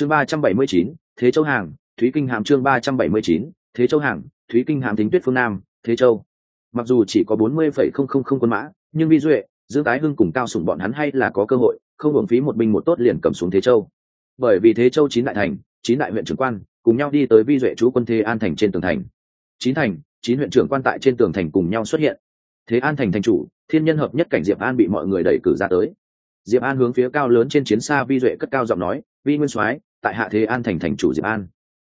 chương ba trăm bảy mươi chín, thế châu hàng, thúy kinh hàm chương ba trăm bảy mươi chín, thế châu hàng, thúy kinh hàm thính tuyết phương nam, thế châu. Mặc dù chỉ có bốn mươi phẩy không không không quân mã, nhưng vi duệ, dương tái hưng cùng cao sủng bọn hắn hay là có cơ hội, không hưởng phí một binh một tốt liền cầm xuống thế châu. Bởi vì thế châu chín đại thành, chín đại huyện trưởng quan, cùng nhau đi tới vi duệ chú quân thế an thành trên tường thành. Chín thành, chín huyện trưởng quan tại trên tường thành cùng nhau xuất hiện. Thế an thành thành chủ, thiên nhân hợp nhất cảnh diệp an bị mọi người đẩy cử ra tới. Diệp an hướng phía cao lớn trên chiến xa vi duệ cất cao giọng nói vi nguyên soái tại hạ thế an thành thành chủ diệp an.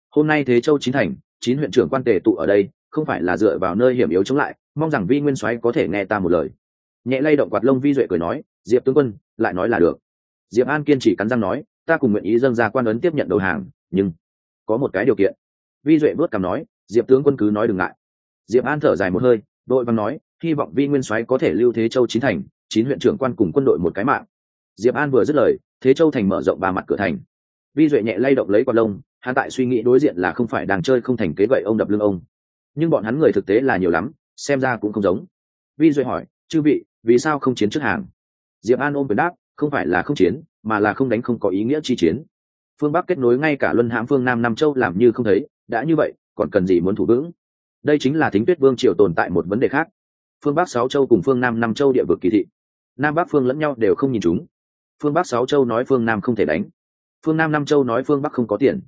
Hôm nay thế châu chín thành, chín huyện trưởng quan tề tụ ở đây, không phải là dựa vào nơi hiểm yếu chống lại, mong rằng vi nguyên soái có thể nghe ta một lời. Nhẹ lay động quạt lông vi duệ cười nói, diệp tướng quân, lại nói là được. Diệp an kiên trì cắn răng nói, ta cùng nguyện ý dâng ra quan ấn tiếp nhận đầu hàng, nhưng có một cái điều kiện. Vi duệ vớt cằm nói, diệp tướng quân cứ nói đừng ngại. Diệp an thở dài một hơi, đội văn nói, hy vọng vi nguyên soái có thể lưu thế châu chín thành, chín huyện trưởng quan cùng quân đội một cái mạng. Diệp an vừa dứt lời, thế châu thành mở rộng ba mặt cửa thành vi duệ nhẹ lay động lấy quạt lông, hắn tại suy nghĩ đối diện là không phải đang chơi không thành kế vậy ông đập lưng ông. Nhưng bọn hắn người thực tế là nhiều lắm, xem ra cũng không giống. Vi duệ hỏi, chư vị, vì sao không chiến trước hàng? Diệp an ôm quyền đáp, không phải là không chiến, mà là không đánh không có ý nghĩa chi chiến. Phương bắc kết nối ngay cả luân hãm phương nam nam châu làm như không thấy, đã như vậy, còn cần gì muốn thủ vững? Đây chính là thính tuyết vương triều tồn tại một vấn đề khác. Phương bắc sáu châu cùng phương nam năm châu địa vực kỳ thị. Nam bắc phương lẫn nhau đều không nhìn chúng. Phương bắc sáu châu nói phương nam không thể đánh phương nam năm châu nói phương bắc không có tiền.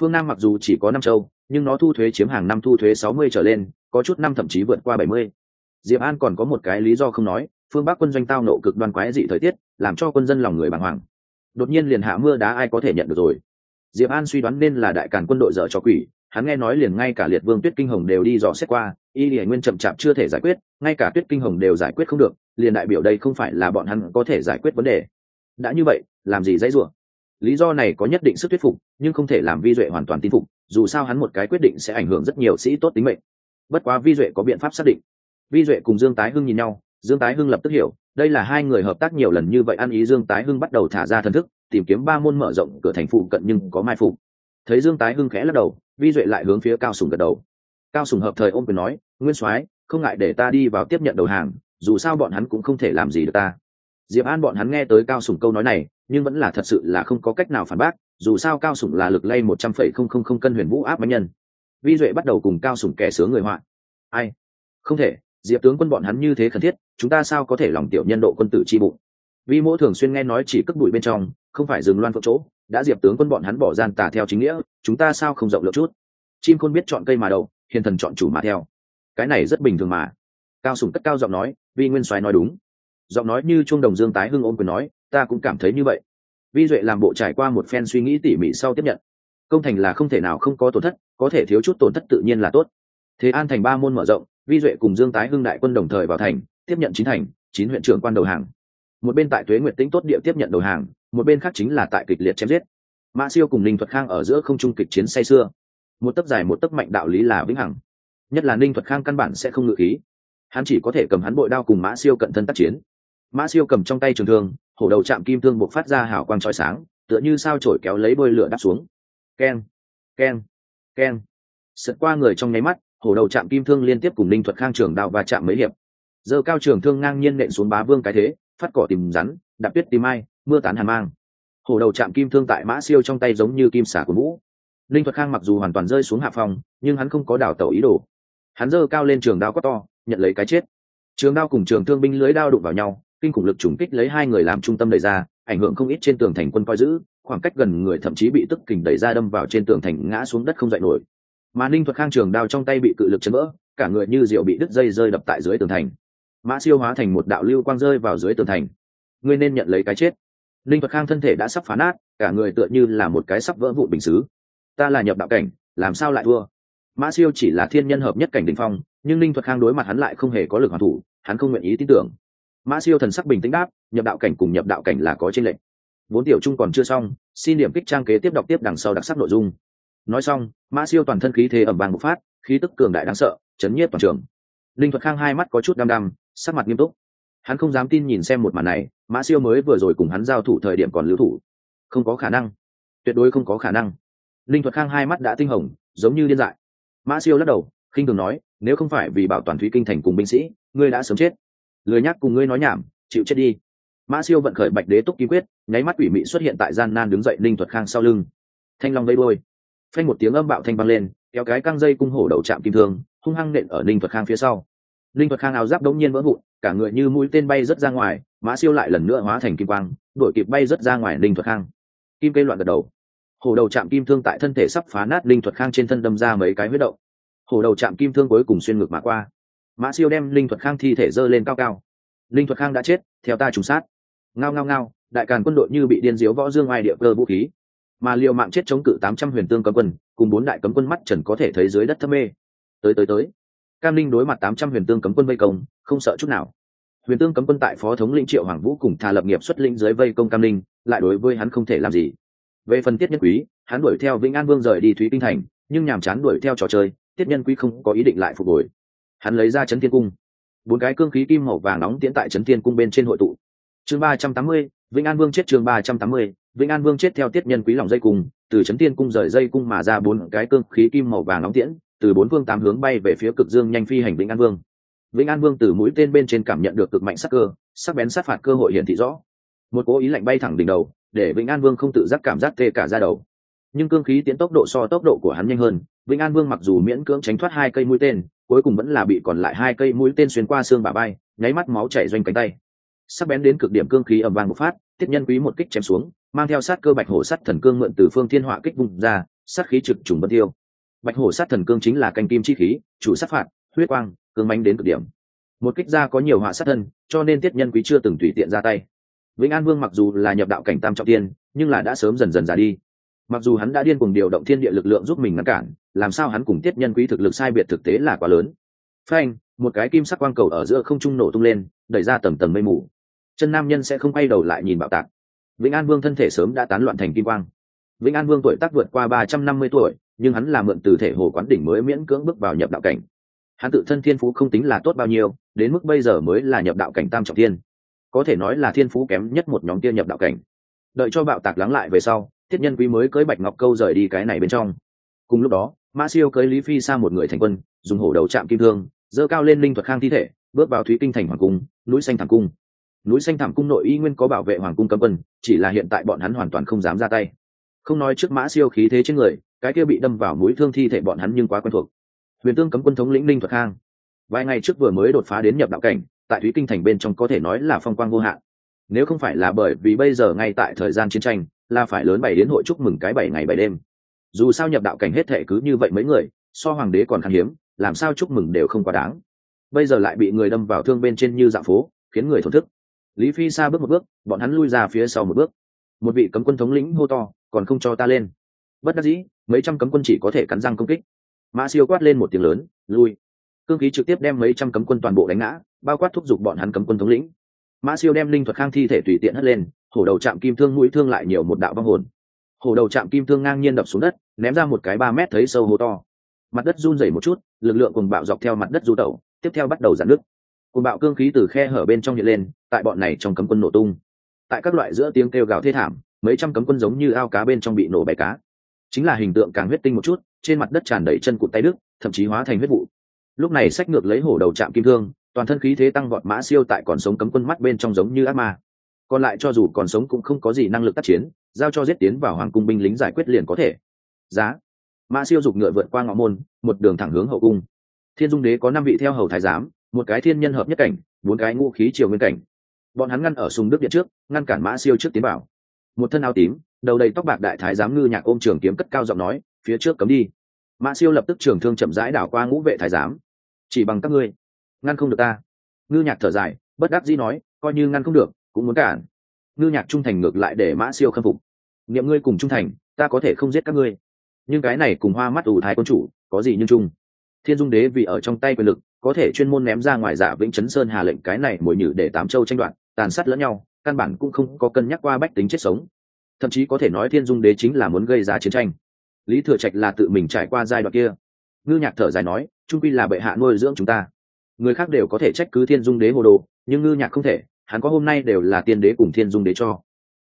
Phương nam mặc dù chỉ có năm châu, nhưng nó thu thuế chiếm hàng năm thu thuế sáu mươi trở lên, có chút năm thậm chí vượt qua bảy mươi. Diệp an còn có một cái lý do không nói, phương bắc quân doanh tao nộ cực đoan quái dị thời tiết, làm cho quân dân lòng người bàng hoàng. Đột nhiên liền hạ mưa đá ai có thể nhận được rồi. Diệp an suy đoán nên là đại càn quân đội dở cho quỷ, hắn nghe nói liền ngay cả liệt vương tuyết kinh hồng đều đi dò xét qua, y lìa nguyên chậm chạp chưa thể giải quyết, ngay cả tuyết kinh hồng đều giải quyết không được, liền đại biểu đây không phải là bọn hắn có thể giải quyết vấn đề. Đã như vậy, làm gì dãy rủa? Lý do này có nhất định sức thuyết phục, nhưng không thể làm vi duệ hoàn toàn tin phục, dù sao hắn một cái quyết định sẽ ảnh hưởng rất nhiều sĩ tốt tính mệnh. Bất quá vi duệ có biện pháp xác định. Vi duệ cùng dương tái hưng nhìn nhau, dương tái hưng lập tức hiểu, đây là hai người hợp tác nhiều lần như vậy ăn ý dương tái hưng bắt đầu thả ra thần thức, tìm kiếm ba môn mở rộng cửa thành phụ cận nhưng có mai phục. Thấy dương tái hưng khẽ lắc đầu, vi duệ lại hướng phía cao sùng gật đầu. Cao sùng hợp thời ôm quyền nói, nguyên soái, không ngại để ta đi vào tiếp nhận đầu hàng, dù sao bọn hắn cũng không thể làm gì được ta diệp an bọn hắn nghe tới cao sùng câu nói này, nhưng vẫn là thật sự là không có cách nào phản bác, dù sao cao sùng là lực lay một trăm phẩy không không không cân huyền vũ áp bánh nhân. Vi duệ bắt đầu cùng cao sùng kẻ sướng người họa. Ai? Không thể, diệp tướng quân bọn hắn như thế khẩn thiết, chúng ta sao có thể lòng tiểu nhân độ quân tử chi bụng? Vi mỗ thường xuyên nghe nói chỉ cất bụi bên trong, không phải dừng loan phượng chỗ, đã diệp tướng quân bọn hắn bỏ gian tà theo chính nghĩa, chúng ta sao không rộng lượng chút? Chim khôn biết chọn cây mà đầu hiền thần chọn chủ mà theo. Cái này rất bình thường mà. Cao sùng cất cao giọng nói, vi nguyên soái nói đúng giọng nói như chuông đồng dương tái hưng ôn quyền nói, ta cũng cảm thấy như vậy. Vi duệ làm bộ trải qua một phen suy nghĩ tỉ mỉ sau tiếp nhận. Công thành là không thể nào không có tổn thất, có thể thiếu chút tổn thất tự nhiên là tốt. Thế an thành ba môn mở rộng, vi duệ cùng dương tái hưng đại quân đồng thời vào thành, tiếp nhận chín thành, chín huyện trưởng quan đầu hàng. Một bên tại tuế nguyệt tĩnh tốt địa tiếp nhận đầu hàng, một bên khác chính là tại kịch liệt chém giết. Mã siêu cùng ninh thuật khang ở giữa không trung kịch chiến say xưa một tấc dài một tấc mạnh đạo lý là vĩnh hằng. Nhất là ninh thuật khang căn bản sẽ không ngự khí. Hắn chỉ có thể cầm hắn bội đao cùng mã siêu cận thân tác chiến mã siêu cầm trong tay trường thương, hổ đầu chạm kim thương buộc phát ra hào quang trói sáng, tựa như sao trổi kéo lấy bôi lửa đắp xuống. Keng keng keng. Sượt qua người trong nháy mắt, hổ đầu chạm kim thương liên tiếp cùng ninh thuật khang trường đao và chạm mấy hiệp. Giờ cao trường thương ngang nhiên nện xuống bá vương cái thế, phát cỏ tìm rắn, đạp tuyết tìm ai, mưa tán hàn mang. Hổ đầu chạm kim thương tại mã siêu trong tay giống như kim xả của mũ. Linh thuật khang mặc dù hoàn toàn rơi xuống hạ phòng, nhưng hắn không có đảo tẩu ý đồ. Hắn giơ cao lên trường đao quát to, nhận lấy cái chết. Trường đao cùng trường thương binh lưới đao đụng vào nhau kinh khủng lực trùng kích lấy hai người làm trung tâm đẩy ra, ảnh hưởng không ít trên tường thành quân coi giữ, khoảng cách gần người thậm chí bị tức kình đẩy ra đâm vào trên tường thành ngã xuống đất không dậy nổi. Mà ninh thuật khang trường đao trong tay bị cự lực chấn vỡ, cả người như rượu bị đứt dây rơi đập tại dưới tường thành. Mã siêu hóa thành một đạo lưu quang rơi vào dưới tường thành. Ngươi nên nhận lấy cái chết. Linh thuật khang thân thể đã sắp phá nát, cả người tựa như là một cái sắp vỡ vụn bình xứ. Ta là nhập đạo cảnh, làm sao lại thua? Mã siêu chỉ là thiên nhân hợp nhất cảnh đình phong, nhưng linh thuật khang đối mặt hắn lại không hề có lực hoàn thủ, hắn không nguyện ý tin tưởng mã siêu thần sắc bình tĩnh đáp, nhập đạo cảnh cùng nhập đạo cảnh là có trên lệnh vốn tiểu trung còn chưa xong, xin điểm kích trang kế tiếp đọc tiếp đằng sau đặc sắc nội dung. Nói xong, mã siêu toàn thân khí thế ẩm vàng bộc phát, khí tức cường đại đáng sợ, chấn nhiếp toàn trường. Linh thuật khang hai mắt có chút đăm đăm, sắc mặt nghiêm túc. Hắn không dám tin nhìn xem một màn này, mã siêu mới vừa rồi cùng hắn giao thủ thời điểm còn lưu thủ. Không có khả năng. Tuyệt đối không có khả năng. Linh thuật khang hai mắt đã tinh hồng, giống như điên dại. Mã siêu lắc đầu, khinh thường nói, nếu không phải vì bảo toàn thúy kinh thành cùng binh sĩ, ngươi đã sớm chết lười nhắc cùng ngươi nói nhảm, chịu chết đi. Mã siêu vận khởi bạch đế túc ký quyết, nháy mắt ủy mị xuất hiện tại gian nan đứng dậy linh thuật khang sau lưng. Thanh long vây đôi phanh một tiếng âm bạo thanh văng lên, kéo cái căng dây cung hổ đầu chạm kim thương, hung hăng nện ở ninh thuật khang phía sau. Ninh thuật khang áo giáp đống nhiên vỡ vụn, cả người như mũi tên bay rất ra ngoài, mã siêu lại lần nữa hóa thành kim quang đổi kịp bay rất ra ngoài ninh thuật khang. Kim cây loạn gật đầu. Hổ đầu chạm kim thương tại thân thể sắp phá nát linh thuật khang trên thân đâm ra mấy cái huyết động. Hổ đầu chạm kim thương cuối cùng xuyên ngược mà qua mã siêu đem linh thuật khang thi thể dơ lên cao cao. Linh thuật khang đã chết, theo ta trùng sát. Ngao ngao ngao, đại càn quân đội như bị điên diếu võ dương ai địa cơ vũ khí. Mà liều mạng chết chống cự tám trăm huyền tương cấm quân, cùng bốn đại cấm quân mắt trần có thể thấy dưới đất thâm mê. Tới tới tới. Cam linh đối mặt tám trăm huyền tương cấm quân vây công, không sợ chút nào. Huyền tương cấm quân tại phó thống lĩnh triệu hoàng vũ cùng thà lập nghiệp xuất lĩnh dưới vây công cam linh, lại đối với hắn không thể làm gì. Về phần tiết nhân quý, hắn đuổi theo vĩnh an vương rời đi thúy kinh thành, nhưng nhàm chán đuổi theo trò chơi, tiết nhân quý không có ý định lại phục hồi hắn lấy ra chấn thiên cung. Bốn cái cương khí kim màu vàng nóng tiễn tại chấn thiên cung bên trên hội tụ. Chương ba trăm tám mươi, vĩnh an vương chết chương ba trăm tám mươi, vĩnh an vương chết theo tiết nhân quý lòng dây cung từ chấn thiên cung rời dây cung mà ra bốn cái cương khí kim màu vàng nóng tiễn, từ bốn phương tám hướng bay về phía cực dương nhanh phi hành vĩnh an vương. Vĩnh an vương từ mũi tên bên trên cảm nhận được cực mạnh sắc cơ, sắc bén sát phạt cơ hội hiển thị rõ. Một cố ý lạnh bay thẳng đỉnh đầu, để vĩnh an vương không tự giác cảm giác tê cả ra đầu nhưng cương khí tiến tốc độ so tốc độ của hắn nhanh hơn. Vĩnh an vương mặc dù miễn cưỡng tránh thoát hai cây mũi tên, cuối cùng vẫn là bị còn lại hai cây mũi tên xuyên qua xương bà bay nháy mắt máu chảy doanh cánh tay. Sắc bén đến cực điểm cương khí ẩm vàng một phát, tiết nhân quý một kích chém xuống, mang theo sát cơ bạch hổ sắt thần cương mượn từ phương thiên họa kích bùng ra, sát khí trực trùng bất tiêu. Bạch hổ sát thần cương chính là canh kim chi khí, chủ sát phạt, huyết quang, cương manh đến cực điểm. Một kích ra có nhiều họa sát thân, cho nên tiết nhân quý chưa từng tùy tiện ra tay. Vĩnh an vương mặc dù là nhập đạo cảnh tam trọng tiên, nhưng là đã sớm dần dần già đi mặc dù hắn đã điên cùng điều động thiên địa lực lượng giúp mình ngăn cản, làm sao hắn cùng tiết nhân quý thực lực sai biệt thực tế là quá lớn. Phanh, một cái kim sắc quang cầu ở giữa không trung nổ tung lên, đẩy ra tầm tầm mây mù. Chân nam nhân sẽ không quay đầu lại nhìn bạo tạc. Vĩnh an vương thân thể sớm đã tán loạn thành kim quang. Vĩnh an vương tuổi tác vượt qua ba trăm năm mươi tuổi, nhưng hắn là mượn từ thể hồ quán đỉnh mới miễn cưỡng bước vào nhập đạo cảnh. Hắn tự thân thiên phú không tính là tốt bao nhiêu, đến mức bây giờ mới là nhập đạo cảnh tam trọng thiên. Có thể nói là thiên phú kém nhất một nhóm kia nhập đạo cảnh. Đợi cho bạo tạc lắng lại về sau tiết nhân quý mới cưới bạch ngọc câu rời đi cái này bên trong. Cùng lúc đó mã siêu cưới lý phi sang một người thành quân, dùng hổ đầu chạm kim thương dơ cao lên linh thuật khang thi thể, bước vào thúy kinh thành hoàng cung, núi xanh thảm cung. Núi xanh thảm cung nội y nguyên có bảo vệ hoàng cung cấm quân, chỉ là hiện tại bọn hắn hoàn toàn không dám ra tay. Không nói trước mã siêu khí thế trên người, cái kia bị đâm vào mũi thương thi thể bọn hắn nhưng quá quen thuộc. Huyền tương cấm quân thống lĩnh linh thuật khang. Vài ngày trước vừa mới đột phá đến nhập đạo cảnh, tại thúy kinh thành bên trong có thể nói là phong quang vô hạn. Nếu không phải là bởi vì bây giờ ngay tại thời gian chiến tranh là phải lớn bảy đến hội chúc mừng cái bảy ngày bảy đêm. Dù sao nhập đạo cảnh hết thệ cứ như vậy mấy người, so hoàng đế còn khan hiếm, làm sao chúc mừng đều không quá đáng. Bây giờ lại bị người đâm vào thương bên trên như dạ phố, khiến người thổn thức. Lý phi xa bước một bước, bọn hắn lui ra phía sau một bước. Một vị cấm quân thống lĩnh hô to, còn không cho ta lên. Bất đắc dĩ, mấy trăm cấm quân chỉ có thể cắn răng công kích. Mã siêu quát lên một tiếng lớn, lui. Cương khí trực tiếp đem mấy trăm cấm quân toàn bộ đánh ngã, bao quát thúc giục bọn hắn cấm quân thống lĩnh. Mã siêu đem linh thuật khang thi thể tùy tiện hất lên hổ đầu chạm kim thương mũi thương lại nhiều một đạo vong hồn. Hổ đầu chạm kim thương ngang nhiên đập xuống đất, ném ra một cái ba mét thấy sâu hố to. Mặt đất run rẩy một chút, lực lượng cùng bạo dọc theo mặt đất du tẩu, tiếp theo bắt đầu giãn nước cùng bạo cương khí từ khe hở bên trong hiện lên, tại bọn này trong cấm quân nổ tung. Tại các loại giữa tiếng kêu gào thê thảm, mấy trăm cấm quân giống như ao cá bên trong bị nổ bẻ cá. Chính là hình tượng càng huyết tinh một chút, trên mặt đất tràn đầy chân cụt tay đức thậm chí hóa thành huyết vụ. Lúc này sách ngược lấy hổ đầu chạm kim thương, toàn thân khí thế tăng vọt mã siêu tại còn sống cấm quân mắt bên trong giống như ác ma còn lại cho dù còn sống cũng không có gì năng lực tác chiến, giao cho giết tiến vào hoàng cung binh lính giải quyết liền có thể. Giá. Mã siêu dục ngựa vượt qua ngõ môn, một đường thẳng hướng hậu cung. Thiên dung đế có năm vị theo hầu thái giám, một cái thiên nhân hợp nhất cảnh, bốn cái ngũ khí triều nguyên cảnh. Bọn hắn ngăn ở sùng đức điện trước, ngăn cản mã siêu trước tiến vào. Một thân áo tím, đầu đầy tóc bạc đại thái giám ngư nhạc ôm trường kiếm cất cao giọng nói, phía trước cấm đi. Mã siêu lập tức trường thương chậm rãi đảo qua ngũ vệ thái giám. Chỉ bằng các ngươi, ngăn không được ta. Ngư nhạc thở dài, bất đắc dĩ nói, coi như ngăn không được cũng muốn cản. Ngư nhạc trung thành ngược lại để mã siêu khâm phục. Niệm ngươi cùng trung thành, ta có thể không giết các ngươi. Nhưng cái này cùng hoa mắt ủ thái quân chủ, có gì nhưng chung? Thiên dung đế vì ở trong tay quyền lực, có thể chuyên môn ném ra ngoài giả vĩnh chấn sơn hà lệnh cái này mồi nhử để tám châu tranh đoạt, tàn sát lẫn nhau, căn bản cũng không có cân nhắc qua bách tính chết sống. Thậm chí có thể nói thiên dung đế chính là muốn gây ra chiến tranh. Lý thừa trạch là tự mình trải qua giai đoạn kia. Ngư nhạc thở dài nói, trung quy là bệ hạ nuôi dưỡng chúng ta. Người khác đều có thể trách cứ thiên dung đế hồ đồ, nhưng ngư nhạc không thể hắn có hôm nay đều là tiên đế cùng thiên dung đế cho.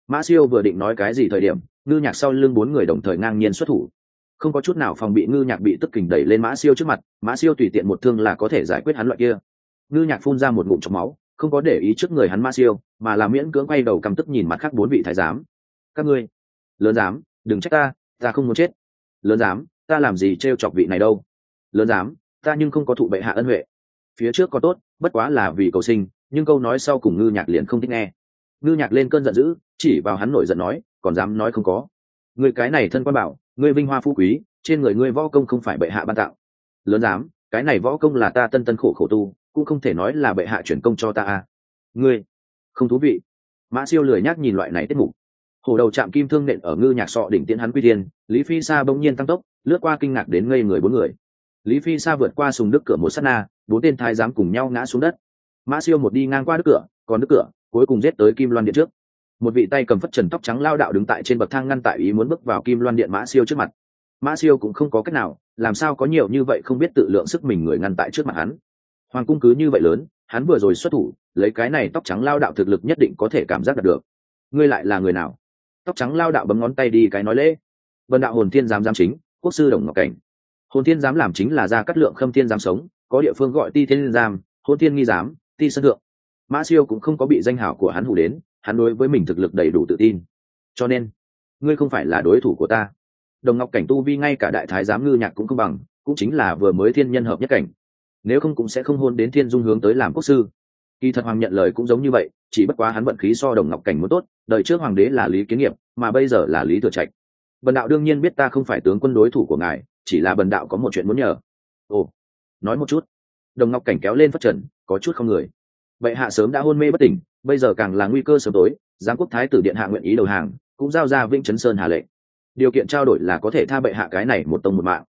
Mã siêu vừa định nói cái gì thời điểm, ngư nhạc sau lưng bốn người đồng thời ngang nhiên xuất thủ. Không có chút nào phòng bị ngư nhạc bị tức kình đẩy lên mã siêu trước mặt, mã siêu tùy tiện một thương là có thể giải quyết hắn loại kia. Ngư nhạc phun ra một ngụm trong máu, không có để ý trước người hắn mã siêu, mà là miễn cưỡng quay đầu căm tức nhìn mặt khác bốn vị thái giám. Các ngươi, lớn dám đừng trách ta ta không muốn chết. Lớn dám ta làm gì t chọc vị này đâu? Lớn dám ta nhưng không có thụ bệ hạ ân huệ. Phía trước có tốt, bất quá là vì cầu sinh nhưng câu nói sau cùng ngư nhạc liền không thích nghe. Ngư nhạc lên cơn giận dữ, chỉ vào hắn nổi giận nói, còn dám nói không có. Người cái này thân quan bảo, ngươi vinh hoa phú quý, trên người ngươi võ công không phải bệ hạ ban tạo. Lớn dám, cái này võ công là ta tân tân khổ khổ tu, cũng không thể nói là bệ hạ chuyển công cho ta à. ngươi, không thú vị. Mã siêu lười nhác nhìn loại này tiết mục. Hổ đầu chạm kim thương nện ở ngư nhạc sọ đỉnh tiễn hắn quy tiên lý phi sa bỗng nhiên tăng tốc, lướt qua kinh ngạc đến ngây người bốn người. Lý phi sa vượt qua sùng đức cửa một s á t na, bốn tên thái giám cùng nhau ngã xuống đất mã siêu một đi ngang qua đức cửa, còn đức cửa, cuối cùng giết tới kim loan điện trước. Một vị tay cầm phất trần tóc trắng lao đạo đứng tại trên bậc thang ngăn tại ý muốn bước vào kim loan điện mã siêu trước mặt. Mã siêu cũng không có cách nào, làm sao có nhiều như vậy không biết tự lượng sức mình người ngăn tại trước mặt hắn. Hoàng cung cứ như vậy lớn, hắn vừa rồi xuất thủ, lấy cái này tóc trắng lao đạo thực lực nhất định có thể cảm giác đạt được. Ngươi lại là người nào? Tóc trắng lao đạo bấm ngón tay đi cái nói lễ. Vần đạo hồn thiên giám giám chính, quốc sư đồng ngọc cảnh. Hồn thiên giám làm chính là gia cắt lượng khâm thiên giám sống, có địa phương gọi ti thiên giám, hồn thiên nghi giám ti sân thượng. Mã siêu cũng không có bị danh hảo của hắn hủ đến, hắn đối với mình thực lực đầy đủ tự tin. Cho nên, ngươi không phải là đối thủ của ta. Đồng ngọc cảnh tu vi ngay cả đại thái giám ngư nhạc cũng không bằng, cũng chính là vừa mới thiên nhân hợp nhất cảnh. Nếu không cũng sẽ không hôn đến thiên dung hướng tới làm quốc sư. Kỳ thật hoàng nhận lời cũng giống như vậy, chỉ bất quá hắn vận khí so đồng ngọc cảnh muốn tốt, đời trước hoàng đế là lý kiến nghiệp, mà bây giờ là lý thừa trạch. Bần đạo đương nhiên biết ta không phải tướng quân đối thủ của ngài, chỉ là bần đạo có một chuyện muốn nhờ. Ồ, nói một chút. Đồng ngọc cảnh kéo lên phát trần có chút không người. Bệ hạ sớm đã hôn mê bất tỉnh, bây giờ càng là nguy cơ sớm tối, giáng quốc thái tử điện hạ nguyện ý đầu hàng, cũng giao ra vĩnh chấn sơn hà lệnh. Điều kiện trao đổi là có thể tha bệ hạ cái này một tông một mạng.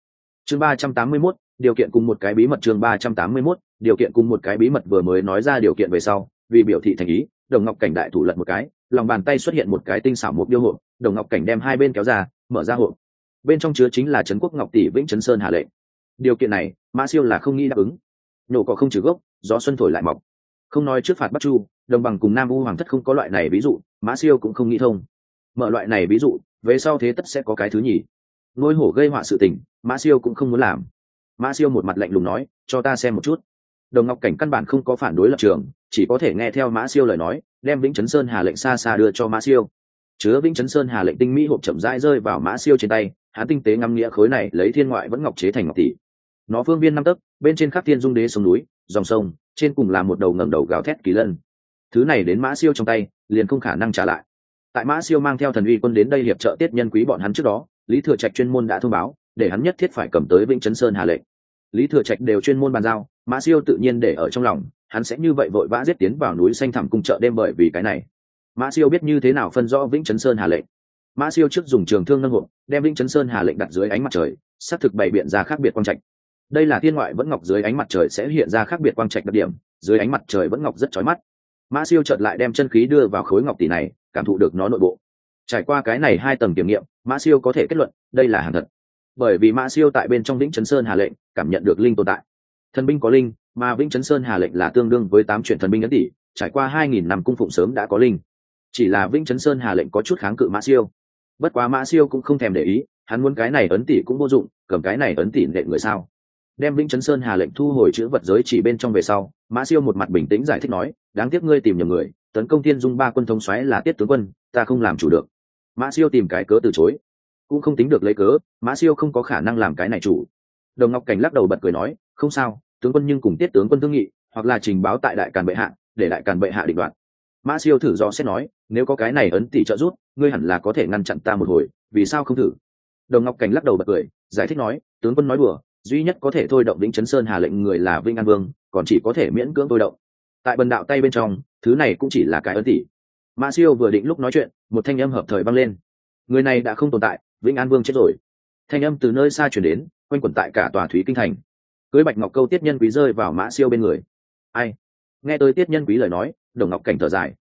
Chương ba trăm tám mươi mốt, điều kiện cùng một cái bí mật chương ba trăm tám mươi mốt, điều kiện cùng một cái bí mật vừa mới nói ra điều kiện về sau, vì biểu thị thành ý, đồng ngọc cảnh đại thủ lật một cái, lòng bàn tay xuất hiện một cái tinh xảo một điêu hộp, đồng ngọc cảnh đem hai bên kéo ra, mở ra hộp. Bên trong chứa chính là trấn quốc ngọc tỷ vĩnh chấn sơn hà lệnh. Điều kiện này, mã siêu là không nghĩ đáp ứng nổ cỏ không trừ gốc, gió xuân thổi lại mọc. Không nói trước phạt bắc chu, đồng bằng cùng nam u hoàng thất không có loại này ví dụ, mã siêu cũng không nghĩ thông. Mở loại này ví dụ, về sau thế tất sẽ có cái thứ nhỉ ngôi hổ gây họa sự tình, mã siêu cũng không muốn làm. Mã siêu một mặt lạnh lùng nói, cho ta xem một chút. Đồng ngọc cảnh căn bản không có phản đối lập trường, chỉ có thể nghe theo mã siêu lời nói, đem vĩnh chấn sơn hà lệnh xa xa đưa cho mã siêu. Chứa vĩnh chấn sơn hà lệnh tinh mỹ hộp chậm rãi rơi vào mã siêu trên tay, hắn tinh tế ngắm nghĩa khối này lấy thiên ngoại vẫn ngọc chế thành ngọc tỷ nó phương viên năm tấc, bên trên khắc thiên dung đế sông núi, dòng sông, trên cùng là một đầu ngầm đầu gào thét kỳ lân. Thứ này đến mã siêu trong tay, liền không khả năng trả lại. Tại mã siêu mang theo thần uy quân đến đây hiệp trợ tiết nhân quý bọn hắn trước đó, lý thừa trạch chuyên môn đã thông báo, để hắn nhất thiết phải cầm tới vĩnh chấn sơn hà lệnh lý thừa trạch đều chuyên môn bàn giao, mã siêu tự nhiên để ở trong lòng, hắn sẽ như vậy vội vã giết tiến vào núi xanh thẳm cung chợ đêm bởi vì cái này. Mã siêu biết như thế nào phân rõ vĩnh chấn sơn hà lệnh mã siêu trước dùng trường thương nâng hộ, đem vĩnh chấn sơn hà lệnh đặt dưới ánh mặt trời, xác thực bày biện ra khác biệt quang trạch đây là thiên ngoại vẫn ngọc dưới ánh mặt trời sẽ hiện ra khác biệt quang trạch đặc điểm, dưới ánh mặt trời vẫn ngọc rất chói mắt. Mã siêu chợt lại đem chân khí đưa vào khối ngọc tỷ này, cảm thụ được nó nội bộ. Trải qua cái này hai tầng kiểm nghiệm, mã siêu có thể kết luận, đây là hàng thật. Bởi vì mã siêu tại bên trong vĩnh chấn sơn hà lệnh, cảm nhận được linh tồn tại. Thần binh có linh, mà vĩnh chấn sơn hà lệnh là tương đương với tám chuyện thần binh ấn tỷ, trải qua hai nghìn năm cung phụng sớm đã có linh. Chỉ là vĩnh chấn sơn hà lệnh có chút kháng cự mã siêu. Bất quá mã siêu cũng không thèm để ý, hắn muốn cái này ấn tỷ cũng vô dụng, cầm cái này ấn tỷ nệ người sao? Đem vĩnh chấn sơn hà lệnh thu hồi chữ vật giới chỉ bên trong về sau, mã siêu một mặt bình tĩnh giải thích nói, đáng tiếc ngươi tìm nhầm người, tấn công thiên dung ba quân thống xoáy là tiết tướng quân, ta không làm chủ được. Mã siêu tìm cái cớ từ chối. Cũng không tính được lấy cớ, mã siêu không có khả năng làm cái này chủ. Đồng ngọc cảnh lắc đầu bật cười nói, không sao, tướng quân nhưng cùng tiết tướng quân thương nghị, hoặc là trình báo tại đại càn bệ hạ, để đại càn bệ hạ định đoạt. Mã siêu thử do xét nói, nếu có cái này ấn tỷ trợ rút ngươi hẳn là có thể ngăn chặn ta một hồi, vì sao không thử? Đồng ngọc cảnh lắc đầu bật cười, giải thích nói, tướng quân nói đùa duy nhất có thể thôi động vĩnh chấn sơn hà lệnh người là vinh an vương, còn chỉ có thể miễn cưỡng thôi động. Tại bần đạo tay bên trong, thứ này cũng chỉ là cái ấn tỷ. Mã siêu vừa định lúc nói chuyện, một thanh âm hợp thời vang lên. Người này đã không tồn tại, vĩnh an vương chết rồi. Thanh âm từ nơi xa chuyển đến, quanh quẩn tại cả tòa thúy kinh thành. Cưới bạch ngọc câu tiết nhân quý rơi vào mã siêu bên người. Ai? Nghe tới tiết nhân quý lời nói, đồng ngọc cảnh thở dài.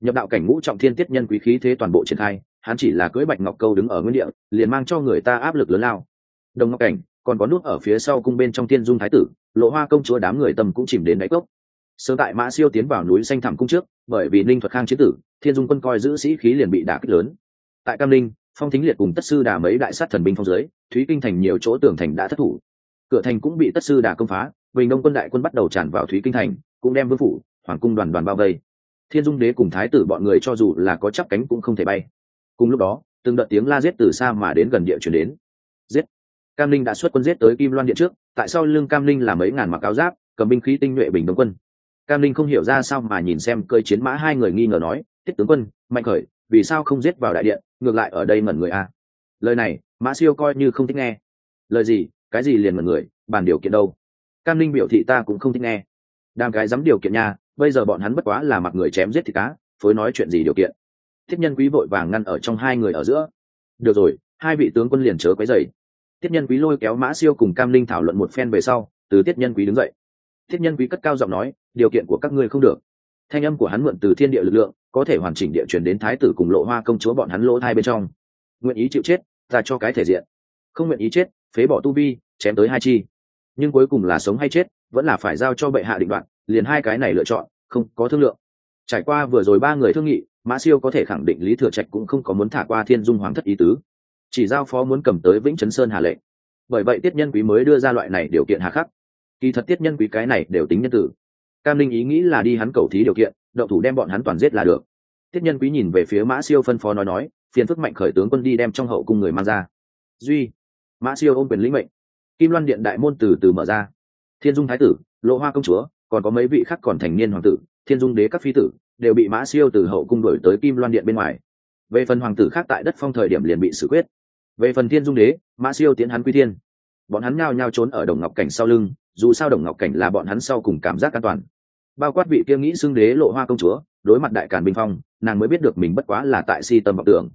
Nhập đạo cảnh ngũ trọng thiên tiết nhân quý khí thế toàn bộ triển khai, hắn chỉ là cưới bạch ngọc câu đứng ở nguyên địa, liền mang cho người ta áp lực lớn lao. Đồng ngọc cảnh còn có nút ở phía sau cung bên trong thiên dung thái tử, lộ hoa công chúa đám người tầm cũng chìm đến đáy cốc. Sớm tại mã siêu tiến vào núi xanh thẳm cung trước, bởi vì ninh thuật khang chế tử, thiên dung quân coi giữ sĩ khí liền bị đả kích lớn. Tại cam ninh, phong thính liệt cùng tất sư đà mấy đại sát thần binh phong dưới, thúy kinh thành nhiều chỗ tường thành đã thất thủ. Cửa thành cũng bị tất sư đà công phá, bình đông quân đại quân bắt đầu tràn vào thúy kinh thành, cũng đem vương phủ, hoàng cung đoàn đoàn bao vây. Thiên dung đế cùng thái tử bọn người cho dù là có chắp cánh cũng không thể bay. Cùng lúc đó, từng đợt tiếng la giết từ xa mà đến gần địa chuyển đến. Giết! Cam linh đã xuất quân giết tới kim loan điện trước, tại sao Lương cam linh là mấy ngàn mặc áo giáp, cầm binh khí tinh nhuệ bình đông quân. Cam linh không hiểu ra sao mà nhìn xem cơi chiến mã hai người nghi ngờ nói, tiết tướng quân, mạnh khởi, vì sao không giết vào đại điện, ngược lại ở đây ngẩn người a lời này, mã siêu coi như không thích nghe. Lời gì, cái gì liền ngẩn người bàn điều kiện đâu? Cam linh biểu thị ta cũng không thích nghe. Đàm cái dám điều kiện nha, bây giờ bọn hắn bất quá là mặc người chém giết thì cá, phối nói chuyện gì điều kiện? Thiết nhân quý vội vàng ngăn ở trong hai người ở giữa. Được rồi, hai vị tướng quân liền chớ quấy dày tiết nhân quý lôi kéo mã siêu cùng cam linh thảo luận một phen về sau, từ tiết nhân quý đứng dậy. Tiết nhân quý cất cao giọng nói, điều kiện của các ngươi không được. Thanh âm của hắn mượn từ thiên địa lực lượng, có thể hoàn chỉnh địa chuyển đến thái tử cùng lộ hoa công chúa bọn hắn lỗ hai bên trong. Nguyện ý chịu chết, ta cho cái thể diện. Không nguyện ý chết, phế bỏ tu vi, chém tới hai chi. Nhưng cuối cùng là sống hay chết, vẫn là phải giao cho bệ hạ định đoạn, liền hai cái này lựa chọn, không có thương lượng. Trải qua vừa rồi ba người thương nghị, mã siêu có thể khẳng định lý thừa trạch cũng không có muốn thả qua thiên dung hoàng thất ý tứ chỉ giao phó muốn cầm tới vĩnh chấn sơn hà lệnh bởi vậy tiết nhân quý mới đưa ra loại này điều kiện hà khắc. Kỳ thật tiết nhân quý cái này đều tính nhân tử. Cam linh ý nghĩ là đi hắn cầu thí điều kiện đậu thủ đem bọn hắn toàn giết là được. Tiết nhân quý nhìn về phía mã siêu phân phó nói nói, phiền phức mạnh khởi tướng quân đi đem trong hậu cung người mang ra. Duy, mã siêu ôm quyền lĩnh mệnh. Kim loan điện đại môn từ từ mở ra. Thiên dung thái tử, lộ hoa công chúa, còn có mấy vị khác còn thành niên hoàng tử, thiên dung đế các phi tử, đều bị mã siêu từ hậu cung đổi tới kim loan điện bên ngoài. Về phần hoàng tử khác tại đất phong thời điểm liền bị xử quyết về phần thiên dung đế, mã siêu tiến hắn quy thiên. Bọn hắn nhao nhao trốn ở đồng ngọc cảnh sau lưng, dù sao đồng ngọc cảnh là bọn hắn sau cùng cảm giác an toàn. Bao quát vị kia nghĩ xưng đế lộ hoa công chúa, đối mặt đại càn bình phong, nàng mới biết được mình bất quá là tại si tâm vọng tưởng.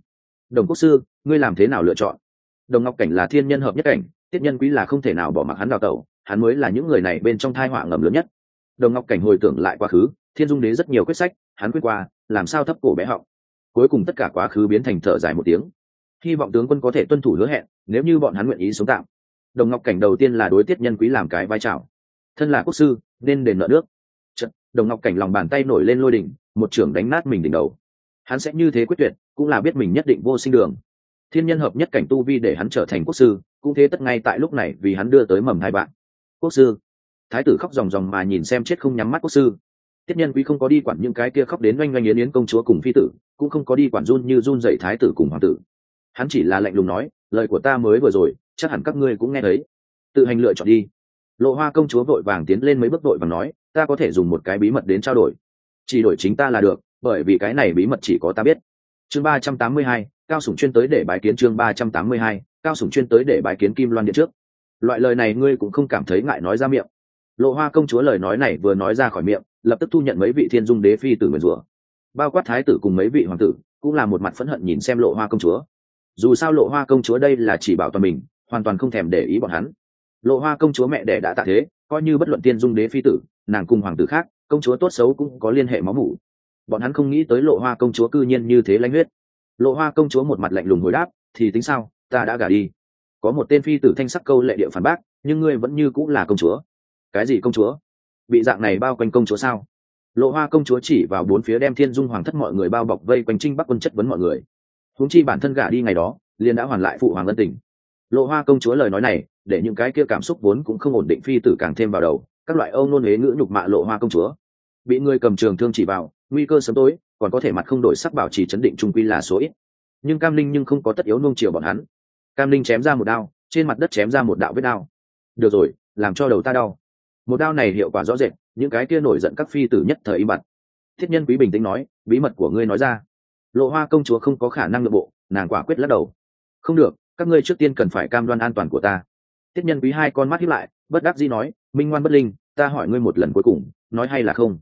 Đồng quốc sư, ngươi làm thế nào lựa chọn? Đồng ngọc cảnh là thiên nhân hợp nhất cảnh, tiết nhân quý là không thể nào bỏ mặc hắn đào tẩu, hắn mới là những người này bên trong thai họa ngầm lớn nhất. Đồng ngọc cảnh hồi tưởng lại quá khứ, thiên dung đế rất nhiều quyết sách, hắn quyết qua, làm sao thấp cổ bé họng. Cuối cùng tất cả quá khứ biến thành thở dài một tiếng hy vọng tướng quân có thể tuân thủ hứa hẹn nếu như bọn hắn nguyện ý sống tạm. Đồng ngọc cảnh đầu tiên là đối tiết nhân quý làm cái vai trào. Thân là quốc sư nên đền nợ nước. Chật, đồng ngọc cảnh lòng bàn tay nổi lên lôi đỉnh một trưởng đánh nát mình đỉnh đầu. Hắn sẽ như thế quyết tuyệt cũng là biết mình nhất định vô sinh đường. Thiên nhân hợp nhất cảnh tu vi để hắn trở thành quốc sư cũng thế tất ngay tại lúc này vì hắn đưa tới mầm hai bạn. Quốc sư. Thái tử khóc ròng ròng mà nhìn xem chết không nhắm mắt quốc sư. Tiết nhân quý không có đi quản những cái kia khóc đến oanh oanh yến yến công chúa cùng phi tử cũng không có đi quản run như run dậy thái tử cùng hoàng tử hắn chỉ là lạnh lùng nói, lời của ta mới vừa rồi, chắc hẳn các ngươi cũng nghe thấy. Tự hành lựa chọn đi. Lộ hoa công chúa vội vàng tiến lên mấy bước vội và nói, ta có thể dùng một cái bí mật đến trao đổi. Chỉ đổi chính ta là được, bởi vì cái này bí mật chỉ có ta biết. Chương ba trăm tám mươi hai, cao sủng chuyên tới để bài kiến chương ba trăm tám mươi hai, cao sủng chuyên tới để bài kiến kim loan điện trước. Loại lời này ngươi cũng không cảm thấy ngại nói ra miệng. Lộ hoa công chúa lời nói này vừa nói ra khỏi miệng, lập tức thu nhận mấy vị thiên dung đế phi tử nguyền rủa. Bao quát thái tử cùng mấy vị hoàng tử, cũng là một mặt phẫn hận nhìn xem lộ hoa công chúa dù sao lộ hoa công chúa đây là chỉ bảo toàn mình, hoàn toàn không thèm để ý bọn hắn. Lộ hoa công chúa mẹ đẻ đã tạ thế, coi như bất luận tiên dung đế phi tử, nàng cùng hoàng tử khác, công chúa tốt xấu cũng có liên hệ máu mủ. Bọn hắn không nghĩ tới lộ hoa công chúa cư nhiên như thế lãnh huyết. Lộ hoa công chúa một mặt lạnh lùng hồi đáp, thì tính sao, ta đã gả đi. Có một tên phi tử thanh sắc câu lệ địa phản bác, nhưng ngươi vẫn như cũng là công chúa. Cái gì công chúa? Bị dạng này bao quanh công chúa sao? Lộ hoa công chúa chỉ vào bốn phía đem thiên dung hoàng thất mọi người bao bọc vây quanh trinh bắc quân chất vấn mọi người húng chi bản thân gả đi ngày đó, liền đã hoàn lại phụ hoàng ân tình. Lộ hoa công chúa lời nói này, để những cái kia cảm xúc vốn cũng không ổn định phi tử càng thêm vào đầu, các loại âu nôn huế ngữ nhục mạ lộ hoa công chúa. Bị người cầm trường thương chỉ vào, nguy cơ sớm tối, còn có thể mặt không đổi sắc bảo trì chấn định trung quy là số ít. Nhưng cam linh nhưng không có tất yếu nung chiều bọn hắn. Cam linh chém ra một đao, trên mặt đất chém ra một đạo vết đao. Được rồi, làm cho đầu ta đau. Một đao này hiệu quả rõ rệt, những cái kia nổi giận các phi tử nhất thời im bặt. Thiết nhân quý bình tĩnh nói, bí mật của ngươi nói ra lộ hoa công chúa không có khả năng nội bộ, nàng quả quyết lắc đầu. Không được, các ngươi trước tiên cần phải cam đoan an toàn của ta. Tiết nhân quý hai con mắt hiếp lại, bất đắc dĩ nói, minh ngoan bất linh, ta hỏi ngươi một lần cuối cùng, nói hay là không?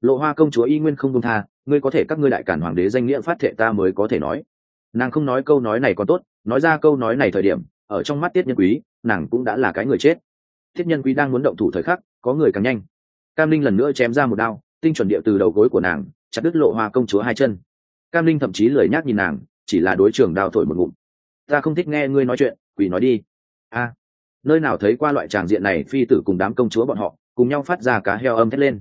Lộ hoa công chúa y nguyên không công tha, ngươi có thể các ngươi đại cản hoàng đế danh nghĩa phát thệ ta mới có thể nói. Nàng không nói câu nói này còn tốt, nói ra câu nói này thời điểm, ở trong mắt tiết nhân quý, nàng cũng đã là cái người chết. Tiết nhân quý đang muốn động thủ thời khắc, có người càng nhanh. Cam linh lần nữa chém ra một đao, tinh chuẩn địa từ đầu gối của nàng, chặt đứt lộ hoa công chúa hai chân cam linh thậm chí lười nhác nhìn nàng, chỉ là đối trường đào thổi một ngụm. Ta không thích nghe ngươi nói chuyện quỷ nói đi. A. Nơi nào thấy qua loại tràng diện này, phi tử cùng đám công chúa bọn họ, cùng nhau phát ra cá heo âm thét lên.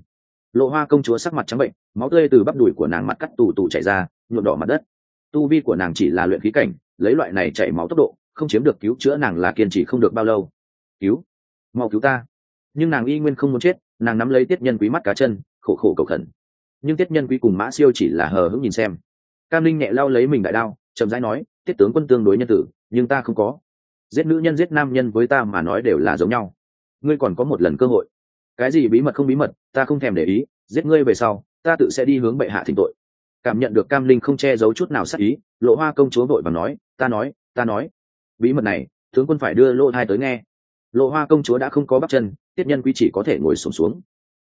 Lộ hoa công chúa sắc mặt trắng bệnh, máu tươi từ bắp đùi của nàng mặt cắt tù tù chảy ra, nhuộm đỏ mặt đất. Tu vi của nàng chỉ là luyện khí cảnh, lấy loại này chảy máu tốc độ, không chiếm được cứu chữa nàng là kiên trì không được bao lâu. Cứu, mau cứu ta. Nhưng nàng y nguyên không muốn chết, nàng nắm lấy tiết nhân quý mắt cá chân, khổ khổ cầu khẩn. Nhưng tiết nhân quý cùng mã siêu chỉ là hờ hững nhìn xem cam linh nhẹ lao lấy mình đại đao chậm rãi nói tiết tướng quân tương đối nhân tử nhưng ta không có. Giết nữ nhân giết nam nhân với ta mà nói đều là giống nhau. Ngươi còn có một lần cơ hội. Cái gì bí mật không bí mật ta không thèm để ý giết ngươi về sau ta tự sẽ đi hướng bệ hạ thỉnh tội. Cảm nhận được cam linh không che giấu chút nào sắc ý lộ hoa công chúa vội và nói ta nói ta nói. Bí mật này tướng quân phải đưa lô thai tới nghe. Lộ hoa công chúa đã không có bắp chân tiết nhân quý chỉ có thể ngồi sùng xuống, xuống.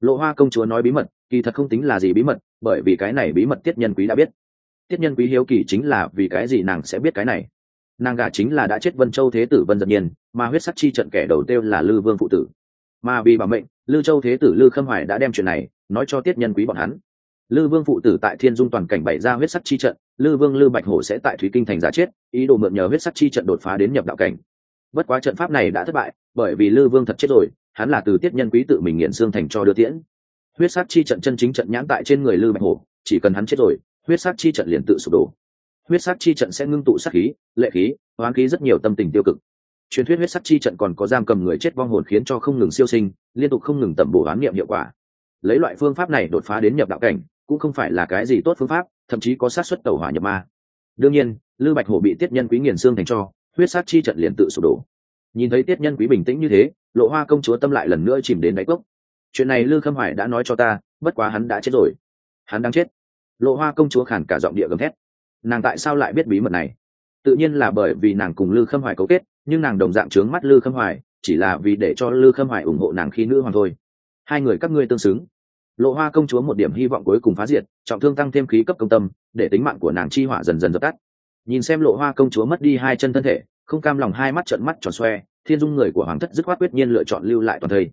Lộ hoa công chúa nói bí mật kỳ thật không tính là gì bí mật bởi vì cái này bí mật tiết nhân quý đã biết tiết nhân quý hiếu kỳ chính là vì cái gì nàng sẽ biết cái này? Nàng gà chính là đã chết vân châu thế tử vân giật nhiên, mà huyết sắc chi trận kẻ đầu tiêu là lư vương phụ tử. Mà vì bảo mệnh, lư châu thế tử lư khâm hoài đã đem chuyện này nói cho tiết nhân quý bọn hắn. Lư vương phụ tử tại thiên dung toàn cảnh bày ra huyết sắc chi trận, lư vương lư bạch hổ sẽ tại thủy kinh thành giả chết, ý đồ mượn nhờ huyết sắc chi trận đột phá đến nhập đạo cảnh. Bất quá trận pháp này đã thất bại, bởi vì lư vương thật chết rồi, hắn là từ tiết nhân quý tự mình nghiện xương thành cho đưa tiễn. Huyết sắc chi trận chân chính trận nhãn tại trên người lư bạch hổ, chỉ cần hắn chết rồi huyết sắc chi trận liền tự sụp đổ. Huyết sắc chi trận sẽ ngưng tụ sát khí, lệ khí, hoán khí rất nhiều tâm tình tiêu cực. Truyền thuyết huyết sắc chi trận còn có giam cầm người chết vong hồn khiến cho không ngừng siêu sinh, liên tục không ngừng tẩm bổ oán niệm hiệu quả. Lấy loại phương pháp này đột phá đến nhập đạo cảnh, cũng không phải là cái gì tốt phương pháp, thậm chí có sát xuất tẩu hỏa nhập ma. Đương nhiên lư bạch hổ bị tiết nhân quý nghiền xương thành cho, huyết sát chi trận liền tự sụp đổ. Nhìn thấy tiết nhân quý bình tĩnh như thế, lộ hoa công chúa tâm lại lần nữa chìm đến đáy cốc. Chuyện này lư khâm hoài đã nói cho ta, bất quá hắn đã chết rồi. Hắn đang chết lộ hoa công chúa khản cả giọng địa gầm thét. Nàng tại sao lại biết bí mật này? Tự nhiên là bởi vì nàng cùng lư khâm hoài cấu kết, nhưng nàng đồng dạng trướng mắt lư khâm hoài, chỉ là vì để cho lư khâm hoài ủng hộ nàng khi nữ hoàng thôi. Hai người các ngươi tương xứng. Lộ hoa công chúa một điểm hy vọng cuối cùng phá diệt, trọng thương tăng thêm khí cấp công tâm, để tính mạng của nàng chi hỏa dần dần dập tắt. Nhìn xem lộ hoa công chúa mất đi hai chân thân thể, không cam lòng hai mắt trợn mắt tròn xoe, thiên dung người của hoàng thất dứt khoát quyết nhiên lựa chọn lưu lại toàn thây.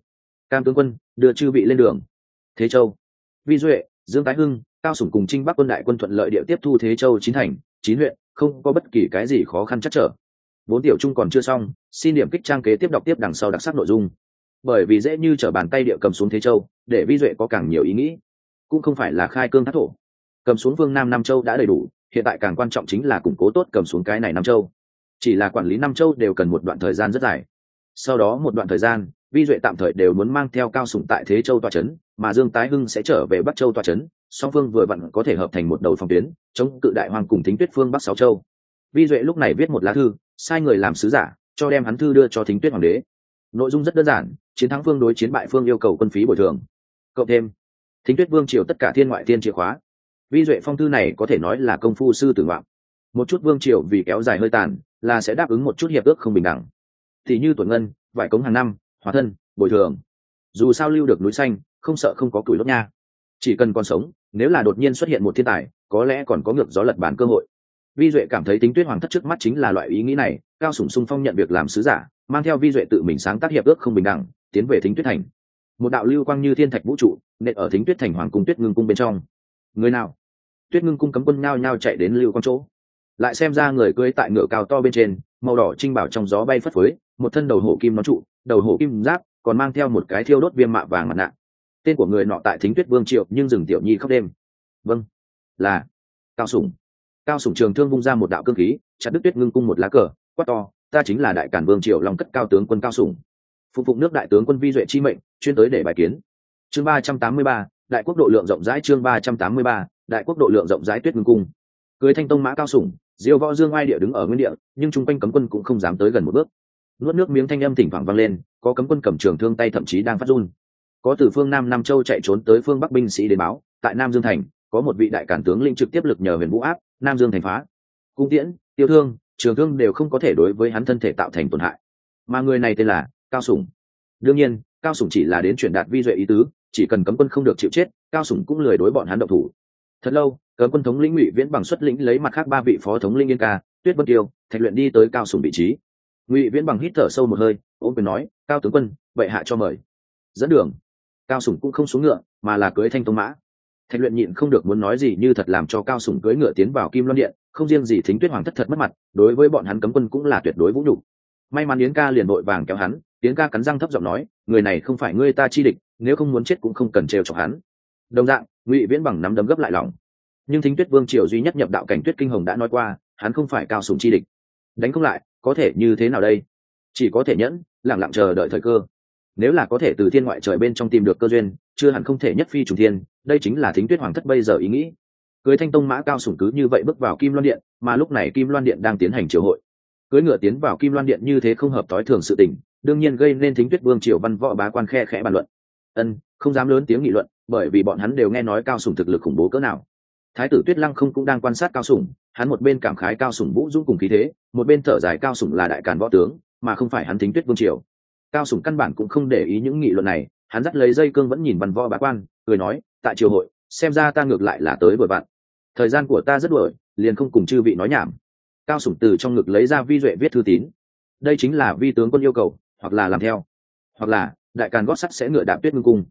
Cam tướng quân, đưa chư vị lên đường. Thế châu. Vi duệ, dương tái hưng cao sủng cùng trinh bắc quân đại quân thuận lợi địa tiếp thu thế châu chín thành, chín huyện, không có bất kỳ cái gì khó khăn chắc trở. Vốn tiểu trung còn chưa xong, xin điểm kích trang kế tiếp đọc tiếp đằng sau đặc sắc nội dung. Bởi vì dễ như t r ở bàn tay địa cầm xuống thế châu, để vi duệ có càng nhiều ý nghĩ. Cũng không phải là khai cương thác thổ. Cầm xuống vương nam nam châu đã đầy đủ, hiện tại càng quan trọng chính là củng cố tốt cầm xuống cái này nam châu. Chỉ là quản lý nam châu đều cần một đoạn thời gian rất dài. Sau đó một đoạn thời gian, vi duệ tạm thời đều muốn mang theo cao sủng tại thế châu toa c h ấ n mà dương tái hưng sẽ trở về bắc châu toa c h ấ n song phương vừa vặn có thể hợp thành một đầu phòng tuyến, chống cự đại hoàng cùng thính tuyết phương bắc sáu châu. Vi duệ lúc này viết một lá thư, sai người làm sứ giả, cho đem hắn thư đưa cho thính tuyết hoàng đế. Nội dung rất đơn giản, chiến thắng phương đối chiến bại phương yêu cầu quân phí bồi thường. Cộng thêm, thính tuyết vương triều tất cả thiên ngoại thiên chìa khóa. Vi duệ phong thư này có thể nói là công phu sư tử vọng một chút vương triều vì kéo dài hơi tàn, là sẽ đáp ứng một chút hiệp ước không bình đẳng. Thì như tuần ngân, vải cống hàng năm, hóa thân, bồi thường. Dù sao lưu được núi xanh, không sợ không có củi đốt nha. Chỉ cần còn sống nếu là đột nhiên xuất hiện một thiên tài, có lẽ còn có ngược gió lật bàn cơ hội. Vi duệ cảm thấy tính tuyết hoàng thất trước mắt chính là loại ý nghĩ này, cao sủng sung phong nhận việc làm sứ giả, mang theo vi duệ tự mình sáng tác hiệp ước không bình đẳng, tiến về thính tuyết thành. Một đạo lưu quang như thiên thạch vũ trụ, nện ở thính tuyết thành hoàng cung tuyết ngưng cung bên trong. Người nào? Tuyết ngưng cung cấm quân nhao nhao chạy đến lưu quang chỗ. Lại xem ra người cưới tại ngựa cao to bên trên, màu đỏ trinh bảo trong gió bay phất phới, một thân đầu hổ kim nó trụ, đầu hổ kim giáp, còn mang theo một cái thiêu đốt viêm mạ vàng mặt nạ tên của người nọ tại thính tuyết vương triệu nhưng dừng tiểu nhi khóc đêm. Vâng. Là cao sủng. Cao sủng trường thương vung ra một đạo cương khí, chặt đứt tuyết ngưng cung một lá cờ, quát to, ta chính là đại cản vương triều long cất cao tướng quân cao sủng. Phục vụ nước đại tướng quân vi duệ chi mệnh, chuyên tới để bài kiến. Chương ba trăm tám mươi ba, đại quốc độ lượng rộng rãi chương ba trăm tám mươi ba, đại quốc độ lượng rộng rãi tuyết ngưng cung. Cưới thanh tông mã cao sủng, diêu võ dương ai địa đứng ở nguyên địa, nhưng chung quanh cấm quân cũng không dám tới gần một bước. Nuốt nước miếng thanh âm thỉnh thoảng vang lên, có cấm quân cầm trường thương tay thậm chí đang phát run có từ phương nam nam châu chạy trốn tới phương bắc binh sĩ đến báo, tại nam dương thành, có một vị đại cản tướng linh trực tiếp lực nhờ huyền vũ áp, nam dương thành phá. Cung tiễn, tiêu thương, trường thương đều không có thể đối với hắn thân thể tạo thành tổn hại. Mà người này tên là cao sủng. Đương nhiên, cao sủng chỉ là đến truyền đạt vi duệ ý tứ, chỉ cần cấm quân không được chịu chết, cao sủng cũng lười đối bọn hắn động thủ. Thật lâu, cấm quân thống lĩnh ngụy viễn bằng xuất lĩnh lấy mặt khác ba vị phó thống lĩnh yên ca, tuyết vân tiêu, thạch luyện đi tới cao sủng vị trí. Ngụy viễn bằng hít thở sâu một hơi ôm quyền nói, cao tướng quân vậy hạ cho mời. Dẫn đường cao sủng cũng không xuống ngựa, mà là cưới thanh tông mã. Thạch luyện nhịn không được muốn nói gì như thật làm cho cao sủng cưới ngựa tiến vào kim loan điện, không riêng gì thính tuyết hoàng thất thật mất mặt, đối với bọn hắn cấm quân cũng là tuyệt đối vũ nhục. May mắn yến ca liền vội vàng kéo hắn, yến ca cắn răng thấp giọng nói, người này không phải ngươi ta chi địch, nếu không muốn chết cũng không cần trêu chọc hắn. Đồng dạng, ngụy viễn bằng nắm đấm gấp lại lòng. Nhưng thính tuyết vương triều duy nhất nhập đạo cảnh tuyết kinh hồng đã nói qua, hắn không phải cao sủng chi địch. Đánh không lại, có thể như thế nào đây? Chỉ có thể nhẫn lẳng lặng chờ đợi thời cơ nếu là có thể từ thiên ngoại trời bên trong tìm được cơ duyên, chưa hẳn không thể nhất phi trùng thiên, đây chính là thính tuyết hoàng thất bây giờ ý nghĩ. Cưới thanh tông mã cao sủng cứ như vậy bước vào kim loan điện, mà lúc này kim loan điện đang tiến hành triều hội. Cưới ngựa tiến vào kim loan điện như thế không hợp t ố i thường sự tình, đương nhiên gây nên thính tuyết vương triều văn võ bá quan khe khẽ bàn luận. Ân, không dám lớn tiếng nghị luận, bởi vì bọn hắn đều nghe nói cao sủng thực lực khủng bố cỡ nào. Thái tử tuyết lăng không cũng đang quan sát cao sủng, hắn một bên cảm khái cao sủng vũ dũng cùng khí thế, một bên thở dài cao sủng là đại càn võ tướng, mà không phải hắn thính tuyết vương triều cao sủng căn bản cũng không để ý những nghị luận này, hắn dắt lấy dây cương vẫn nhìn văn võ bá quan, cười nói, tại triều hội, xem ra ta ngược lại là tới vội vặn thời gian của ta rất đuổi, liền không cùng chư vị nói nhảm. Cao sủng từ trong ngực lấy ra vi duệ viết thư tín. Đây chính là vi tướng quân yêu cầu, hoặc là làm theo. Hoặc là, đại càn gót sắt sẽ ngựa đạp tuyết ngưng cung.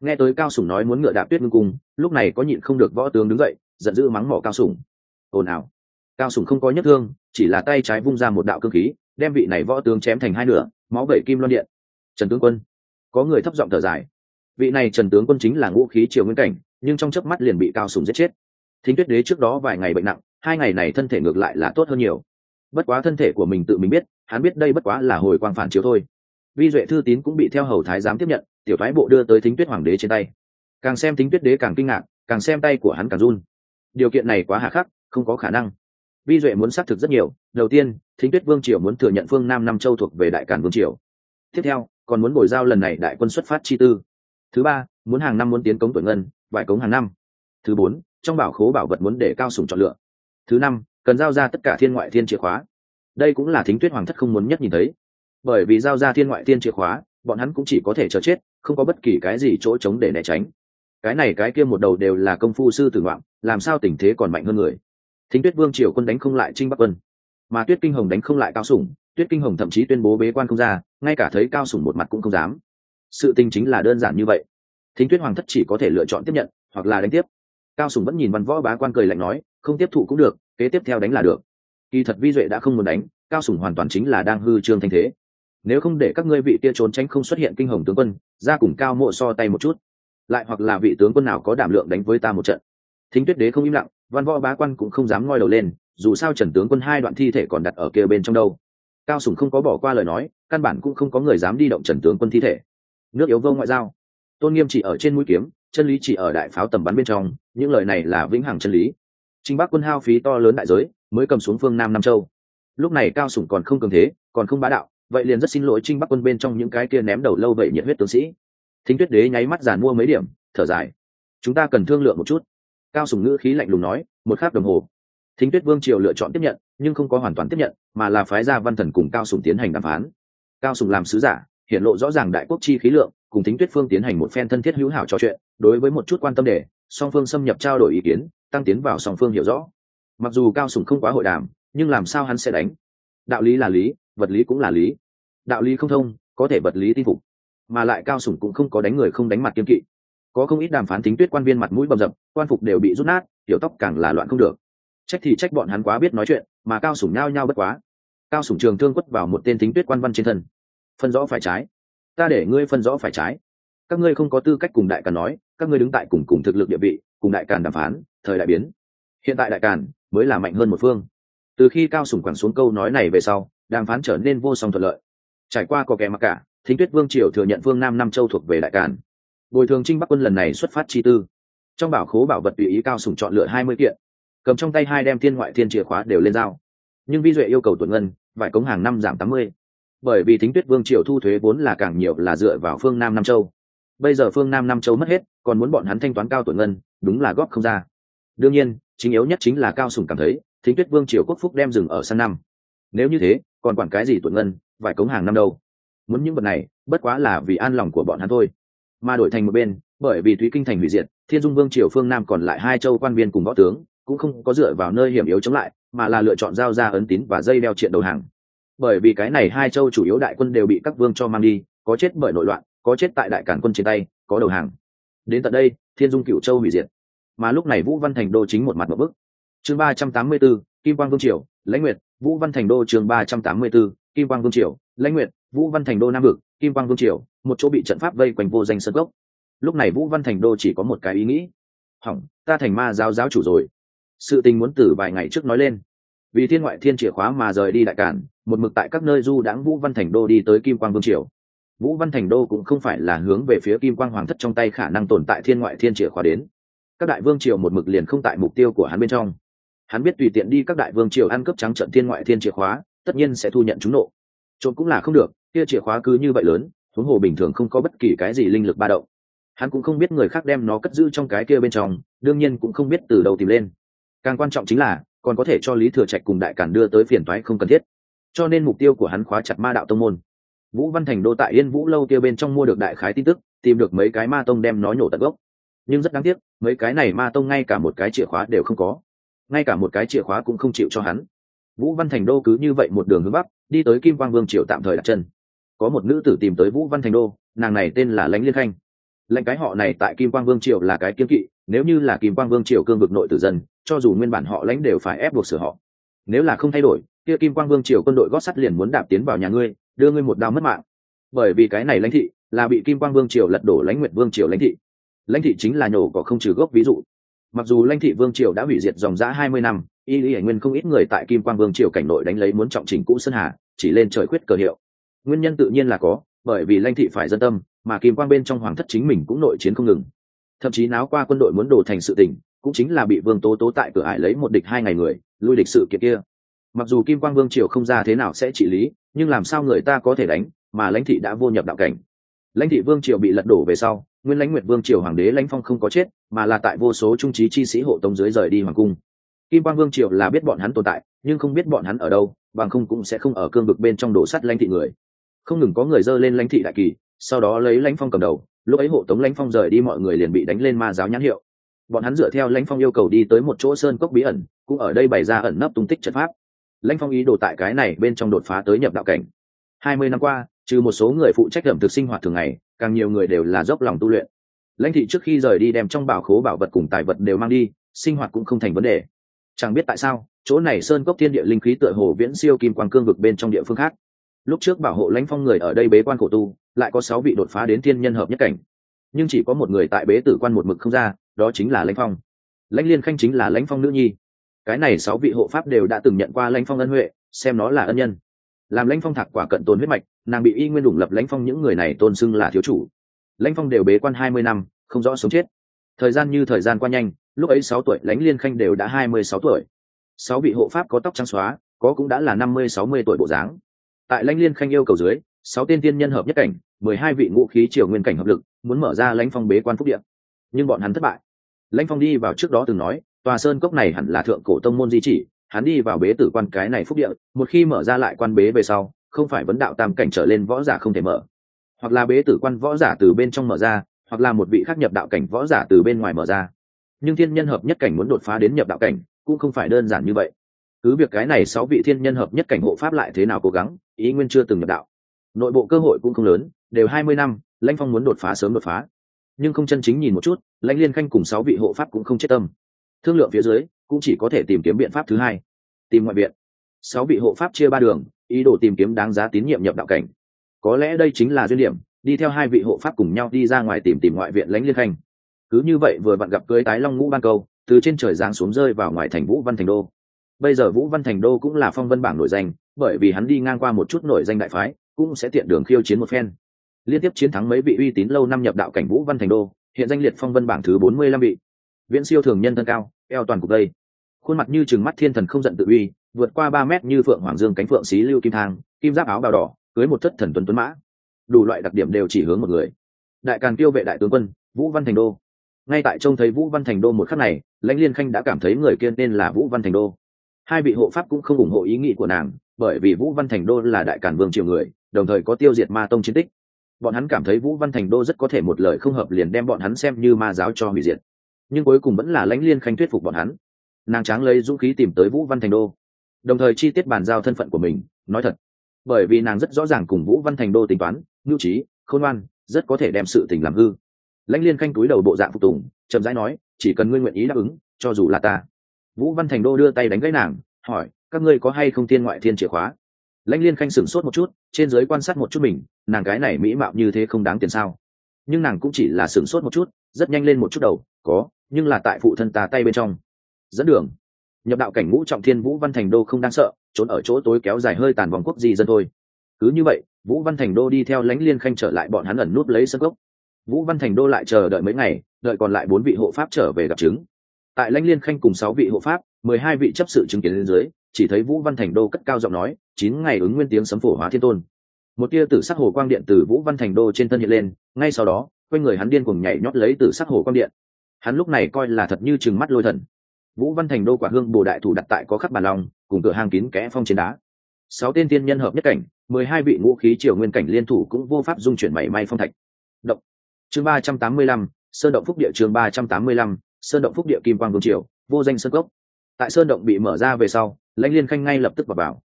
Nghe tới cao sủng nói muốn ngựa đạp tuyết ngưng cung, lúc này có nhịn không được võ tướng đứng dậy, giận dữ mắng mỏ cao sủng ồn ào. Cao sủng không có nhất thương, chỉ là tay trái vung ra một đạo cơ khí, đem vị này võ tướng chém thành hai nửa máu vẩy kim loan điện. Trần tướng quân, có người thấp giọng thở dài. Vị này trần tướng quân chính là ngũ khí triều nguyên cảnh, nhưng trong chớp mắt liền bị cao sùng giết chết. Thính tuyết đế trước đó vài ngày bệnh nặng, hai ngày này thân thể ngược lại là tốt hơn nhiều. Bất quá thân thể của mình tự mình biết, hắn biết đây bất quá là hồi quang phản chiếu thôi. Vi duệ thư tín cũng bị theo hầu thái giám tiếp nhận, tiểu thái bộ đưa tới thính tuyết hoàng đế trên tay. Càng xem thính tuyết đế càng kinh ngạc, càng xem tay của hắn càng run. Điều kiện này quá hà khắc, không có khả năng vi duệ muốn xác thực rất nhiều. Đầu tiên, thính tuyết vương triều muốn thừa nhận phương nam nam châu thuộc về đại cản vương triều. Tiếp theo, còn muốn bồi giao lần này đại quân xuất phát chi tư. Thứ ba, muốn hàng năm muốn tiến cống tuổi ngân, vải cống hàng năm. Thứ bốn, trong bảo khố bảo vật muốn để cao sùng chọn lựa. Thứ năm, cần giao ra tất cả thiên ngoại thiên chìa khóa. Đây cũng là thính tuyết hoàng thất không muốn nhất nhìn thấy. Bởi vì giao ra thiên ngoại thiên chìa khóa, bọn hắn cũng chỉ có thể chờ chết, không có bất kỳ cái gì chỗ trống để né tránh. Cái này cái kia một đầu đều là công phu sư tử ngoạm làm sao tình thế còn mạnh hơn người? Thính tuyết vương triều quân đánh không lại trinh bắc quân, mà tuyết kinh hồng đánh không lại cao sủng. Tuyết kinh hồng thậm chí tuyên bố bế quan không ra, ngay cả thấy cao sủng một mặt cũng không dám. Sự tình chính là đơn giản như vậy. Thính tuyết hoàng thất chỉ có thể lựa chọn tiếp nhận, hoặc là đánh tiếp. Cao sủng vẫn nhìn văn võ bá quan cười lạnh nói, không tiếp thụ cũng được, kế tiếp theo đánh là được. Kỳ thật vi duệ đã không muốn đánh, cao sủng hoàn toàn chính là đang hư trương thanh thế. Nếu không để các ngươi vị kia trốn tránh không xuất hiện kinh hồng tướng quân, ra cùng cao mộ so tay một chút. Lại hoặc là vị tướng quân nào có đảm lượng đánh với ta một trận thính tuyết đế không im lặng, văn võ bá quan cũng không dám ngoi đầu lên, dù sao trần tướng quân hai đoạn thi thể còn đặt ở kia bên trong đâu. Cao sủng không có bỏ qua lời nói, căn bản cũng không có người dám đi động trần tướng quân thi thể. Nước yếu vô ngoại giao. Tôn nghiêm chỉ ở trên mũi kiếm, chân lý chỉ ở đại pháo tầm bắn bên trong, những lời này là vĩnh hằng chân lý. Trinh bắc quân hao phí to lớn đại giới, mới cầm xuống phương nam nam châu. Lúc này cao sủng còn không cường thế, còn không bá đạo, vậy liền rất xin lỗi trinh bắc quân bên trong những cái kia ném đầu lâu vậy nhiệt huyết tướng sĩ. Thính tuyết đế nháy mắt giàn mua mấy điểm, thở dài. Chúng ta cần thương lượng một chút cao Sùng ngữ khí lạnh lùng nói, một khắc đồng hồ. Thính tuyết vương triều lựa chọn tiếp nhận, nhưng không có hoàn toàn tiếp nhận, mà là phái gia văn thần cùng cao sùng tiến hành đàm phán. Cao sùng làm sứ giả, hiện lộ rõ ràng đại quốc chi khí lượng, cùng thính tuyết phương tiến hành một phen thân thiết hữu hảo trò chuyện, đối với một chút quan tâm đề, song phương xâm nhập trao đổi ý kiến, tăng tiến vào song phương hiểu rõ. Mặc dù cao sùng không quá hội đàm, nhưng làm sao hắn sẽ đánh? Đạo lý là lý, vật lý cũng là lý. Đạo lý không thông, có thể vật lý tin phục, mà lại cao sùng cũng không có đánh người không đánh mặt kiên kỵ có không ít đàm phán thính tuyết quan viên mặt mũi bầm dập, quan phục đều bị rút nát, tiểu tóc càng là loạn không được. Trách thì trách bọn hắn quá biết nói chuyện, mà cao sủng nhao nhao bất quá. Cao sủng trường thương quất vào một tên thính tuyết quan văn trên thân. Phân rõ phải trái. Ta để ngươi phân rõ phải trái. Các ngươi không có tư cách cùng đại càn nói, các ngươi đứng tại cùng cùng thực lực địa vị, cùng đại càn đàm phán, thời đại biến. Hiện tại đại càn mới là mạnh hơn một phương. Từ khi cao sủng quẳng xuống câu nói này về sau, đàm phán trở nên vô song thuận lợi. Trải qua có kẻ mặc cả, thính tuyết vương triều thừa nhận phương nam nam châu thuộc về đại càn bồi thường trinh bắc quân lần này xuất phát chi tư. Trong bảo khố bảo vật tùy ý cao sủng chọn lựa hai mươi kiện. Cầm trong tay hai đem thiên ngoại thiên chìa khóa đều lên giao. Nhưng vi duệ yêu cầu tuần ngân, vải cống hàng năm giảm tám mươi. Bởi vì thính tuyết vương triều thu thuế vốn là càng nhiều là dựa vào phương nam nam châu. Bây giờ phương nam nam châu mất hết, còn muốn bọn hắn thanh toán cao tuần ngân, đúng là góp không ra. Đương nhiên, chính yếu nhất chính là cao sùng cảm thấy, thính tuyết vương triều quốc phúc đem dừng ở sang năm. Nếu như thế, còn quản cái gì tuần ngân, vải cống hàng năm đâu? Muốn những vật này, bất quá là vì an lòng của bọn hắn thôi mà đổi thành một bên bởi vì thúy kinh thành hủy diệt thiên dung vương triều phương nam còn lại hai châu quan viên cùng võ tướng cũng không có dựa vào nơi hiểm yếu chống lại mà là lựa chọn giao ra ấn tín và dây đeo triện đầu hàng. Bởi vì cái này hai châu chủ yếu đại quân đều bị các vương cho mang đi có chết bởi nội loạn có chết tại đại cản quân trên tay có đầu hàng. Đến tận đây thiên dung cựu châu hủy diệt. Mà lúc này vũ văn thành đô chính một mặt một bức. Chương ba trăm tám mươi 384, kim quang vương triều lãnh nguyệt vũ văn thành đô chương ba trăm tám mươi 384, kim quang vương triều lãnh nguyệt vũ văn thành đô nam vực kim quang vương triều một chỗ bị trận pháp vây quanh vô danh sân gốc lúc này vũ văn thành đô chỉ có một cái ý nghĩ. Hỏng, ta thành ma giáo giáo chủ rồi. Sự tình muốn từ vài ngày trước nói lên. Vì thiên ngoại thiên chìa khóa mà rời đi đại cản, một mực tại các nơi du đãng vũ văn thành đô đi tới kim quang vương triều. Vũ văn thành đô cũng không phải là hướng về phía kim quang hoàng thất trong tay khả năng tồn tại thiên ngoại thiên chìa khóa đến. Các đại vương triều một mực liền không tại mục tiêu của hắn bên trong. Hắn biết tùy tiện đi các đại vương triều ăn cướp trắng trận thiên ngoại thiên chìa khóa, tất nhiên sẽ thu nhận chúng nộ. Trộm cũng là không được, kia chìa khóa cứ như vậy lớn huống hồ bình thường không có bất kỳ cái gì linh lực ba động. Hắn cũng không biết người khác đem nó cất giữ trong cái kia bên trong, đương nhiên cũng không biết từ đầu tìm lên. Càng quan trọng chính là, còn có thể cho lý thừa trạch cùng đại cản đưa tới phiền toái không cần thiết. Cho nên mục tiêu của hắn khóa chặt ma đạo tông môn. Vũ văn thành đô tại yên vũ lâu kia bên trong mua được đại khái tin tức, tìm được mấy cái ma tông đem nó nhổ tận gốc. Nhưng rất đáng tiếc, mấy cái này ma tông ngay cả một cái chìa khóa đều không có. Ngay cả một cái chìa khóa cũng không chịu cho hắn. Vũ văn thành đô cứ như vậy một đường hướng bắc, đi tới kim quang vương triều tạm thời đặt chân có một nữ tử tìm tới vũ văn thành đô, nàng này tên là lãnh liên khanh. Lãnh cái họ này tại kim quang vương triều là cái kiên kỵ, nếu như là kim quang vương triều cương vực nội tử dân, cho dù nguyên bản họ lãnh đều phải ép buộc sửa họ. Nếu là không thay đổi, kia kim quang vương triều quân đội gót sắt liền muốn đạp tiến vào nhà ngươi, đưa ngươi một đao mất mạng. Bởi vì cái này lãnh thị là bị kim quang vương triều lật đổ lãnh nguyệt vương triều lãnh thị. Lãnh thị chính là nhổ có không trừ gốc ví dụ. Mặc dù lãnh thị vương triều đã hủy diệt dòng giã hai mươi năm, y lý nguyên không ít người tại kim quang vương triều cảnh nội đánh lấy muốn trọng trình cũ sơn hà, chỉ lên trời khuyết cờ hiệu nguyên nhân tự nhiên là có, bởi vì lanh thị phải dân tâm, mà kim quang bên trong hoàng thất chính mình cũng nội chiến không ngừng. Thậm chí náo qua quân đội muốn đổ thành sự tình cũng chính là bị vương tố tố tại cửa ải lấy một địch hai ngày người, lui địch sự kiện kia. Mặc dù kim quang vương triều không ra thế nào sẽ trị lý, nhưng làm sao người ta có thể đánh, mà lãnh thị đã vô nhập đạo cảnh. Lãnh thị vương triều bị lật đổ về sau, nguyên lãnh nguyệt vương triều hoàng đế lãnh phong không có chết, mà là tại vô số trung trí chi sĩ hộ tống dưới rời đi hoàng cung. Kim quang vương triều là biết bọn hắn tồn tại, nhưng không biết bọn hắn ở đâu, bằng không cũng sẽ không ở cương vực bên trong đổ sắt lãnh thị người không ngừng có người dơ lên lãnh thị đại kỳ, sau đó lấy lãnh phong cầm đầu, lúc ấy hộ tống lãnh phong rời đi mọi người liền bị đánh lên ma giáo nhãn hiệu. Bọn hắn dựa theo lãnh phong yêu cầu đi tới một chỗ sơn cốc bí ẩn, cũng ở đây bày ra ẩn nấp tung tích trận pháp. Lãnh phong ý đồ tại cái này bên trong đột phá tới nhập đạo cảnh. Hai mươi năm qua, trừ một số người phụ trách ẩm thực sinh hoạt thường ngày, càng nhiều người đều là dốc lòng tu luyện. Lãnh thị trước khi rời đi đem trong bảo khố bảo vật cùng tài vật đều mang đi, sinh hoạt cũng không thành vấn đề. Chẳng biết tại sao, chỗ này sơn cốc thiên địa linh khí tựa hồ viễn siêu kim quang cương vực bên trong địa phương khác lúc trước bảo hộ lãnh phong người ở đây bế quan khổ tu, lại có sáu vị đột phá đến thiên nhân hợp nhất cảnh. Nhưng chỉ có một người tại bế tử quan một mực không ra, đó chính là lãnh phong. Lãnh liên khanh chính là lãnh phong nữ nhi. Cái này sáu vị hộ pháp đều đã từng nhận qua lãnh phong ân huệ, xem nó là ân nhân. Làm lãnh phong thạc quả cận tồn huyết mạch, nàng bị y nguyên đủng lập lãnh phong những người này tôn xưng là thiếu chủ. Lãnh phong đều bế quan hai mươi năm, không rõ sống chết. Thời gian như thời gian qua nhanh, lúc ấy sáu tuổi lãnh liên khanh đều đã hai mươi sáu tuổi. Sáu vị hộ pháp có tóc trắng xóa, có cũng đã là năm mươi, sáu mươi tuổi bộ dáng tại lãnh liên khanh yêu cầu dưới sáu tiên tiên nhân hợp nhất cảnh mười hai vị ngũ khí triều nguyên cảnh hợp lực muốn mở ra lãnh phong bế quan phúc điện nhưng bọn hắn thất bại. Lãnh phong đi vào trước đó từng nói tòa sơn cốc này hẳn là thượng cổ tông môn di chỉ hắn đi vào bế tử quan cái này phúc điện, một khi mở ra lại quan bế về sau không phải vấn đạo tam cảnh trở lên võ giả không thể mở. Hoặc là bế tử quan võ giả từ bên trong mở ra hoặc là một vị khác nhập đạo cảnh võ giả từ bên ngoài mở ra. Nhưng thiên nhân hợp nhất cảnh muốn đột phá đến nhập đạo cảnh cũng không phải đơn giản như vậy cứ việc cái này sáu vị thiên nhân hợp nhất cảnh hộ pháp lại thế nào cố gắng, ý nguyên chưa từng nhập đạo. Nội bộ cơ hội cũng không lớn, đều hai mươi năm, lãnh phong muốn đột phá sớm đột phá. Nhưng không chân chính nhìn một chút, lãnh liên khanh cùng sáu vị hộ pháp cũng không chết tâm. Thương lượng phía dưới, cũng chỉ có thể tìm kiếm biện pháp thứ hai. Tìm ngoại viện. Sáu vị hộ pháp chia ba đường, ý đồ tìm kiếm đáng giá tín nhiệm nhập đạo cảnh. Có lẽ đây chính là duyên điểm, đi theo hai vị hộ pháp cùng nhau đi ra ngoài tìm tìm ngoại viện lãnh liên khanh. Cứ như vậy vừa bạn gặp cưới tái long ngũ ban câu, từ trên trời giáng xuống rơi vào ngoài thành vũ văn thành đô bây giờ vũ văn thành đô cũng là phong vân bảng nổi danh, bởi vì hắn đi ngang qua một chút nổi danh đại phái, cũng sẽ tiện đường khiêu chiến một phen. Liên tiếp chiến thắng mấy vị uy tín lâu năm nhập đạo cảnh vũ văn thành đô, hiện danh liệt phong vân bảng thứ bốn mươi lăm vị. Viễn siêu thường nhân thân cao, eo toàn cục đây. Khuôn mặt như chừng mắt thiên thần không giận tự uy, vượt qua ba mét như phượng hoàng dương cánh phượng xí lưu kim thang, kim giáp áo bào đỏ, cưới một thất thần tuấn tuấn mã. Đủ loại đặc điểm đều chỉ hướng một người. Đại càn tiêu vệ đại tướng quân, vũ văn thành đô. Ngay tại trông thấy vũ văn thành đô một khắc này, lãnh liên khanh đã cảm thấy người kia tên là vũ văn thành đô hai vị hộ pháp cũng không ủng hộ ý nghĩ của nàng, bởi vì vũ văn thành đô là đại cản vương triều người, đồng thời có tiêu diệt ma tông chiến tích. Bọn hắn cảm thấy vũ văn thành đô rất có thể một lời không hợp liền đem bọn hắn xem như ma giáo cho hủy diệt. Nhưng cuối cùng vẫn là lãnh liên khanh thuyết phục bọn hắn. Nàng tráng lấy dũng khí tìm tới vũ văn thành đô. Đồng thời chi tiết bàn giao thân phận của mình, nói thật. Bởi vì nàng rất rõ ràng cùng vũ văn thành đô tính toán ngưu trí, khôn ngoan, rất có thể đem sự tình làm hư. Lãnh liên khanh túi đầu bộ dạng phục tùng, chậm rãi nói, chỉ cần ngươi nguyện ý đáp ứng, cho dù là ta vũ văn thành đô đưa tay đánh gãy nàng, hỏi, các ngươi có hay không tiên ngoại thiên chìa khóa? Lãnh liên khanh sửng sốt một chút, trên giới quan sát một chút mình, nàng gái này mỹ mạo như thế không đáng tiền sao? Nhưng nàng cũng chỉ là sửng sốt một chút, rất nhanh lên một chút đầu, có, nhưng là tại phụ thân ta tay bên trong. Dẫn đường. Nhập đạo cảnh ngũ trọng thiên vũ văn thành đô không đáng sợ, trốn ở chỗ tối kéo dài hơi tàn vòng quốc gì dân thôi. Cứ như vậy, vũ văn thành đô đi theo lãnh liên khanh trở lại bọn hắn ẩn nút lấy sân gốc. Vũ văn thành đô lại chờ đợi mấy ngày, đợi còn lại bốn vị hộ pháp trở về gặp chứng tại lãnh liên khanh cùng sáu vị hộ pháp, mười hai vị chấp sự chứng kiến lên dưới, chỉ thấy vũ văn thành đô cất cao giọng nói, chín ngày ứng nguyên tiếng sấm phổ hóa thiên tôn. Một tia tử sắc hồ quang điện từ vũ văn thành đô trên thân hiện lên, ngay sau đó, quanh người hắn điên cuồng nhảy nhót lấy tử sắc hồ quang điện. Hắn lúc này coi là thật như chừng mắt lôi thần. Vũ văn thành đô quả hương bồ đại thủ đặt tại có khắc bàn lòng, cùng cửa hàng kín kẽ phong trên đá. Sáu tên tiên nhân hợp nhất cảnh, mười hai vị ngũ khí triều nguyên cảnh liên thủ cũng vô pháp dung chuyển mảy may phong thạch. Động. Chương ba trăm tám mươi lăm, sơn động phúc địa chương ba trăm tám mươi lăm sơn động phúc địa kim quang vương triều, vô danh sơn cốc. Tại sơn động bị mở ra về sau, lãnh liên khanh ngay lập tức vào bảo.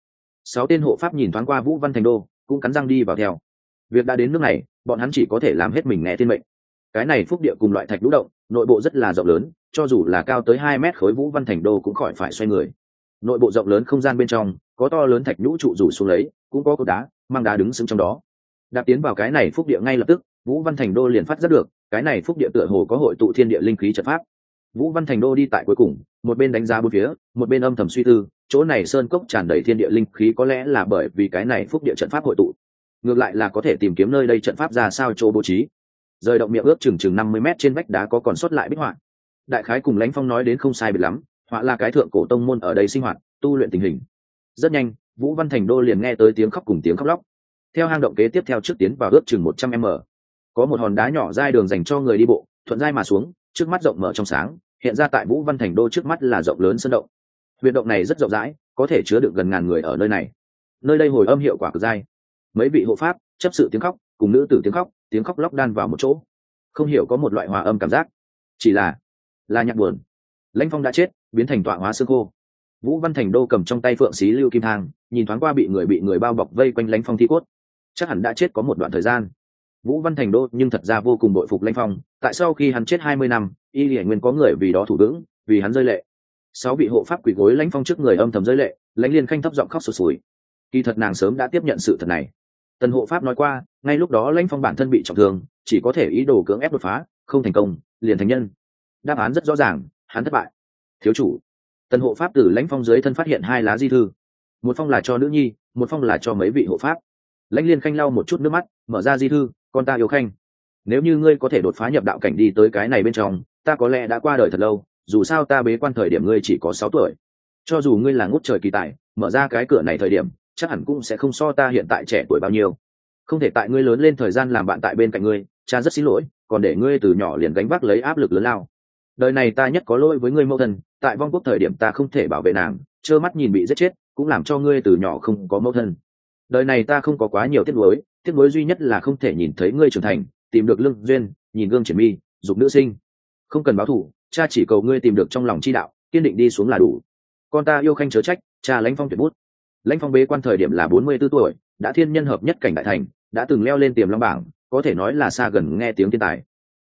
sáu tên hộ pháp nhìn thoáng qua vũ văn thành đô, cũng cắn răng đi vào theo. Việc đã đến nước này, bọn hắn chỉ có thể làm hết mình nghe thiên mệnh. Cái này phúc địa cùng loại thạch lũ động, nội bộ rất là rộng lớn, cho dù là cao tới hai mét khối vũ văn thành đô cũng khỏi phải xoay người. Nội bộ rộng lớn không gian bên trong, có to lớn thạch nhũ trụ rủ xuống lấy, cũng có cột đá mang đá đứng sững trong đó. Đạp tiến vào cái này phúc địa ngay lập tức, vũ văn thành đô liền phát rất được, cái này phúc địa tựa hồ có hội tụ thiên địa linh khí trận pháp vũ văn thành đô đi tại cuối cùng, một bên đánh giá bốn phía, một bên âm thầm suy tư, chỗ này sơn cốc tràn đầy thiên địa linh khí có lẽ là bởi vì cái này phúc địa trận pháp hội tụ. Ngược lại là có thể tìm kiếm nơi đây trận pháp ra sao chỗ bố trí. Rời động miệng ước chừng chừng năm mươi mét trên vách đá có còn sót lại bích họa. Đại khái cùng lãnh phong nói đến không sai biệt lắm, họa là cái thượng cổ tông môn ở đây sinh hoạt, tu luyện tình hình. Rất nhanh, vũ văn thành đô liền nghe tới tiếng khóc cùng tiếng khóc lóc. Theo hang động kế tiếp theo trước tiến vào ước chừng một trăm m, có một hòn đá nhỏ dai đường dành cho người đi bộ, thuận dai mà xuống, trước mắt rộng mở trong sáng hiện ra tại vũ văn thành đô trước mắt là rộng lớn sân động. Huyện động này rất rộng rãi, có thể chứa được gần ngàn người ở nơi này. Nơi đây hồi âm hiệu quả cực dai. Mấy vị hộ pháp, chấp sự tiếng khóc, cùng nữ tử tiếng khóc tiếng khóc lóc đan vào một chỗ. Không hiểu có một loại hòa âm cảm giác. Chỉ là là nhạc buồn. Lãnh phong đã chết, biến thành tọa hóa xương khô. Vũ văn thành đô cầm trong tay phượng xí lưu kim thang, nhìn thoáng qua bị người bị người bao bọc vây quanh lãnh phong thi cốt. Chắc hẳn đã chết có một đoạn thời gian vũ văn thành đô, nhưng thật ra vô cùng bội phục lanh phong. Tại sau khi hắn chết hai mươi năm, y hiển nguyên có người vì đó thủ vững, vì hắn rơi lệ. Sáu vị hộ pháp quỷ gối lãnh phong trước người âm thầm rơi lệ, lãnh liên khanh thấp giọng khóc sụt sùi. Kỳ thật nàng sớm đã tiếp nhận sự thật này. Tần hộ pháp nói qua, ngay lúc đó lãnh phong bản thân bị trọng thương, chỉ có thể ý đồ cưỡng ép đột phá, không thành công, liền thành nhân. Đáp án rất rõ ràng, hắn thất bại. Thiếu chủ. Tần hộ pháp từ lãnh phong dưới thân phát hiện hai lá di thư. Một phong là cho nữ nhi, một phong là cho mấy vị hộ pháp. Lãnh liên khanh lau một chút nước mắt, mở ra di thư con ta yêu khanh, nếu như ngươi có thể đột phá nhập đạo cảnh đi tới cái này bên trong, ta có lẽ đã qua đời thật lâu, dù sao ta bế quan thời điểm ngươi chỉ có sáu tuổi. Cho dù ngươi là ngút trời kỳ tài, mở ra cái cửa này thời điểm, chắc hẳn cũng sẽ không so ta hiện tại trẻ tuổi bao nhiêu. Không thể tại ngươi lớn lên thời gian làm bạn tại bên cạnh ngươi, cha rất xin lỗi, còn để ngươi từ nhỏ liền gánh vác lấy áp lực lớn lao. Đời này ta nhất có lỗi với ngươi mẫu thân, tại vong quốc thời điểm ta không thể bảo vệ nàng, trơ mắt nhìn bị giết chết, cũng làm cho ngươi từ nhỏ không có mẫu thân đời này ta không có quá nhiều tiếc nuối tiếc nuối duy nhất là không thể nhìn thấy ngươi trưởng thành, tìm được lương duyên, nhìn gương triển mi, dục nữ sinh. Không cần báo thủ cha chỉ cầu ngươi tìm được trong lòng chi đạo, kiên định đi xuống là đủ. Con ta yêu khanh chớ trách, cha lãnh phong tuyệt bút. Lãnh phong bế quan thời điểm là bốn mươi 44 tuổi, đã thiên nhân hợp nhất cảnh đại thành, đã từng leo lên tiềm long bảng, có thể nói là xa gần nghe tiếng thiên tài.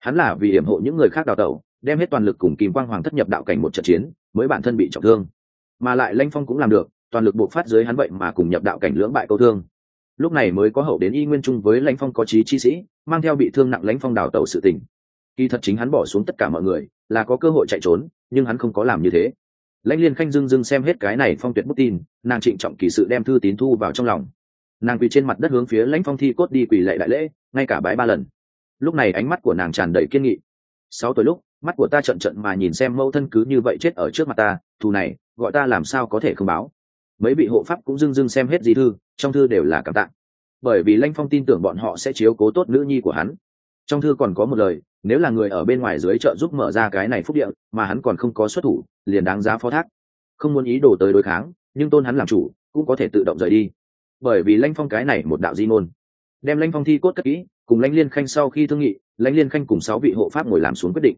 Hắn là vì hiểm hộ những người khác đào tẩu, đem hết toàn lực cùng kim quang hoàng thất nhập đạo cảnh một trận chiến, mới bản thân bị trọng thương. Mà lại lãnh phong cũng làm được toàn lực buộc phát dưới hắn vậy mà cùng nhập đạo cảnh lưỡng bại câu thương. Lúc này mới có hậu đến y nguyên trung với lãnh phong có trí chi sĩ, mang theo bị thương nặng lãnh phong đào tẩu sự tình. Kỳ thật chính hắn bỏ xuống tất cả mọi người, là có cơ hội chạy trốn, nhưng hắn không có làm như thế. Lãnh liên khanh dưng dưng xem hết cái này phong tuyệt bút tin, nàng trịnh trọng kỳ sự đem thư tín thu vào trong lòng. Nàng quỳ trên mặt đất hướng phía lãnh phong thi cốt đi quỳ lệ đại lễ, ngay cả bái ba lần. Lúc này ánh mắt của nàng tràn đầy kiên nghị. Sáu tuổi lúc, mắt của ta trận trận mà nhìn xem mẫu thân cứ như vậy chết ở trước mặt ta, thù này, gọi ta làm sao có thể không báo? Mấy vị hộ pháp cũng dưng dưng xem hết di thư, trong thư đều là cảm tạng bởi vì lanh phong tin tưởng bọn họ sẽ chiếu cố tốt nữ nhi của hắn. Trong thư còn có một lời, nếu là người ở bên ngoài dưới chợ giúp mở ra cái này phúc địa, mà hắn còn không có xuất thủ, liền đáng giá phó thác. Không muốn ý đồ tới đối kháng, nhưng tôn hắn làm chủ, cũng có thể tự động rời đi. Bởi vì lanh phong cái này một đạo di ngôn. Đem lanh phong thi cốt cất kỹ, cùng lãnh liên khanh sau khi thương nghị lãnh liên khanh cùng sáu vị hộ pháp ngồi làm xuống quyết định.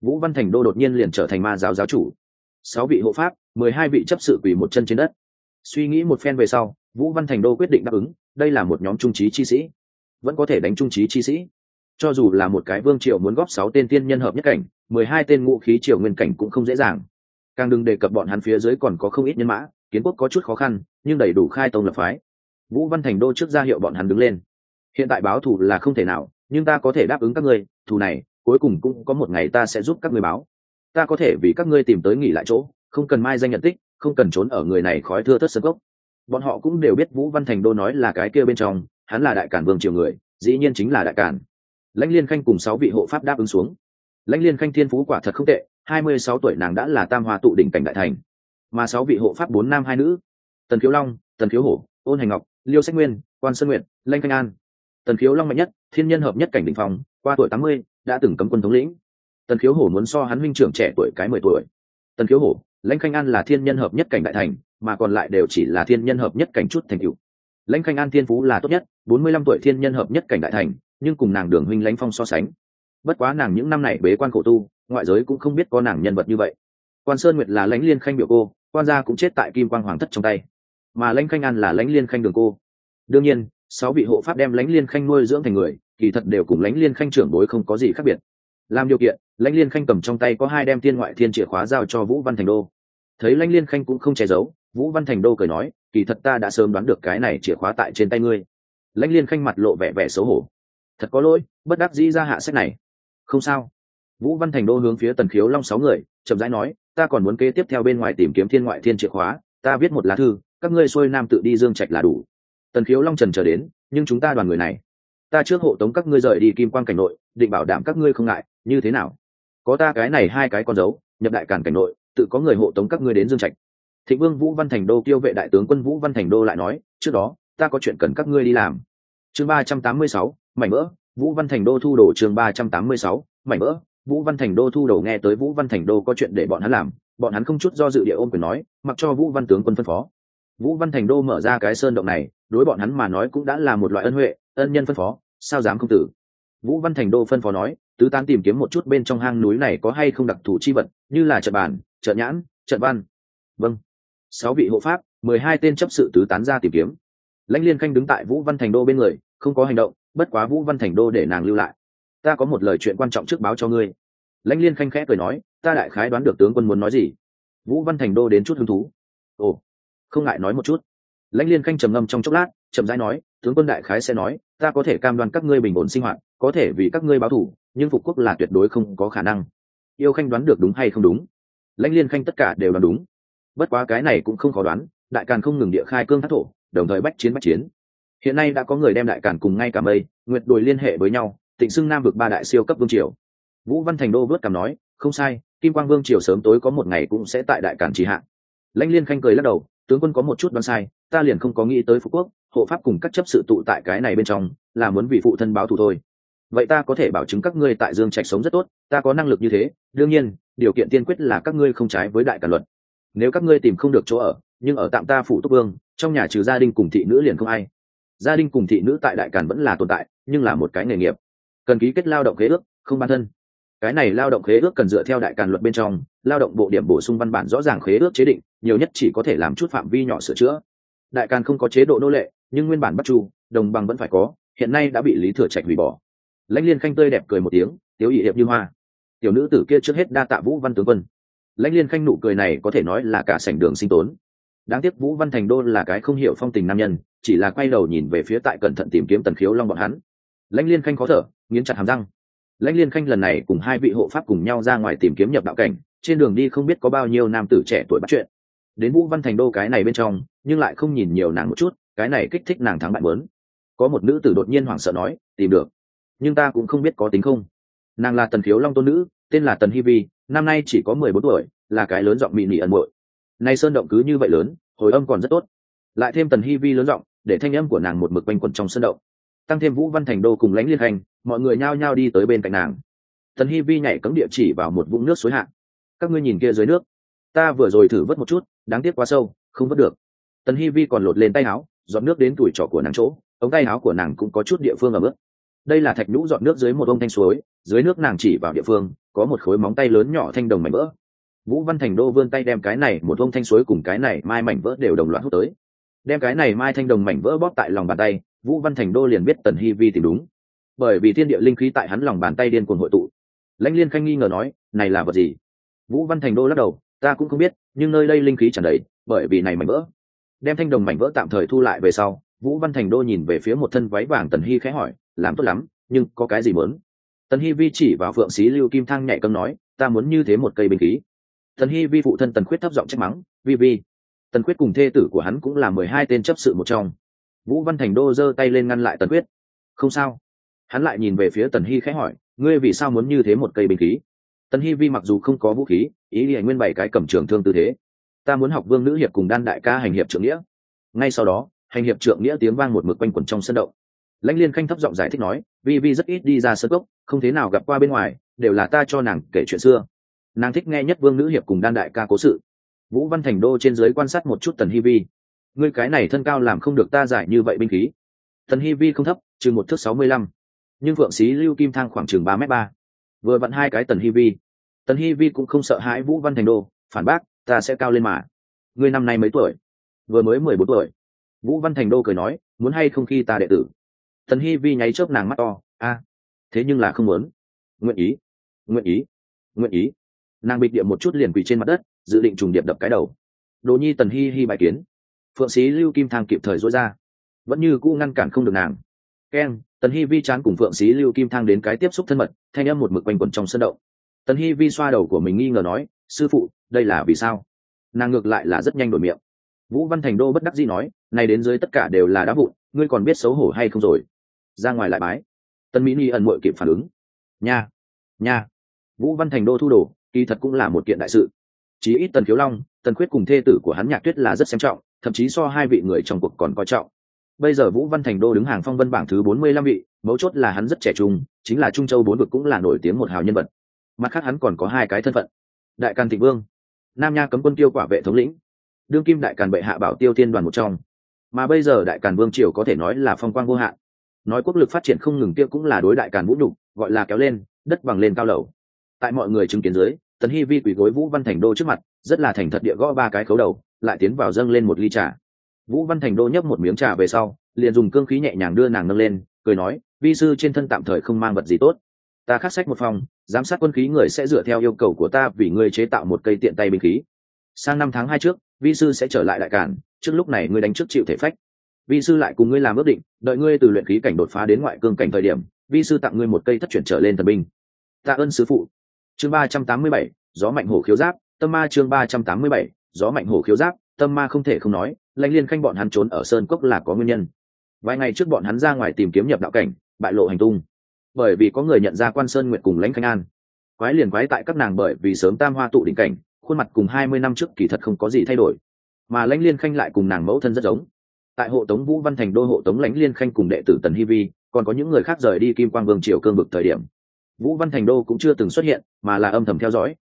Vũ văn thành đô đột nhiên liền trở thành ma giáo giáo chủ. Sáu vị hộ pháp, mười hai vị chấp sự quỳ một chân trên đất suy nghĩ một phen về sau, vũ văn thành đô quyết định đáp ứng, đây là một nhóm trung trí chi sĩ. Vẫn có thể đánh trung trí chi sĩ. Cho dù là một cái vương triều muốn góp sáu tên tiên nhân hợp nhất cảnh, mười hai tên ngũ khí triều nguyên cảnh cũng không dễ dàng. Càng đừng đề cập bọn hắn phía dưới còn có không ít nhân mã, kiến quốc có chút khó khăn, nhưng đầy đủ khai tông lập phái. Vũ văn thành đô trước ra hiệu bọn hắn đứng lên. Hiện tại báo thù là không thể nào, nhưng ta có thể đáp ứng các ngươi, thù này, cuối cùng cũng có một ngày ta sẽ giúp các ngươi báo. Ta có thể vì các ngươi tìm tới nghỉ lại chỗ, không cần mai danh nhận tích không cần trốn ở người này khói thưa thất sân gốc. Bọn họ cũng đều biết vũ văn thành đô nói là cái kia bên trong, hắn là đại cản vương triều người, dĩ nhiên chính là đại cản. Lãnh liên khanh cùng sáu vị hộ pháp đáp ứng xuống. Lãnh liên khanh thiên phú quả thật không tệ, hai mươi sáu tuổi nàng đã là tam hoa tụ đỉnh cảnh đại thành. Mà sáu vị hộ pháp bốn nam hai nữ, tần khiếu long, tần khiếu hổ, ôn hành ngọc, liêu sách nguyên, quan sơn nguyện lanh khanh an. Tần khiếu long mạnh nhất, thiên nhân hợp nhất cảnh đ ỉ n h phòng qua tuổi tám mươi, đã từng cấm quân thống lĩnh. Tần khiếu hổ muốn so hắn huynh trưởng trẻ tuổi cái mười tuổi. Tần khiếu hổ lãnh khanh an là thiên nhân hợp nhất cảnh đại thành, mà còn lại đều chỉ là thiên nhân hợp nhất cảnh chút thành cựu lãnh khanh an thiên phú là tốt nhất, bốn mươi lăm tuổi thiên nhân hợp nhất cảnh đại thành, nhưng cùng nàng đường huynh lãnh phong so sánh. Bất quá nàng những năm này bế quan khổ tu, ngoại giới cũng không biết có nàng nhân vật như vậy. Quan sơn nguyệt là lãnh liên khanh biểu cô, quan gia cũng chết tại kim quang hoàng thất trong tay. Mà lãnh khanh an là lãnh liên khanh đường cô. Đương nhiên, sáu vị hộ pháp đem lãnh liên khanh nuôi dưỡng thành người, kỳ thật đều cùng lãnh liên khanh trưởng bối không có gì khác biệt. Làm điều kiện, lãnh liên khanh cầm trong tay có hai đem tiên ngoại thiên chìa khóa giao cho vũ văn thành đô thấy lãnh liên khanh cũng không che giấu, vũ văn thành đô cười nói, kỳ thật ta đã sớm đoán được cái này chìa khóa tại trên tay ngươi. Lãnh liên khanh mặt lộ vẻ vẻ xấu hổ. Thật có lỗi, bất đắc dĩ ra hạ sách này. Không sao. Vũ văn thành đô hướng phía tần khiếu long sáu người, chậm rãi nói, ta còn muốn kế tiếp theo bên ngoài tìm kiếm thiên ngoại thiên chìa khóa, ta viết một lá thư, các ngươi xuôi nam tự đi dương trạch là đủ. Tần khiếu long trần trở đến, nhưng chúng ta đoàn người này, ta trước hộ tống các ngươi rời đi kim quan cảnh nội, định bảo đảm các ngươi không ngại, như thế nào? Có ta cái này hai cái con dấu, nhập đại cản cảnh nội tự có người hộ tống các ngươi đến dương trạch. Thịnh vương vũ văn thành đô kêu vệ đại tướng quân vũ văn thành đô lại nói, trước đó, ta có chuyện cần các ngươi đi làm. Chương ba trăm tám mươi sáu, mảnh mỡ vũ văn thành đô thu đồ chương ba trăm tám mươi sáu, mảnh mỡ vũ văn thành đô thu đồ nghe tới vũ văn thành đô có chuyện để bọn hắn làm, bọn hắn không chút do dự địa ôm quyền nói, mặc cho vũ văn tướng quân phân phó. Vũ văn thành đô mở ra cái sơn động này, đối bọn hắn mà nói cũng đã là một loại ân huệ, ân nhân phân phó, sao dám không tử. Vũ văn thành đô phân phó nói, tứ tán tìm kiếm một chút bên trong hang núi này có hay không đặc thù chi vật, như là trận bàn trận nhãn, trận văn. Vâng. Sáu vị hộ pháp, mười hai tên chấp sự tứ tán ra tìm kiếm. Lãnh liên khanh đứng tại vũ văn thành đô bên người, không có hành động, bất quá vũ văn thành đô để nàng lưu lại. Ta có một lời chuyện quan trọng trước báo cho ngươi. Lãnh liên khanh khẽ cười nói, ta đại khái đoán được tướng quân muốn nói gì. Vũ văn thành đô đến chút hứng thú. Ồ, không ngại nói một chút. Lãnh liên khanh trầm ngâm trong chốc lát, chậm rãi nói, tướng quân đại khái sẽ nói, ta có thể cam đoan các ngươi bình ổn sinh hoạt, có thể vì các ngươi báo thủ nhưng phục quốc là tuyệt đối không có khả năng. Yêu khanh đoán được đúng hay không đúng? Lãnh liên khanh tất cả đều đoán đúng. Bất quá cái này cũng không khó đoán, đại càn không ngừng địa khai cương thác thổ, đồng thời bách chiến bách chiến. Hiện nay đã có người đem đại càn cùng ngay cả mây, nguyệt đồi liên hệ với nhau, tịnh xưng nam vực ba đại siêu cấp vương triều. Vũ văn thành đô vớt cảm nói, không sai, kim quang vương triều sớm tối có một ngày cũng sẽ tại đại càn trì hạ. Lãnh liên khanh cười lắc đầu, tướng quân có một chút đoán sai, ta liền không có nghĩ tới phú quốc, hộ pháp cùng các chấp sự tụ tại cái này bên trong, là muốn vì phụ thân báo thù thôi vậy ta có thể bảo chứng các ngươi tại dương trạch sống rất tốt, ta có năng lực như thế, đương nhiên, điều kiện tiên quyết là các ngươi không trái với đại càn luật. Nếu các ngươi tìm không được chỗ ở, nhưng ở tạm ta phủ túc vương, trong nhà trừ gia đình cùng thị nữ liền không ai. Gia đình cùng thị nữ tại đại càn vẫn là tồn tại, nhưng là một cái nghề nghiệp. Cần ký kết lao động khế ước, không bản thân. Cái này lao động khế ước cần dựa theo đại càn luật bên trong, lao động bộ điểm bổ sung văn bản rõ ràng khế ước chế định, nhiều nhất chỉ có thể làm chút phạm vi nhỏ sửa chữa. Đại càn không có chế độ nô lệ, nhưng nguyên bản bắt chu đồng bằng vẫn phải có, hiện nay đã bị lý thừa trạch hủy bỏ lãnh liên khanh tươi đẹp cười một tiếng tiếu ỵ hiệp như hoa, tiểu nữ tử kia trước hết đa tạ vũ văn tướng quân. Lãnh liên khanh nụ cười này có thể nói là cả sảnh đường sinh tốn. Đáng tiếc vũ văn thành đô là cái không hiểu phong tình nam nhân, chỉ là quay đầu nhìn về phía tại cẩn thận tìm kiếm tần khiếu long bọn hắn. Lãnh liên khanh khó thở, nghiến chặt hàm răng. Lãnh liên khanh lần này cùng hai vị hộ pháp cùng nhau ra ngoài tìm kiếm nhập đạo cảnh, trên đường đi không biết có bao nhiêu nam tử trẻ tuổi bắt chuyện. Đến vũ văn thành đô cái này bên trong, nhưng lại không nhìn nhiều nàng một chút, cái này kích thích nàng thắng bạn mớn có một nữ tử đột nhiên hoảng sợ nói, tìm được nhưng ta cũng không biết có tính không. Nàng là tần khiếu long tôn nữ, tên là tần hi vi, năm nay chỉ có mười bốn tuổi, là cái lớn giọng mị nị ẩn muội. Nay sơn động cứ như vậy lớn, hồi âm còn rất tốt. Lại thêm tần hi vi lớn giọng, để thanh âm của nàng một mực quanh quẩn trong sơn động. Tăng thêm vũ văn thành đô cùng lãnh liên hành, mọi người nhao nhao đi tới bên cạnh nàng. Tần hi vi nhảy cấm địa chỉ vào một vũng nước suối hạ. Các ngươi nhìn kia dưới nước. Ta vừa rồi thử vớt một chút, đáng tiếc quá sâu, không vớt được. Tần hi vi còn lột lên tay áo, dọn nước đến tuổi trỏ của nàng chỗ, ống tay áo của nàng cũng có chút địa phương ở bước đây là thạch nhũ dọn nước dưới một ông thanh suối, dưới nước nàng chỉ vào địa phương, có một khối móng tay lớn nhỏ thanh đồng mảnh vỡ. Vũ văn thành đô vươn tay đem cái này, một ông thanh suối cùng cái này mai mảnh vỡ đều đồng loạt hút tới. Đem cái này mai thanh đồng mảnh vỡ bóp tại lòng bàn tay, vũ văn thành đô liền biết tần hi vi tìm đúng. Bởi vì thiên địa linh khí tại hắn lòng bàn tay điên cuồng hội tụ. Lãnh liên khanh nghi ngờ nói, này là vật gì? Vũ văn thành đô lắc đầu, ta cũng không biết, nhưng nơi đây linh khí tràn đầy, bởi vì này mảnh vỡ. Đem thanh đồng mảnh vỡ tạm thời thu lại về sau, vũ văn thành đô nhìn về phía một thân váy vàng tần hy khẽ hỏi làm tốt lắm, nhưng có cái gì muốn? Tần Hi vi chỉ vào phượng xí lưu kim thang nhạy cấm nói, ta muốn như thế một cây binh khí. Tần Hi vi phụ thân tần khuyết thấp giọng trách mắng, vi vi. Tần khuyết cùng thê tử của hắn cũng là mười hai tên chấp sự một trong. Vũ văn thành đô giơ tay lên ngăn lại tần khuyết. Không sao. Hắn lại nhìn về phía tần Hi khẽ hỏi, ngươi vì sao muốn như thế một cây binh khí? Tần Hi vi mặc dù không có vũ khí, ý nghĩa nguyên bảy cái cầm trường thương tư thế. Ta muốn học vương nữ hiệp cùng đan đại ca hành hiệp trưởng nghĩa. Ngay sau đó, hành hiệp trưởng nghĩa tiếng vang một mực quanh quẩn trong sân động lãnh liên khanh thấp giọng giải thích nói, vi vi rất ít đi ra sân gốc không thế nào gặp qua bên ngoài, đều là ta cho nàng kể chuyện xưa. Nàng thích nghe nhất vương nữ hiệp cùng đan đại ca cố sự. Vũ văn thành đô trên dưới quan sát một chút tần hi vi. Ngươi cái này thân cao làm không được ta giải như vậy binh khí. Tần hi vi không thấp, chừng một thước sáu mươi lăm, nhưng phượng sĩ lưu kim thang khoảng chừng ba m ba. Vừa vặn hai cái tần hi vi. Tần hi vi cũng không sợ hãi vũ văn thành đô, phản bác, ta sẽ cao lên mà. Ngươi năm nay mấy tuổi? Vừa mới mười bốn tuổi. Vũ văn thành đô cười nói, muốn hay không khi ta đệ tử? Tần hi vi nháy chớp nàng mắt to. A, thế nhưng là không muốn. Nguyện ý nguyện ý nguyện ý. Nàng bịch điệm một chút liền quỳ trên mặt đất, dự định trùng điệp đập cái đầu. Đồ nhi tần hi hi bài kiến. Phượng sĩ lưu kim thang kịp thời dối ra. Vẫn như cũ ngăn cản không được nàng. Keng, tần hi vi chán cùng phượng sĩ lưu kim thang đến cái tiếp xúc thân mật, thanh âm một mực quanh quẩn trong sân động. Tần hi vi xoa đầu của mình nghi ngờ nói, sư phụ, đây là vì sao? Nàng ngược lại là rất nhanh đổi miệng. Vũ văn thành đô bất đắc dĩ nói, này đến dưới tất cả đều là đá vụn, ngươi còn biết xấu hổ hay không rồi? Ra ngoài lại bái. Tân mỹ ni ẩn mội kịp phản ứng. Nha nha. Vũ văn thành đô thu đồ, kỳ thật cũng là một kiện đại sự. Chí ít tần khiếu long, tần khuyết cùng thê tử của hắn nhạc tuyết là rất xem trọng, thậm chí so hai vị người trong cuộc còn coi trọng. Bây giờ vũ văn thành đô đứng hàng phong vân bảng thứ bốn mươi lăm vị, mấu chốt là hắn rất trẻ trung, chính là trung châu bốn vực cũng là nổi tiếng một hào nhân vật. Mặt khác hắn còn có hai cái thân phận. Đại càn thịnh vương, nam nha cấm quân tiêu quả vệ thống lĩnh, đương kim đại càn bệ hạ bảo tiêu tiên đoàn một trong. Mà bây giờ đại càn vương triều có thể nói là phong quang vô hạn nói quốc lực phát triển không ngừng kia cũng là đối đại càn vũ nhục, gọi là kéo lên, đất bằng lên cao lầu. Tại mọi người chứng kiến dưới, tần hy vi quỳ gối vũ văn thành đô trước mặt, rất là thành thật địa gõ ba cái khấu đầu, lại tiến vào dâng lên một ly trà. Vũ văn thành đô nhấp một miếng trà về sau, liền dùng cương khí nhẹ nhàng đưa nàng nâng lên, cười nói, vi sư trên thân tạm thời không mang vật gì tốt. Ta khắc sách một phòng, giám sát quân khí người sẽ dựa theo yêu cầu của ta vì ngươi chế tạo một cây tiện tay binh khí. Sang năm tháng hai trước, vi sư sẽ trở lại đại cản trước lúc này ngươi đánh trước chịu thể phách vi sư lại cùng ngươi làm ước định, đợi ngươi từ luyện khí cảnh đột phá đến ngoại cương cảnh thời điểm, vi sư tặng ngươi một cây thất chuyển trở lên thần binh. Tạ ơn sứ phụ. Chương ba trăm tám mươi bảy, gió mạnh hổ khiếu giáp, tâm ma chương ba trăm tám mươi bảy, gió mạnh hổ khiếu giáp, tâm ma không thể không nói, lãnh liên khanh bọn hắn trốn ở sơn cốc là có nguyên nhân. Vài ngày trước bọn hắn ra ngoài tìm kiếm nhập đạo cảnh, bại lộ hành tung. Bởi vì có người nhận ra quan sơn nguyện cùng lãnh khanh an. Quái liền quái tại các nàng bởi vì sớm tam hoa tụ đỉnh cảnh, khuôn mặt cùng hai mươi năm trước kỳ thật không có gì thay đổi. Mà lãnh liên khanh lại cùng nàng mẫu thân rất giống tại hộ tống vũ văn thành đô hộ tống lãnh liên khanh cùng đệ tử tần hi vi, còn có những người khác rời đi kim quang vương triều cương vực thời điểm. Vũ văn thành đô cũng chưa từng xuất hiện, mà là âm thầm theo dõi.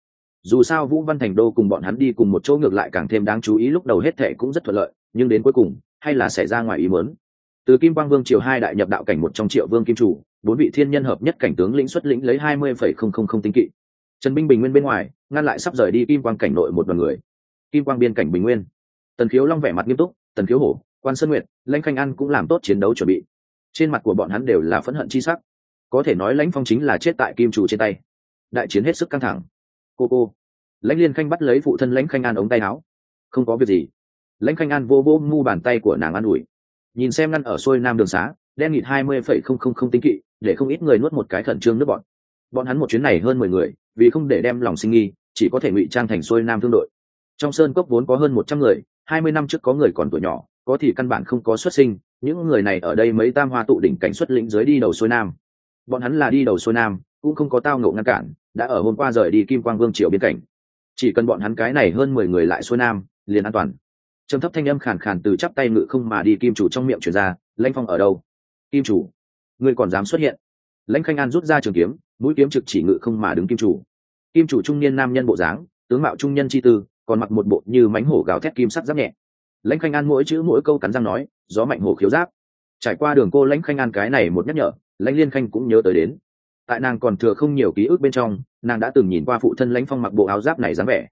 Dù sao vũ văn thành đô cùng bọn hắn đi cùng một chỗ ngược lại càng thêm đáng chú ý, lúc đầu hết thệ cũng rất thuận lợi, nhưng đến cuối cùng, hay là xảy ra ngoài ý muốn. Từ kim quang vương triều hai đại nhập đạo cảnh một trong triệu vương kim chủ, bốn vị thiên nhân hợp nhất cảnh tướng lĩnh xuất lĩnh lấy hai mươi phẩy không không không tinh kỵ. Trần binh bình nguyên bên ngoài, ngăn lại sắp rời đi kim quang cảnh nội một đoàn người. Kim quang biên cảnh bình nguyên. Tần khiếu long vẻ mặt nghiêm túc, tần khiếu hổ quan sơn nguyệt, lãnh khanh ăn cũng làm tốt chiến đấu chuẩn bị. Trên mặt của bọn hắn đều là phẫn hận chi sắc. Có thể nói lãnh phong chính là chết tại kim chủ trên tay. Đại chiến hết sức căng thẳng. Cô cô. Lãnh liên khanh bắt lấy phụ thân lãnh khanh an ống tay áo. Không có việc gì. Lãnh khanh an vô vô ngu bàn tay của nàng an ủi. Nhìn xem ngăn ở xuôi nam đường xá, đen nghịt hai mươi phẩy không không không tính kỵ, để không ít người nuốt một cái khẩn trương nước bọn. Bọn hắn một chuyến này hơn mười người, vì không để đem lòng sinh nghi, chỉ có thể ngụy trang thành xuôi nam thương đội. Trong sơn cốc vốn có hơn một trăm người, hai mươi năm trước có người còn tuổi nhỏ có thì căn bản không có xuất sinh, những người này ở đây mấy tam hoa tụ đỉnh cảnh xuất lĩnh dưới đi đầu xuôi nam. Bọn hắn là đi đầu xuôi nam, cũng không có tao ngộ ngăn cản, đã ở hôm qua rời đi kim quang vương triều biên cảnh. Chỉ cần bọn hắn cái này hơn mười người lại xuôi nam, liền an toàn. Trầm thấp thanh âm khàn khàn từ chắp tay ngự không mà đi kim chủ trong miệng chuyển ra, lãnh phong ở đâu? Kim chủ, ngươi còn dám xuất hiện? Lãnh khanh an rút ra trường kiếm, mũi kiếm trực chỉ ngự không mà đứng kim chủ. Kim chủ trung niên nam nhân bộ dáng, tướng mạo trung nhân chi tư, còn mặc một bộ như mánh hổ gào thét kim sắt giáp nhẹ lãnh khanh an mỗi chữ mỗi câu cắn răng nói, gió mạnh hổ khiếu giáp. Trải qua đường cô lãnh khanh an cái này một nhắc nhở, lãnh liên khanh cũng nhớ tới đến. Tại nàng còn thừa không nhiều ký ức bên trong, nàng đã từng nhìn qua phụ thân lãnh phong mặc bộ áo giáp này dáng vẻ.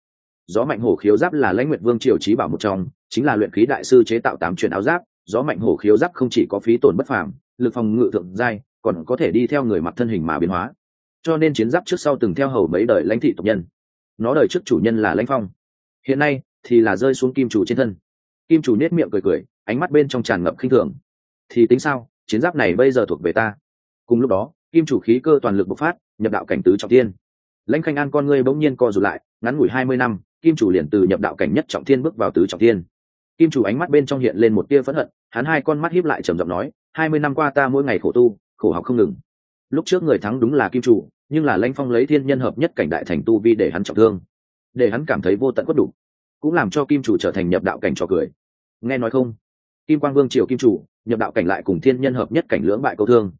Gió mạnh hổ khiếu giáp là lãnh nguyệt vương triều trí bảo một trong, chính là luyện khí đại sư chế tạo tám truyền áo giáp, gió mạnh hổ khiếu giáp không chỉ có phí tổn bất phàm, lực phòng ngự thượng giai, còn có thể đi theo người mặc thân hình mà biến hóa. Cho nên chiến giáp trước sau từng theo hầu mấy đời lãnh thị tộc nhân. Nó đời trước chủ nhân là lãnh phong. Hiện nay thì là rơi xuống kim chủ trên thân kim chủ nết miệng cười cười, ánh mắt bên trong tràn ngập khinh thường. Thì tính sao, chiến giáp này bây giờ thuộc về ta. Cùng lúc đó, kim chủ khí cơ toàn lực bộc phát, nhập đạo cảnh tứ trọng thiên. Lãnh khanh an con ngươi bỗng nhiên co rụt lại, ngắn ngủi hai mươi năm, kim chủ liền từ nhập đạo cảnh nhất trọng thiên bước vào tứ trọng thiên. Kim chủ ánh mắt bên trong hiện lên một tia phẫn hận, hắn hai con mắt hiếp lại trầm giọng nói, hai mươi năm qua ta mỗi ngày khổ tu, khổ học không ngừng. Lúc trước người thắng đúng là kim chủ, nhưng là lãnh phong lấy thiên nhân hợp nhất cảnh đại thành tu vi để hắn trọng thương, để hắn cảm thấy vô tận quất đủ, cũng làm cho kim chủ trở thành nhập đạo cảnh trò cười nghe nói không? Kim quang vương triều kim chủ, nhập đạo cảnh lại cùng thiên nhân hợp nhất cảnh lưỡng bại câu thương.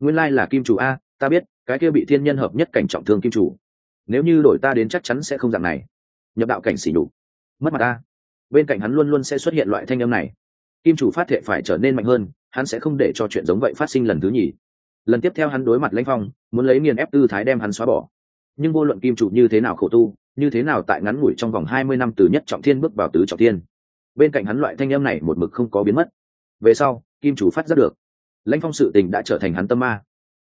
Nguyên lai là kim chủ a, ta biết, cái kia bị thiên nhân hợp nhất cảnh trọng thương kim chủ. Nếu như đổi ta đến chắc chắn sẽ không dạng này. Nhập đạo cảnh xỉ đủ mất mặt ta bên cạnh hắn luôn luôn sẽ xuất hiện loại thanh âm này. Kim chủ phát thệ phải trở nên mạnh hơn, hắn sẽ không để cho chuyện giống vậy phát sinh lần thứ nhì. Lần tiếp theo hắn đối mặt lãnh phong, muốn lấy nghiền ép tư thái đem hắn xóa bỏ. Nhưng vô luận kim chủ như thế nào khổ tu, như thế nào tại ngắn ngủi trong vòng hai mươi năm từ nhất trọng thiên bước vào tứ trọng thiên bên cạnh hắn loại thanh em này một mực không có biến mất. Về sau, kim chủ phát giác được, lãnh phong sự tình đã trở thành hắn tâm ma.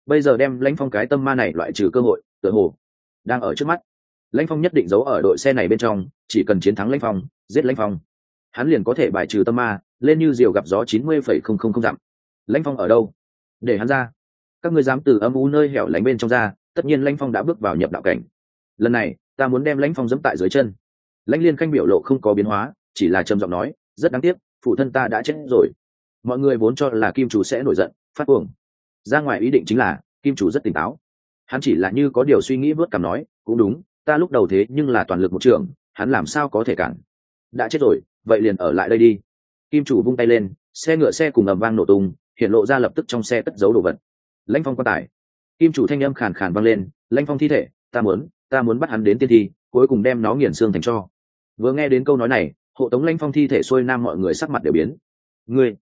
Bây giờ đem lãnh phong cái tâm ma này loại trừ cơ hội, tựa hồ đang ở trước mắt. Lãnh phong nhất định giấu ở đội xe này bên trong, chỉ cần chiến thắng lãnh phong, giết lãnh phong, hắn liền có thể bài trừ tâm ma, lên như diều gặp gió chín mươi phẩy không không không dặm. Lãnh phong ở đâu? Để hắn ra. Các ngươi dám từ âm u nơi hẻo lánh bên trong ra, tất nhiên lãnh phong đã bước vào nhập đạo cảnh. Lần này, ta muốn đem lãnh phong dẫm tại dưới chân. Lãnh liên khanh biểu lộ không có biến hóa chỉ là trầm giọng nói, rất đáng tiếc, phụ thân ta đã chết rồi. Mọi người vốn cho là kim chủ sẽ nổi giận, phát cuồng. Ra ngoài ý định chính là, kim chủ rất tỉnh táo. Hắn chỉ là như có điều suy nghĩ vớt cảm nói, cũng đúng, ta lúc đầu thế nhưng là toàn lực một trường, hắn làm sao có thể cản? Đã chết rồi, vậy liền ở lại đây đi. Kim chủ vung tay lên, xe ngựa xe cùng ầm vang nổ tung, hiện lộ ra lập tức trong xe cất giấu đồ vật. Lãnh phong quan tài. Kim chủ thanh âm khàn khàn vang lên, lãnh phong thi thể, ta muốn ta muốn bắt hắn đến tiên thi, cuối cùng đem nó nghiền xương thành cho vừa nghe đến câu nói này hộ tống lanh phong thi thể xuôi nam mọi người sắc mặt đều biến. Ngươi,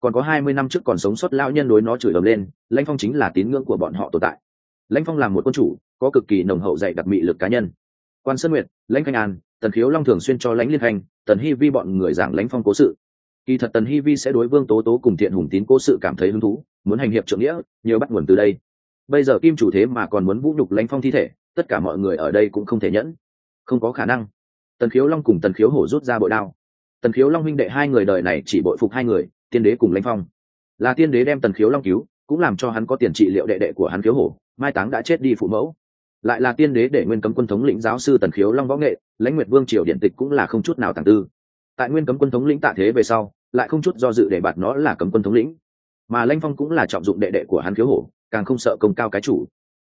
còn có hai mươi năm trước còn sống sót lão nhân đối nó chửi ầm lên, lanh phong chính là tín ngưỡng của bọn họ tồn tại. Lãnh phong làm một quân chủ, có cực kỳ nồng hậu dạy đặc mị lực cá nhân. Quan sơn nguyệt lãnh khanh an, tần khiếu long thường xuyên cho lãnh liên khanh, tần hy vi bọn người giảng lãnh phong cố sự. Kỳ thật tần hy vi sẽ đối vương tố tố cùng thiện hùng tín cố sự cảm thấy hứng thú, muốn hành hiệp trưởng nghĩa nhớ bắt nguồn từ đây. Bây giờ kim chủ thế mà còn muốn vũ nhục lãnh phong thi thể, tất cả mọi người ở đây cũng không thể nhẫn. Không có khả năng tần khiếu long cùng tần khiếu hổ rút ra bội đao. Tần khiếu long huynh đệ hai người đời này chỉ bội phục hai người, tiên đế cùng lãnh phong. Là tiên đế đem tần khiếu long cứu, cũng làm cho hắn có tiền trị liệu đệ đệ của hắn khiếu hổ, mai táng đã chết đi phụ mẫu. Lại là tiên đế để nguyên cấm quân thống lĩnh giáo sư tần khiếu long võ nghệ, lãnh nguyệt vương triều điện tịch cũng là không chút nào tàng tư. Tại nguyên cấm quân thống lĩnh tạ thế về sau, lại không chút do dự để bạt nó là cấm quân thống lĩnh. Mà lãnh phong cũng là trọng dụng đệ đệ của hắn khiếu hổ, càng không sợ công cao cái chủ.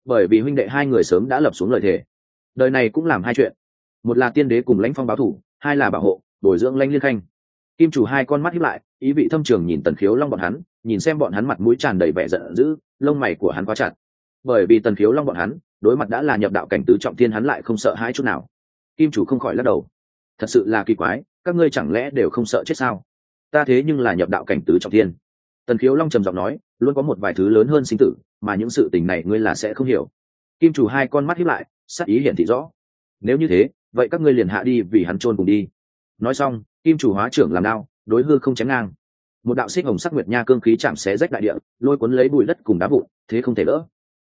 Bởi vì huynh đệ hai người sớm đã lập xuống lời thề. Đời này cũng làm hai chuyện một là tiên đế cùng lãnh phong báo thủ, hai là bảo hộ, bồi dưỡng lãnh liên khanh. Kim chủ hai con mắt hiếp lại, ý vị thâm trường nhìn tần khiếu long bọn hắn, nhìn xem bọn hắn mặt mũi tràn đầy vẻ giận dữ, lông mày của hắn quá chặt. Bởi vì tần khiếu long bọn hắn, đối mặt đã là nhập đạo cảnh tứ trọng thiên hắn lại không sợ hai chút nào. Kim chủ không khỏi lắc đầu. Thật sự là kỳ quái, các ngươi chẳng lẽ đều không sợ chết sao? Ta thế nhưng là nhập đạo cảnh tứ trọng thiên. Tần khiếu long trầm giọng nói, luôn có một vài thứ lớn hơn sinh tử, mà những sự tình này ngươi là sẽ không hiểu. Kim chủ hai con mắt hiếp lại, sắc ý hiển thị rõ. Nếu như thế vậy các ngươi liền hạ đi vì hắn trôn cùng đi. Nói xong, kim chủ hóa trưởng làm đao, đối hư không chém ngang. Một đạo xích hồng sắc nguyệt nha cương khí chạm xé rách đại địa, lôi cuốn lấy bụi đất cùng đá vụn, thế không thể lỡ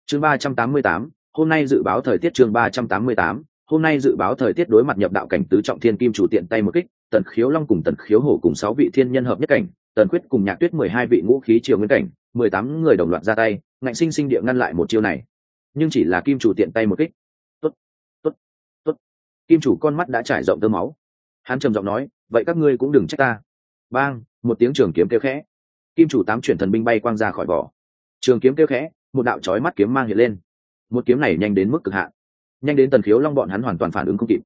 chương ba trăm tám mươi tám, hôm nay dự báo thời tiết chương ba trăm tám mươi tám, hôm nay dự báo thời tiết đối mặt nhập đạo cảnh tứ trọng thiên kim chủ tiện tay một kích, tần khiếu long cùng tần khiếu hổ cùng sáu vị thiên nhân hợp nhất cảnh, tần quyết cùng nhạc tuyết mười hai vị ngũ khí triều nguyên cảnh, mười tám người đồng loạt ra tay, ngạnh sinh sinh địa ngăn lại một chiêu này. Nhưng chỉ là kim chủ tiện tay một kích kim chủ con mắt đã trải rộng tơ máu. Hắn trầm giọng nói vậy các ngươi cũng đừng trách ta. Bang một tiếng trường kiếm kêu khẽ. Kim chủ tám chuyển thần binh bay quang ra khỏi vỏ. Trường kiếm kêu khẽ một đạo trói mắt kiếm mang hiện lên. Một kiếm này nhanh đến mức cực hạn. Nhanh đến tần khiếu long bọn hắn hoàn toàn phản ứng không kịp.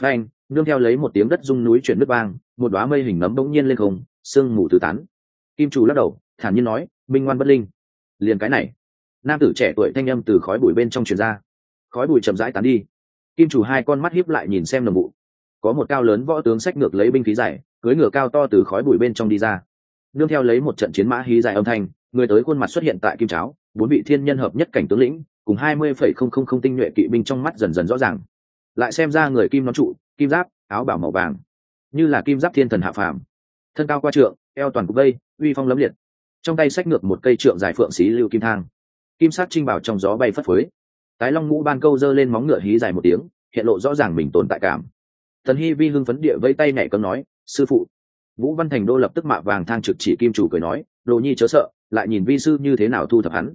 Frank, nương theo lấy một tiếng đất rung núi chuyển nước vang một đoá mây hình nấm bỗng nhiên lên không sương mù tứ tán. Kim chủ lắc đầu thản nhiên nói minh ngoan bất linh. Liền cái này. Nam tử trẻ tuổi thanh âm từ khói bụi bên trong truyền ra. Khói bụi chậm rãi tán đi kim chủ hai con mắt hiếp lại nhìn xem nồng vụ. Có một cao lớn võ tướng sách ngược lấy binh khí dài, cưới ngựa cao to từ khói bụi bên trong đi ra. Nương theo lấy một trận chiến mã hí dài âm thanh, người tới khuôn mặt xuất hiện tại kim cháo, bốn vị thiên nhân hợp nhất cảnh tướng lĩnh, cùng hai mươi phẩy không không không tinh nhuệ kỵ binh trong mắt dần dần rõ ràng. Lại xem ra người kim nón trụ, kim giáp, áo bảo màu vàng, như là kim giáp thiên thần hạ phàm. Thân cao qua trượng, eo toàn cục vây, uy phong lấm liệt. Trong tay sách ngược một cây trượng dài phượng xí lưu kim thang. Kim sát trinh bảo trong gió bay phất phới tái long ngũ ban câu giơ lên móng ngựa hí dài một tiếng, hiện lộ rõ ràng mình tồn tại cảm. Thần hy vi hưng phấn địa vây tay nhảy cấm nói, sư phụ. Vũ văn thành đô lập tức mạ vàng thang trực chỉ kim chủ cười nói, đồ nhi chớ sợ, lại nhìn vi sư như thế nào thu thập hắn.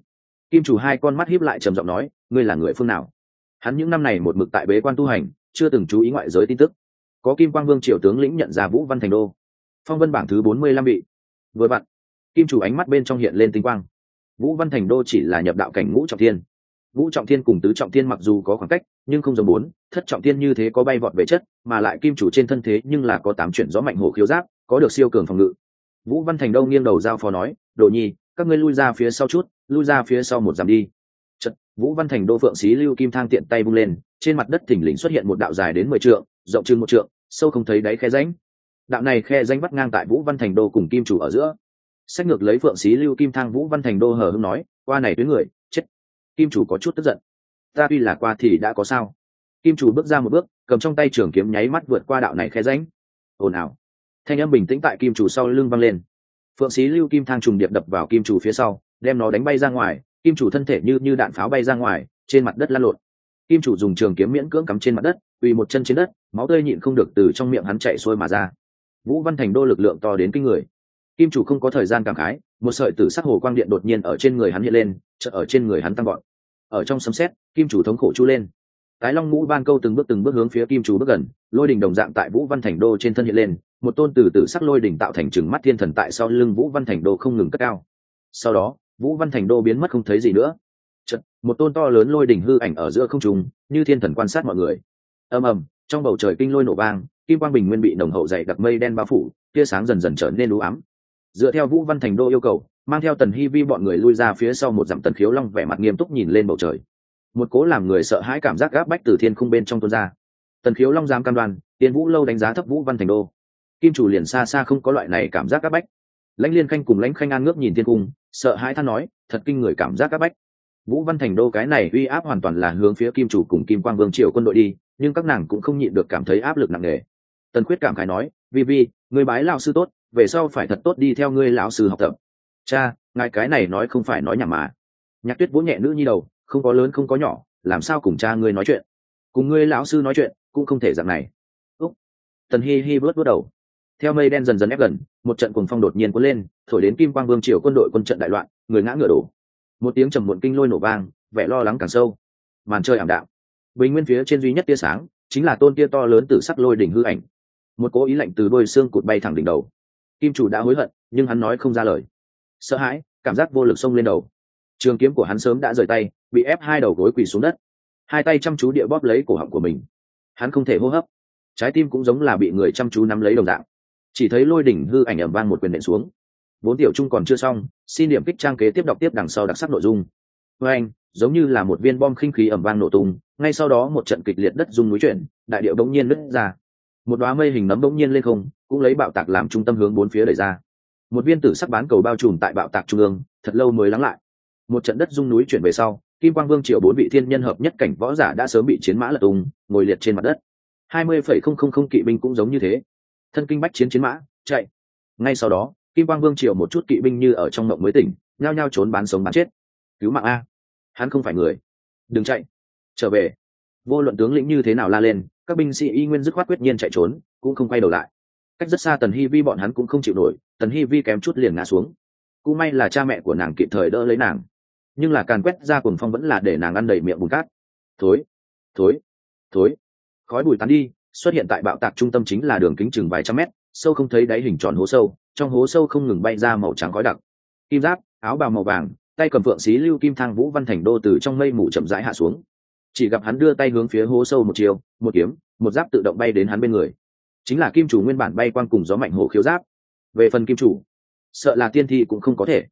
Kim chủ hai con mắt hiếp lại trầm giọng nói, ngươi là người phương nào? Hắn những năm này một mực tại bế quan tu hành, chưa từng chú ý ngoại giới tin tức. Có kim quang vương triều tướng lĩnh nhận ra vũ văn thành đô. Phong vân bảng thứ bốn mươi lăm vị. Vừa vặn, kim chủ ánh mắt bên trong hiện lên tinh quang. Vũ văn thành đô chỉ là nhập đạo cảnh ngũ trọng thiên vũ trọng thiên cùng tứ trọng thiên mặc dù có khoảng cách nhưng không giống bốn thất trọng thiên như thế có bay vọt về chất mà lại kim chủ trên thân thế nhưng là có tám chuyển gió mạnh hổ khiếu giáp có được siêu cường phòng ngự. Vũ văn thành đô nghiêng đầu giao phó nói đồ nhi các ngươi lui ra phía sau chút lui ra phía sau một dặm đi. Chật, vũ văn thành đô phượng xí lưu kim thang tiện tay bung lên trên mặt đất thỉnh lình xuất hiện một đạo dài đến mười trượng rộng chừng một trượng sâu không thấy đáy khe ránh đạo này khe rãnh bắt ngang tại vũ văn thành đô cùng kim chủ ở giữa. Sách ngược lấy phượng xí lưu kim thang vũ văn thành đô hờ hưng nói qua này tuyến người kim chủ có chút tức giận. Ta tuy là qua thì đã có sao? Kim chủ bước ra một bước, cầm trong tay trường kiếm nháy mắt vượt qua đạo này khe ránh ồn ào. Thanh âm bình tĩnh tại kim chủ sau lưng văng lên. Phượng xí lưu kim thang trùng điệp đập vào kim chủ phía sau, đem nó đánh bay ra ngoài. Kim chủ thân thể như như đạn pháo bay ra ngoài, trên mặt đất lăn lộn. Kim chủ dùng trường kiếm miễn cưỡng cắm trên mặt đất uy một chân trên đất, máu tươi nhịn không được từ trong miệng hắn chạy xuôi mà ra. Vũ văn thành đô lực lượng to đến kinh người. Kim chủ không có thời gian cảm khái, một sợi tử sắc hồ quang điện đột nhiên ở trên người hắn hiện lên chợ ở trên người hắn tăng gọn ở trong sấm xét kim chủ thống khổ chu lên. Cái long ngũ ban câu từng bước từng bước hướng phía kim chủ bước gần lôi đỉnh đồng dạng tại vũ văn thành đô trên thân hiện lên một tôn từ từ sắc lôi đỉnh tạo thành trừng mắt thiên thần tại sau lưng vũ văn thành đô không ngừng cất cao. Sau đó vũ văn thành đô biến mất không thấy gì nữa. Chật, một tôn to lớn lôi đỉnh hư ảnh ở giữa không trung như thiên thần quan sát mọi người. Ầm ầm trong bầu trời kinh lôi nổ vang kim quang bình nguyên bị nồng hậu dày đặc mây đen bao phủ tia sáng dần dần trở nên u ám. Dựa theo vũ văn thành đô yêu cầu mang theo tần hi vi bọn người lui ra phía sau một dặm tần khiếu long vẻ mặt nghiêm túc nhìn lên bầu trời. Một cố làm người sợ hãi cảm giác gáp bách từ thiên khung bên trong tuôn ra. Tần khiếu long dám cam đoan, tiên vũ lâu đánh giá thấp vũ văn thành đô. Kim chủ liền xa xa không có loại này cảm giác gáp bách. Lãnh liên khanh cùng lãnh khanh an ngước nhìn thiên cung sợ hãi than nói, thật kinh người cảm giác gáp bách. Vũ văn thành đô cái này uy áp hoàn toàn là hướng phía kim chủ cùng kim quang vương triều quân đội đi, nhưng các nàng cũng không nhịn được cảm thấy áp lực nặng nề. Tần khuyết cảm khái nói, vi vi, người bái lão sư tốt, về sau phải thật tốt đi theo ngươi lão sư học tập cha, ngài cái này nói không phải nói nhảm mà. Nhạc tuyết vỗ nhẹ nữ nhi đầu, không có lớn không có nhỏ, làm sao cùng cha ngươi nói chuyện? Cùng ngươi lão sư nói chuyện, cũng không thể dạng này. Úc. Tần hi hi bớt bớt đầu. Theo mây đen dần dần ép gần, một trận cùng phong đột nhiên cuốn lên, thổi đến kim quang vương triều quân đội quân trận đại loạn, người ngã ngựa đổ. Một tiếng trầm muộn kinh lôi nổ vang, vẻ lo lắng càng sâu. Màn chơi ảm đạm. Bình nguyên phía trên duy nhất tia sáng, chính là tôn tia to lớn từ sắc lôi đỉnh hư ảnh. Một cố ý lạnh từ đôi xương cụt bay thẳng đỉnh đầu. Kim chủ đã hối hận, nhưng hắn nói không ra lời sợ hãi, cảm giác vô lực xông lên đầu. Trường kiếm của hắn sớm đã rời tay, bị ép hai đầu gối quỳ xuống đất. Hai tay chăm chú địa bóp lấy cổ họng của mình. Hắn không thể hô hấp. Trái tim cũng giống là bị người chăm chú nắm lấy đồng dạng. Chỉ thấy lôi đỉnh hư ảnh ẩm vang một quyền nện xuống. Vốn tiểu trung còn chưa xong, xin điểm kích trang kế tiếp đọc tiếp đằng sau đặc sắc nội dung. Với anh, giống như là một viên bom khinh khí ẩm vang nổ tung, ngay sau đó một trận kịch liệt đất rung núi chuyển, đại điệu bỗng nhiên nứt ra. Một đoá mây hình nấm bỗng nhiên lên không, cũng lấy bạo tạc làm trung tâm hướng bốn phía đẩy ra một viên tử sắc bán cầu bao trùm tại bạo tạc trung ương, thật lâu mới lắng lại. Một trận đất rung núi chuyển về sau, kim quang vương triệu bốn vị thiên nhân hợp nhất cảnh võ giả đã sớm bị chiến mã lật tung, ngồi liệt trên mặt đất. Hai mươi phẩy không không không kỵ binh cũng giống như thế. Thân kinh bách chiến chiến mã, chạy. Ngay sau đó, kim quang vương triệu một chút kỵ binh như ở trong mộng mới tỉnh, nhao nhao trốn bán sống bán chết. Cứu mạng a. Hắn không phải người. Đừng chạy. Trở về. Vô luận tướng lĩnh như thế nào la lên, các binh sĩ y nguyên dứt khoát quyết nhiên chạy trốn, cũng không quay đầu lại cách rất xa tần hi vi bọn hắn cũng không chịu nổi, tần hi vi kém chút liền ngã xuống. Cũng may là cha mẹ của nàng kịp thời đỡ lấy nàng. Nhưng là càn quét ra cùng phong vẫn là để nàng ăn đầy miệng bùn cát. Thối thối thối. Khói bụi tán đi, xuất hiện tại bạo tạc trung tâm chính là đường kính chừng vài trăm mét, sâu không thấy đáy hình tròn hố sâu, trong hố sâu không ngừng bay ra màu trắng khói đặc. Kim giáp, áo bào màu vàng, tay cầm phượng xí lưu kim thang vũ văn thành đô từ trong mây mù chậm rãi hạ xuống. Chỉ gặp hắn đưa tay hướng phía hố sâu một chiều, một kiếm, một giáp tự động bay đến hắn bên người chính là kim chủ nguyên bản bay quang cùng gió mạnh hổ khiếu giáp. Về phần kim chủ, sợ là tiên thi cũng không có thể,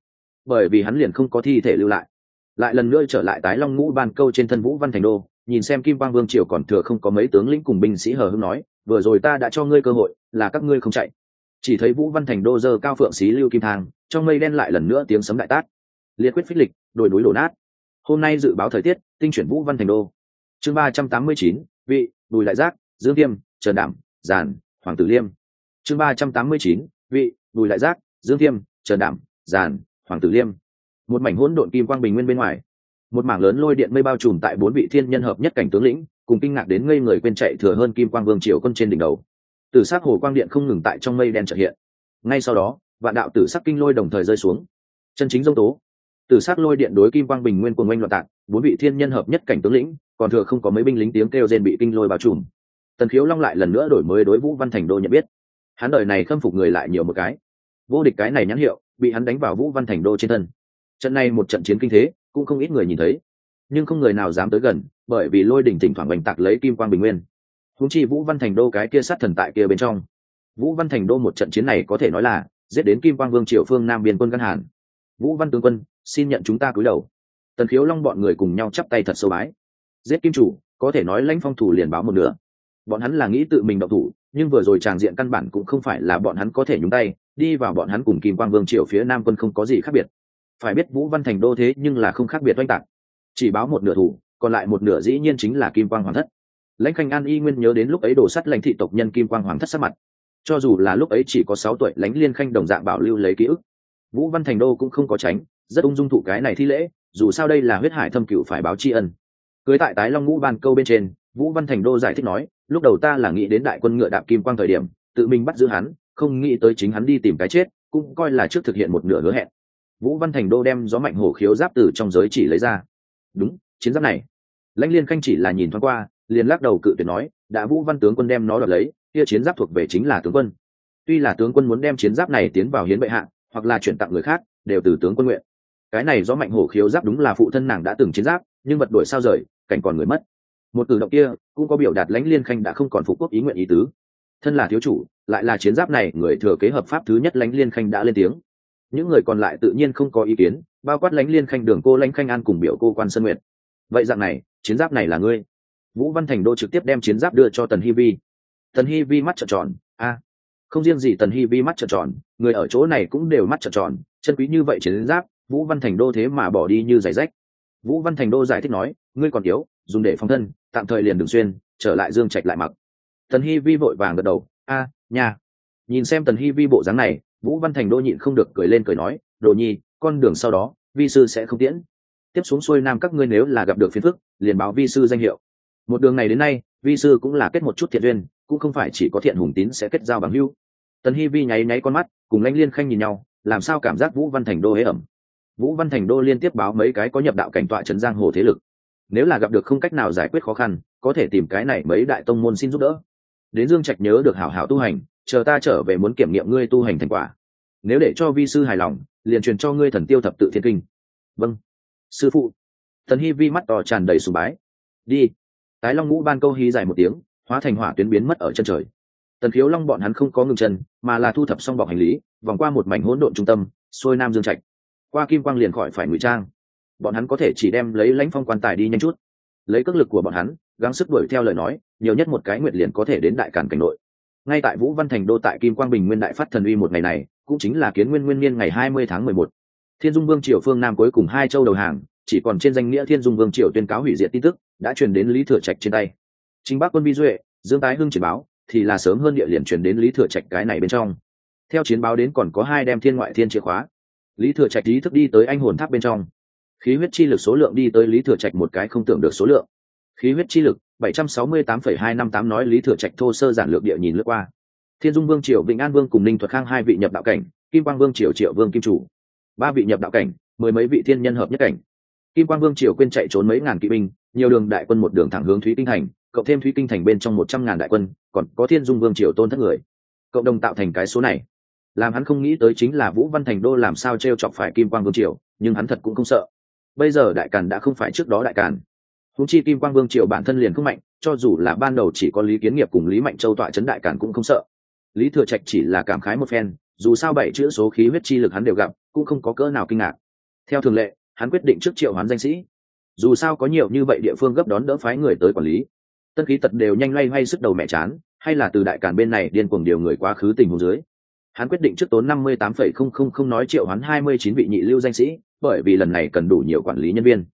bởi vì hắn liền không có thi thể lưu lại. Lại lần nữa trở lại tái long ngũ ban câu trên thân vũ văn thành đô, nhìn xem kim quang vương triều còn thừa không có mấy tướng lĩnh cùng binh sĩ hờ hưng nói, vừa rồi ta đã cho ngươi cơ hội, là các ngươi không chạy. Chỉ thấy vũ văn thành đô dơ cao phượng xí lưu kim thang, trong mây đen lại lần nữa tiếng sấm đại tát liệt quyết phích lịch, đồi núi đổ nát. Hôm nay dự báo thời tiết, tinh chuyển vũ văn thành đô. Chương ba trăm tám mươi chín, vị bùi lại giác, dương tiêm, trần đảm giàn hoàng tử liêm. Chương ba trăm tám mươi chín, vị bùi lại giác, dương Thiêm trần đảm giàn hoàng tử liêm. Một mảnh hỗn độn kim quang bình nguyên bên ngoài. Một mảng lớn lôi điện mây bao trùm tại bốn vị thiên nhân hợp nhất cảnh tướng lĩnh, cùng kinh ngạc đến ngây người quên chạy thừa hơn kim quang vương triều quân trên đỉnh đầu. Từ s hồ quang điện không ngừng tại trong mây đen trợ hiện. Ngay sau đó, vạn đạo tử sắc kinh lôi đồng thời rơi xuống. Chân chính dông tố. Từ s lôi điện đối kim quang bình nguyên cùng oanh loạn tạc, bốn vị thiên nhân hợp nhất cảnh tướng lĩnh, còn thừa không có mấy binh lính tiếng kêu rên bị kinh lôi bao trùm tần khiếu long lại lần nữa đổi mới đối vũ văn thành đô nhận biết. Hắn đời này khâm phục người lại nhiều một cái. Vô địch cái này nhãn hiệu, bị hắn đánh vào vũ văn thành đô trên thân. Trận này một trận chiến kinh thế, cũng không ít người nhìn thấy. Nhưng không người nào dám tới gần, bởi vì lôi đỉnh thỉnh thoảng bành tạc lấy kim quang bình nguyên. Húng chi vũ văn thành đô cái kia sát thần tại kia bên trong. Vũ văn thành đô một trận chiến này có thể nói là, giết đến kim quang vương triều phương nam biên quân căn hàn. Vũ văn tướng quân, xin nhận chúng ta cúi đầu. Tần khiếu long bọn người cùng nhau chắp tay thật sâu bái. Giết kim chủ, có thể nói lãnh phong thủ liền báo một nửa bọn hắn là nghĩ tự mình độc thủ, nhưng vừa rồi tràng diện căn bản cũng không phải là bọn hắn có thể nhúng tay, đi vào bọn hắn cùng kim quang vương triều phía nam quân không có gì khác biệt. Phải biết vũ văn thành đô thế nhưng là không khác biệt oanh tạc. Chỉ báo một nửa thủ, còn lại một nửa dĩ nhiên chính là kim quang hoàng thất. Lãnh khanh an y nguyên nhớ đến lúc ấy đổ sắt lãnh thị tộc nhân kim quang hoàng thất sắc mặt. Cho dù là lúc ấy chỉ có sáu tuổi, lãnh liên khanh đồng dạng bảo lưu lấy ký ức. Vũ văn thành đô cũng không có tránh, rất ung dung thụ cái này thi lễ, dù sao đây là huyết hải thâm cựu phải báo tri ân. Cưới tại tái long ngũ ban câu bên trên, vũ văn thành đô giải thích nói lúc đầu ta là nghĩ đến đại quân ngựa đạp kim quang thời điểm, tự mình bắt giữ hắn, không nghĩ tới chính hắn đi tìm cái chết, cũng coi là trước thực hiện một nửa hứa hẹn. Vũ văn thành đô đem gió mạnh hổ khiếu giáp từ trong giới chỉ lấy ra. Đúng, chiến giáp này. Lãnh liên khanh chỉ là nhìn thoáng qua, liền lắc đầu cự tuyệt nói, đã vũ văn tướng quân đem nó đoạt lấy, kia chiến giáp thuộc về chính là tướng quân. Tuy là tướng quân muốn đem chiến giáp này tiến vào hiến bệ hạ, hoặc là chuyển tặng người khác, đều từ tướng quân nguyện. Cái này do mạnh hổ khiếu giáp đúng là phụ thân nàng đã từng chiến giáp, nhưng vật đổi sao rời, cảnh còn người mất một cử động kia cũng có biểu đạt lãnh liên khanh đã không còn phục quốc ý nguyện ý tứ. Thân là thiếu chủ, lại là chiến giáp này, người thừa kế hợp pháp thứ nhất lãnh liên khanh đã lên tiếng. Những người còn lại tự nhiên không có ý kiến, bao quát lãnh liên khanh đường cô lãnh khanh an cùng biểu cô quan sơn nguyện vậy dạng này, chiến giáp này là ngươi? Vũ văn thành đô trực tiếp đem chiến giáp đưa cho tần hi vi. Tần hi vi mắt trợn tròn, a, không riêng gì tần hi vi mắt trợn tròn, người ở chỗ này cũng đều mắt trợn tròn, chân quý như vậy chiến giáp, vũ văn thành đô thế mà bỏ đi như giày rách. Vũ văn thành đô giải thích nói, ngươi còn yếu dùng để phòng thân tạm thời liền đường xuyên trở lại dương trạch lại mặc. Tần hi vi vội vàng gật đầu a à, nhà nhìn xem tần hi vi bộ dáng này vũ văn thành đô nhịn không được cười lên cười nói đồ nhi con đường sau đó vi sư sẽ không tiễn. Tiếp xuống xuôi nam các ngươi nếu là gặp được phiền phức liền báo vi sư danh hiệu. Một đường này đến nay vi sư cũng là kết một chút thiện duyên cũng không phải chỉ có thiện hùng tín sẽ kết giao bằng hưu tần hi vi nháy nháy con mắt cùng lãnh liên khanh nhìn nhau làm sao cảm giác vũ văn thành đô hế ẩm. Vũ văn thành đô liên tiếp báo mấy cái có nhập đạo cảnh tọa trấn giang hồ thế lực nếu là gặp được không cách nào giải quyết khó khăn, có thể tìm cái này mấy đại tông môn xin giúp đỡ. Đến dương trạch nhớ được hảo hảo tu hành, chờ ta trở về muốn kiểm nghiệm ngươi tu hành thành quả. Nếu để cho vi sư hài lòng, liền truyền cho ngươi thần tiêu thập tự thiên kinh. Vâng. Sư phụ. Thần hy vi mắt to tràn đầy sùng bái. Đi. Tái long ngũ ban câu hí dài một tiếng, hóa thành hỏa tuyến biến mất ở chân trời. Tần khiếu long bọn hắn không có ngừng chân, mà là thu thập xong bọc hành lý, vòng qua một mảnh hỗn độn trung tâm, xuôi nam dương trạch. Qua kim quang liền khỏi phải ngụy trang bọn hắn có thể chỉ đem lấy lãnh phong quan tài đi nhanh chút. Lấy cước lực của bọn hắn, gắng sức đuổi theo lời nói, nhiều nhất một cái nguyệt liền có thể đến đại cản cảnh nội. Ngay tại vũ văn thành đô tại kim quang bình nguyên đại phát thần uy một ngày này, cũng chính là kiến nguyên nguyên niên ngày hai mươi tháng mười một. Thiên dung vương triều phương nam cuối cùng hai châu đầu hàng, chỉ còn trên danh nghĩa thiên dung vương triều tuyên cáo hủy diệt tin tức, đã truyền đến lý thừa trạch trên tay. Chính bắc quân vi duệ, dương tái hưng chỉ báo, thì là sớm hơn địa liền truyền đến lý thừa trạch cái này bên trong. Theo chiến báo đến còn có hai đem thiên ngoại thiên chìa khóa. Lý thừa trạch ý thức đi tới anh hồn tháp bên trong khí huyết chi lực số lượng đi tới lý thừa trạch một cái không tưởng được số lượng. Khí huyết chi lực 768,258 nói lý thừa trạch thô sơ giản lược địa nhìn lướt qua. Thiên dung vương triều vĩnh an vương cùng ninh thuật khang hai vị nhập đạo cảnh kim quang vương triều triệu vương kim chủ. Ba vị nhập đạo cảnh mười mấy vị thiên nhân hợp nhất cảnh. Kim quang vương triều quên chạy trốn mấy ngàn kỵ binh nhiều đường đại quân một đường thẳng hướng thúy kinh thành cộng thêm thúy kinh thành bên trong một trăm ngàn đại quân còn có thiên dung vương triều tôn thất người. Cộng đồng tạo thành cái số này. Làm hắn không nghĩ tới chính là vũ văn thành đô làm sao t r e o chọc phải kim quang vương triều nhưng hắn thật cũng không sợ bây giờ đại càn đã không phải trước đó đại càn. Húng chi kim quang vương triều bản thân liền không mạnh, cho dù là ban đầu chỉ có lý kiến nghiệp cùng lý mạnh châu tọa trấn đại càn cũng không sợ. Lý thừa trạch chỉ là cảm khái một phen, dù sao bảy chữ số khí huyết chi lực hắn đều gặp, cũng không có cỡ nào kinh ngạc. Theo thường lệ, hắn quyết định trước triệu hoán danh sĩ. Dù sao có nhiều như vậy địa phương gấp đón đỡ phái người tới quản lý. Tân khí tật đều nhanh loay hoay sức đầu mẹ chán, hay là từ đại càn bên này điên cuồng điều người quá khứ tình huống dưới. Hắn quyết định trước tốn năm mươi tám phẩy không không không nói triệu hắn hai mươi chín vị nhị lưu danh sĩ bởi vì lần này cần đủ nhiều quản lý nhân viên.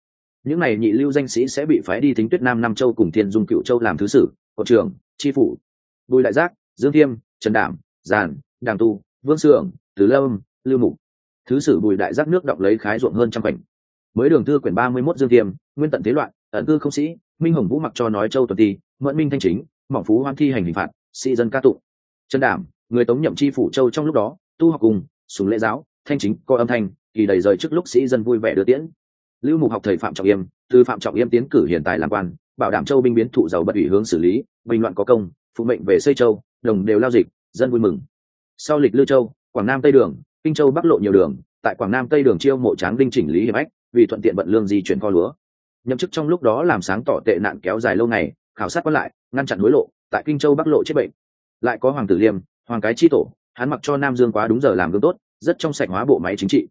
Những này nhị lưu danh sĩ sẽ bị phái đi thính tuyết nam nam châu cùng thiên dung cựu châu làm thứ sử cột trưởng, tri phủ. Bùi đại giác, dương thiêm, trần đảm giàn đàng tu, vương sưởng tứ lâm, lưu mục. Thứ sử bùi đại giác nước đọc lấy khái ruộng hơn trăm khoảnh mới đường thư quyển ba mươi mốt dương thiêm, nguyên tận thế loạn, ẩn cư không sĩ, minh hồng vũ mặc cho nói châu tuần ti mẫn minh thanh chính, mỏng phú hoan thi hành hình phạt, sĩ dân ca tụng. Trần đảm, người tống nhậm chi phủ châu trong lúc đó, tu học cùng súng lễ giáo, thanh chính, coi âm thanh kỳ đầy rời trước lúc sĩ dân vui vẻ đưa tiễn. Lưu mục học thầy phạm trọng yêm từ phạm trọng yêm tiến cử hiện tại làm quan, bảo đảm châu binh biến thụ giàu bật ủy hướng xử lý, bình loạn có công, phụ mệnh về xây châu, đồng đều lao dịch, dân vui mừng. Sau lịch lưu châu, quảng nam tây đường, kinh châu bắc lộ nhiều đường, tại quảng nam tây đường chiêu mộ tráng đinh chỉnh lý hiệp ách, vì thuận tiện vận lương di chuyển kho lúa. Nhậm chức trong lúc đó làm sáng tỏ tệ nạn kéo dài lâu ngày, khảo sát quan lại, ngăn chặn hối lộ, tại kinh châu bắc lộ chết bệnh. Lại có hoàng tử liêm, hoàng cái chi tổ, hắn mặc cho nam dương quá đúng giờ làm gương tốt, rất trong sạch hóa bộ máy chính trị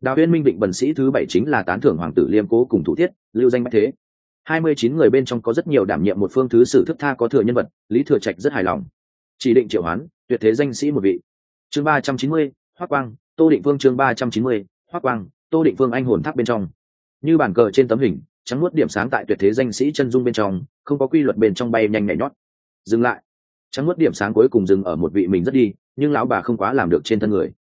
đào huyên minh định bần sĩ thứ bảy chính là tán thưởng hoàng tử liêm cố cùng thủ thiết, lưu danh bách thế. Hai mươi chín người bên trong có rất nhiều đảm nhiệm một phương thứ sử thức tha có thừa nhân vật, lý thừa trạch rất hài lòng. Chỉ định triệu hoán, tuyệt thế danh sĩ một vị. Chương ba trăm chín mươi, hoác quang, tô định phương chương ba trăm chín mươi, hoác quang, tô định phương anh hồn tháp bên trong. Như bàn cờ trên tấm hình, trắng nuốt điểm sáng tại tuyệt thế danh sĩ chân dung bên trong, không có quy luật bên trong bay nhanh nhảy nhót. Dừng lại. Trắng nuốt điểm sáng cuối cùng dừng ở một vị mình rất đi, nhưng lão bà không quá làm được trên thân người.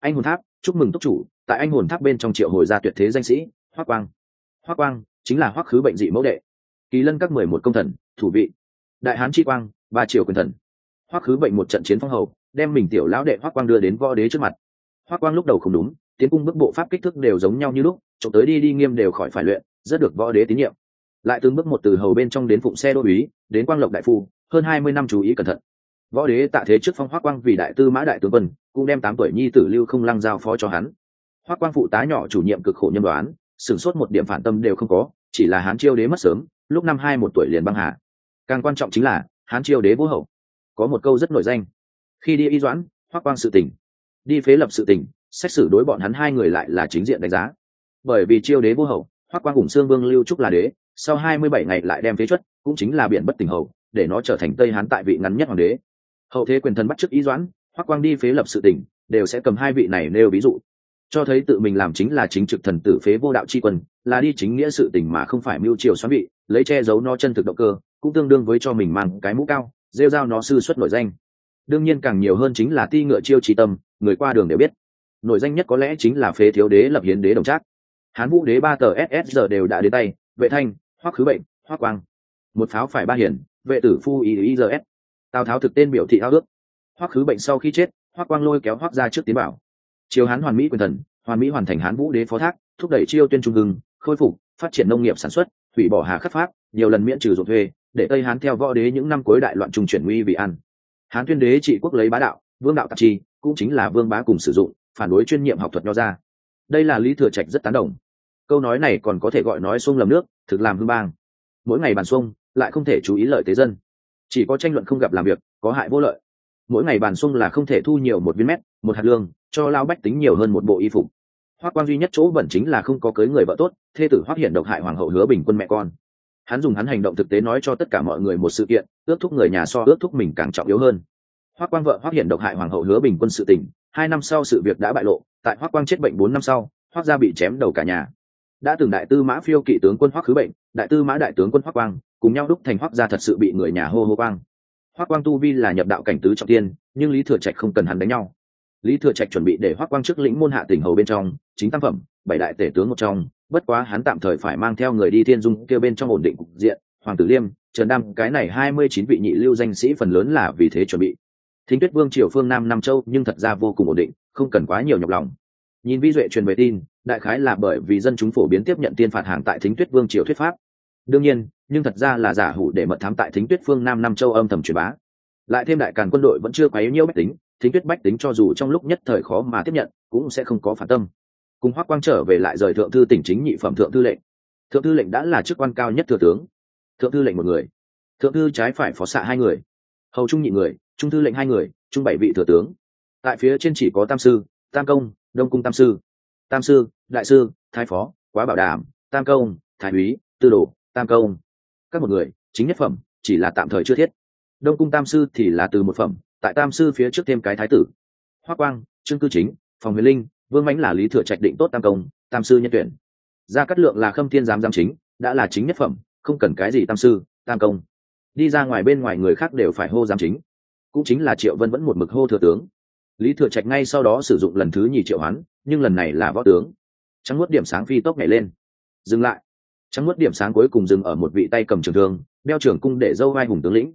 Anh hồn tháp chúc mừng túc chủ, tại anh hồn tháp bên trong triệu hồi ra tuyệt thế danh sĩ, hoác quang. Hoác quang chính là hoác khứ bệnh dị mẫu đệ. Kỳ lân các mười một công thần, thủ vị. Đại hán chi quang, ba triều quyền thần. Hoác khứ bệnh một trận chiến phong hầu, đem mình tiểu lão đệ hoác quang đưa đến võ đế trước mặt. Hoác quang lúc đầu không đúng, tiến cung bước bộ pháp kích thước đều giống nhau như lúc trộm tới đi đi nghiêm đều khỏi phải luyện, rất được võ đế tín nhiệm. Lại từng bước một từ hầu bên trong đến phụng xe đô uý đến quang lộc đại phu, hơn hai mươi năm chú ý cẩn thận võ đế tạ thế trước phong hoác quang vì đại tư mã đại tướng quân, cũng đem tám tuổi nhi tử lưu không lăng giao phó cho hắn. Hoác quang phụ tá nhỏ chủ nhiệm cực khổ nhân đoán, sửng sốt một điểm phản tâm đều không có, chỉ là hán chiêu đế mất sớm, lúc năm hai một tuổi liền băng hà. Càng quan trọng chính là, hán chiêu đế vũ hậu. Có một câu rất nổi danh, khi đi y doãn, hoác quang sự tình, đi phế lập sự tình, xét xử đối bọn hắn hai người lại là chính diện đánh giá. Bởi vì chiêu đế vô hậu, hoác quang cùng xương vương lưu trúc là đế, sau hai mươi bảy ngày lại đem phế chuất, cũng chính là biển bất tình hậu, để nó trở thành tây hán tại vị ngắn nhất hoàng đế hậu thế quyền thần bắt chức ý doãn, hoắc quang đi phế lập sự tỉnh, đều sẽ cầm hai vị này nêu ví dụ. Cho thấy tự mình làm chính là chính trực thần tử phế vô đạo c quân, là đi chính nghĩa sự tình mà không phải mưu triều xoắn vị, lấy che giấu no chân thực động cơ, cũng tương đương với cho mình mang cái mũ cao, rêu rao nó sư xuất nổi danh. Đương nhiên càng nhiều hơn chính là ti ngựa chiêu trí tâm, người qua đường đều biết. Nổi danh nhất có lẽ chính là phế thiếu đế lập hiến đế đồng trác. Hán vũ đế ba tờ ss giờ đều đã đến tay, vệ thanh, hoắc khứ bệnh, hoắc quang. Một pháo phải ba hiển, vệ tử phu ý ý giờ s tào tháo thực tên biểu thị ao ước. Hoắc khứ bệnh sau khi chết, hoắc quang lôi kéo hoắc ra trước tiến bảo. Chiếu hán hoàn mỹ quyền thần, hoàn mỹ hoàn thành hán vũ đế phó thác, thúc đẩy chiêu tuyên trung hưng, khôi phục, phát triển nông nghiệp sản xuất, hủy bỏ hà khắc pháp, nhiều lần miễn trừ ruộng thuê, để tây hán theo võ đế những năm cuối đại loạn trung chuyển nguy vì ăn. Hán tuyên đế trị quốc lấy bá đạo, vương đạo tạp chi cũng chính là vương bá cùng sử dụng, phản đối chuyên nhiệm học thuật nho ra. Đây là lý thừa trạch rất tán đồng. Câu nói này còn có thể gọi nói xuông lầm nước, thực làm hương bang. Mỗi ngày bàn xuông, lại không thể chú ý lợi tế dân chỉ có tranh luận không gặp làm việc, có hại vô lợi. Mỗi ngày bàn xuông là không thể thu nhiều một viên mét, một hạt lương, cho lao bách tính nhiều hơn một bộ y phục. Hoác quan duy nhất chỗ bẩn chính là không có cưới người vợ tốt, thê tử hoác hiện độc hại hoàng hậu hứa bình quân mẹ con. Hắn dùng hắn hành động thực tế nói cho tất cả mọi người một sự kiện, ước thúc người nhà so ước thúc mình càng trọng yếu hơn. Hoác quang vợ hoác hiện độc hại hoàng hậu hứa bình quân sự tình, hai năm sau sự việc đã bại lộ, tại hoác quang chết bệnh bốn năm sau, hoác gia bị chém đầu cả nhà. Đã từng đại tư mã phiêu kỵ tướng quân hoác khứ bệnh, đại tư mã đại tướng quân hoác quang cùng nhau đúc thành hoác gia thật sự bị người nhà hô hô quang. Hoác quang tu vi là nhập đạo cảnh tứ trọng tiên, nhưng lý thừa trạch không cần hắn đánh nhau. Lý thừa trạch chuẩn bị để hoác quang trước lĩnh môn hạ tỉnh hầu bên trong, chính tam phẩm, bảy đại tể tướng một trong, bất quá hắn tạm thời phải mang theo người đi thiên dung kêu bên trong ổn định cục diện, hoàng tử liêm, trần đam, cái này hai mươi chín vị nhị lưu danh sĩ phần lớn là vì thế chuẩn bị. Thính tuyết vương triều phương nam nam châu, nhưng thật ra vô cùng ổn định, không cần quá nhiều nhọc lòng. Nhìn vi duệ truyền về tin, đại khái là bởi vì dân chúng phổ biến tiếp nhận tiên phạt hàng tại thính tuyết vương triều thuyết pháp đương nhiên, nhưng thật ra là giả hủ để mật thám tại thính tuyết phương nam nam châu âm thầm truyền bá. Lại thêm đại càn quân đội vẫn chưa quấy nhiễu bách tính, thính tuyết bách tính cho dù trong lúc nhất thời khó mà tiếp nhận, cũng sẽ không có phản tâm. Cùng hoác quang trở về lại rời thượng thư tỉnh chính nhị phẩm thượng thư lệnh. Thượng thư lệnh đã là chức quan cao nhất thừa tướng. Thượng thư lệnh một người. Thượng thư trái phải phó xạ hai người. Hầu trung nhị người, trung thư lệnh hai người, trung bảy vị thừa tướng. Tại phía trên chỉ có tam sư, tam công, đông cung tam sư. Tam sư, đại sư, thái phó, quá bảo đảm, tam công, thái úy, tư đồ tam công các một người, chính nhất phẩm, chỉ là tạm thời chưa thiết. Đông cung tam sư thì là từ một phẩm, tại tam sư phía trước thêm cái thái tử. Hoa quang, trương cư chính, phòng huyền linh, vương mãnh là lý thừa trạch định tốt tam công, tam sư nhân tuyển. Gia cát lượng là khâm thiên giám giám chính, đã là chính nhất phẩm, không cần cái gì tam sư, tam công. Đi ra ngoài bên ngoài người khác đều phải hô giám chính. Cũng chính là triệu vân vẫn một mực hô thừa tướng. Lý thừa trạch ngay sau đó sử dụng lần thứ nhì triệu hoán, nhưng lần này là võ tướng. Trắng nuốt điểm sáng phi tốc nhảy lên. Dừng lại trắng nuốt điểm sáng cuối cùng dừng ở một vị tay cầm trường thương, đeo trường cung để dâu vai hùng tướng lĩnh.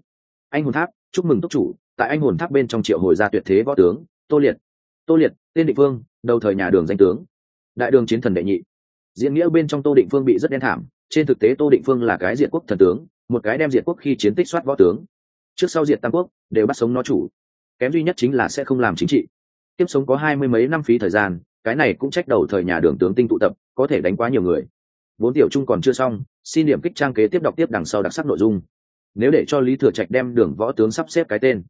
Anh hồn tháp, chúc mừng túc chủ, tại anh hồn tháp bên trong triệu hồi gia tuyệt thế võ tướng, tô liệt. Tô liệt, tên định phương, đầu thời nhà đường danh tướng. Đại đường chiến thần đệ nhị. Diễn nghĩa bên trong tô định phương bị rất đen thảm, trên thực tế tô định phương là cái diệt quốc thần tướng, một cái đem diệt quốc khi chiến tích soát võ tướng. Trước sau diệt tam quốc, đều bắt sống nó chủ. Kém duy nhất chính là sẽ không làm chính trị. Tiếp sống có hai mươi mấy năm phí thời gian, cái này cũng trách đầu thời nhà đường tướng tinh tụ tập, có thể đánh quá nhiều người vốn tiểu trung còn chưa xong, xin điểm kích trang kế tiếp đọc tiếp đằng sau đặc sắc nội dung. Nếu để cho lý thừa trạch đem đường võ tướng sắp xếp cái tên,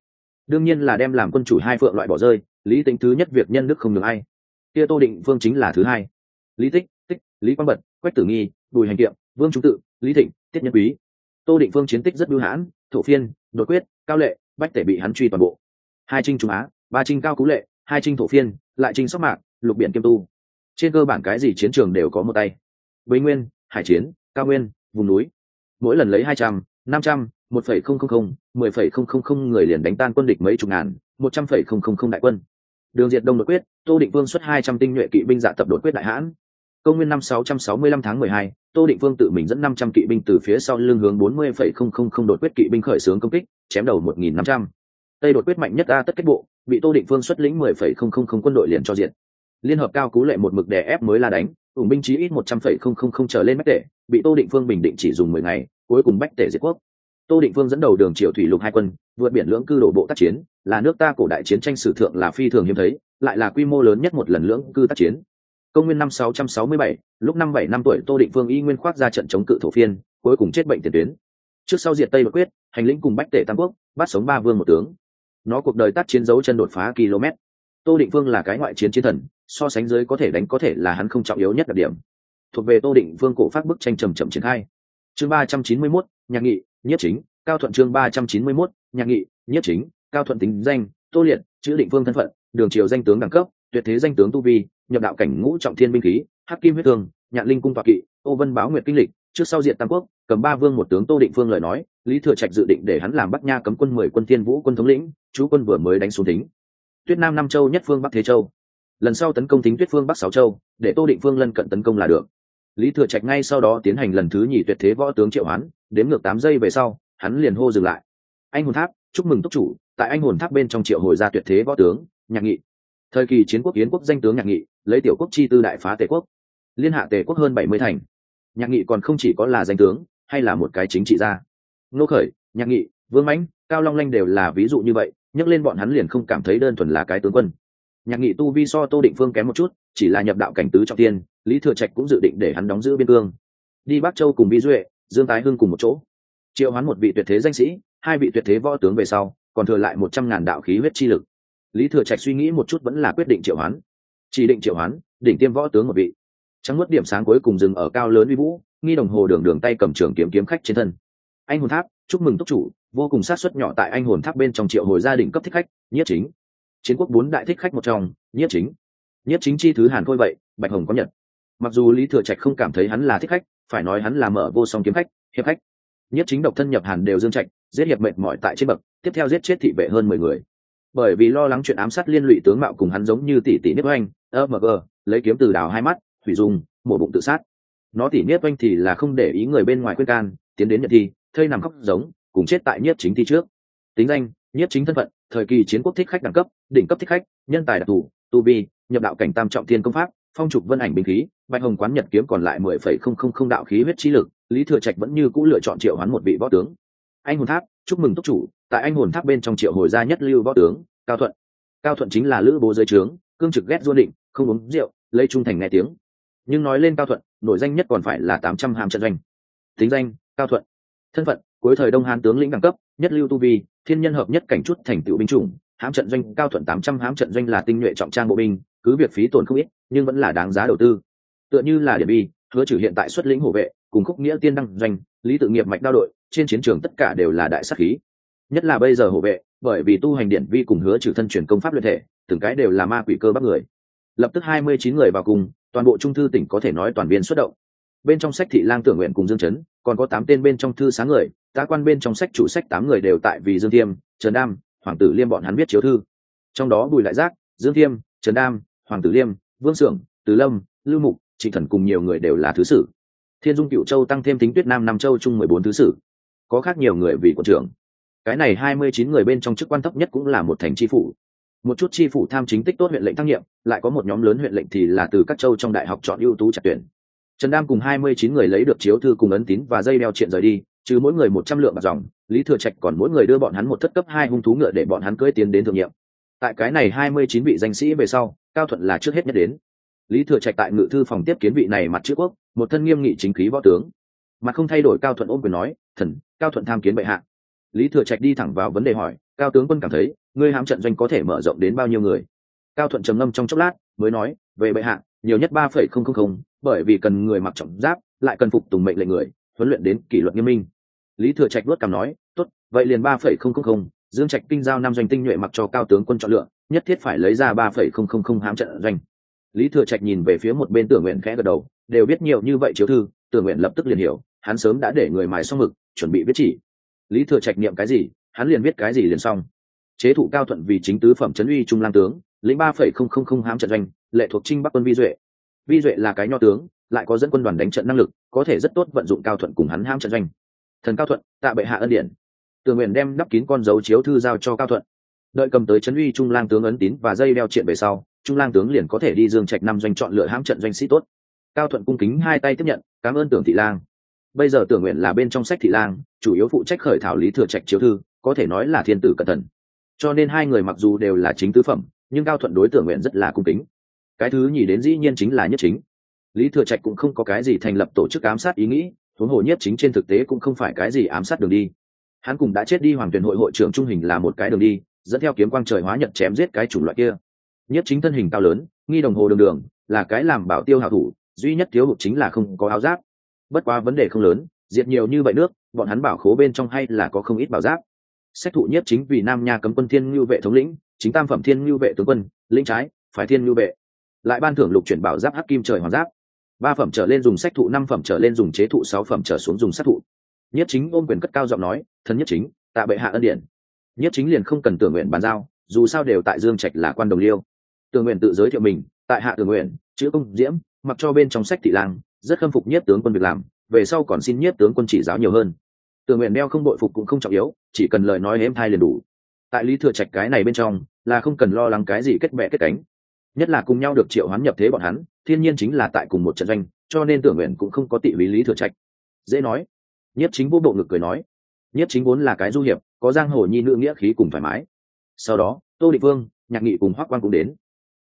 đương nhiên là đem làm quân chủ hai phượng loại bỏ rơi, lý tính thứ nhất việc nhân đức không được ai. Kia tô định phương chính là thứ hai. Lý tích tích, lý quang bật, quách tử nghi, bùi hành kiệm, vương trung tự, lý thịnh, tiết nhân quý. Tô định phương chiến tích rất bưu hãn, thổ phiên, đột quyết, cao lệ, bách tể bị hắn truy toàn bộ. Hai trinh trung á, ba trinh cao cú lệ, hai trinh thổ phiên, lại trinh sóc mạc, lục biển kiêm tu. Trên cơ bản cái gì chiến trường đều có một tay. Bế nguyên, hải chiến, cao nguyên, vùng núi. Mỗi lần lấy hai trăm, năm trăm, một phẩy không không không, mười phẩy không không không người liền đánh tan quân địch mấy chục ngàn, một trăm phẩy không không không đại quân. Đường diệt đông đột quyết, tô định vương xuất hai trăm tinh nhuệ kỵ binh dạ tập đột quyết đại hãn. Công nguyên năm sáu trăm sáu mươi lăm tháng mười hai, tô định vương tự mình dẫn năm trăm kỵ binh từ phía sau lưng hướng bốn mươi phẩy không không không đột quyết kỵ binh khởi xướng công kích, chém đầu một nghìn năm trăm. Tây đột quyết mạnh nhất a tất kết bộ, bị tô định vương xuất lĩnh mười phẩy không không không quân đội liền cho diện. Liên hợp cao cú lệ một mực đè ép mới la đánh ủng binh chí ít một trăm phẩy không không không trở lên bách tệ, bị tô định phương bình định chỉ dùng mười ngày cuối cùng bách tệ diệt quốc. Tô định phương dẫn đầu đường triều thủy lục hai quân vượt biển lưỡng cư đổ bộ tác chiến là nước ta cổ đại chiến tranh sử thượng là phi thường hiếm thấy lại là quy mô lớn nhất một lần lưỡng cư tác chiến. Công nguyên năm 667, lúc năm bảy năm tuổi tô định phương y nguyên khoác ra trận chống cự thổ phiên cuối cùng chết bệnh tiền tuyến. Trước sau diệt tây đột quyết hành lĩnh cùng bách tể tam quốc bắt sống ba vương một tướng. Nó cuộc đời tác chiến dấu chân đột phá km. Tô định phương là cái ngoại chiến chiến thần so sánh dưới có thể đánh có thể là hắn không trọng yếu nhất đặc điểm. Thuộc về tô định vương cổ phát bức tranh trầm trầm triển khai. Chương ba trăm chín mươi 391, nhạc nghị nhất chính cao thuận chương ba trăm chín mươi 391, nhạc nghị nhất chính cao thuận tính danh tô liệt chữ định vương thân phận đường triều danh tướng đẳng cấp tuyệt thế danh tướng tu vi nhập đạo cảnh ngũ trọng thiên binh khí hắc kim huyết thương nhạn linh cung tọa kỵ ô vân báo nguyệt kinh lịch trước sau diện tam quốc cầm ba vương một tướng tô định phương lời nói lý thừa trạch dự định để hắn làm bắc nha cấm quân mười quân thiên vũ quân thống lĩnh chú quân vừa mới đánh xuống tính. Tuyết nam nam châu nhất phương bắc thế châu lần sau tấn công tính tuyết phương bắc sáu châu, để tô định phương lân cận tấn công là được. Lý thừa trạch ngay sau đó tiến hành lần thứ nhì tuyệt thế võ tướng triệu hoán, đếm ngược tám giây về sau, hắn liền hô dừng lại. Anh hồn tháp, chúc mừng túc chủ, tại anh hồn tháp bên trong triệu hồi ra tuyệt thế võ tướng, nhạc nghị. Thời kỳ chiến quốc yến quốc danh tướng nhạc nghị, lấy tiểu quốc chi tư đại phá tề quốc. Liên hạ tề quốc hơn bảy mươi thành. Nhạc nghị còn không chỉ có là danh tướng, hay là một cái chính trị gia. Nô khởi, nhạc nghị, vương mãnh, cao long lanh đều là ví dụ như vậy, nhắc lên bọn hắn liền không cảm thấy đơn thuần là cái tướng quân nhạc nghị tu vi so tô định phương kém một chút, chỉ là nhập đạo cảnh tứ trọng tiên lý thừa trạch cũng dự định để hắn đóng giữ biên cương. Đi bắc châu cùng vi duệ, dương tái hưng cùng một chỗ. Triệu hoán một vị tuyệt thế danh sĩ, hai vị tuyệt thế võ tướng về sau, còn thừa lại một trăm ngàn đạo khí huyết chi lực. Lý thừa trạch suy nghĩ một chút vẫn là quyết định triệu hoán. Chỉ định triệu hoán, đỉnh tiêm võ tướng một vị. Trắng mất điểm sáng cuối cùng dừng ở cao lớn uy vũ, nghi đồng hồ đường đường tay cầm trường kiếm kiếm khách trên thân. Anh hồn tháp, chúc mừng túc chủ, vô cùng sát xuất nhỏ tại anh hồn tháp bên trong triệu hồi gia đình cấp thích khách, nhất chính chiến quốc bốn đại thích khách một trong, nhiếp chính. Nhiếp chính chi thứ hàn khôi vậy, bạch hồng có nhật. Mặc dù lý thừa trạch không cảm thấy hắn là thích khách, phải nói hắn là mở vô song kiếm khách, hiệp khách. Nhất chính độc thân nhập hàn đều dương trạch, giết hiệp mệt mỏi tại trên bậc, tiếp theo giết chết thị vệ hơn mười người. Bởi vì lo lắng chuyện ám sát liên lụy tướng mạo cùng hắn giống như tỷ tỷ nếp oanh mg lấy kiếm từ đào hai mắt hủy dung mổ bụng tự sát. Nó tỷ nếp oanh thì là không để ý người bên ngoài khuyên can, tiến đến nhận thi, thây nằm khóc giống, cùng chết tại nhất chính thi trước. Tính danh nhất chính thân phận thời kỳ chiến quốc thích khách đẳng cấp, đỉnh cấp thích khách, nhân tài đặc thù, tu vi, nhập đạo cảnh tam trọng thiên công pháp, phong trục vân ảnh binh khí, bạch hồng quán nhật kiếm còn lại mười phẩy không không không đạo khí huyết chi lực, lý thừa trạch vẫn như c ũ lựa chọn triệu hoán một vị võ tướng. Anh hồn tháp, chúc mừng túc chủ, tại anh hồn tháp bên trong triệu hồi gia nhất lưu võ tướng, cao thuận. Cao thuận chính là lữ bố giới trướng, cương trực ghét duôn định không uống rượu, lấy trung thành nghe tiếng. Nhưng nói lên cao thuận, nổi danh nhất còn phải là tám trăm hàm trận doanh. Tính danh, cao thuận. Thân phận, cuối thời đông hán tướng lĩnh đẳng cấp, nhất lưu tu vi thiên nhân hợp nhất cảnh chút thành tựu binh chủng, hãm trận doanh cao thuận tám trăm, hãm trận doanh là tinh nhuệ trọng trang bộ binh, cứ việc phí tổn không ít, nhưng vẫn là đáng giá đầu tư. Tựa như là điện bi, hứa trừ hiện tại xuất lĩnh hổ vệ, cùng khúc nghĩa tiên đăng doanh, lý tự nghiệp mạch đao đội, trên chiến trường tất cả đều là đại sắc khí. Nhất là bây giờ hổ vệ, bởi vì tu hành điện vi cùng hứa trừ thân truyền công pháp luyện thể, từng cái đều là ma quỷ cơ bắt người. Lập tức hai mươi chín người vào cùng, toàn bộ trung thư tỉnh có thể nói toàn viên xuất động bên trong sách thị lang tưởng nguyện cùng dương chấn, còn có tám tên bên trong thư sáng người, tá quan bên trong sách chủ sách tám người đều tại vì dương thiêm, trần đam, hoàng tử liêm bọn hắn viết chiếu thư. Trong đó bùi lại giác, dương thiêm, trần đam, hoàng tử liêm, vương s ư ở n g lâm, lưu mục trịnh thần cùng nhiều người đều là thứ sử. Thiên dung cựu châu tăng thêm tính tuyết nam nam châu chung mười bốn thứ sử. Có khác nhiều người vì quận trưởng. Cái này hai mươi chín người bên trong chức quan thấp nhất cũng là một thành tri phủ. Một chút tri phủ tham chính tích tốt huyện lệnh thăng nhiệm, lại có một nhóm lớn huyện lệnh thì là từ các châu trong đại học chọn ưu tú trạc tuyển trần đam cùng hai mươi chín người lấy được chiếu thư cùng ấn tín và dây đeo chuyện rời đi trừ mỗi người một trăm lượng bạc dòng, lý thừa trạch còn mỗi người đưa bọn hắn một thất cấp hai hung thú ngựa để bọn hắn cưỡi tiến đến thượng nghiệm. tại cái này hai mươi chín vị danh sĩ về sau, cao thuận là trước hết nhất đến. Lý thừa trạch tại ngự thư phòng tiếp kiến vị này mặt chữ quốc, một thân nghiêm nghị chính khí võ tướng. Mặt không thay đổi, cao thuận ôm quyền nói, thần, cao thuận tham kiến bệ hạ. Lý thừa trạch đi thẳng vào vấn đề hỏi, cao tướng quân cảm thấy, ngươi hãm trận doanh có thể mở rộng đến bao nhiêu người? Cao thuận trầm ngâm trong chốc lát, mới nói, về bệ hạ, nhiều nhất ba phẩy không không không bởi vì cần người mặc trọng giáp, lại cần phục tùng mệnh lệnh người, huấn luyện đến kỷ luật nghiêm minh. Lý thừa trạch luất cằm nói, tốt, vậy liền ba phẩy không không không, dương trạch kinh giao năm doanh tinh nhuệ mặc cho cao tướng quân chọn lựa, nhất thiết phải lấy ra ba phẩy không không không hám trận doanh. Lý thừa trạch nhìn về phía một bên tưởng nguyện khẽ gật đầu, đều biết nhiều như vậy chiếu thư, tưởng nguyện lập tức liền hiểu, hắn sớm đã để người mài xong mực, chuẩn bị viết chỉ. Lý thừa trạch niệm cái gì, hắn liền viết cái gì liền xong. Chế thụ cao thuận vì chính tứ phẩm trấn uy trung lang tướng, lĩnh ba phẩy không không không hám trận doanh, lệ thuộc trinh bắc quân vi duệ vi duệ là cái nho tướng, lại có dẫn quân đoàn đánh trận năng lực, có thể rất tốt vận dụng cao thuận cùng hắn ham trận doanh. Thần cao thuận, tạ bệ hạ ân điển. Tường nguyện đem đắp kín con dấu chiếu thư giao cho cao thuận. Đợi cầm tới trấn uy trung lang tướng ấn tín và dây đeo triện về sau, trung lang tướng liền có thể đi dương trạch năm doanh chọn lựa hãm trận doanh sĩ tốt. Cao thuận cung kính hai tay tiếp nhận, cảm ơn tưởng thị lang. Bây giờ tưởng nguyện là bên trong sách thị lang, chủ yếu phụ trách khởi thảo lý thừa trạch chiếu thư, có thể nói là thiên tử cẩn thận. Cho nên hai người mặc dù đều là chính tứ phẩm, nhưng cao thuận đối tưởng nguyện rất là cung kính cái thứ nhì đến dĩ nhiên chính là nhất chính. Lý thừa trạch cũng không có cái gì thành lập tổ chức ám sát ý nghĩ, huống hồ nhất chính trên thực tế cũng không phải cái gì ám sát đường đi. Hắn cùng đã chết đi hoàng tuyển hội hội trưởng trung hình là một cái đường đi, dẫn theo kiếm quang trời hóa nhật chém giết cái chủng loại kia. Nhất chính thân hình cao lớn, nghi đồng hồ đường đường, là cái làm bảo tiêu hảo thủ, duy nhất thiếu hụt chính là không có áo giáp. Bất quá vấn đề không lớn, diệt nhiều như vậy nước, bọn hắn bảo khố bên trong hay là có không ít bảo giáp. Sách thụ nhất chính vì nam nha cấm quân thiên ngưu vệ thống lĩnh, chính tam phẩm thiên ngưu vệ tướng quân, lĩnh trái, phải thiên ngưu vệ lại ban thưởng lục chuyển bảo giáp hắc kim trời hoàng giáp. Ba phẩm trở lên dùng sách thụ, năm phẩm trở lên dùng chế thụ, sáu phẩm trở xuống dùng sát thụ. Nhất chính ôm quyền cất cao giọng nói thân nhất chính, tạ bệ hạ ân điển. Nhất chính liền không cần tưởng nguyện bàn giao, dù sao đều tại dương trạch là quan đồng liêu. Tưởng nguyện tự giới thiệu mình, tại hạ tưởng nguyện, chữ công diễm, mặc cho bên trong sách thị lang, rất khâm phục nhất tướng quân việc làm, về sau còn xin nhất tướng quân chỉ giáo nhiều hơn. Tưởng nguyện đeo không đội phục cũng không trọng yếu, chỉ cần lời nói êm thai liền đủ. Tại lý thừa trạch cái này bên trong, là không cần lo lắng cái gì kết mẹ kết cánh nhất là cùng nhau được triệu hoán nhập thế bọn hắn, thiên nhiên chính là tại cùng một trận doanh, cho nên tưởng nguyện cũng không có tị lý lý thừa trạch. Dễ nói. Nhất chính vô bộ ngực cười nói. Nhất chính vốn là cái du hiệp, có giang hồ nhi nữ nghĩa khí cùng thoải mái. Sau đó, tô định vương, nhạc nghị cùng hoác quang cũng đến.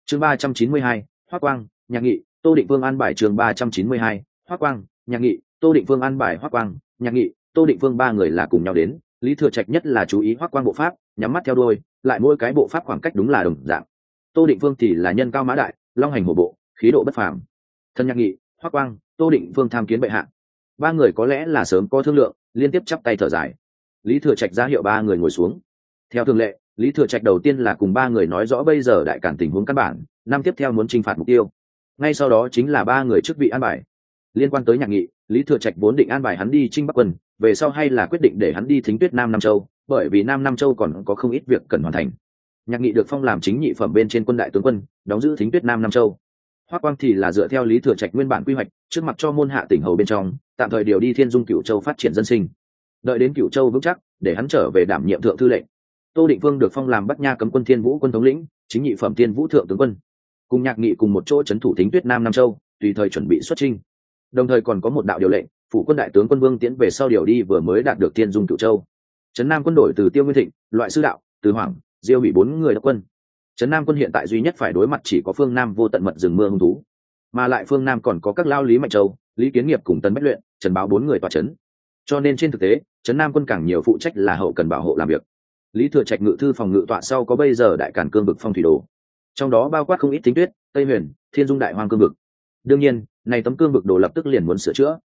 Chương ba trăm chín mươi hai hoác quang, nhạc nghị, tô định vương an bài chương ba trăm chín mươi hai hoác quang, nhạc nghị, tô định vương an bài hoác quang, nhạc nghị, tô định vương ba người là cùng nhau đến. Lý thừa trạch nhất là chú ý hoác quang bộ pháp, nhắm mắt theo đôi lại mỗi cái bộ pháp khoảng cách đúng là đồng dạng tô định vương thì là nhân cao mã đại, long hành hổ bộ, khí độ bất phàm. Thân nhạc nghị, hoác quang, tô định vương tham kiến bệ hạ. Ba người có lẽ là sớm có thương lượng, liên tiếp chắp tay thở dài. Lý thừa trạch ra hiệu ba người ngồi xuống. Theo thường lệ, lý thừa trạch đầu tiên là cùng ba người nói rõ bây giờ đại cản tình huống căn bản, năm tiếp theo muốn t r i n h phạt mục tiêu. Ngay sau đó chính là ba người chức vị an bài. Liên quan tới nhạc nghị, lý thừa trạch vốn định an bài hắn đi trinh bắc quân, về sau hay là quyết định để hắn đi thính tuyết nam nam châu, bởi vì nam nam châu còn có không ít việc cần hoàn thành nhạc nghị được phong làm chính nhị phẩm bên trên quân đại tướng quân, đóng giữ thính tuyết nam nam châu. Hoa quang thì là dựa theo lý thừa trạch nguyên bản quy hoạch, trước mặt cho môn hạ tỉnh hầu bên trong, tạm thời điều đi thiên dung Cửu châu phát triển dân sinh. Đợi đến Cửu châu vững chắc, để hắn trở về đảm nhiệm thượng thư lệnh. Tô định vương được phong làm bắc nha cấm quân thiên vũ quân thống lĩnh, chính nhị phẩm thiên vũ thượng tướng quân. Cùng nhạc nghị cùng một chỗ c h ấ n thủ thính tuyết nam nam châu, tùy thời chuẩn bị xuất trinh đồng thời còn có một đạo điều lệnh, phủ quân đại tướng quân vương tiến về sau điều đi vừa mới đạt được thiên dung Cửu châu. Trấn nam quân đội từ tiêu nguyên thịnh, loại sư đạo, từ hoàng diêu bị bốn người đốc quân. Trấn nam quân hiện tại duy nhất phải đối mặt chỉ có phương nam vô tận mật rừng mưa hung thú. Mà lại phương nam còn có các lao lý mạnh châu, lý kiến nghiệp cùng tân bách luyện, trần báo bốn người tòa trấn. Cho nên trên thực tế, trấn nam quân càng nhiều phụ trách là hậu cần bảo hộ làm việc. Lý thừa trạch ngự thư phòng ngự tọa sau có bây giờ đại cản cương vực phong thủy đồ. Trong đó bao quát không ít tính tuyết, tây huyền, thiên dung đại hoang cương vực. Đương nhiên, này tấm cương vực đồ lập tức liền muốn sửa chữa.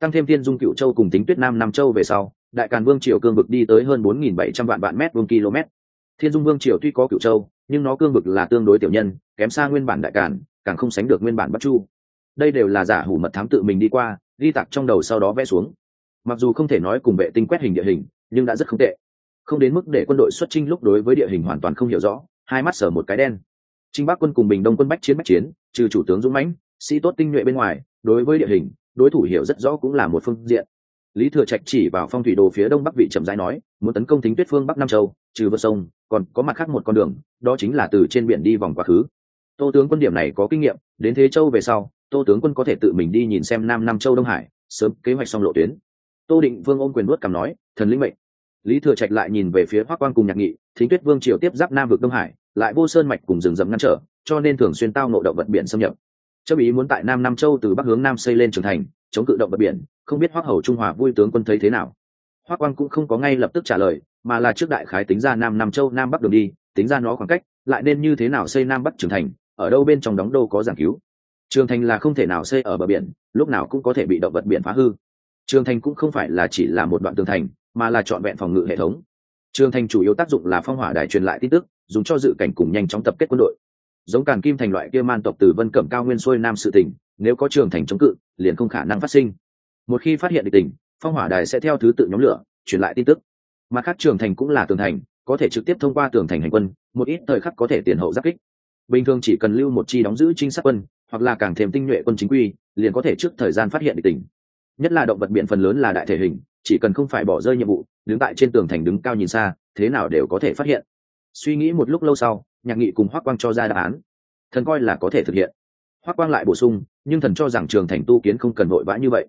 Tăng thêm thiên dung cựu châu cùng tính tuyết nam nam châu về sau, đại càn vương triều cương vực đi tới hơn bốn nghìn bảy trăm vạn vạn mét vuông km thiên dung vương triều tuy có cựu châu, nhưng nó cương vực là tương đối tiểu nhân, kém xa nguyên bản đại càn, càng không sánh được nguyên bản bắc chu. Đây đều là giả hủ mật thám tự mình đi qua, ghi tặc trong đầu sau đó vẽ xuống. Mặc dù không thể nói cùng vệ tinh quét hình địa hình, nhưng đã rất không tệ. Không đến mức để quân đội xuất chinh lúc đối với địa hình hoàn toàn không hiểu rõ, hai mắt sở một cái đen. Trinh bắc quân cùng bình đông quân bách chiến bách chiến, trừ chủ tướng dũng mãnh, sĩ tốt tinh nhuệ bên ngoài, đối với địa hình, đối thủ hiểu rất rõ cũng là một phương diện. Lý thừa trạch chỉ vào phong thủy đồ phía đông bắc vị trầm giai nói muốn tấn công thính tuyết phương bắc nam châu trừ vượt sông còn có mặt khác một con đường đó chính là từ trên biển đi vòng quá khứ tô tướng quân điểm này có kinh nghiệm đến thế châu về sau tô tướng quân có thể tự mình đi nhìn xem nam nam châu đông hải sớm kế hoạch xong lộ tuyến tô định vương ôm quyền đuốt cằm nói thần linh mệnh lý thừa trạch lại nhìn về phía hoác quan cùng nhạc nghị thính tuyết vương triều tiếp giáp nam vực đông hải lại vô sơn mạch cùng rừng rậm ngăn trở cho nên thường xuyên tao nộ động vật biển xâm nhập châu ý muốn tại nam nam châu từ bắc hướng nam xây lên trường thành chống cự động vật biển không biết hoắc hầu trung hòa vui tướng quân thấy thế nào hoắc quang cũng không có ngay lập tức trả lời, mà là trước đại khái tính ra nam nam châu, nam bắc đường đi, tính ra nó khoảng cách, lại nên như thế nào xây nam bắc trưởng thành, ở đâu bên trong đóng đô có giảng cứu. Trường thành là không thể nào xây ở bờ biển, lúc nào cũng có thể bị động vật biển phá hư. Trường thành cũng không phải là chỉ là một đoạn tường thành, mà là trọn vẹn phòng ngự hệ thống. Trường thành chủ yếu tác dụng là phong hỏa đài truyền lại tin tức, dùng cho dự cảnh cùng nhanh chóng tập kết quân đội. Giống càn kim thành loại kia man tộc từ vân cẩm cao nguyên xuôi nam sự tỉnh, nếu có trường thành chống cự, liền không khả năng phát sinh. Một khi phát hiện địch tình phong hỏa đài sẽ theo thứ tự nhóm lửa, truyền lại tin tức. Mà khác trường thành cũng là tường thành, có thể trực tiếp thông qua tường thành hành quân, một ít thời khắc có thể tiền hậu giáp kích. Bình thường chỉ cần lưu một chi đóng giữ trinh sát quân, hoặc là càng thêm tinh nhuệ quân chính quy, liền có thể trước thời gian phát hiện địch tình nhất là động vật biển phần lớn là đại thể hình, chỉ cần không phải bỏ rơi nhiệm vụ, đứng tại trên tường thành đứng cao nhìn xa, thế nào đều có thể phát hiện. Suy nghĩ một lúc lâu sau, nhạc nghị cùng hoác quang cho ra đáp án. Thần coi là có thể thực hiện. Hoác quang lại bổ sung, nhưng thần cho rằng trường thành tu kiến không cần vội vã như vậy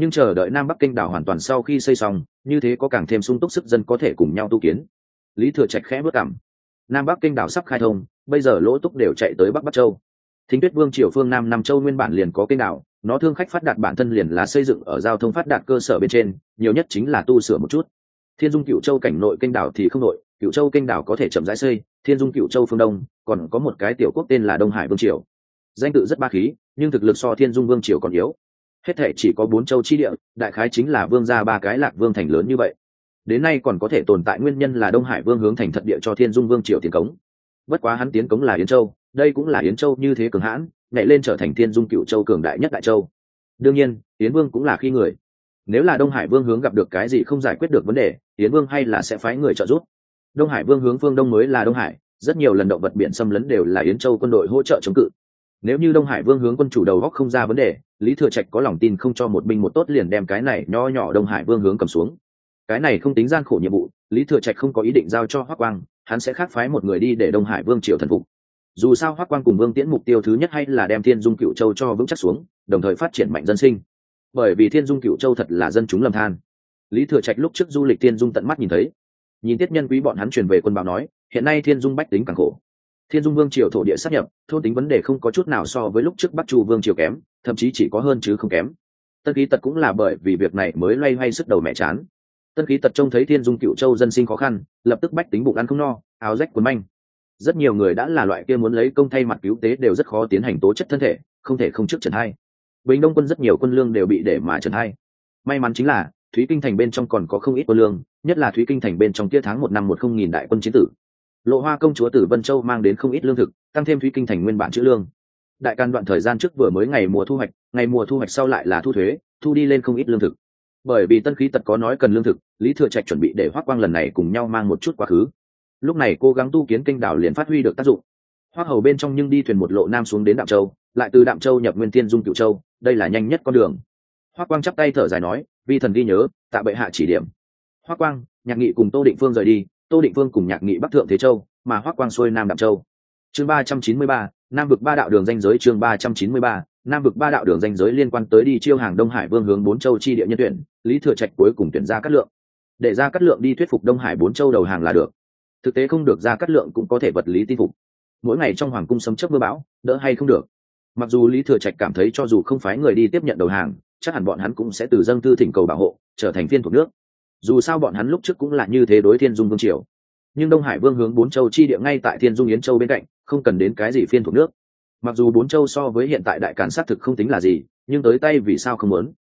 nhưng chờ đợi nam bắc kinh đảo hoàn toàn sau khi xây xong, như thế có càng thêm sung túc sức dân có thể cùng nhau tu kiến. Lý thừa trạch khẽ bước cảm nam bắc kinh đảo sắp khai thông, bây giờ lỗ túc đều chạy tới bắc bắc châu. Thính tuyết vương triều phương nam nam châu nguyên bản liền có kinh đảo, nó thương khách phát đạt bản thân liền là xây dựng ở giao thông phát đạt cơ sở bên trên, nhiều nhất chính là tu sửa một chút. Thiên dung cựu châu cảnh nội kinh đảo thì không nội cựu châu kinh đảo có thể chậm rãi xây, thiên dung cựu châu phương đông, còn có một cái tiểu quốc tên là đông hải vương triều. Danh tự rất ba khí, nhưng thực lực so thiên dung vương triều còn yếu hết thể chỉ có bốn châu chi địa, đại khái chính là vương gia ba cái lạc vương thành lớn như vậy. Đến nay còn có thể tồn tại nguyên nhân là đông hải vương hướng thành thật địa cho thiên dung vương triều tiến cống. Bất quá hắn tiến cống là yến châu, đây cũng là yến châu như thế cường hãn, nhảy lên trở thành thiên dung cựu châu cường đại nhất đại châu. Đương nhiên, yến vương cũng là khi người. Nếu là đông hải vương hướng gặp được cái gì không giải quyết được vấn đề, yến vương hay là sẽ phái người trợ giúp. Đông hải vương hướng phương đông mới là đông hải, rất nhiều lần động vật biển xâm lấn đều là yến châu quân đội hỗ trợ chống cự nếu như đông hải vương hướng quân chủ đầu góc không ra vấn đề, lý thừa trạch có lòng tin không cho một binh một tốt liền đem cái này nho nhỏ đông hải vương hướng cầm xuống. Cái này không tính gian khổ nhiệm vụ, lý thừa trạch không có ý định giao cho hoác quang, hắn sẽ khác phái một người đi để đông hải vương triều thần phục. Dù sao hoác quang cùng vương tiễn mục tiêu thứ nhất hay là đem thiên dung cựu châu cho vững chắc xuống, đồng thời phát triển mạnh dân sinh. Bởi vì thiên dung cựu châu thật là dân chúng lầm than. Lý thừa trạch lúc trước du lịch thiên dung tận mắt nhìn thấy. Nhìn tiết nhân quý bọn hắn truyền về quân báo nói, hiện nay thiên dung bách tính càng khổ thiên dung vương triều thổ địa sắp nhập, thôn tính vấn đề không có chút nào so với lúc trước bắc chu vương triều kém, thậm chí chỉ có hơn chứ không kém. Tân khí tật cũng là bởi vì việc này mới loay hoay sức đầu mẹ chán. Tân khí tật trông thấy thiên dung cựu châu dân sinh khó khăn, lập tức bách tính bụng ăn không no, áo rách quần manh. Rất nhiều người đã là loại kia muốn lấy công thay mặt cứu tế đều rất khó tiến hành tố chất thân thể, không thể không trước trần hai. Bình đông quân rất nhiều quân lương đều bị để mà trần hai. May mắn chính là, thúy kinh thành bên trong còn có không ít quân lương, nhất là thúy kinh thành bên trong kia tháng một năm một không nghìn đại quân chiến tử lộ hoa công chúa tử vân châu mang đến không ít lương thực, tăng thêm thúy kinh thành nguyên bản chữ lương. Đại can đoạn thời gian trước vừa mới ngày mùa thu hoạch, ngày mùa thu hoạch sau lại là thu thuế, thu đi lên không ít lương thực. Bởi vì tân khí tật có nói cần lương thực, lý thừa trạch chuẩn bị để hoác quang lần này cùng nhau mang một chút quá khứ. Lúc này cố gắng tu kiến kinh đảo liền phát huy được tác dụng. Hoác hầu bên trong nhưng đi thuyền một lộ nam xuống đến đạm châu, lại từ đạm châu nhập nguyên tiên dung cựu châu, đây là nhanh nhất con đường. Hoác quang chắp tay thở dài nói, vi thần ghi nhớ, tạ bệ hạ chỉ điểm. Hoác quang, nhạc nghị cùng tô định phương rời đi tô định phương cùng nhạc nghị bắc thượng thế châu, mà hoác quang xuôi nam đạm châu. Chương ba trăm chín mươi ba, nam vực ba đạo đường danh giới chương ba trăm chín mươi ba, nam vực ba đạo đường danh giới liên quan tới đi chiêu hàng đông hải vương hướng bốn châu chi địa nhân tuyển, lý thừa trạch cuối cùng tuyển ra cát lượng. Để ra cát lượng đi thuyết phục đông hải bốn châu đầu hàng là được. Thực tế không được ra cát lượng cũng có thể vật lý tin phục. Mỗi ngày trong hoàng cung sấm chấp mưa bão, đỡ hay không được. Mặc dù lý thừa trạch cảm thấy cho dù không phái người đi tiếp nhận đầu hàng, chắc hẳn bọn hắn cũng sẽ từ dâng tư thỉnh cầu bảo hộ, trở thành viên thuộc nước dù sao bọn hắn lúc trước cũng là như thế đối thiên dung vương triều. Nhưng đông hải vương hướng bốn châu chi địa ngay tại thiên dung yến châu bên cạnh, không cần đến cái gì phiên thuộc nước. Mặc dù bốn châu so với hiện tại đại cản xác thực không tính là gì, nhưng tới tay vì sao không muốn?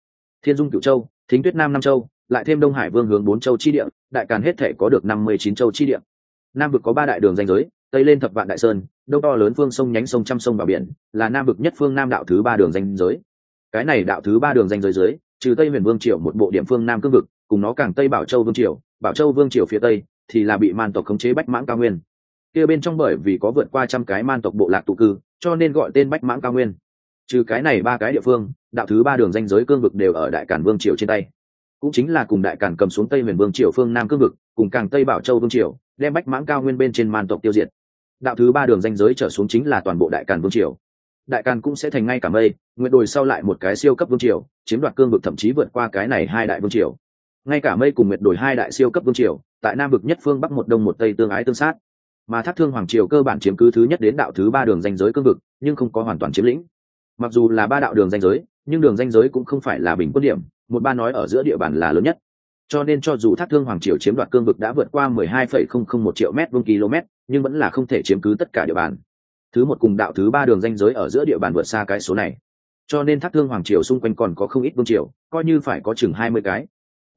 Thiên dung cựu châu, thính tuyết nam Nam châu, lại thêm đông hải vương hướng bốn châu chi địa, đại càn hết thể có được năm mươi chín châu chi địa. Nam vực có ba đại đường danh giới, tây lên thập vạn đại sơn, đông to lớn phương sông nhánh sông trăm sông vào biển, là nam vực nhất phương nam đạo thứ ba đường danh giới. Cái này đạo thứ ba đường danh giới dưới, trừ tây huyền vương Triệu một bộ địa phương nam cương vực cùng nó càng tây bảo châu vương triều, bảo châu vương triều phía tây thì là bị man tộc khống chế bách mãng cao nguyên. Kia bên trong bởi vì có vượt qua trăm cái man tộc bộ lạc tụ cư, cho nên gọi tên bách mãng cao nguyên. Trừ cái này ba cái địa phương, đạo thứ ba đường danh giới cương vực đều ở đại cản vương triều trên tay. Cũng chính là cùng đại cản cầm xuống tây huyền vương triều phương nam cương vực, cùng càng tây bảo châu vương triều, đem bách mãng cao nguyên bên trên man tộc tiêu diệt. Đạo thứ ba đường danh giới trở xuống chính là toàn bộ đại càn vương triều. Đại càn cũng sẽ thành ngay cả mây nguyện đồi sau lại một cái siêu cấp vương triều, chiếm đoạt cương vực thậm chí vượt qua cái này hai đại vương triều ngay cả mây cùng nguyệt đổi hai đại siêu cấp vương triều tại nam vực nhất phương bắc một đông một tây tương ái tương sát. Mà thác thương hoàng triều cơ bản chiếm cứ thứ nhất đến đạo thứ ba đường danh giới cương vực nhưng không có hoàn toàn chiếm lĩnh. Mặc dù là ba đạo đường danh giới nhưng đường danh giới cũng không phải là bình quân điểm một ba nói ở giữa địa bàn là lớn nhất. Cho nên cho dù thác thương hoàng triều chiếm đoạt cương vực đã vượt qua 12,001 triệu mét vuông km nhưng vẫn là không thể chiếm cứ tất cả địa bàn. Thứ một cùng đạo thứ ba đường danh giới ở giữa địa bàn vượt xa cái số này. Cho nên thác thương hoàng triều xung quanh còn có không ít vương triều coi như phải có chừng hai mươi cái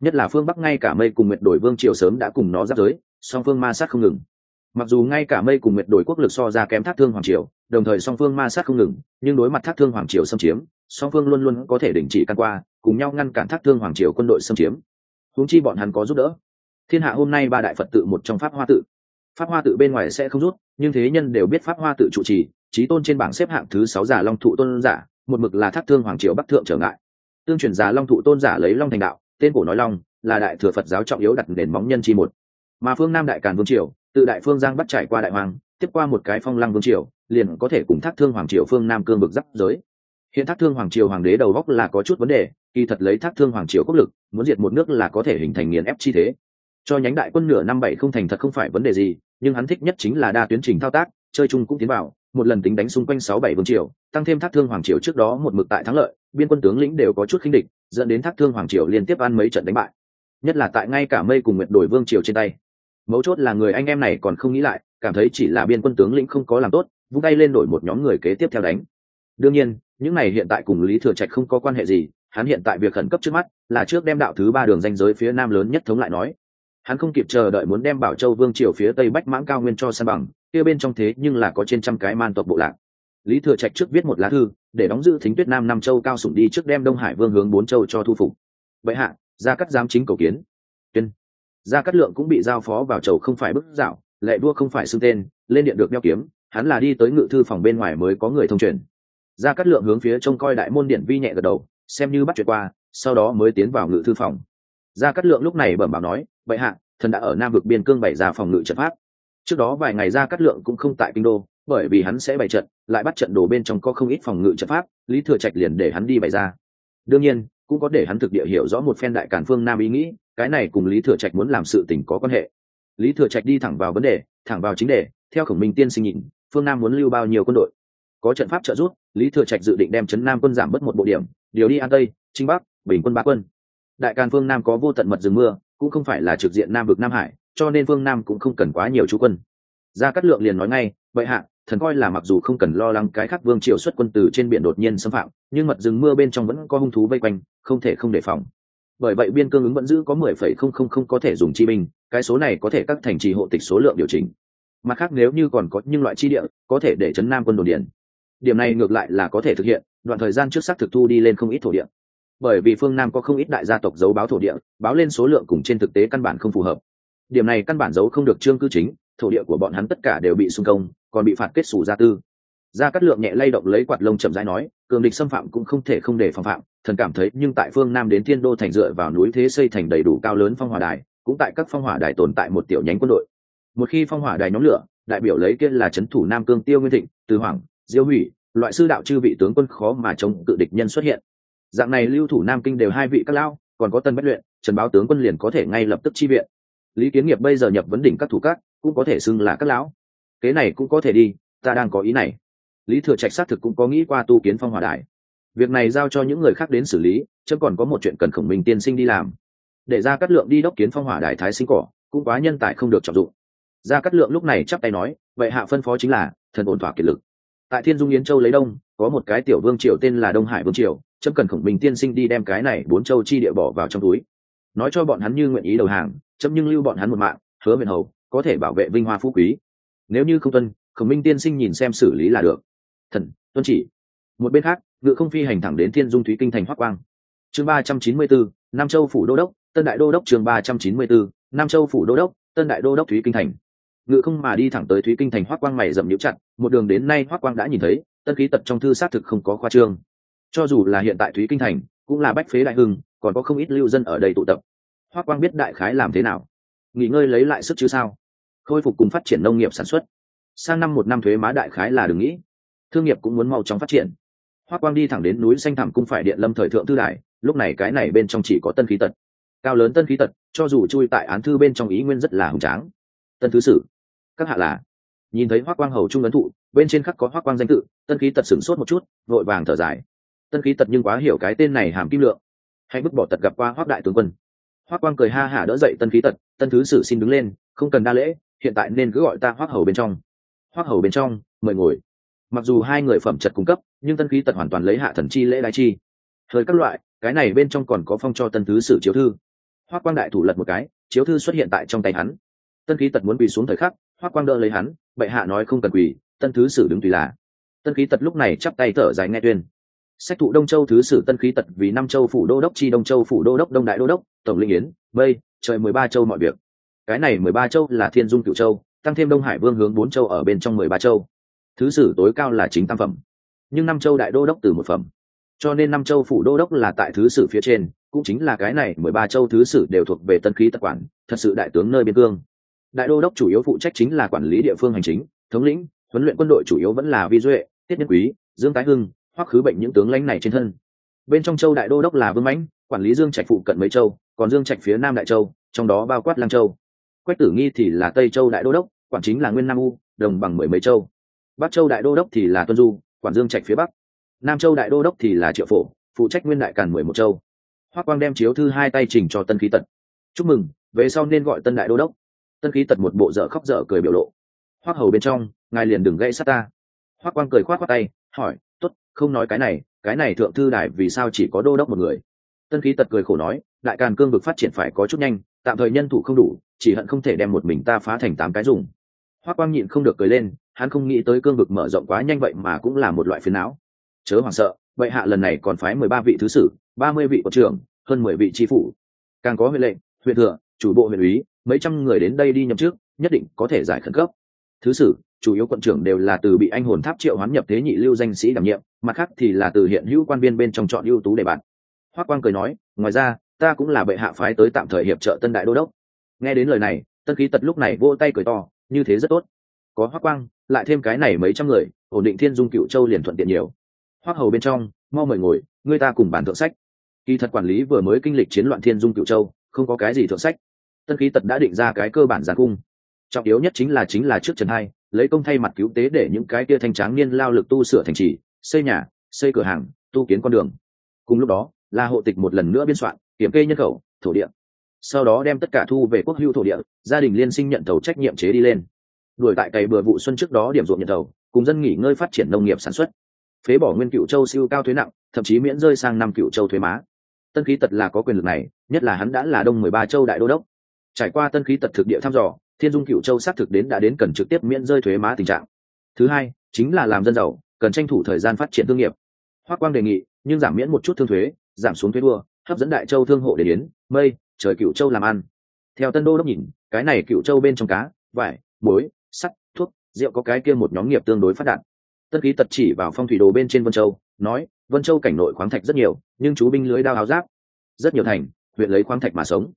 nhất là phương bắc ngay cả mây cùng nguyệt đổi vương triều sớm đã cùng nó giáp giới, song phương ma sát không ngừng. Mặc dù ngay cả mây cùng nguyệt đổi quốc lực so ra kém thác thương hoàng triều, đồng thời song phương ma sát không ngừng, nhưng đối mặt thác thương hoàng triều xâm chiếm, song phương luôn luôn có thể đình chỉ căn qua, cùng nhau ngăn cản thác thương hoàng triều quân đội xâm chiếm. Huống chi bọn hắn có giúp đỡ. Thiên hạ hôm nay ba đại phật tự một trong pháp hoa tự. Pháp hoa tự bên ngoài sẽ không rút, nhưng thế nhân đều biết pháp hoa tự trụ trì trí tôn trên bảng xếp hạng thứ sáu giả long thụ tôn giả, một mực là thác thương hoàng triều bắc thượng trở ngại. Tương truyền giả long thụ tôn giả lấy long thành đạo tên cổ nói long là đại thừa phật giáo trọng yếu đặt nền móng nhân chi một mà phương nam đại càn vương triều từ đại phương giang bắt trải qua đại hoàng tiếp qua một cái phong lăng vương triều liền có thể cùng thác thương hoàng triều phương nam cương vực giáp giới hiện thác thương hoàng triều hoàng đế đầu góc là có chút vấn đề kỳ thật lấy thác thương hoàng triều quốc lực muốn diệt một nước là có thể hình thành nghiền ép chi thế cho nhánh đại quân nửa năm bảy không thành thật không phải vấn đề gì nhưng hắn thích nhất chính là đa tuyến trình thao tác chơi chung cũng tiến vào một lần tính đánh xung quanh sáu bảy vương triều tăng thêm thác thương hoàng triều trước đó một mực tại thắng lợi biên quân tướng lĩnh đều có chút khinh địch, dẫn đến thác thương hoàng triều liên tiếp ăn mấy trận đánh bại. Nhất là tại ngay cả mây cùng nguyện đổi vương triều trên tay. Mấu chốt là người anh em này còn không nghĩ lại, cảm thấy chỉ là biên quân tướng lĩnh không có làm tốt, vung tay lên đổi một nhóm người kế tiếp theo đánh. Đương nhiên, những này hiện tại cùng lý thừa trạch không có quan hệ gì, hắn hiện tại việc khẩn cấp trước mắt là trước đem đạo thứ ba đường danh giới phía nam lớn nhất thống lại nói. Hắn không kịp chờ đợi muốn đem bảo châu vương triều phía tây bách mãng cao nguyên cho san bằng, kia bên trong thế nhưng là có trên trăm cái man tộc bộ lạc lý thừa trạch trước viết một lá thư, để đóng giữ thính tuyết nam Nam châu cao sủng đi trước đem đông hải vương hướng bốn châu cho thu phục. Vậy hạ, gia cắt giám chính cầu kiến. Tuyên. Gia cắt lượng cũng bị giao phó vào chầu không phải bức dạo, lệ đua không phải xưng tên, lên điện được đeo kiếm, hắn là đi tới ngự thư phòng bên ngoài mới có người thông truyền. Gia cắt lượng hướng phía trông coi đại môn điện vi nhẹ gật đầu, xem như bắt chuyện qua, sau đó mới tiến vào ngự thư phòng. Gia cắt lượng lúc này bẩm bảo nói vậy hạ, thần đã ở nam vực biên cương bày ra phòng ngự trận pháp. Trước đó vài ngày gia cắt lượng cũng không tại kinh đô, bởi vì hắn sẽ bày trận lại bắt trận đồ bên trong có không ít phòng ngự trận pháp, lý thừa trạch liền để hắn đi bày ra. Đương nhiên, cũng có để hắn thực địa hiểu rõ một phen đại cản phương nam ý nghĩ, cái này cùng lý thừa trạch muốn làm sự tình có quan hệ. Lý thừa trạch đi thẳng vào vấn đề, thẳng vào chính đề, theo khổng minh tiên sinh nhìn phương nam muốn lưu bao nhiêu quân đội? Có trận pháp trợ giúp, lý thừa trạch dự định đem Trấn nam quân giảm bớt một bộ điểm, điều đi an tây, trinh bắc, bình quân ba quân. Đại càn phương nam có vô tận mật rừng mưa, cũng không phải là trực diện nam vực nam hải, cho nên phương nam cũng không cần quá nhiều chú quân. Gia cát lượng liền nói ngay, vậy hạ thần coi là mặc dù không cần lo lắng cái khác vương triều xuất quân từ trên biển đột nhiên xâm phạm, nhưng mật rừng mưa bên trong vẫn có hung thú vây quanh, không thể không đề phòng. Bởi vậy biên cương ứng vẫn giữ có mười phẩy không không không có thể dùng chi binh, cái số này có thể các thành trì hộ tịch số lượng điều chỉnh. Mặt khác nếu như còn có những loại chi địa, có thể để chấn nam quân đồn điện điểm này ngược lại là có thể thực hiện, đoạn thời gian trước sắc thực thu đi lên không ít thổ địa. Bởi vì phương nam có không ít đại gia tộc giấu báo thổ địa, báo lên số lượng cùng trên thực tế căn bản không phù hợp. Điểm này căn bản giấu không được trương cư chính thổ địa của bọn hắn tất cả đều bị xung công, còn bị phạt kết xù gia tư. Gia cát lượng nhẹ lay động lấy quạt lông chậm rãi nói, cường địch xâm phạm cũng không thể không để phòng phạm, thần cảm thấy nhưng tại phương nam đến thiên đô thành dựa vào núi thế xây thành đầy đủ cao lớn phong hỏa đài, cũng tại các phong hỏa đài tồn tại một tiểu nhánh quân đội. Một khi phong hỏa đài nhóm lửa, đại biểu lấy kia là c thủ nam cương tiêu nguyên thịnh, từ hoàng diêu hủy, loại sư đạo chư vị tướng quân khó mà chống cự địch nhân xuất hiện. Dạng này lưu thủ nam kinh đều hai vị các lao còn có tân bất luyện, trần báo tướng quân liền có thể ngay lập tức chi viện. Lý kiến nghiệp bây giờ nhập vấn đỉnh các thủ các cũng có thể xưng là các lão. Kế này cũng có thể đi, ta đang có ý này. Lý thừa trạch xác thực cũng có nghĩ qua tu kiến phong hỏa đại. việc này giao cho những người khác đến xử lý chứ còn có một chuyện cần khổng minh tiên sinh đi làm. Để ra cắt lượng đi đốc kiến phong hỏa đại thái sinh cỏ, cũng quá nhân tài không được trọng dụng. Ra cắt lượng lúc này chắp tay nói, vậy hạ phân phó chính là, thần ổn thỏa kiệt lực. Tại thiên dung yến châu lấy đông, có một cái tiểu vương triều tên là đông hải vương triều, chấm cần khổng minh tiên sinh đi đem cái này bốn châu chi địa bỏ vào trong túi. Nói cho bọn hắn như nguyện ý đầu hàng, chấm nhưng lưu bọn hắn một mạng, hứa miền hầu có thể bảo vệ vinh hoa phú quý. Nếu như không tuân, khổng minh tiên sinh nhìn xem xử lý là được. Thần, tuân chỉ. Một bên khác, ngự không phi hành thẳng đến thiên dung thúy kinh thành Hoắc quang. Chương ba trăm chín mươi bốn, nam châu phủ đô đốc, tân đại đô đốc chương ba trăm chín mươi bốn, nam châu phủ đô đốc, tân đại đô đốc thúy kinh thành. Ngự không mà đi thẳng tới thúy kinh thành Hoắc quang mày dậm nhũ chặt, một đường đến nay Hoắc quang đã nhìn thấy, tân khí tật trong thư xác thực không có khoa trương. Cho dù là hiện tại thúy kinh thành, cũng là bách phế đại hưng, còn có không ít lưu dân ở đây tụ tập. Hoắc quang biết đại khái làm thế nào. Nghỉ ngơi lấy lại sức chứ sao? Khôi phục cùng phát triển nông nghiệp sản xuất. Sang năm một năm thuế má đại khái là đừng nghĩ. Thương nghiệp cũng muốn mau chóng phát triển. Hoa quang đi thẳng đến núi xanh thẳm cung phải điện lâm thời thượng thư đại lúc này cái này bên trong chỉ có tân khí tật. Cao lớn tân khí tật, cho dù chui tại án thư bên trong ý nguyên rất là hùng tráng. Tân thứ sử, các hạ là, nhìn thấy Hoa quang hầu trung ấn thụ, bên trên khắc có Hoa quang danh tự, tân khí tật sửng sốt một chút, vội vàng thở dài. Tân khí tật nhưng quá hiểu cái tên này hàm kim lượng. Hay bức bỏ tật gặp qua hoác đại tướng quân. Hoác quang cười ha hả đỡ dậy tân khí tật, tân thứ sử xin đứng lên, không cần đa lễ hiện tại nên cứ gọi ta hoác hầu bên trong. Hoác hầu bên trong, mời ngồi. Mặc dù hai người phẩm chật cung cấp, nhưng tân khí tật hoàn toàn lấy hạ thần chi lễ đái chi. Thời các loại, cái này bên trong còn có phong cho tân thứ sử chiếu thư. Hoác quang đại thủ lật một cái, chiếu thư xuất hiện tại trong tay hắn. Tân khí tật muốn quỳ xuống thời khắc hoác quang đỡ lấy hắn, bệ hạ nói không cần quỳ, tân thứ sử đứng tùy là. Tân khí tật lúc này chắp tay thở dài nghe tuyên. Sách thụ đông châu thứ sử tân khí tật vì năm châu phủ đô đốc chi đông châu phủ đô đốc đông đại đô đốc, tổng linh yến, mây, trời mười ba châu mọi việc cái này mười ba châu là thiên dung cựu châu, tăng thêm đông hải vương hướng bốn châu ở bên trong mười ba châu. Thứ sử tối cao là chính tam phẩm. Nhưng năm châu đại đô đốc từ một phẩm. Cho nên năm châu phủ đô đốc là tại thứ sử phía trên, cũng chính là cái này mười ba châu thứ sử đều thuộc về tân khí tập quản, thật sự đại tướng nơi biên cương. Đại đô đốc chủ yếu phụ trách chính là quản lý địa phương hành chính, thống lĩnh, huấn luyện quân đội chủ yếu vẫn là vi duệ, tiết nhân quý, dương tái hưng, hoặc khứ bệnh những tướng lãnh này trên thân. Bên trong châu đại đô đốc là vương mãnh, quản lý dương trạch phụ cận mấy châu, còn dương trạch phía nam đại châu, trong đó bao quát lang châu quách tử nghi thì là tây châu đại đô đốc quản chính là nguyên nam u, đồng bằng mười mấy châu. Bắc châu đại đô đốc thì là tuân du quản dương trạch phía bắc. Nam châu đại đô đốc thì là triệu phổ, phụ trách nguyên đại càn mười một châu. Hoác quang đem chiếu thư hai tay trình cho tân khí tật. Chúc mừng, về sau nên gọi tân đại đô đốc. Tân khí tật một bộ dở khóc dở cười biểu lộ. Hoác hầu bên trong, ngài liền đừng gây sát ta. Hoác quang cười khoát khoát tay, hỏi t ố t không nói cái này cái này thượng thư đại vì sao chỉ có đô đốc một người? Tân khí tật cười khổ nói, đại càn cương vực phát triển phải có chút nhanh tạm thời nhân thủ không đủ, chỉ hận không thể đem một mình ta phá thành tám cái dùng. Hoác quang nhịn không được cười lên, hắn không nghĩ tới cương vực mở rộng quá nhanh vậy mà cũng là một loại phiến não. Chớ hoảng sợ vậy hạ lần này còn phái mười ba vị thứ sử, ba mươi vị quân trưởng, hơn mười vị tri phủ. Càng có huyện lệnh huyện thừa, chủ bộ huyện úy mấy trăm người đến đây đi nhậm trước nhất định có thể giải khẩn cấp. Thứ sử, chủ yếu quận trưởng đều là từ bị anh hồn tháp triệu hoán nhập thế nhị lưu danh sĩ đảm nhiệm, mặt khác thì là từ hiện hữu quan viên bên trong chọn ưu tú để bạt hoác quang cười nói, ngoài ra ta cũng là bệ hạ phái tới tạm thời hiệp trợ tân đại đô đốc. Nghe đến lời này, tân khí tật lúc này vô tay cười to, như thế rất tốt. Có hoác quang, lại thêm cái này mấy trăm người, ổn định thiên dung cựu châu liền thuận tiện nhiều. Hoác hầu bên trong, mau mời ngồi người ta cùng bàn thượng sách. Kỳ thật quản lý vừa mới kinh lịch chiến loạn thiên dung cựu châu, không có cái gì thượng sách. Tân khí tật đã định ra cái cơ bản giàn cung. Trọng yếu nhất chính là chính là trước trần hai, lấy công thay mặt cứu tế để những cái kia thanh tráng niên lao lực tu sửa thành trì, xây nhà, xây cửa hàng, tu kiến con đường. Cùng lúc đó là hộ tịch một lần nữa biên soạn kiểm kê nhân khẩu, thổ địa. Sau đó đem tất cả thu về quốc hữu thổ địa, gia đình liên sinh nhận thầu trách nhiệm chế đi lên. Đuổi tại cày bừa vụ xuân trước đó điểm ruộng nhận thầu, cùng dân nghỉ ngơi phát triển nông nghiệp sản xuất. Phế bỏ nguyên cựu châu siêu cao thuế nặng, thậm chí miễn rơi sang năm cựu châu thuế má. Tân khí tật là có quyền lực này, nhất là hắn đã là đông mười ba châu đại đô đốc. Trải qua tân khí tật thực địa thăm dò, thiên dung cựu châu xác thực đến đã đến cần trực tiếp miễn rơi thuế má tình trạng. Thứ hai, chính là làm dân giàu, cần tranh thủ thời gian phát triển thương nghiệp. Hoa quang đề nghị, nhưng giảm miễn một chút thương thuế, giảm xuống thuế đua hấp dẫn đại châu thương hộ để đến, mây, trời cựu châu làm ăn. Theo tân đô đốc nhìn, cái này cựu châu bên trong cá, vải, muối, sắt, thuốc, rượu có cái kia một nhóm nghiệp tương đối phát đạt. Tân khí tật chỉ vào phong thủy đồ bên trên vân châu, nói, vân châu cảnh nội khoáng thạch rất nhiều, nhưng chú binh lưới đao áo giáp, rất nhiều thành, huyện lấy khoáng thạch mà sống.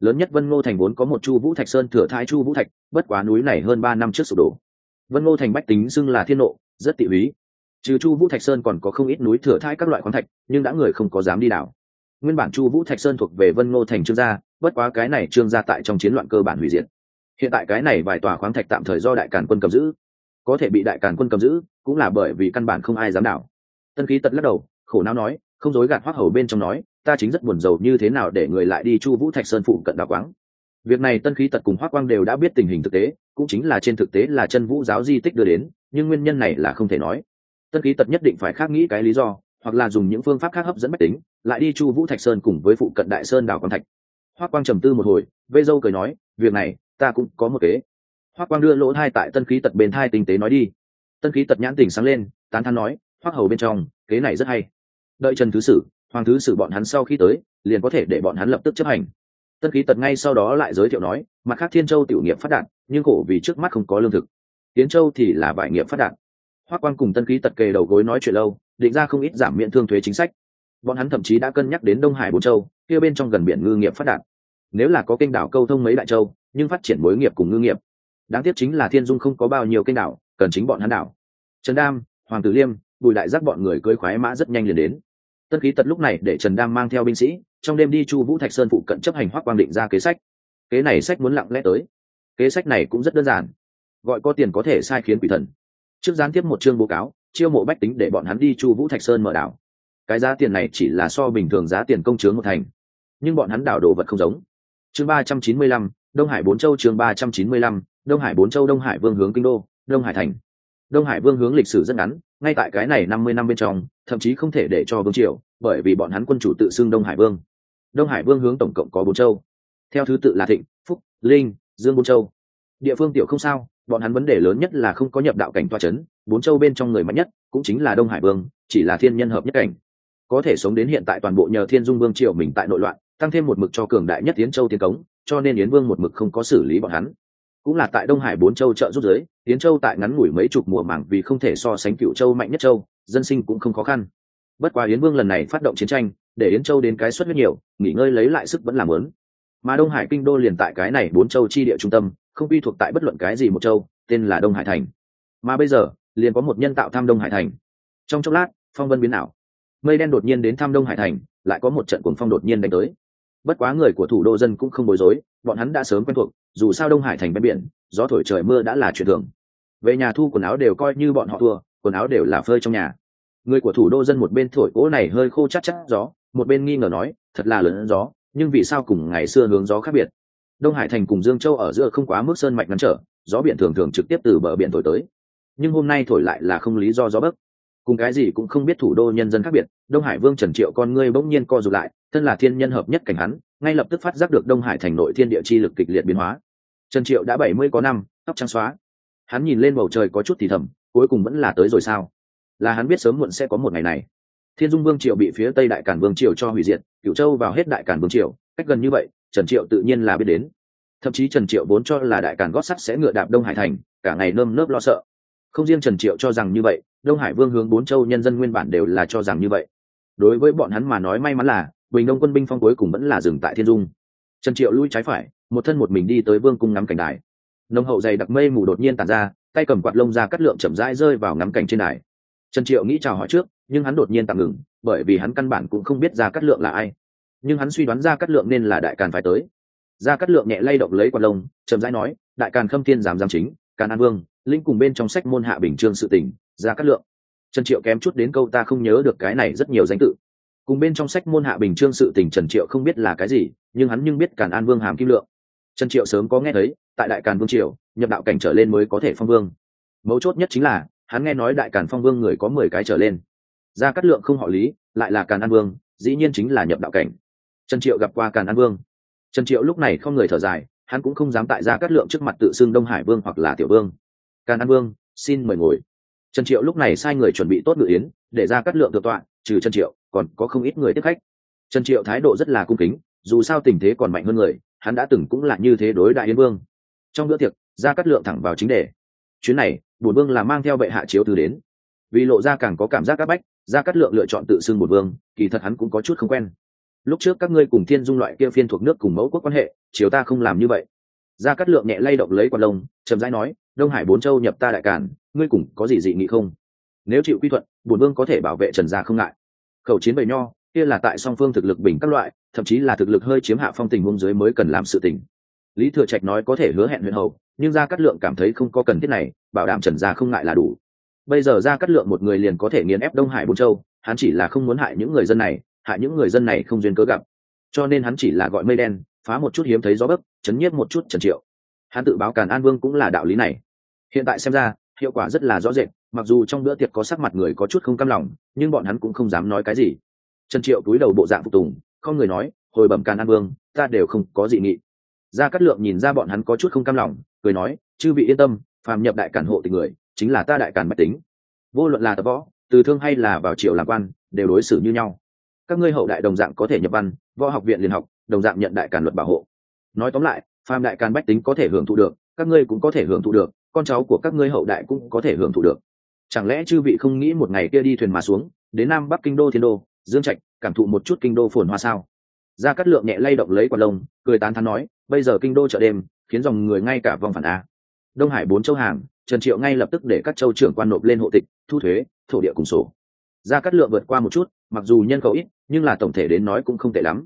Lớn nhất vân ngô thành vốn có một chu vũ thạch sơn thừa thái chu vũ thạch, bất quá núi này hơn ba năm trước sụp đổ. Vân ngô thành bách tính xưng là thiên nộ, rất tị húy. Trừ chu vũ thạch sơn còn có không ít núi thừa thái các loại khoáng thạch, nhưng đã người không có dám đi đảo nguyên bản chu vũ thạch sơn thuộc về vân ngô thành trương gia, bất quá cái này trương gia tại trong chiến loạn cơ bản hủy diệt. Hiện tại cái này vài tòa khoáng thạch tạm thời do đại càn quân cầm giữ. Có thể bị đại càn quân cầm giữ, cũng là bởi vì căn bản không ai dám đảo. Tân khí tật lắc đầu, khổ não nói, không dối gạt hoác hầu bên trong nói, ta chính rất buồn rầu như thế nào để người lại đi chu vũ thạch sơn phụ cận đào quáng. Việc này tân khí tật cùng hoác quang đều đã biết tình hình thực tế, cũng chính là trên thực tế là chân vũ giáo di tích đưa đến, nhưng nguyên nhân này là không thể nói. Tân khí tật nhất định phải khác nghĩ cái lý do, hoặc là dùng những phương pháp khác hấp dẫn bách tính lại đi chu vũ thạch sơn cùng với phụ cận đại sơn đảo quang thạch. Hoác quang trầm tư một hồi vây dâu cười nói, việc này, ta cũng có một kế. Hoác quang đưa lỗ thai tại tân khí tật bên thai tinh tế nói đi. Tân khí tật nhãn tình sáng lên, tán thán nói, hoác hầu bên trong, kế này rất hay. Đợi trần thứ sử, hoàng thứ sử bọn hắn sau khi tới, liền có thể để bọn hắn lập tức chấp hành. Tân khí tật ngay sau đó lại giới thiệu nói, mặt khác thiên châu tiểu nghiệp phát đạt, nhưng khổ vì trước mắt không có lương thực. Tiến châu thì là vải nghiệp phát đạt. Hoác quang cùng tân khí tật kề đầu gối nói chuyện lâu, định ra không ít giảm miễn thương thuế chính sách bọn hắn thậm chí đã cân nhắc đến đông hải bốn châu, kia bên trong gần biển ngư nghiệp phát đạt. Nếu là có kênh đảo câu thông mấy đại châu, nhưng phát triển mối nghiệp cùng ngư nghiệp, đáng tiếc chính là thiên dung không có bao nhiêu kênh đảo, cần chính bọn hắn đảo. Trần đam, hoàng tử liêm, bùi đại giác bọn người cưới khoái mã rất nhanh liền đến. Tân khí tật lúc này để trần đam mang theo binh sĩ, trong đêm đi chu vũ thạch sơn phụ cận chấp hành hoác quang định ra kế sách. Kế này sách muốn lặng lẽ tới. Kế sách này cũng rất đơn giản. Gọi có tiền có thể sai khiến quỷ thần. Trước gián tiếp một chương báo cáo, chiêu mộ bách tính để bọn hắn đi chu vũ thạch sơn mở đảo cái giá tiền này chỉ là so bình thường giá tiền công chướng một thành. Nhưng bọn hắn đảo đồ vật không giống. Chương ba trăm chín mươi lăm, đông hải bốn châu chương ba trăm chín mươi lăm, đông hải bốn châu đông hải vương hướng kinh đô, đông hải thành. Đông hải vương hướng lịch sử rất ngắn, ngay tại cái này năm mươi năm bên trong, thậm chí không thể để cho vương triều, bởi vì bọn hắn quân chủ tự xưng đông hải vương. Đông hải vương hướng tổng cộng có bốn châu. Theo thứ tự là thịnh, phúc, linh, dương bốn châu. Địa phương tiểu không sao, bọn hắn vấn đề lớn nhất là không có nhập đạo cảnh toa c h ấ n bốn châu bên trong người mạnh nhất cũng chính là đông hải vương, chỉ là thiên nhân hợp nhất cảnh có thể sống đến hiện tại toàn bộ nhờ thiên dung vương triều mình tại nội loạn, tăng thêm một mực cho cường đại nhất tiến châu tiến cống, cho nên yến vương một mực không có xử lý bọn hắn. Cũng là tại đông hải bốn châu trợ rút giới, yến châu tại ngắn ngủi mấy chục mùa mảng vì không thể so sánh cựu châu mạnh nhất châu, dân sinh cũng không khó khăn. Bất quá yến vương lần này phát động chiến tranh, để yến châu đến cái suất rất nhiều, nghỉ ngơi lấy lại sức vẫn làm lớn mà đông hải kinh đô liền tại cái này bốn châu chi địa trung tâm, không quy thuộc tại bất luận cái gì một châu, tên là đông hải thành. Mà bây giờ, liền có một nhân tạo tham đông hải thành. Trong chốc lát, phong vân biến ảo mây đen đột nhiên đến thăm đông hải thành, lại có một trận cuồng phong đột nhiên đánh tới. Bất quá người của thủ đô dân cũng không bối rối, bọn hắn đã sớm quen thuộc, dù sao đông hải thành ven biển, gió thổi trời mưa đã là chuyện thường. Về nhà thu quần áo đều coi như bọn họ thua, quần áo đều là phơi trong nhà. Người của thủ đô dân một bên thổi cỗ này hơi khô chắc chắc gió, một bên nghi ngờ nói, thật là lớn gió, nhưng vì sao cùng ngày xưa hướng gió khác biệt? Đông hải thành cùng dương châu ở giữa không quá mức sơn mạch ngăn trở, gió biển thường thường trực tiếp từ bờ biển thổi tới. Nhưng hôm nay thổi lại là không lý do gió bấc cùng cái gì cũng không biết thủ đô nhân dân khác biệt, đông hải vương trần triệu con ngươi bỗng nhiên co rụt lại, thân là thiên nhân hợp nhất cảnh hắn, ngay lập tức phát giác được đông hải thành nội thiên địa chi lực kịch liệt biến hóa. Trần triệu đã bảy mươi có năm, tóc trắng xóa. Hắn nhìn lên bầu trời có chút thì thầm, cuối cùng vẫn là tới rồi sao? Là hắn biết sớm muộn sẽ có một ngày này. Thiên dung vương Triệu bị phía tây đại cản vương triều cho hủy diệt cựu châu vào hết đại cản vương triều, cách gần như vậy, trần triệu tự nhiên là biết đến. Thậm chí trần triệu vốn cho là đại cản gót sắt sẽ ngựa đạp đông hải thành, cả ngày nơm nớp lo sợ không riêng trần triệu cho rằng như vậy, đông hải vương hướng bốn châu nhân dân nguyên bản đều là cho rằng như vậy. Đối với bọn hắn mà nói may mắn là, bình đông quân binh phong cuối cùng vẫn là dừng tại thiên dung. Trần triệu lui trái phải, một thân một mình đi tới vương cung ngắm cảnh đài. Nông hậu dày đặc mây mù đột nhiên tàn ra, tay cầm quạt lông ra cắt lượng chậm rãi rơi vào ngắm cảnh trên đài. Trần triệu nghĩ chào hỏi trước, nhưng hắn đột nhiên tạm ngừng, bởi vì hắn căn bản cũng không biết ra cắt lượng là ai. Nhưng hắn suy đoán ra cắt lượng nên là đại càn phải tới. Ra cắt lượng nhẹ lay động lấy quạt lông, chậm rãi nói, đại càn khâm thiên giám giám chính, càn an vương linh cùng bên trong sách môn hạ bình trương sự tình, ra cát lượng. Trần triệu kém chút đến câu ta không nhớ được cái này rất nhiều danh tự. Cùng bên trong sách môn hạ bình trương sự tình trần triệu không biết là cái gì, nhưng hắn nhưng biết càn an vương hàm kim lượng. Trần triệu sớm có nghe thấy, tại đại càn vương triều, nhập đạo cảnh trở lên mới có thể phong vương. Mấu chốt nhất chính là, hắn nghe nói đại càn phong vương người có mười cái trở lên. Gia cát lượng không họ lý, lại là càn an vương, dĩ nhiên chính là nhập đạo cảnh. Trần triệu gặp qua càn an vương. Trần triệu lúc này không người thở dài, hắn cũng không dám tại gia cát lượng trước mặt tự xưng đông hải vương hoặc là tiểu vương càn an vương, xin mời ngồi. Trần triệu lúc này sai người chuẩn bị tốt ngự yến, để ra cát lượng tự tọa, trừ trần triệu, còn có không ít người tiếp khách. Trần triệu thái độ rất là cung kính, dù sao tình thế còn mạnh hơn người, hắn đã từng cũng là như thế đối đại yến vương. Trong bữa tiệc, ra cát lượng thẳng vào chính đề. Chuyến này bùn vương là mang theo bệ hạ chiếu từ đến. Vì lộ ra càng có cảm giác áp bách, ra cát lượng lựa chọn tự xưng bùn vương, kỳ thật hắn cũng có chút không quen. Lúc trước các ngươi cùng thiên dung loại kia phiên thuộc nước cùng mẫu quốc quan hệ chiếu ta không làm như vậy. Ra cát lượng nhẹ lay động lấy quạt lông, chậm rãi nói đông hải bốn châu nhập ta đại cản ngươi cùng có gì dị nghị không? Nếu chịu quy thuận, bổn vương có thể bảo vệ trần gia không ngại. Khẩu chiến bày nho, kia là tại song phương thực lực bình các loại, thậm chí là thực lực hơi chiếm hạ phong tình huống dưới mới cần làm sự tình. Lý thừa trạch nói có thể hứa hẹn huyện hầu nhưng gia cát lượng cảm thấy không có cần thiết này, bảo đảm trần gia không ngại là đủ. Bây giờ gia cát lượng một người liền có thể nghiền ép đông hải bốn châu, hắn chỉ là không muốn hại những người dân này, hại những người dân này không duyên cớ gặp. Cho nên hắn chỉ là gọi mây đen, phá một chút hiếm thấy gió bấc, chấn nhiếp một chút trần triệu. Hắn tự báo càn an vương cũng là đạo lý này hiện tại xem ra, hiệu quả rất là rõ rệt, mặc dù trong bữa tiệc có sắc mặt người có chút không cam lòng, nhưng bọn hắn cũng không dám nói cái gì. Trần triệu túi đầu bộ dạng phục tùng, không người nói, hồi bẩm càn an vương, ta đều không có dị nghị. Gia cát lượng nhìn ra bọn hắn có chút không cam lòng, cười nói, chư vị yên tâm, phàm nhập đại cản hộ tình người, chính là ta đại cản bạch tính. Vô luận là tập võ, từ thương hay là vào triều làm quan, đều đối xử như nhau. Các ngươi hậu đại đồng dạng có thể nhập văn, võ học viện liền học, đồng dạng nhận đại cản luật bảo hộ. Nói tóm lại, phàm đại càn bách tính có thể hưởng thụ được, các ngươi cũng có thể hưởng thụ được con cháu của các ngươi hậu đại cũng có thể hưởng thụ được. Chẳng lẽ chư vị không nghĩ một ngày kia đi thuyền mà xuống, đến nam bắc kinh đô thiên đô, dương trạch, cảm thụ một chút kinh đô phồn hoa sao? Gia cát lượng nhẹ lay động lấy quả lông, cười tán thán nói, bây giờ kinh đô chợ đêm, khiến dòng người ngay cả vòng phản a. Đông hải bốn châu hàng, trần triệu ngay lập tức để các châu trưởng quan nộp lên hộ tịch, thu thuế, thổ địa cùng sổ. Gia cát lượng vượt qua một chút, mặc dù nhân khẩu ít, nhưng là tổng thể đến nói cũng không tệ lắm.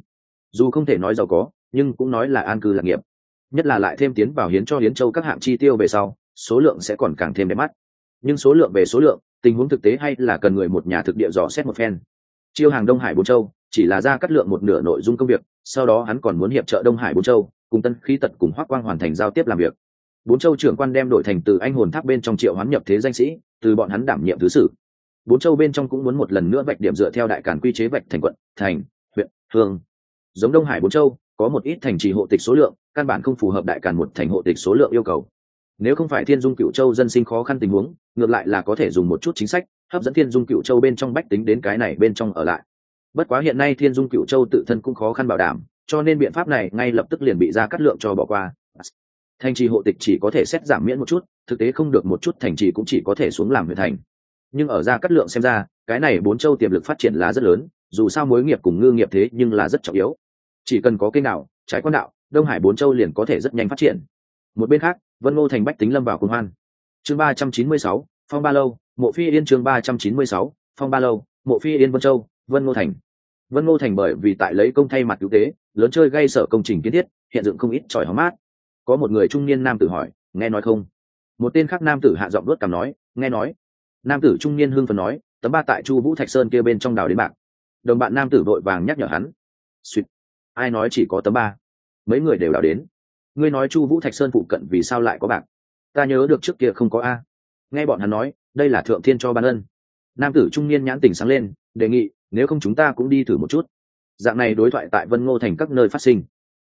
Dù không thể nói giàu có, nhưng cũng nói là an cư lạc nghiệp. Nhất là lại thêm tiến vào hiến cho hiến châu các hạng chi tiêu về sau số lượng sẽ còn càng thêm đẹp mắt. Nhưng số lượng về số lượng, tình huống thực tế hay là cần người một nhà thực địa dò xét một phen. Chiêu hàng đông hải bốn châu, chỉ là ra cắt lượng một nửa nội dung công việc, sau đó hắn còn muốn hiệp trợ đông hải bốn châu, cùng tân khí tật cùng hoác quang hoàn thành giao tiếp làm việc. Bốn châu trưởng quan đem đổi thành từ anh hồn tháp bên trong triệu hoán nhập thế danh sĩ, từ bọn hắn đảm nhiệm thứ sử. Bốn châu bên trong cũng muốn một lần nữa vạch điểm dựa theo đại cản quy chế vạch thành quận, thành, huyện hương giống đông hải bốn châu, có một ít thành trì hộ tịch số lượng, căn bản không phù hợp đại cản một thành hộ tịch số lượng yêu cầu nếu không phải thiên dung cựu châu dân sinh khó khăn tình huống, ngược lại là có thể dùng một chút chính sách, hấp dẫn thiên dung cựu châu bên trong bách tính đến cái này bên trong ở lại. Bất quá hiện nay thiên dung cựu châu tự thân cũng khó khăn bảo đảm, cho nên biện pháp này ngay lập tức liền bị ra cắt lượng cho bỏ qua. Thành trì hộ tịch chỉ có thể xét giảm miễn một chút, thực tế không được một chút thành trì cũng chỉ có thể xuống làm huyện thành. Nhưng ở ra cắt lượng xem ra, cái này bốn châu tiềm lực phát triển là rất lớn, dù sao mối nghiệp cùng ngư nghiệp thế nhưng là rất trọng yếu. Chỉ cần có kênh nào, trải quan đạo, đông hải bốn châu liền có thể rất nhanh phát triển một bên khác, vân ngô thành bách tính lâm vào cùng hoan. Chương ba trăm chín mươi sáu, phong ba lâu, mộ phi yên chương ba trăm chín mươi sáu, phong ba lâu, mộ phi yên vân châu, vân ngô thành. Vân ngô thành bởi vì tại lấy công thay mặt cứu tế, lớn chơi gây sở công trình kiến thiết, hiện dựng không ít tròi hóm mát. Có một người trung niên nam tử hỏi, nghe nói không? Một tên khác nam tử hạ giọng đốt cằm nói, nghe nói. Nam tử trung niên hưng phần nói, tấm ba tại chu vũ thạch sơn kia bên trong đào đến bạc. Đồng bạn nam tử vội vàng nhắc nhở hắn suýt ai nói chỉ có tấm ba? Mấy người đều đào đến ngươi nói chu vũ thạch sơn phụ cận vì sao lại có bạc? Ta nhớ được trước kia không có a. Nghe bọn hắn nói, đây là thượng thiên cho ban ân. Nam tử trung niên nhãn tình sáng lên, đề nghị, nếu không chúng ta cũng đi thử một chút. Dạng này đối thoại tại vân ngô thành các nơi phát sinh.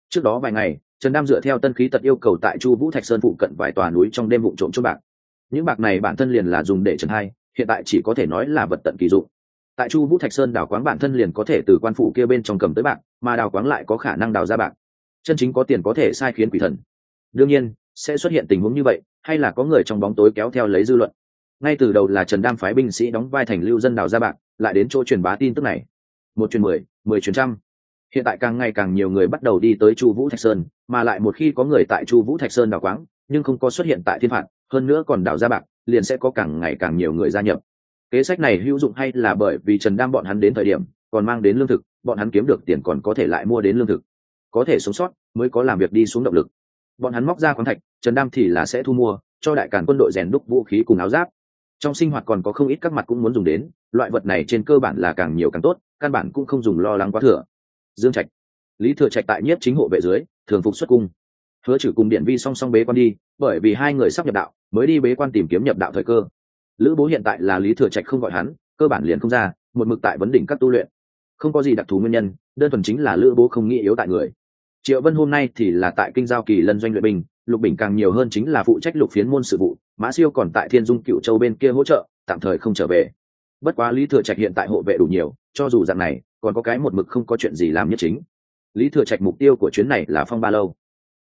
Trước đó vài ngày, trần đam dựa theo tân khí tật yêu cầu tại chu vũ thạch sơn phụ cận vài tòa núi trong đêm vụ trộm chốt bạc. Những bạc này bản thân liền là dùng để trần hai, hiện tại chỉ có thể nói là vật tận kỳ dụng. Tại chu vũ thạch sơn đào quáng bản thân liền có thể từ quan phủ kia bên trong cầm tới bạc, mà đào quáng lại có khả năng đào ra bạc chân chính có tiền có thể sai khiến quỷ thần. Đương nhiên, sẽ xuất hiện tình huống như vậy, hay là có người trong bóng tối kéo theo lấy dư luận. Ngay từ đầu là trần đam phái binh sĩ đóng vai thành lưu dân đào ra bạc lại đến chỗ truyền bá tin tức này. Một truyền mười mười truyền trăm. Hiện tại càng ngày càng nhiều người bắt đầu đi tới chu vũ thạch sơn, mà lại một khi có người tại chu vũ thạch sơn đào quáng, nhưng không có xuất hiện tại thiên phạt, hơn nữa còn đào ra bạc liền sẽ có càng ngày càng nhiều người gia nhập. Kế sách này hữu dụng hay là bởi vì trần đam bọn hắn đến thời điểm, còn mang đến lương thực, bọn hắn kiếm được tiền còn có thể lại mua đến lương thực có thể sống sót mới có làm việc đi xuống động lực. Bọn hắn móc ra khoáng thạch, trần đam thì là sẽ thu mua, cho đại cản quân đội rèn đúc vũ khí cùng áo giáp. Trong sinh hoạt còn có không ít các mặt cũng muốn dùng đến, loại vật này trên cơ bản là càng nhiều càng tốt, căn bản cũng không dùng lo lắng quá thừa. Dương trạch, lý thừa trạch tại nhất chính hộ vệ dưới, thường phục xuất cung. Hứa trừ cùng điện vi song song bế quan đi, bởi vì hai người sắp nhập đạo, mới đi bế quan tìm kiếm nhập đạo thời cơ. Lữ bố hiện tại là lý thừa trạch không gọi hắn, cơ bản liền không ra, một mực tại vấn đỉnh các tu luyện. Không có gì đặc thù nguyên nhân, đơn thuần chính là lữ bố không nghĩ yếu tại người triệu vân hôm nay thì là tại kinh giao kỳ lân doanh luyện binh, lục bình càng nhiều hơn chính là phụ trách lục phiến môn sự vụ, mã siêu còn tại thiên dung cựu châu bên kia hỗ trợ, tạm thời không trở về. Bất quá lý thừa trạch hiện tại hộ vệ đủ nhiều, cho dù dạng này, còn có cái một mực không có chuyện gì làm nhất chính. Lý thừa trạch mục tiêu của chuyến này là phong ba lâu.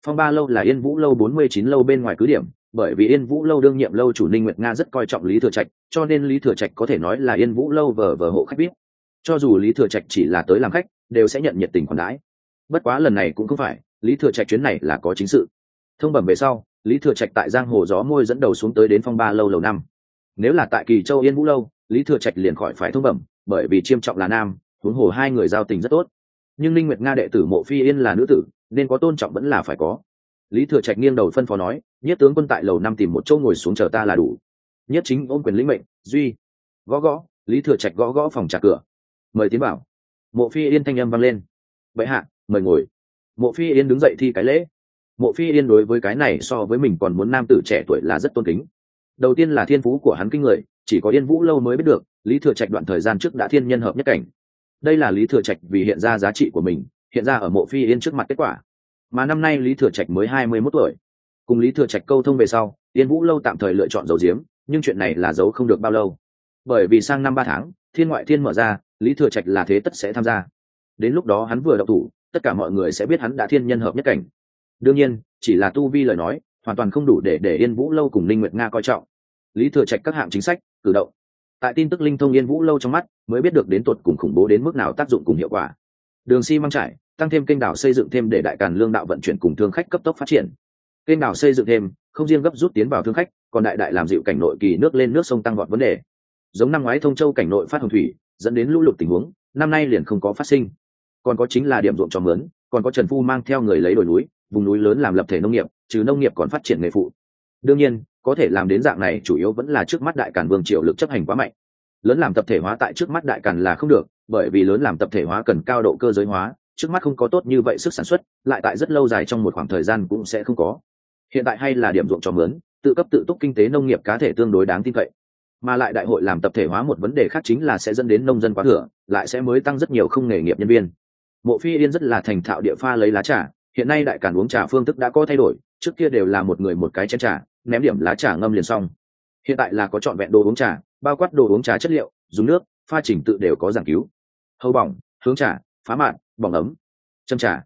Phong ba lâu là yên vũ lâu bốn mươi chín lâu bên ngoài cứ điểm, bởi vì yên vũ lâu đương nhiệm lâu chủ ninh nguyệt nga rất coi trọng lý thừa trạch, cho nên lý thừa trạch có thể nói là yên vũ lâu vờ vờ hộ khách biết. Cho dù lý thừa trạch chỉ là tới làm khách, đều sẽ nhận nhiệt tình khoản đãi bất quá lần này cũng không phải, lý thừa trạch chuyến này là có chính sự. Thông bẩm về sau, lý thừa trạch tại giang hồ gió môi dẫn đầu xuống tới đến phong ba lâu lầu năm. Nếu là tại kỳ châu yên vũ lâu, lý thừa trạch liền khỏi phải thông bẩm, bởi vì chiêm trọng là nam, huống hồ hai người giao tình rất tốt. Nhưng linh nguyệt nga đệ tử mộ phi yên là nữ tử, nên có tôn trọng vẫn là phải có. Lý thừa trạch nghiêng đầu phân phó nói, nhất tướng quân tại lầu năm tìm một chỗ ngồi xuống chờ ta là đủ. Nhất chính ôm quyền lĩnh mệnh, duy. Gõ gõ, lý thừa trạch gõ gõ phòng trả cửa. Mời tiến bảo mộ phi yên thanh âm vang lên. Vậy hạ mời ngồi. Mộ phi yên đứng dậy thi cái lễ. Mộ phi yên đối với cái này so với mình còn muốn nam tử trẻ tuổi là rất tôn kính. Đầu tiên là thiên phú của hắn kinh người, chỉ có yên vũ lâu mới biết được, lý thừa trạch đoạn thời gian trước đã thiên nhân hợp nhất cảnh. Đây là lý thừa trạch vì hiện ra giá trị của mình, hiện ra ở mộ phi yên trước mặt kết quả. Mà năm nay lý thừa trạch mới hai mươi mốt tuổi. Cùng lý thừa trạch câu thông về sau, yên vũ lâu tạm thời lựa chọn dấu diếm nhưng chuyện này là giấu không được bao lâu. Bởi vì sang năm ba tháng, thiên ngoại thiên mở ra, lý thừa trạch là thế tất sẽ tham gia. Đến lúc đó hắn vừa đậu thủ tất cả mọi người sẽ biết hắn đã thiên nhân hợp nhất cảnh. Đương nhiên, chỉ là tu vi lời nói, hoàn toàn không đủ để để yên vũ lâu cùng linh nguyệt nga coi trọng. Lý thừa trạch các hạng chính sách, cử động. Tại tin tức linh thông yên vũ lâu trong mắt, mới biết được đến tột cùng khủng bố đến mức nào tác dụng cùng hiệu quả. Đường xi si măng trải, tăng thêm kênh đảo xây dựng thêm để đại càn lương đạo vận chuyển cùng thương khách cấp tốc phát triển. Kênh đảo xây dựng thêm, không riêng gấp rút tiến vào thương khách, còn đại đại làm dịu cảnh nội kỳ nước lên nước sông tăng vọt vấn đề. Giống năm ngoái thông châu cảnh nội phát hồng thủy, dẫn đến lũ lụt tình huống, năm nay liền không có phát sinh còn có chính là điểm ruộng cho mướn còn có trần phu mang theo người lấy đồi núi, vùng núi lớn làm lập thể nông nghiệp, trừ nông nghiệp còn phát triển nghề phụ. Đương nhiên, có thể làm đến dạng này chủ yếu vẫn là trước mắt đại càn vương triều lực chấp hành quá mạnh. Lớn làm tập thể hóa tại trước mắt đại càn là không được, bởi vì lớn làm tập thể hóa cần cao độ cơ giới hóa, trước mắt không có tốt như vậy sức sản xuất, lại tại rất lâu dài trong một khoảng thời gian cũng sẽ không có. Hiện tại hay là điểm ruộng cho mướn tự cấp tự túc kinh tế nông nghiệp cá thể tương đối đáng tin cậy. Mà lại đại hội làm tập thể hóa một vấn đề khác chính là sẽ dẫn đến nông dân quá thừa, lại sẽ mới tăng rất nhiều không nghề nghiệp nhân viên mộ phi yên rất là thành thạo địa pha lấy lá trà, hiện nay đại càn uống trà phương thức đã có thay đổi, trước kia đều là một người một cái chén trà, ném điểm lá trà ngâm liền xong. Hiện tại là có trọn vẹn đồ uống trà, bao quát đồ uống trà chất liệu, dùng nước, pha chỉnh tự đều có giảng cứu. Hầu bỏng, hướng trà, phá mạn, bỏng ấm, châm trà.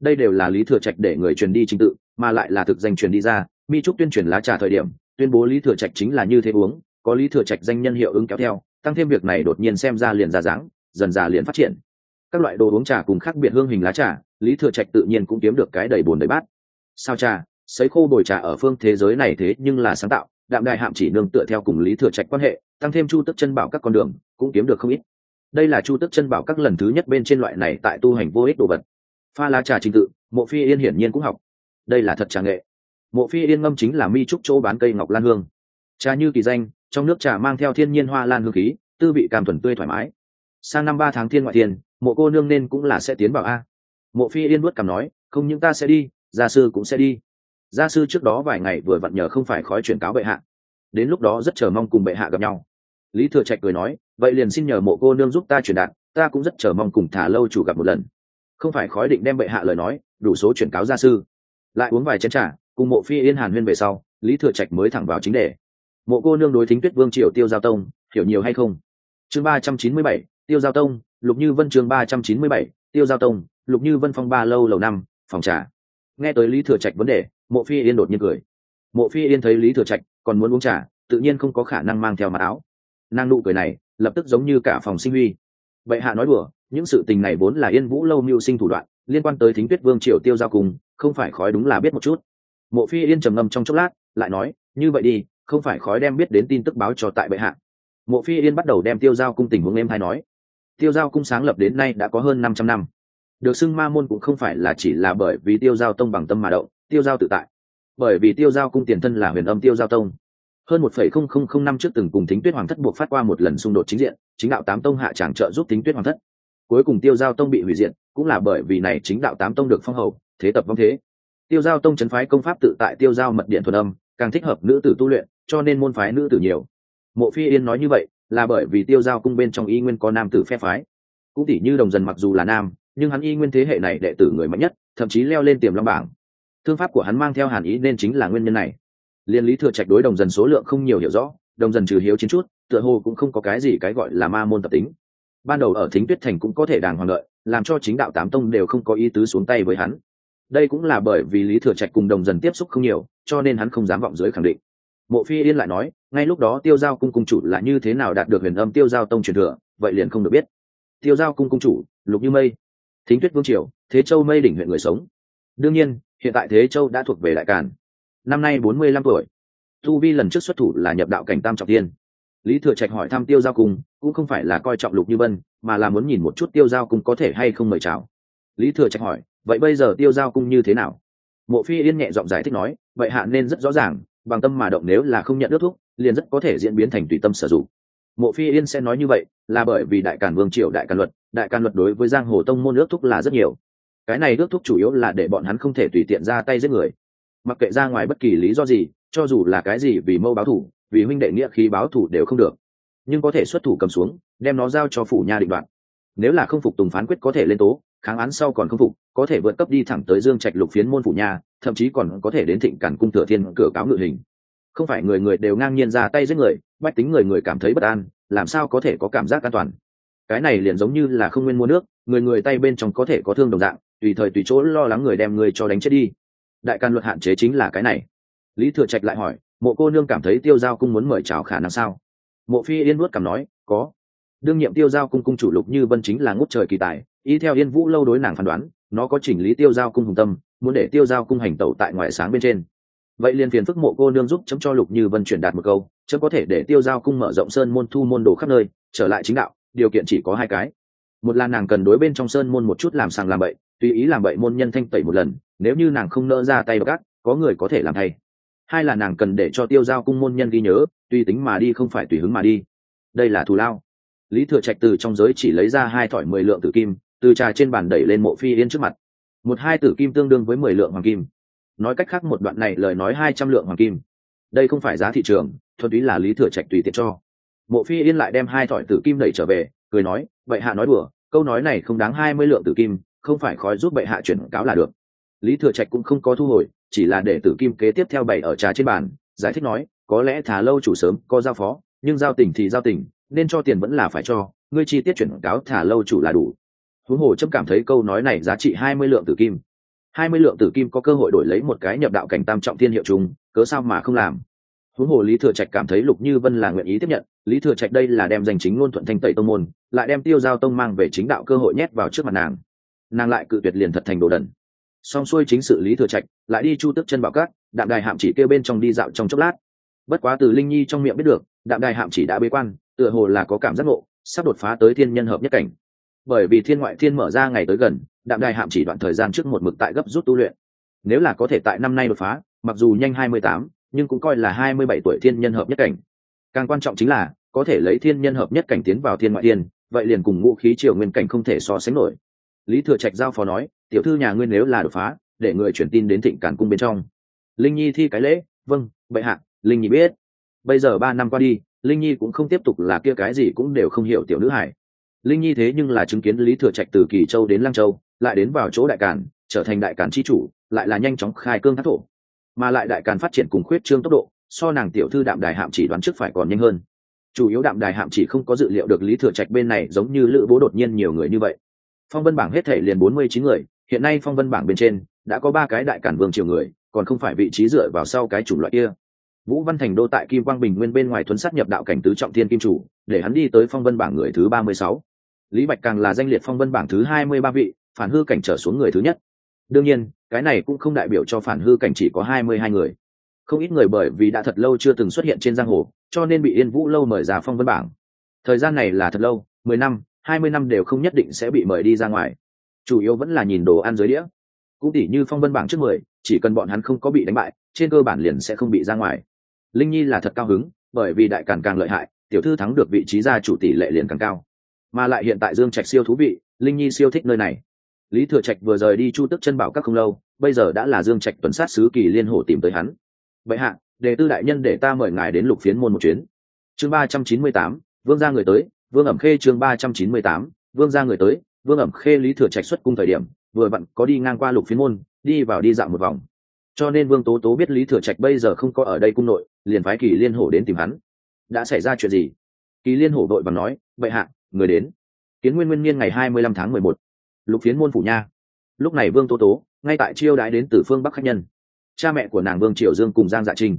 Đây đều là lý thừa trạch để người truyền đi trình tự, mà lại là thực danh truyền đi ra. Mi trúc tuyên truyền lá trà thời điểm, tuyên bố lý thừa trạch chính là như thế uống, có lý thừa trạch danh nhân hiệu ứng kéo theo, tăng thêm việc này đột nhiên xem ra liền ra dáng, dần già liền phát triển các loại đồ uống trà cùng khác biệt hương hình lá trà, lý thừa trạch tự nhiên cũng kiếm được cái đầy bồn đầy bát. Sao trà? Sấy khô bồi trà ở phương thế giới này thế nhưng là sáng tạo, đạm đại hạm chỉ nương tựa theo cùng lý thừa trạch quan hệ, tăng thêm chu tức chân bảo các con đường, cũng kiếm được không ít. Đây là chu tức chân bảo các lần thứ nhất bên trên loại này tại tu hành vô ích đồ vật. Pha lá trà trình tự, mộ phi yên hiển nhiên cũng học. Đây là thật trà nghệ. Mộ phi yên ngâm chính là mi trúc chỗ bán cây ngọc lan hương. Trà như kỳ danh, trong nước trà mang theo thiên nhiên hoa lan hương khí, tư vị cam thuần tươi thoải mái. Sang năm ba tháng thiên ngoại thiên mộ cô nương nên cũng là sẽ tiến vào a. Mộ phi yên nuốt cằm nói, không những ta sẽ đi, gia sư cũng sẽ đi. Gia sư trước đó vài ngày vừa vặn nhờ không phải khói chuyển cáo bệ hạ. Đến lúc đó rất chờ mong cùng bệ hạ gặp nhau. Lý thừa trạch cười nói, vậy liền xin nhờ mộ cô nương giúp ta truyền đạt, ta cũng rất chờ mong cùng thả lâu chủ gặp một lần. Không phải khói định đem bệ hạ lời nói, đủ số chuyển cáo gia sư. Lại uống vài chén t r à cùng mộ phi yên hàn huyên về sau, lý thừa trạch mới thẳng vào chính đề. Mộ cô nương đối thính tuyết vương triều tiêu giao tông, hiểu nhiều hay không? Chương ba trăm chín mươi bảy, tiêu giao tông lục như vân chương ba trăm chín mươi bảy, tiêu giao tông, lục như vân phong ba lâu lầu năm, phòng trà. Nghe tới lý thừa trạch vấn đề, mộ phi yên đột nhiên cười. Mộ phi yên thấy lý thừa trạch còn muốn uống trà, tự nhiên không có khả năng mang theo mặt áo. Nàng nụ cười này, lập tức giống như cả phòng sinh huy. Vậy hạ nói đùa, những sự tình này vốn là yên vũ lâu mưu sinh thủ đoạn, liên quan tới thính tuyết vương triều tiêu giao cùng, không phải khói đúng là biết một chút. Mộ phi yên trầm ngâm trong chốc lát, lại nói, như vậy đi, không phải khói đem biết đến tin tức báo cho tại bệ hạ. Mộ phi yên bắt đầu đem tiêu giao cung tình huống em hay nói tiêu giao cung sáng lập đến nay đã có hơn năm trăm năm. Được xưng ma môn cũng không phải là chỉ là bởi vì tiêu giao tông bằng tâm mà động, tiêu giao tự tại. Bởi vì tiêu giao cung tiền thân là huyền âm tiêu giao tông. Hơn một phẩy không không không năm trước từng cùng thính tuyết hoàng thất buộc phát qua một lần xung đột chính diện, chính đạo tám tông hạ tràng trợ giúp thính tuyết hoàng thất. Cuối cùng tiêu giao tông bị hủy diệt, cũng là bởi vì này chính đạo tám tông được phong hầu, thế tập vong thế. Tiêu giao tông chấn phái công pháp tự tại tiêu giao mật điện thuần âm, càng thích hợp nữ tử tu luyện, cho nên môn phái nữ tử nhiều. Mộ phi yên nói như vậy là bởi vì tiêu giao cung bên trong y nguyên có nam tử phe phái. Cũng tỉ như đồng dần mặc dù là nam, nhưng hắn y nguyên thế hệ này đệ tử người mạnh nhất, thậm chí leo lên tiềm long bảng. Thương pháp của hắn mang theo hàn ý nên chính là nguyên nhân này. Liên lý thừa trạch đối đồng dần số lượng không nhiều hiểu rõ, đồng dần trừ hiếu chiến chút, tựa hồ cũng không có cái gì cái gọi là ma môn tập tính. Ban đầu ở thính tuyết thành cũng có thể đàng hoàng lợi làm cho chính đạo tám tông đều không có ý tứ xuống tay với hắn. Đây cũng là bởi vì lý thừa trạch cùng đồng dần tiếp xúc không nhiều, cho nên hắn không dám vọng dưới khẳng định. Mộ phi yên lại nói ngay lúc đó tiêu giao cung cung chủ là như thế nào đạt được huyền âm tiêu giao tông truyền thừa, vậy liền không được biết. Tiêu giao cung cung chủ, lục như mây, thính tuyết vương triều, thế châu mây đỉnh huyện người sống. Đương nhiên, hiện tại thế châu đã thuộc về đại càn. Năm nay bốn mươi lăm tuổi. Tu vi lần trước xuất thủ là nhập đạo cảnh tam trọng tiên lý thừa trạch hỏi thăm tiêu giao cung, cũng không phải là coi trọng lục như vân mà là muốn nhìn một chút tiêu giao cung có thể hay không mời chào. Lý thừa trạch hỏi, vậy bây giờ tiêu giao cung như thế nào? Mộ phi yên nhẹ giọng giải thích nói, vậy hạ nên rất rõ ràng, bằng tâm mà động nếu là không nhận ước thuốc liền rất có thể diễn biến thành tùy tâm sử dụng. Mộ phi yên sẽ nói như vậy, là bởi vì đại càn vương triều đại càn luật, đại càn luật đối với giang hồ tông môn ước thúc là rất nhiều. Cái này ước thúc chủ yếu là để bọn hắn không thể tùy tiện ra tay giết người. Mặc kệ ra ngoài bất kỳ lý do gì, cho dù là cái gì vì mâu báo thủ, vì huynh đệ nghĩa khí báo thủ đều không được. Nhưng có thể xuất thủ cầm xuống, đem nó giao cho phủ nha định đoạn nếu là không phục tùng phán quyết có thể lên tố, kháng án sau còn không phục, có thể vượt cấp đi thẳng tới dương trạch lục phiến môn phủ nha thậm chí còn có thể đến thịnh cản cung thừa thiên cửa cáo ngự hình không phải người người đều ngang nhiên ra tay giết người, bách tính người người cảm thấy bất an, làm sao có thể có cảm giác an toàn? Cái này liền giống như là không nguyên mua nước, người người tay bên trong có thể có thương đồng dạng, tùy thời tùy chỗ lo lắng người đem người cho đánh chết đi. Đại can luật hạn chế chính là cái này. Lý thừa trạch lại hỏi, mộ cô nương cảm thấy tiêu giao cung muốn mời chào khả năng sao? Mộ phi yên nuốt cảm nói, có. Đương nhiệm tiêu giao cung cung chủ lục như vân chính là ngút trời kỳ tài, y theo yên vũ lâu đối nàng phán đoán, nó có chỉnh lý tiêu giao cung hùng tâm, muốn để tiêu giao cung hành tẩu tại ngoại sáng bên trên vậy liền phiền phức mộ cô nương giúp chấm cho lục như vân chuyển đạt một câu, chấm có thể để tiêu giao cung mở rộng sơn môn thu môn đồ khắp nơi, trở lại chính đạo, điều kiện chỉ có hai cái. Một là nàng cần đối bên trong sơn môn một chút làm sàng làm bậy, tùy ý làm bậy môn nhân thanh tẩy một lần, nếu như nàng không nỡ ra tay gác có người có thể làm thay. Hai là nàng cần để cho tiêu giao cung môn nhân ghi nhớ, tùy tính mà đi không phải tùy hứng mà đi. Đây là thù lao. Lý thừa trạch từ trong giới chỉ lấy ra hai thỏi mười lượng tử kim, từ trà trên bàn đẩy lên mộ phi yên trước mặt. Một hai tử kim tương đương với mười lượng hoàng kim nói cách khác một đoạn này lời nói hai trăm lượng hoàng kim. Đây không phải giá thị trường, thuần túy là lý thừa trạch tùy tiện cho. Mộ phi yên lại đem hai thỏi tử kim đẩy trở về, cười nói vậy hạ nói đùa, câu nói này không đáng hai mươi lượng tử kim, không phải khói giúp bệ hạ chuyển cáo là được. Lý thừa trạch cũng không có thu hồi, chỉ là để tử kim kế tiếp theo bày ở trà trên bàn, giải thích nói, có lẽ thả lâu chủ sớm, có giao phó, nhưng giao tình thì giao tình, nên cho tiền vẫn là phải cho, ngươi chi tiết chuyển cáo thả lâu chủ là đủ. Huống hồ trâm cảm thấy câu nói này giá trị hai mươi lượng tử kim hai mươi lượng tử kim có cơ hội đổi lấy một cái nhập đạo cảnh tam trọng thiên hiệu trùng, cớ sao mà không làm? Huống hồ lý thừa trạch cảm thấy lục như vân là nguyện ý tiếp nhận, lý thừa trạch đây là đem giành chính ngôn thuận thanh tẩy tông môn, lại đem tiêu giao tông mang về chính đạo cơ hội nhét vào trước mặt nàng. Nàng lại cự tuyệt liền thật thành đồ đần. Xong xuôi chính sự lý thừa trạch, lại đi chu tức chân bảo cát đạm đài hạm chỉ kêu bên trong đi dạo trong chốc lát. Bất quá từ linh nhi trong miệng biết được, đạm đài hạm chỉ đã bế quan, tựa hồ là có cảm giác ngộ, sắp đột phá tới thiên nhân hợp nhất cảnh bởi vì thiên ngoại thiên mở ra ngày tới gần, đạm đài hạm chỉ đoạn thời gian trước một mực tại gấp rút tu luyện. Nếu là có thể tại năm nay đột phá, mặc dù nhanh hai mươi tám, nhưng cũng coi là hai mươi bảy tuổi thiên nhân hợp nhất cảnh. Càng quan trọng chính là, có thể lấy thiên nhân hợp nhất cảnh tiến vào thiên ngoại thiên, vậy liền cùng ngũ khí triều nguyên cảnh không thể so sánh nổi. Lý thừa trạch giao phó nói, tiểu thư nhà ngươi nếu là đột phá, để người chuyển tin đến thịnh cản cung bên trong. Linh nhi thi cái lễ vâng bệ hạ, linh nhi biết. Bây giờ ba năm qua đi, linh nhi cũng không tiếp tục là kia cái gì cũng đều không hiểu tiểu nữ hải linh nhi thế nhưng là chứng kiến lý thừa trạch từ kỳ châu đến lang châu, lại đến vào chỗ đại cản trở thành đại cản c h i chủ, lại là nhanh chóng khai cương thác thổ. Mà lại đại cản phát triển cùng khuyết trương tốc độ, so nàng tiểu thư đạm đài hạm chỉ đoán trước phải còn nhanh hơn. Chủ yếu đạm đài hạm chỉ không có dự liệu được lý thừa trạch bên này giống như lữ bố đột nhiên nhiều người như vậy. Phong vân bảng hết thể liền bốn mươi chín người, hiện nay phong vân bảng bên trên, đã có ba cái đại cản vương triều người, còn không phải vị trí dựa vào sau cái chủng loại kia. Vũ văn thành đô tại kim quang bình nguyên bên ngoài thuấn sát nhập đạo cảnh tứ trọng thiên kim chủ, để hắn đi tới phong vân bảng người thứ ba mươi sáu lý bạch càng là danh liệt phong vân bảng thứ hai mươi ba vị, phản hư cảnh trở xuống người thứ nhất. Đương nhiên, cái này cũng không đại biểu cho phản hư cảnh chỉ có hai mươi hai người. Không ít người bởi vì đã thật lâu chưa từng xuất hiện trên giang hồ, cho nên bị yên vũ lâu mời ra phong vân bảng. Thời gian này là thật lâu, mười năm, hai mươi năm đều không nhất định sẽ bị mời đi ra ngoài. Chủ yếu vẫn là nhìn đồ ăn dưới đĩa. Cũng tỉ như phong vân bảng trước mười, chỉ cần bọn hắn không có bị đánh bại, trên cơ bản liền sẽ không bị ra ngoài. Linh nhi là thật cao hứng, bởi vì đại càng càng lợi hại, tiểu thư thắng được vị trí gia chủ tỷ lệ liền càng cao mà lại hiện tại dương trạch siêu thú vị, linh nhi siêu thích nơi này. Lý thừa trạch vừa rời đi chu tức chân bảo các không lâu, bây giờ đã là dương trạch tuần sát sứ kỳ liên hồ tìm tới hắn. Vậy hạ, đề tư đại nhân để ta mời ngài đến lục phiến môn một chuyến. Chương ba trăm chín mươi tám, vương ra người tới, vương ẩm khê chương ba trăm chín mươi tám, vương ra người tới, vương ẩm khê lý thừa trạch xuất cung thời điểm, vừa vặn có đi ngang qua lục phiến môn, đi vào đi dạo một vòng. Cho nên vương tố tố biết lý thừa trạch bây giờ không có ở đây cung nội, liền phái kỳ liên hổ đến tìm hắn. Đã xảy ra chuyện gì? Kỳ liên hổ đội và nói vậy hạ người đến. Kiến nguyên nguyên niên ngày hai mươi lăm tháng mười một. Lục phiến môn phủ nha. Lúc này vương tố tố, ngay tại chiêu đãi đến từ phương bắc khách nhân. Cha mẹ của nàng vương triều dương cùng giang dạ trinh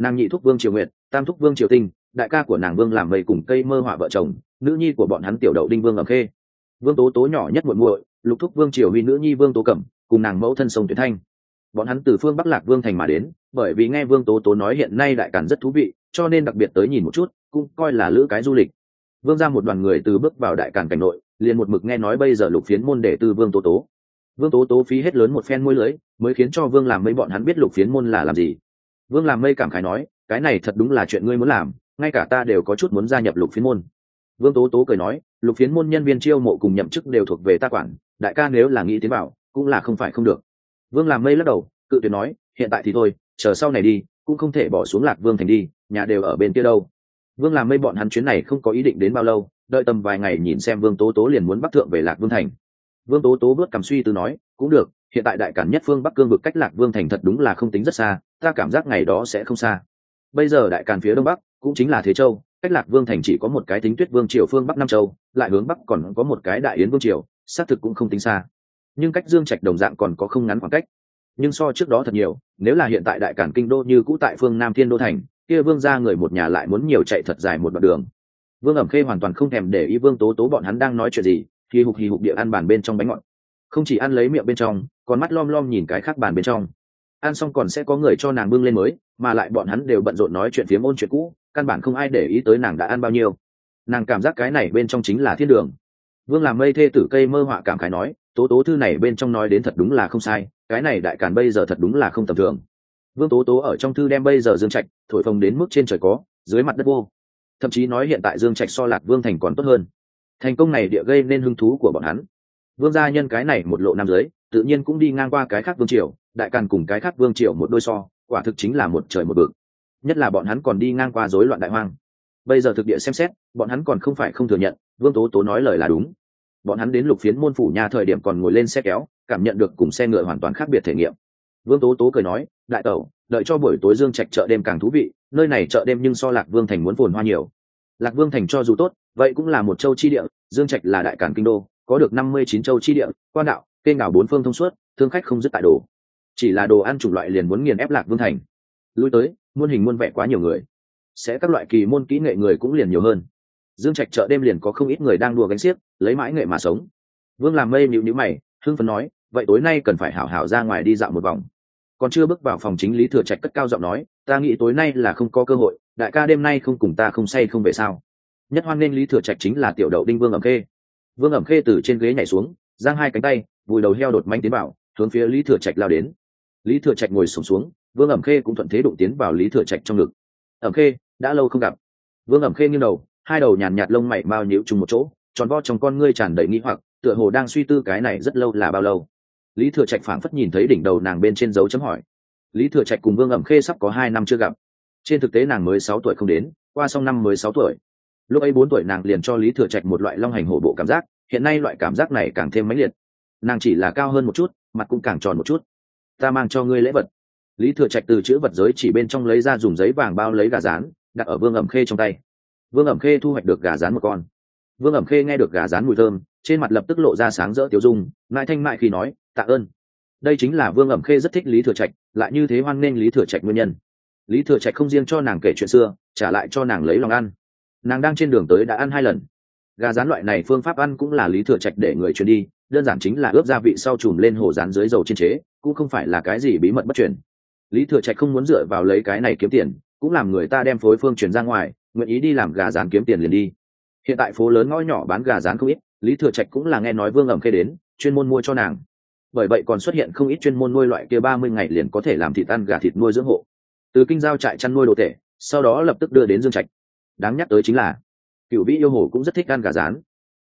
nàng nhị thúc vương triều nguyệt, tam thúc vương triều tinh, đại ca của nàng vương làm mây cùng cây mơ họa vợ chồng, nữ nhi của bọn hắn tiểu đậu đinh vương ẩm khê. Vương tố tố nhỏ nhất muộn muội, lục thúc vương triều huy nữ nhi vương tố cẩm, cùng nàng mẫu thân sông tuyến thanh. Bọn hắn từ phương bắc lạc vương thành mà đến, bởi vì nghe vương tố tố nói hiện nay đại cản rất thú vị, cho nên đặc biệt tới nhìn một chút, cũng coi là lữ cái du lịch vương ra một đoàn người từ bước vào đại càn cảnh nội, liền một mực nghe nói bây giờ lục phiến môn để tư vương tố tố. Vương tố tố phí hết lớn một phen môi lưới mới khiến cho vương làm mây bọn hắn biết lục phiến môn là làm gì. Vương làm mây cảm khái nói, cái này thật đúng là chuyện ngươi muốn làm, ngay cả ta đều có chút muốn gia nhập lục phiến môn. Vương tố tố cười nói, lục phiến môn nhân viên chiêu mộ cùng nhậm chức đều thuộc về ta quản, đại ca nếu là nghĩ tiến bảo cũng là không phải không được. Vương làm mây lắc đầu, cự tuyệt nói, hiện tại thì thôi, chờ sau này đi, cũng không thể bỏ xuống lạc vương thành đi, nhà đều ở bên kia đâu vương làm mây bọn hắn chuyến này không có ý định đến bao lâu, đợi tầm vài ngày nhìn xem vương tố tố liền muốn bắc thượng về lạc vương thành. Vương tố tố bước cầm suy tư nói, cũng được, hiện tại đại cản nhất phương bắc cương vực cách lạc vương thành thật đúng là không tính rất xa, ta cảm giác ngày đó sẽ không xa. Bây giờ đại càn phía đông bắc cũng chính là thế châu, cách lạc vương thành chỉ có một cái tính tuyết vương triều phương bắc nam châu, lại hướng bắc còn có một cái đại yến vương triều, xác thực cũng không tính xa. Nhưng cách dương trạch đồng dạng còn có không ngắn khoảng cách. Nhưng so trước đó thật nhiều, nếu là hiện tại đại cản kinh đô như cũ tại phương nam thiên đô thành kia vương ra người một nhà lại muốn nhiều chạy thật dài một đoạn đường. Vương ẩm khê hoàn toàn không thèm để ý vương tố tố bọn hắn đang nói chuyện gì, thì hục hì hục địa ăn bàn bên trong bánh ngọt. Không chỉ ăn lấy miệng bên trong, còn mắt lom lom nhìn cái khác bàn bên trong. Ăn xong còn sẽ có người cho nàng bưng lên mới, mà lại bọn hắn đều bận rộn nói chuyện phiếm ôn chuyện cũ, căn bản không ai để ý tới nàng đã ăn bao nhiêu. Nàng cảm giác cái này bên trong chính là thiên đường. Vương làm mây thê tử cây mơ họa cảm khái nói, tố tố thư này bên trong nói đến thật đúng là không sai, cái này đại càn bây giờ thật đúng là không tầm thường vương tố tố ở trong thư đem bây giờ dương trạch thổi phồng đến mức trên trời có, dưới mặt đất vô. Thậm chí nói hiện tại dương trạch so lạc vương thành còn tốt hơn. Thành công này địa gây nên hứng thú của bọn hắn. Vương gia nhân cái này một lộ nam giới, tự nhiên cũng đi ngang qua cái khác vương triều, đại càn cùng cái khác vương triều một đôi so, quả thực chính là một trời một vực. Nhất là bọn hắn còn đi ngang qua rối loạn đại hoang. Bây giờ thực địa xem xét, bọn hắn còn không phải không thừa nhận, vương tố tố nói lời là đúng. Bọn hắn đến lục phiến môn phủ nhà thời điểm còn ngồi lên xe kéo, cảm nhận được cùng xe ngựa hoàn toàn khác biệt thể nghiệm. Vương tố tố cười nói đại tẩu, đợi cho buổi tối dương trạch chợ đêm càng thú vị, nơi này chợ đêm nhưng so lạc vương thành muốn phồn hoa nhiều. Lạc vương thành cho dù tốt, vậy cũng là một châu chi địa, dương trạch là đại cản kinh đô, có được năm mươi chín châu chi địa, quan đạo, kênh đảo bốn phương thông suốt, thương khách không dứt tại đồ. Chỉ là đồ ăn chủng loại liền muốn nghiền ép lạc vương thành. Lui tới, muôn hình muôn vẻ quá nhiều người. Sẽ các loại kỳ môn kỹ nghệ người cũng liền nhiều hơn. Dương trạch chợ đêm liền có không ít người đang đùa gánh xiếc, lấy mãi nghệ mà sống. Vương làm mây nhịu nhữ mày, hưng phấn nói, vậy tối nay cần phải hảo hảo ra ngoài đi dạo một vòng còn chưa bước vào phòng chính lý thừa trạch cất cao giọng nói ta nghĩ tối nay là không có cơ hội đại ca đêm nay không cùng ta không say không về sao? Nhất hoan nên lý thừa trạch chính là tiểu đậu đinh vương ẩm khê. Vương ẩm khê từ trên ghế nhảy xuống giang hai cánh tay vùi đầu heo đột manh tiến vào hướng phía lý thừa trạch lao đến. Lý thừa trạch ngồi sùng xuống, xuống vương ẩm khê cũng thuận thế đụng tiến vào lý thừa trạch trong ngực. Ẩm khê đã lâu không gặp. Vương ẩm khê nghiêng đầu hai đầu nhàn nhạt lông mày mao nhịu chung một chỗ tròn vo trong con ngươi tràn đầy nghĩ hoặc tựa hồ đang suy tư cái này rất lâu là bao lâu lý thừa trạch phảng phất nhìn thấy đỉnh đầu nàng bên trên dấu chấm hỏi. Lý thừa trạch cùng vương ẩm khê sắp có hai năm chưa gặp. Trên thực tế nàng mới sáu tuổi không đến, qua xong năm mới sáu tuổi. Lúc ấy bốn tuổi nàng liền cho lý thừa trạch một loại long hành hổ bộ cảm giác, hiện nay loại cảm giác này càng thêm mãnh liệt. Nàng chỉ là cao hơn một chút, mặt cũng càng tròn một chút. Ta mang cho ngươi lễ vật. Lý thừa trạch từ chữ vật giới chỉ bên trong lấy ra dùng giấy vàng bao lấy gà rán, đặt ở vương ẩm khê trong tay. Vương ẩm khê thu hoạch được gà rán một con. Vương ẩm khê nghe được gà rán mùi thơm trên mặt lập tức lộ ra sáng rỡ tiêu dung, ngại thanh mại khi nói, tạ ơn. Đây chính là vương ẩm khê rất thích lý thừa trạch, lại như thế hoan nghênh lý thừa trạch nguyên nhân. Lý thừa trạch không riêng cho nàng kể chuyện xưa, trả lại cho nàng lấy lòng ăn. Nàng đang trên đường tới đã ăn hai lần. Gà rán loại này phương pháp ăn cũng là lý thừa trạch để người truyền đi, đơn giản chính là ướp gia vị sau chùm lên hồ rán dưới dầu trên chế, cũng không phải là cái gì bí mật bất truyền. Lý thừa trạch không muốn dựa vào lấy cái này kiếm tiền, cũng làm người ta đem phối phương truyền ra ngoài, nguyện ý đi làm gà rán kiếm tiền liền đi. Hiện tại phố lớn ngõ nhỏ bán gà rán không ít lý thừa trạch cũng là nghe nói vương ẩm khê đến, chuyên môn mua cho nàng. Bởi vậy còn xuất hiện không ít chuyên môn nuôi loại kia ba mươi ngày liền có thể làm thịt ăn gà thịt nuôi dưỡng hộ. Từ kinh giao trại chăn nuôi đồ tể, sau đó lập tức đưa đến dương trạch. Đáng nhắc tới chính là cựu vĩ yêu hồ cũng rất thích ăn gà rán.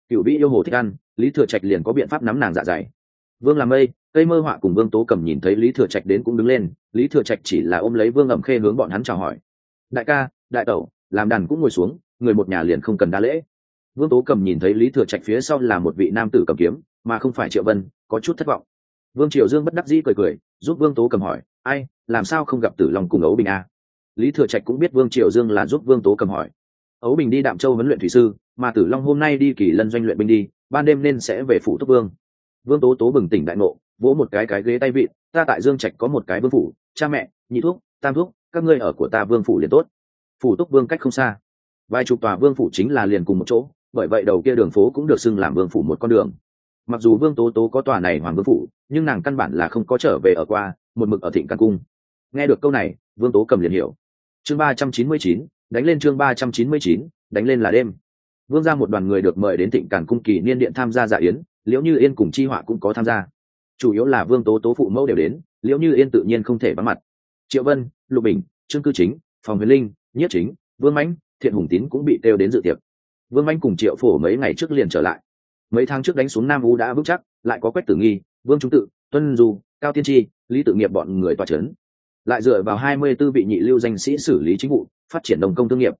Cựu vĩ yêu hồ thích ăn, lý thừa trạch liền có biện pháp nắm nàng dạ dày. Vương làm mây cây mơ họa cùng vương tố cầm nhìn thấy lý thừa trạch đến cũng đứng lên, lý thừa trạch chỉ là ôm lấy vương ẩm khê hướng bọn hắn chào hỏi. Đại ca, đại tẩu, làm đàn cũng ngồi xuống, người một nhà liền không cần đa lễ vương tố cầm nhìn thấy lý thừa trạch phía sau là một vị nam tử cầm kiếm, mà không phải triệu vân, có chút thất vọng. Vương triều dương bất đắc dĩ cười cười, giúp vương tố cầm hỏi, ai, làm sao không gặp tử long cùng ấu bình a lý thừa trạch cũng biết vương triều dương là giúp vương tố cầm hỏi. Ấu bình đi đạm châu huấn luyện thủy sư, mà tử long hôm nay đi kỳ lân doanh luyện binh đi, ban đêm nên sẽ về phủ túc vương. Vương tố tố bừng tỉnh đại ngộ, vỗ một cái cái ghế tay vịn, ta tại dương trạch có một cái vương phủ, cha mẹ, nhị thuốc, tam thuốc, các ngươi ở của ta vương phủ liền tốt. Phủ túc vương cách không xa. Vài chục tòa vương phủ chính là liền cùng một chỗ bởi vậy đầu kia đường phố cũng được xưng làm vương phủ một con đường. Mặc dù vương tố tố có tòa này hoàng vương phủ, nhưng nàng căn bản là không có trở về ở qua, một mực ở thịnh căn cung. Nghe được câu này, vương tố cầm liền hiểu. Chương ba trăm chín mươi chín, đánh lên chương ba trăm chín mươi chín, đánh lên là đêm. Vương ra một đoàn người được mời đến thịnh càn cung kỳ niên điện tham gia dạ yến, liễu như yên cùng chi họa cũng có tham gia. Chủ yếu là vương tố tố phụ mẫu đều đến, liễu như yên tự nhiên không thể vắng mặt. Triệu vân, lục bình, trương cư chính, phòng huyền linh nhất chính, vương mãnh, thiện hùng tín cũng bị kêu đến dự tiệc vương anh cùng triệu phổ mấy ngày trước liền trở lại. Mấy tháng trước đánh xuống nam u đã vững chắc, lại có quách tử nghi, vương trung tự, tuân du, cao tiên tri, lý tự nghiệp bọn người tòa c h ấ n lại dựa vào hai mươi b ố vị nhị lưu danh sĩ xử lý chính vụ, phát triển đồng công thương nghiệp.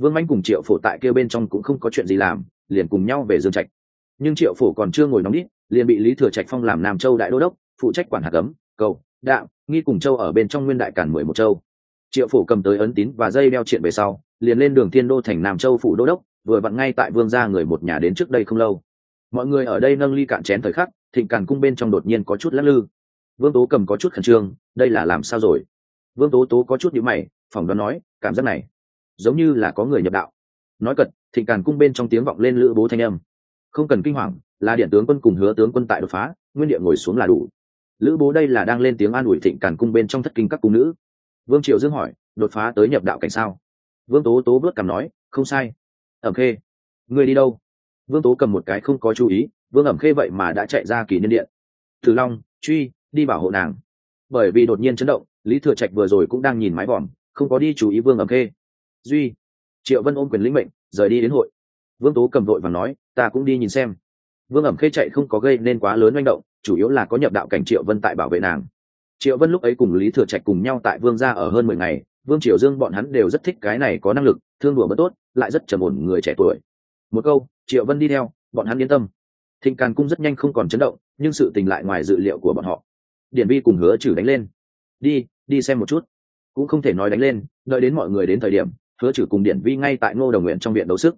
Vương anh cùng triệu phổ tại kêu bên trong cũng không có chuyện gì làm, liền cùng nhau về dương trạch. Nhưng triệu phổ còn chưa ngồi nóng đít, liền bị lý thừa trạch phong làm nam châu đại đô đốc, phụ trách quản hạt cấm cầu đạo nghi cùng châu ở bên trong nguyên đại cản mười một châu. Triệu phổ cầm tới ấn tín và dây đeo triện về sau, liền lên đường thiên đô thành nam châu phủ đô đốc vừa vặn ngay tại vương gia người một nhà đến trước đây không lâu. Mọi người ở đây nâng ly cạn chén thời khắc, thịnh càn cung bên trong đột nhiên có chút lắc lư. Vương tố cầm có chút khẩn trương, đây là làm sao rồi? Vương tố tố có chút nhữ mày, phỏng đoán nói, cảm giác này, giống như là có người nhập đạo. Nói cật, thịnh càn cung bên trong tiếng vọng lên lữ bố thanh âm. Không cần kinh hoàng, là điện tướng quân cùng hứa tướng quân tại đột phá, nguyên địa ngồi xuống là đủ. Lữ bố đây là đang lên tiếng an ủi thịnh càn cung bên trong thất kinh các cung nữ. Vương triệu dương hỏi, đột phá tới nhập đạo cảnh sao? Vương tố tố bước cầm nói, không sai ẩm khê người đi đâu? Vương tố cầm một cái không có chú ý, vương ẩm khê vậy mà đã chạy ra kỳ niên điện. Thử long, truy, đi bảo hộ nàng. Bởi vì đột nhiên chấn động, lý thừa trạch vừa rồi cũng đang nhìn mái vòm, không có đi chú ý vương ẩm khê. Duy, triệu vân ôm quyền lĩnh mệnh, rời đi đến hội. Vương tố cầm đội và nói, ta cũng đi nhìn xem. Vương ẩm khê chạy không có gây nên quá lớn manh động, chủ yếu là có nhập đạo cảnh triệu vân tại bảo vệ nàng. Triệu vân lúc ấy cùng lý thừa trạch cùng nhau tại vương gia ở hơn mười ngày, vương triều dương bọn hắn đều rất thích cái này có năng lực thương đùa bất tốt, lại rất trầm ổn người trẻ tuổi. Một câu, triệu vân đi theo, bọn hắn yên tâm. Thịnh càn cung rất nhanh không còn chấn động, nhưng sự tình lại ngoài dự liệu của bọn họ. Điển vi cùng hứa trừ đánh lên. Đi đi xem một chút. Cũng không thể nói đánh lên, đợi đến mọi người đến thời điểm, hứa trừ cùng điển vi ngay tại ngô đồng nguyện trong viện đấu sức.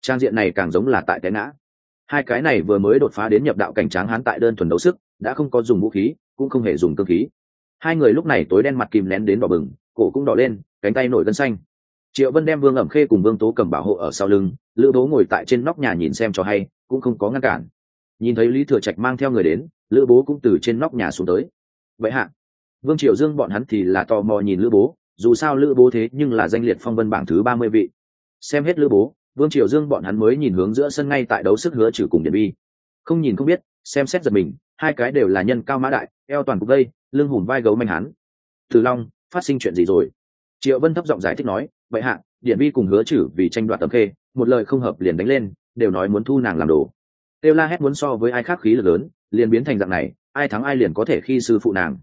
Trang diện này càng giống là tại té ngã. Hai cái này vừa mới đột phá đến nhập đạo cảnh tráng hán tại đơn thuần đấu sức, đã không có dùng vũ khí, cũng không hề dùng cơ khí. Hai người lúc này tối đen mặt kìm nén đến đỏ bừng, cổ cũng đỏ lên, cánh tay nổi gân xanh triệu vân đem vương ẩm khê cùng vương tố cầm bảo hộ ở sau lưng lữ bố ngồi tại trên nóc nhà nhìn xem cho hay cũng không có ngăn cản. Nhìn thấy lý thừa trạch mang theo người đến lữ bố cũng từ trên nóc nhà xuống tới. Vậy hạ. Vương triều dương bọn hắn thì là tò mò nhìn lữ bố dù sao lữ bố thế nhưng là danh liệt phong vân bảng thứ ba mươi vị. Xem hết lữ bố vương triều dương bọn hắn mới nhìn hướng giữa sân ngay tại đấu sức hứa trừ cùng điện bi. Không nhìn không biết xem xét giật mình hai cái đều là nhân cao mã đại eo toàn cục đây, lưng hùm vai gấu manh hán từ long phát sinh chuyện gì rồi? Triệu vân thấp giọng giải thích nói, vậy hạ điện vi cùng hứa chử vì tranh đoạt tấm khê, một lời không hợp liền đánh lên, đều nói muốn thu nàng làm đồ. Têu la hét muốn so với ai khác khí lực lớn, liền biến thành dạng này, ai thắng ai liền có thể khi sư phụ nàng.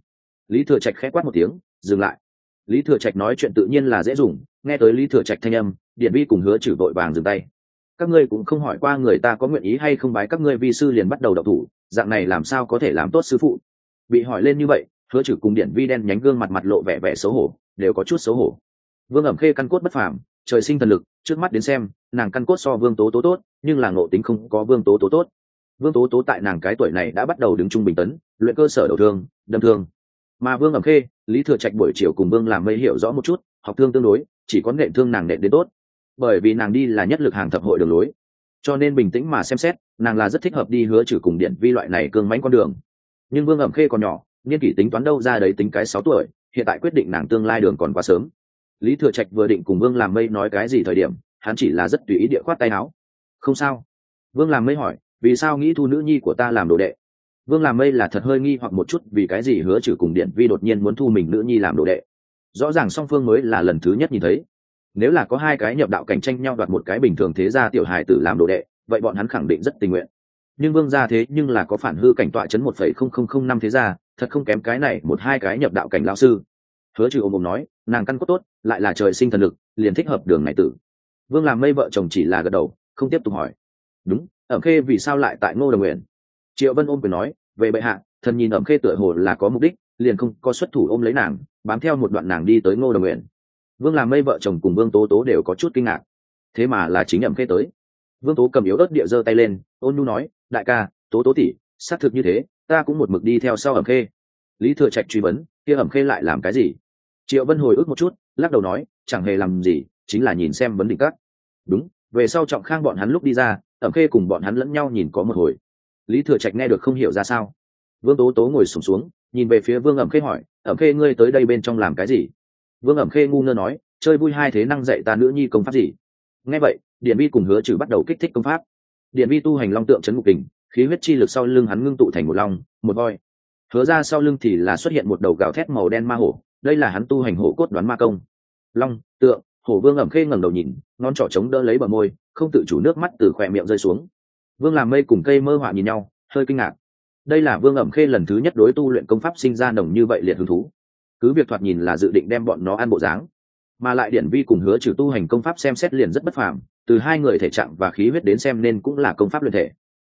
Lý thừa trạch khẽ quát một tiếng, dừng lại. Lý thừa trạch nói chuyện tự nhiên là dễ dùng, nghe tới lý thừa trạch thanh âm điện vi cùng hứa chử vội vàng dừng tay. Các ngươi cũng không hỏi qua người ta có nguyện ý hay không bái các ngươi vi sư liền bắt đầu đọc thủ, dạng này làm sao có thể làm tốt sư phụ? Bị hỏi lên như vậy, hứa chử cùng điện vi đen nhánh gương mặt mặt lộ vẻ vẻ xấu hổ đều có chút xấu hổ. Vương ẩm khê căn cốt bất phàm, trời sinh thần lực, trước mắt đến xem, nàng căn cốt so vương tố tố tốt, nhưng là ngộ tính không có vương tố tố tốt. Vương tố tố tại nàng cái tuổi này đã bắt đầu đứng trung bình tấn, luyện cơ sở đầu thương, đâm thương. Mà vương ẩm khê, lý thừa trạch buổi chiều cùng vương làm mây hiểu rõ một chút, học thương tương đối, chỉ có nện thương nàng nện đến tốt. Bởi vì nàng đi là nhất lực hàng thập hội đường lối. Cho nên bình tĩnh mà xem xét, nàng là rất thích hợp đi hứa trừ cùng điện vi loại này cương mãnh con đường. Nhưng vương ẩm khê còn nhỏ, niên kỷ tính toán đâu ra đấy tính cái sáu tuổi hiện tại quyết định nàng tương lai đường còn quá sớm. Lý thừa trạch vừa định cùng vương làm mây nói cái gì thời điểm, hắn chỉ là rất tùy ý địa khoát tay áo. Không sao. Vương làm mây hỏi, vì sao nghĩ thu nữ nhi của ta làm đồ đệ? Vương làm mây là thật hơi nghi hoặc một chút vì cái gì hứa trừ cùng điện vi đột nhiên muốn thu mình nữ nhi làm đồ đệ. Rõ ràng song phương mới là lần thứ nhất nhìn thấy. Nếu là có hai cái nhập đạo cạnh tranh nhau đoạt một cái bình thường thế gia tiểu hài tử làm đồ đệ, vậy bọn hắn khẳng định rất tình nguyện. Nhưng vương gia thế nhưng là có phản hư cảnh tọa chấn một phẩy không không không năm thế gia thật không kém cái này một hai cái nhập đạo cảnh lao sư. Hứa trừ ôm ôm nói, nàng căn cốt tốt, lại là trời sinh thần lực, liền thích hợp đường này tử. Vương làm mây vợ chồng chỉ là gật đầu, không tiếp tục hỏi. Đúng, ẩm khê vì sao lại tại ngô đồng nguyện? Triệu vân ôm quyền nói, về bệ hạ, thần nhìn ẩm khê tựa hồ là có mục đích, liền không có xuất thủ ôm lấy nàng, bám theo một đoạn nàng đi tới ngô đồng nguyện. Vương làm mây vợ chồng cùng vương tố tố đều có chút kinh ngạc. Thế mà là chính ẩm khê tới. Vương tố cầm yếu ớt địa giơ tay lên, ôn nhu nói, đại ca, tố tố tỉ xác thực như thế ta cũng một mực đi theo sau ẩm khê. Lý thừa trạch truy vấn kia ẩm khê lại làm cái gì? Triệu vân hồi ức một chút lắc đầu nói chẳng hề làm gì chính là nhìn xem vấn định các. Đúng về sau trọng khang bọn hắn lúc đi ra ẩm khê cùng bọn hắn lẫn nhau nhìn có một hồi. Lý thừa trạch nghe được không hiểu ra sao. Vương tố tố ngồi sùng xuống, xuống nhìn về phía vương ẩm khê hỏi ẩm khê ngươi tới đây bên trong làm cái gì? Vương ẩm khê ngu ngơ nói chơi vui hai thế năng dạy ta nữ nhi công pháp gì? Nghe vậy điện vi cùng hứa trừ bắt đầu kích thích công pháp. Điện vi tu hành long tượng c h ấ n ngục đình khí huyết chi lực sau lưng hắn ngưng tụ thành một long, một voi. Hứa ra sau lưng thì là xuất hiện một đầu gào thét màu đen ma hổ, đây là hắn tu hành hổ cốt đoán ma công. Long, tượng, hổ vương ẩm khê ngẩng đầu nhìn, ngón trỏ trống đỡ lấy bờ môi, không tự chủ nước mắt từ khỏe miệng rơi xuống. Vương làm mây cùng cây mơ họa nhìn nhau, hơi kinh ngạc. Đây là vương ẩm khê lần thứ nhất đối tu luyện công pháp sinh ra nồng như vậy liệt hứng thú. Cứ việc thoạt nhìn là dự định đem bọn nó ăn bộ dáng, mà lại điển vi cùng hứa trừ tu hành công pháp xem xét liền rất bất phàm, từ hai người thể trạng và khí huyết đến xem nên cũng là công pháp luyện thể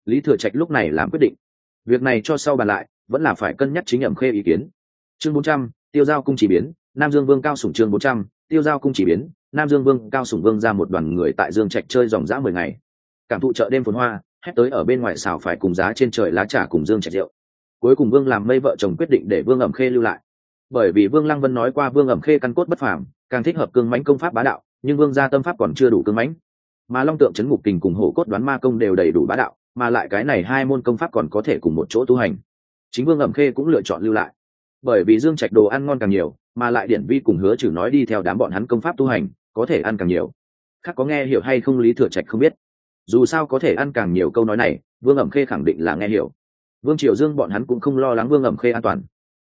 lý thừa trạch lúc này làm quyết định. Việc này cho sau bàn lại, vẫn là phải cân nhắc chính ẩm khê ý kiến. Chương bốn trăm, tiêu giao cung chỉ biến, nam dương vương cao sủng chương bốn trăm, tiêu giao cung chỉ biến, nam dương vương cao sủng vương ra một đoàn người tại dương trạch chơi dòng dã mười ngày. Cảm thụ chợ đêm phồn hoa, hét tới ở bên ngoài xào phải cùng giá trên trời lá trà cùng dương trạch rượu. Cuối cùng vương làm mây vợ chồng quyết định để vương ẩm khê lưu lại. Bởi vì vương lăng vân nói qua vương ẩm khê căn cốt bất phàm, càng thích hợp cương mãnh công pháp bá đạo, nhưng vương gia tâm pháp còn chưa đủ cương mãnh. Mà long tượng c h ấ n ngục kình cùng hổ cốt đoán ma công đều đầy đủ bá đạo mà lại cái này hai môn công pháp còn có thể cùng một chỗ tu hành. Chính vương ẩm khê cũng lựa chọn lưu lại. Bởi vì dương trạch đồ ăn ngon càng nhiều, mà lại điện vi cùng hứa trừ nói đi theo đám bọn hắn công pháp tu hành, có thể ăn càng nhiều. Khác có nghe hiểu hay không lý thừa trạch không biết. Dù sao có thể ăn càng nhiều câu nói này, vương ẩm khê khẳng định là nghe hiểu. Vương triều dương bọn hắn cũng không lo lắng vương ẩm khê an toàn.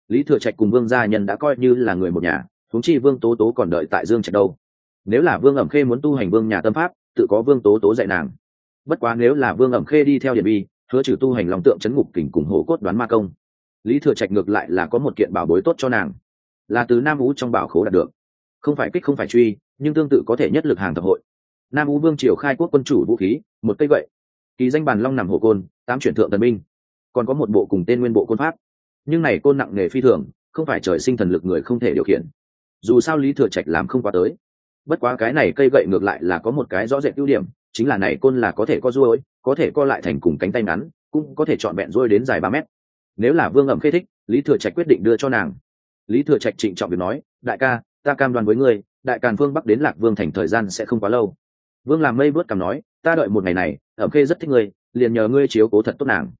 Lý thừa trạch cùng vương gia nhân đã coi như là người một nhà, huống chi vương tố tố còn đợi tại dương trạch đâu. Nếu là vương ẩm khê muốn tu hành vương nhà tâm pháp, tự có vương tố tố dạy nàng bất quá nếu là vương ẩm khê đi theo điện bi, hứa trừ tu hành lòng tượng chấn ngục kình cùng hổ cốt đoán ma công. Lý thừa trạch ngược lại là có một kiện bảo bối tốt cho nàng. Là từ nam ú trong bảo khố đạt được. Không phải kích không phải truy, nhưng tương tự có thể nhất lực hàng tập hội. Nam ú vương triều khai quốc quân chủ vũ khí, một cây gậy. Kỳ danh bàn long nằm hộ côn, tám chuyển thượng tần binh. Còn có một bộ cùng tên nguyên bộ côn pháp. Nhưng này côn nặng nghề phi thường, không phải trời sinh thần lực người không thể điều khiển. Dù sao lý thừa trạch làm không qua tới. Bất quá cái này cây gậy ngược lại là có một cái rõ rệt ưu điểm chính là này côn là có thể co ruôi, có thể co lại thành cùng cánh tay ngắn, cũng có thể chọn bẹn ruôi đến dài ba mét. Nếu là vương ẩm khê thích, lý thừa trạch quyết định đưa cho nàng. Lý thừa trạch trịnh trọng việc nói, đại ca, ta cam đoan với ngươi, đại càn phương bắc đến lạc vương thành thời gian sẽ không quá lâu. Vương làm mây vớt cằm nói, ta đợi một ngày này, ẩm khê rất thích ngươi, liền nhờ ngươi chiếu cố thật tốt nàng.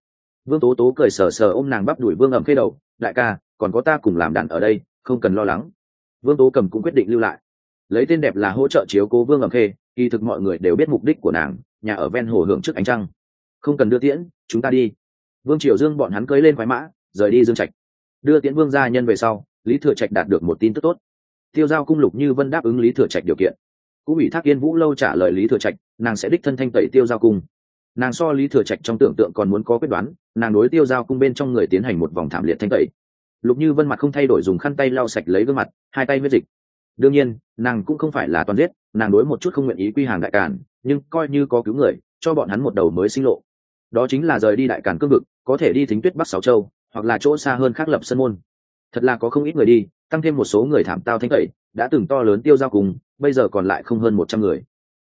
Vương tố tố cười sờ sờ ôm nàng bắp đuổi vương ẩm khê đầu, đại ca, còn có ta cùng làm đàn ở đây, không cần lo lắng. Vương tố cầm cũng quyết định lưu lại. Lấy tên đẹp là hỗ trợ chiếu cố vương ẩm khê kỳ thực mọi người đều biết mục đích của nàng, nhà ở ven hồ hưởng trước ánh trăng. Không cần đưa tiễn, chúng ta đi. Vương triều dương bọn hắn cưới lên khoái mã, rời đi dương trạch. Đưa tiễn vương gia nhân về sau, lý thừa trạch đạt được một tin tức tốt. Tiêu giao cung lục như vân đáp ứng lý thừa trạch điều kiện. Cũng ủy thác yên vũ lâu trả lời lý thừa trạch, nàng sẽ đích thân thanh tẩy tiêu giao cung. Nàng so lý thừa trạch trong tưởng tượng còn muốn có quyết đoán, nàng đối tiêu giao cung bên trong người tiến hành một vòng thảm liệt thanh tẩy. Lục như vân mặt không thay đổi dùng khăn tay lau sạch lấy gương mặt, hai tay huyết dịch đương nhiên, nàng cũng không phải là toàn giết, nàng đối một chút không nguyện ý quy hàng đại cản nhưng coi như có cứu người, cho bọn hắn một đầu mới sinh lộ. Đó chính là rời đi đại cản cương vực, có thể đi thính tuyết bắc sáu châu, hoặc là chỗ xa hơn khác lập sân môn. Thật là có không ít người đi, tăng thêm một số người thảm tao thanh tẩy, đã từng to lớn tiêu giao cùng, bây giờ còn lại không hơn một trăm người.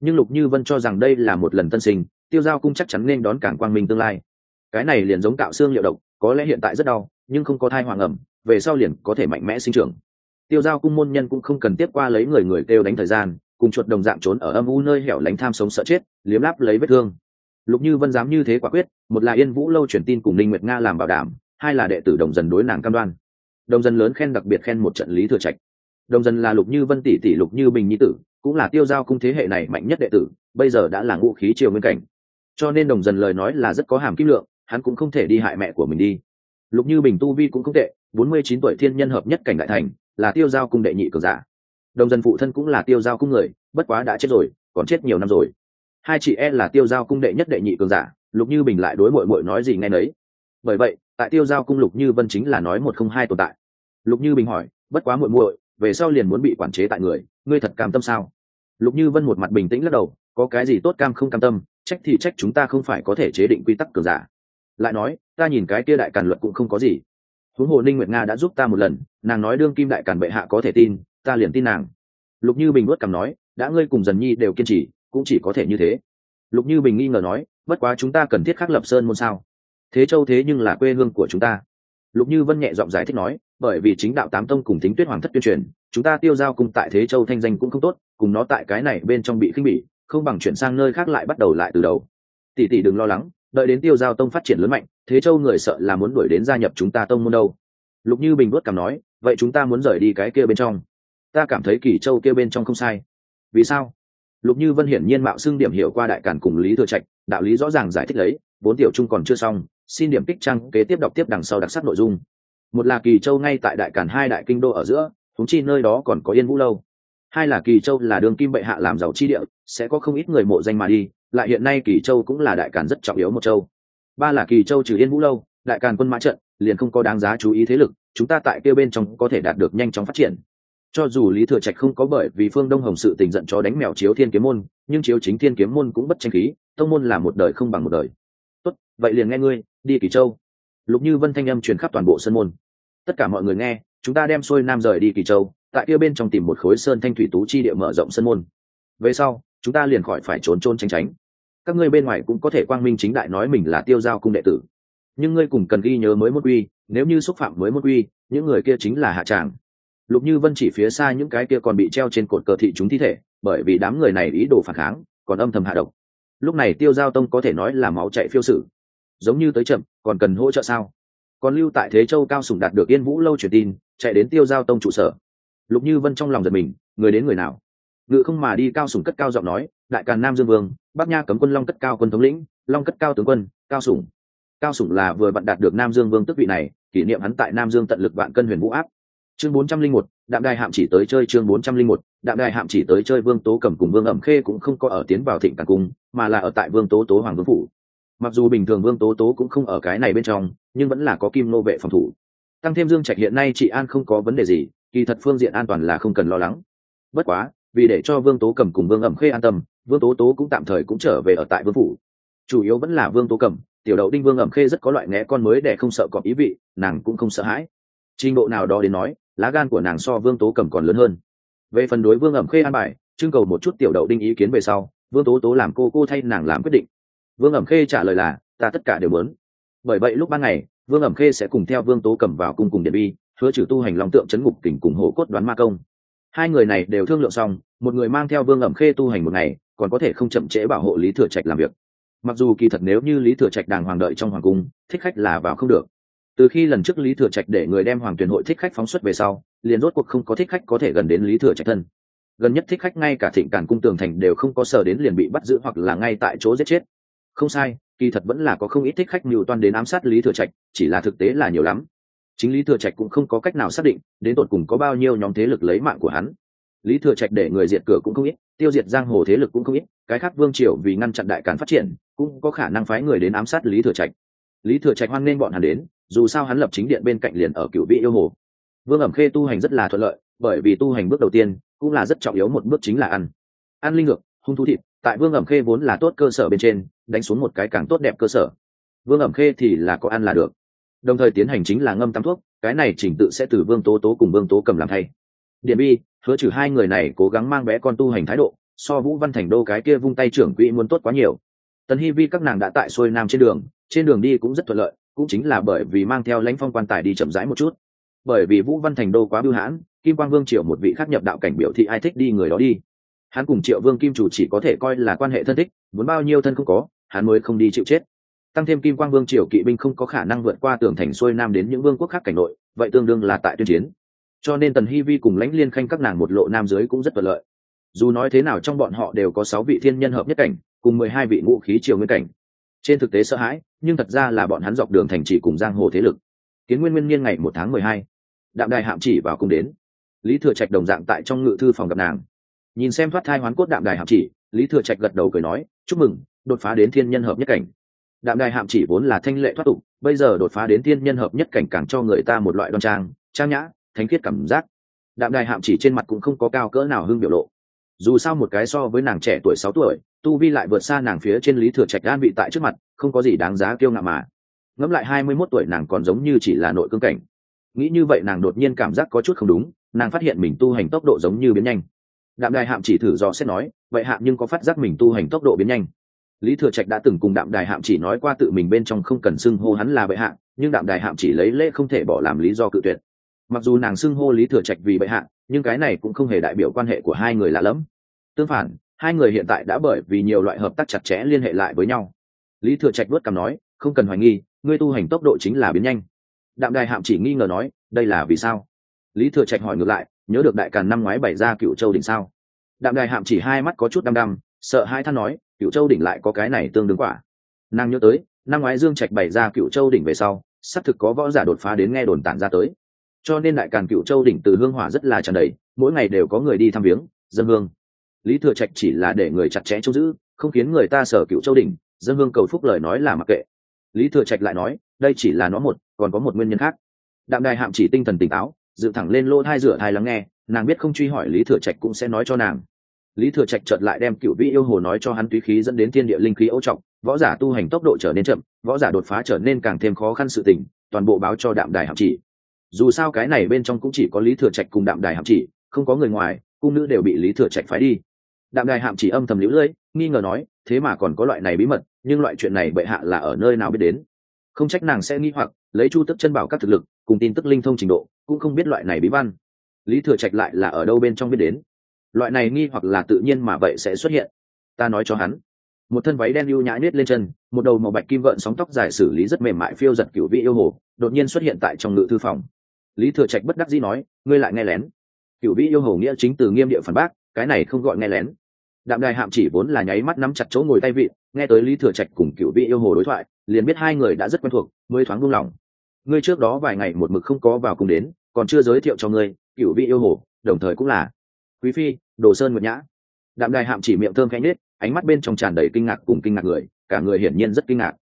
Nhưng lục như vân cho rằng đây là một lần tân sinh, tiêu giao cung chắc chắn nên đón cảng quang minh tương lai. Cái này liền giống cạo xương liệu độc, có lẽ hiện tại rất đau, nhưng không có thai hoàng ẩm, về sau liền có thể mạnh mẽ sinh trưởng tiêu giao cung môn nhân cũng không cần tiếp qua lấy người người kêu đánh thời gian, cùng chuột đồng dạng trốn ở âm u nơi hẻo lánh tham sống sợ chết, liếm láp lấy vết thương. Lục như vân dám như thế quả quyết, một là yên vũ lâu truyền tin cùng linh nguyệt nga làm bảo đảm, hai là đệ tử đồng dần đối nàng cam đoan. Đồng dân lớn khen đặc biệt khen một trận lý thừa trạch. Đồng dân là lục như vân tỷ tỷ lục như bình nhi tử, cũng là tiêu giao cung thế hệ này mạnh nhất đệ tử, bây giờ đã là ngũ khí triều nguyên cảnh. Cho nên đồng dân lời nói là rất có hàm kim lượng, hắn cũng không thể đi hại mẹ của mình đi. Lục như bình tu vi cũng không tệ, bốn mươi chín tuổi thiên nhân hợp nhất cảnh đại thành là tiêu giao cung đệ nhị cường giả. Đồng dân phụ thân cũng là tiêu giao cung người, bất quá đã chết rồi, còn chết nhiều năm rồi. Hai chị em là tiêu giao cung đệ nhất đệ nhị cường giả, lục như bình lại đối mội mội nói gì nghe nấy. Bởi vậy, tại tiêu giao cung lục như vân chính là nói một không hai tồn tại. Lục như bình hỏi, bất quá muội muội, về sau liền muốn bị quản chế tại người, ngươi thật cam tâm sao? Lục như vân một mặt bình tĩnh lắc đầu, có cái gì tốt cam không cam tâm, trách thì trách chúng ta không phải có thể chế định quy tắc cường giả. Lại nói, ta nhìn cái kia đại càn luật cũng không có gì huống hồ ninh nguyệt nga đã giúp ta một lần, nàng nói đương kim đại càn bệ hạ có thể tin, ta liền tin nàng. Lục như bình nuốt cằm nói, đã ngươi cùng dần nhi đều kiên trì, cũng chỉ có thể như thế. Lục như bình nghi ngờ nói, bất quá chúng ta cần thiết khắc lập sơn môn sao? Thế châu thế nhưng là quê hương của chúng ta. Lục như vân nhẹ giọng giải thích nói, bởi vì chính đạo tám tông cùng tính tuyết hoàng thất tuyên truyền, chúng ta tiêu giao cùng tại thế châu thanh danh cũng không tốt, cùng nó tại cái này bên trong bị khinh bỉ, không bằng chuyển sang nơi khác lại bắt đầu lại từ đầu. Tỷ tỷ đừng lo lắng đợi đến tiêu giao tông phát triển lớn mạnh, thế châu người sợ là muốn đuổi đến gia nhập chúng ta tông môn đâu. Lục như bình vuốt cảm nói, vậy chúng ta muốn rời đi cái kia bên trong. Ta cảm thấy kỳ châu kia bên trong không sai. Vì sao? Lục như vân hiển nhiên mạo xưng điểm hiểu qua đại cản cùng lý thừa trạch, đạo lý rõ ràng giải thích lấy vốn tiểu trung còn chưa xong, xin điểm kích trang, kế tiếp đọc tiếp đằng sau đặc sắc nội dung. Một là kỳ châu ngay tại đại cản hai đại kinh đô ở giữa thúng chi nơi đó còn có yên vũ lâu. Hai là kỳ châu là đường kim bệ hạ làm giàu chi địa, sẽ có không ít người mộ danh mà đi lại hiện nay kỳ châu cũng là đại càn rất trọng yếu một châu. Ba là kỳ châu trừ yên vũ lâu, đại càn quân mã trận, liền không có đáng giá chú ý thế lực, chúng ta tại kia bên trong có thể đạt được nhanh chóng phát triển. Cho dù lý thừa trạch không có bởi vì phương đông hồng sự tình giận cho đánh mèo chiếu thiên kiếm môn, nhưng chiếu chính thiên kiếm môn cũng bất tranh khí, tông môn là một đời không bằng một đời. Tốt, vậy liền nghe ngươi, đi kỳ châu. Lục như vân thanh âm truyền khắp toàn bộ sân môn. Tất cả mọi người nghe, chúng ta đem xuôi nam rời đi kỳ châu, tại kia bên trong tìm một khối sơn thanh thủy tú chi địa mở rộng sân môn về sau, chúng ta liền khỏi phải trốn trôn tránh tránh. Các ngươi bên ngoài cũng có thể quang minh chính đại nói mình là tiêu giao cung đệ tử. Nhưng ngươi cùng cần ghi nhớ mới một quy, nếu như xúc phạm mới một quy, những người kia chính là hạ tràng. Lục như vân chỉ phía xa những cái kia còn bị treo trên cột cờ thị chúng thi thể, bởi vì đám người này ý đồ phản kháng, còn âm thầm hạ độc. Lúc này tiêu giao tông có thể nói là máu chạy phiêu sử. Giống như tới chậm, còn cần hỗ trợ sao? Còn lưu tại thế châu cao sùng đạt được yên vũ lâu truyền tin, chạy đến tiêu giao tông trụ sở. Lục như vân trong lòng giật mình, người đến người nào? Ngự không mà đi cao sủng cất cao giọng nói, đại càn nam dương vương, bắc nha cấm quân long cất cao quân thống lĩnh, long cất cao tướng quân, cao sủng. Cao sủng là vừa bận đạt được nam dương vương tước vị này, kỷ niệm hắn tại nam dương tận lực vạn cân huyền vũ áp. Chương bốn trăm linh một, đạm đài hạm chỉ tới chơi chương bốn trăm linh một, đạm đài hạm chỉ tới chơi vương tố cầm cùng vương ẩm khê cũng không có ở tiến vào thịnh càng cung, mà là ở tại vương tố tố hoàng vương phủ. Mặc dù bình thường vương tố tố cũng không ở cái này bên trong, nhưng vẫn là có kim nô vệ phòng thủ. Tăng thêm dương trạch hiện nay chị an không có vấn đề gì, kỳ thật phương diện an toàn là không cần lo lắng. Bất quá vì để cho vương tố cầm cùng vương ẩm khê an tâm, vương tố tố cũng tạm thời cũng trở về ở tại vương phủ. Chủ yếu vẫn là vương tố cầm, tiểu đậu đinh vương ẩm khê rất có loại nghẽ con mới để không sợ cọp ý vị, nàng cũng không sợ hãi. Trình độ nào đó đến nói, lá gan của nàng so vương tố cầm còn lớn hơn. Về phần đối vương ẩm khê an bài, trưng cầu một chút tiểu đậu đinh ý kiến về sau, vương tố tố làm cô cô thay nàng làm quyết định. Vương ẩm khê trả lời là, ta tất cả đều muốn. Bởi vậy lúc ban ngày, vương ẩm khê sẽ cùng theo vương tố cầm vào cung cùng điện bi, hứa trừ tu hành long tượng chấn ngục kình cùng hộ cốt đoán ma công hai người này đều thương lượng xong, một người mang theo vương ẩm khê tu hành một ngày, còn có thể không chậm trễ bảo hộ lý thừa trạch làm việc. Mặc dù kỳ thật nếu như lý thừa trạch đàng hoàng đợi trong hoàng cung, thích khách là vào không được. Từ khi lần trước lý thừa trạch để người đem hoàng tuyển hội thích khách phóng xuất về sau, liền rốt cuộc không có thích khách có thể gần đến lý thừa trạch thân. Gần nhất thích khách ngay cả thịnh cản cung tường thành đều không có sở đến liền bị bắt giữ hoặc là ngay tại chỗ giết chết. Không sai, kỳ thật vẫn là có không ít thích khách mưu toan đến ám sát lý thừa trạch, chỉ là thực tế là nhiều lắm chính lý thừa trạch cũng không có cách nào xác định đến tột cùng có bao nhiêu nhóm thế lực lấy mạng của hắn. Lý thừa trạch để người diệt cửa cũng không ít, tiêu diệt giang hồ thế lực cũng không ít, cái khác vương triều vì ngăn chặn đại cản phát triển, cũng có khả năng phái người đến ám sát lý thừa trạch. Lý thừa trạch hoan nghênh bọn hắn đến, dù sao hắn lập chính điện bên cạnh liền ở cựu vị yêu hồ. Vương ẩm khê tu hành rất là thuận lợi, bởi vì tu hành bước đầu tiên cũng là rất trọng yếu một bước chính là ăn. Ăn linh ngược, hung thú thịt, tại vương ẩm khê vốn là tốt cơ sở bên trên, đánh xuống một cái càng tốt đẹp cơ sở. Vương ẩm khê thì là có ăn là được đồng thời tiến hành chính là ngâm tắm thuốc, cái này chỉnh tự sẽ từ vương tố tố cùng vương tố cầm làm thay. Điện bi, hứa trừ hai người này cố gắng mang bé con tu hành thái độ, so vũ văn thành đô cái kia vung tay trưởng quỹ muốn tốt quá nhiều. Tần hy vi các nàng đã tại xuôi nam trên đường trên đường đi cũng rất thuận lợi, cũng chính là bởi vì mang theo lãnh phong quan tài đi chậm rãi một chút. Bởi vì vũ văn thành đô quá bưu hãn, kim quang vương triệu một vị khác nhập đạo cảnh biểu thị ai thích đi người đó đi. Hắn cùng triệu vương kim chủ chỉ có thể coi là quan hệ thân thích, muốn bao nhiêu thân không có, hắn mới không đi chịu chết tăng thêm kim quang vương triều kỵ binh không có khả năng vượt qua tường thành xuôi nam đến những vương quốc khác cảnh nội, vậy tương đương là tại tuyên chiến. Cho nên tần hy vi cùng lãnh liên khanh các nàng một lộ nam giới cũng rất thuận lợi. Dù nói thế nào trong bọn họ đều có sáu vị thiên nhân hợp nhất cảnh, cùng mười hai vị ngũ khí triều nguyên cảnh. Trên thực tế sợ hãi, nhưng thật ra là bọn hắn dọc đường thành trì cùng giang hồ thế lực. Kiến nguyên nguyên niên ngày một tháng mười hai, đạm đài hạm chỉ vào cùng đến. Lý thừa trạch đồng dạng tại trong ngự thư phòng gặp nàng. Nhìn xem thoát thai hoán cốt đạm đài hạm chỉ, lý thừa trạch gật đầu cười nói, chúc mừng, đột phá đến thiên nhân hợp nhất cảnh đạm đài hạm chỉ vốn là thanh lệ thoát tục, bây giờ đột phá đến thiên nhân hợp nhất cảnh càng cho người ta một loại đoan trang trang nhã, thánh khiết cảm giác. Đạm đài hạm chỉ trên mặt cũng không có cao cỡ nào hưng biểu lộ. Dù sao một cái so với nàng trẻ tuổi sáu tuổi, tu vi lại vượt xa nàng phía trên lý thừa trạch an vị tại trước mặt, không có gì đáng giá kiêu ngạo mà. Ngẫm lại hai mươi mốt tuổi nàng còn giống như chỉ là nội cương cảnh. Nghĩ như vậy nàng đột nhiên cảm giác có chút không đúng, nàng phát hiện mình tu hành tốc độ giống như biến nhanh. Đạm đài hạm chỉ thử do xét nói, vậy hạm nhưng có phát giác mình tu hành tốc độ biến nhanh? Lý thừa trạch đã từng cùng đạm đài hạm chỉ nói qua tự mình bên trong không cần xưng hô hắn là bệ hạ, nhưng đạm đài hạm chỉ lấy lễ không thể bỏ làm lý do cự tuyệt. Mặc dù nàng xưng hô lý thừa trạch vì bệ hạ, nhưng cái này cũng không hề đại biểu quan hệ của hai người lạ lẫm. Tương phản, hai người hiện tại đã bởi vì nhiều loại hợp tác chặt chẽ liên hệ lại với nhau. Lý thừa trạch vớt cằm nói, không cần hoài nghi, ngươi tu hành tốc độ chính là biến nhanh. Đạm đài hạm chỉ nghi ngờ nói, đây là vì sao? Lý thừa trạch hỏi ngược lại, nhớ được đại càn năm ngoái bày ra cựu châu đỉnh sao? Đạm đài hạm chỉ hai mắt có chút đăm đăm, sợ hai than nói cựu châu đỉnh lại có cái này tương đương quả. Nàng nhớ tới, năm ngoái dương trạch bày ra cựu châu đỉnh về sau sắp thực có võ giả đột phá đến nghe đồn tản ra tới. Cho nên đại càn cựu châu đỉnh từ hương hỏa rất là tràn đầy, mỗi ngày đều có người đi thăm viếng, dân hương. Lý thừa trạch chỉ là để người chặt chẽ trông giữ, không khiến người ta sở cựu châu đỉnh, dân hương cầu phúc lời nói là mặc kệ. Lý thừa trạch lại nói, đây chỉ là nó một, còn có một nguyên nhân khác. Đạm đài hạm chỉ tinh thần tỉnh táo, dựng thẳng lên lỗ thai rửa thai lắng nghe, nàng biết không truy hỏi lý thừa trạch cũng sẽ nói cho nàng lý thừa trạch chợt lại đem cựu vị yêu hồ nói cho hắn túy khí dẫn đến thiên địa linh khí ấu trọng, võ giả tu hành tốc độ trở nên chậm, võ giả đột phá trở nên càng thêm khó khăn sự tình, toàn bộ báo cho đạm đài hạm chỉ. Dù sao cái này bên trong cũng chỉ có lý thừa trạch cùng đạm đài hạm chỉ, không có người ngoài, cung nữ đều bị lý thừa trạch phái đi. Đạm đài hạm chỉ âm thầm lũ lưỡi nghi ngờ nói, thế mà còn có loại này bí mật, nhưng loại chuyện này bệ hạ là ở nơi nào biết đến? Không trách nàng sẽ nghi hoặc, lấy chu tức chân bảo các thực lực, cùng tin tức linh thông trình độ, cũng không biết loại này bí văn. Lý thừa trạch lại là ở đâu bên trong biết đến? Loại này nghi hoặc là tự nhiên mà vậy sẽ xuất hiện. Ta nói cho hắn. Một thân váy đen ưu nhã nết lên chân, một đầu màu bạch kim vợn sóng tóc dài xử lý rất mềm mại phiêu giật cựu vị yêu hồ, đột nhiên xuất hiện tại trong ngự thư phòng. Lý thừa trạch bất đắc dĩ nói, ngươi lại nghe lén. Cựu vị yêu hồ nghĩa chính từ nghiêm địa phản bác, cái này không gọi nghe lén. Đạm đài hạm chỉ vốn là nháy mắt nắm chặt chỗ ngồi tay vị, nghe tới lý thừa trạch cùng cựu vị yêu hồ đối thoại, liền biết hai người đã rất quen thuộc, mới thoáng buông lỏng. Ngươi trước đó vài ngày một mực không có vào cùng đến, còn chưa giới thiệu cho ngươi cựu vị yêu hồ, đồng thời cũng là quý phi, đồ sơn nguyệt nhã. Đạm đài hạm chỉ miệng thơm khẽ nhết ánh mắt bên trong tràn đầy kinh ngạc cùng kinh ngạc người, cả người hiển nhiên rất kinh ngạc.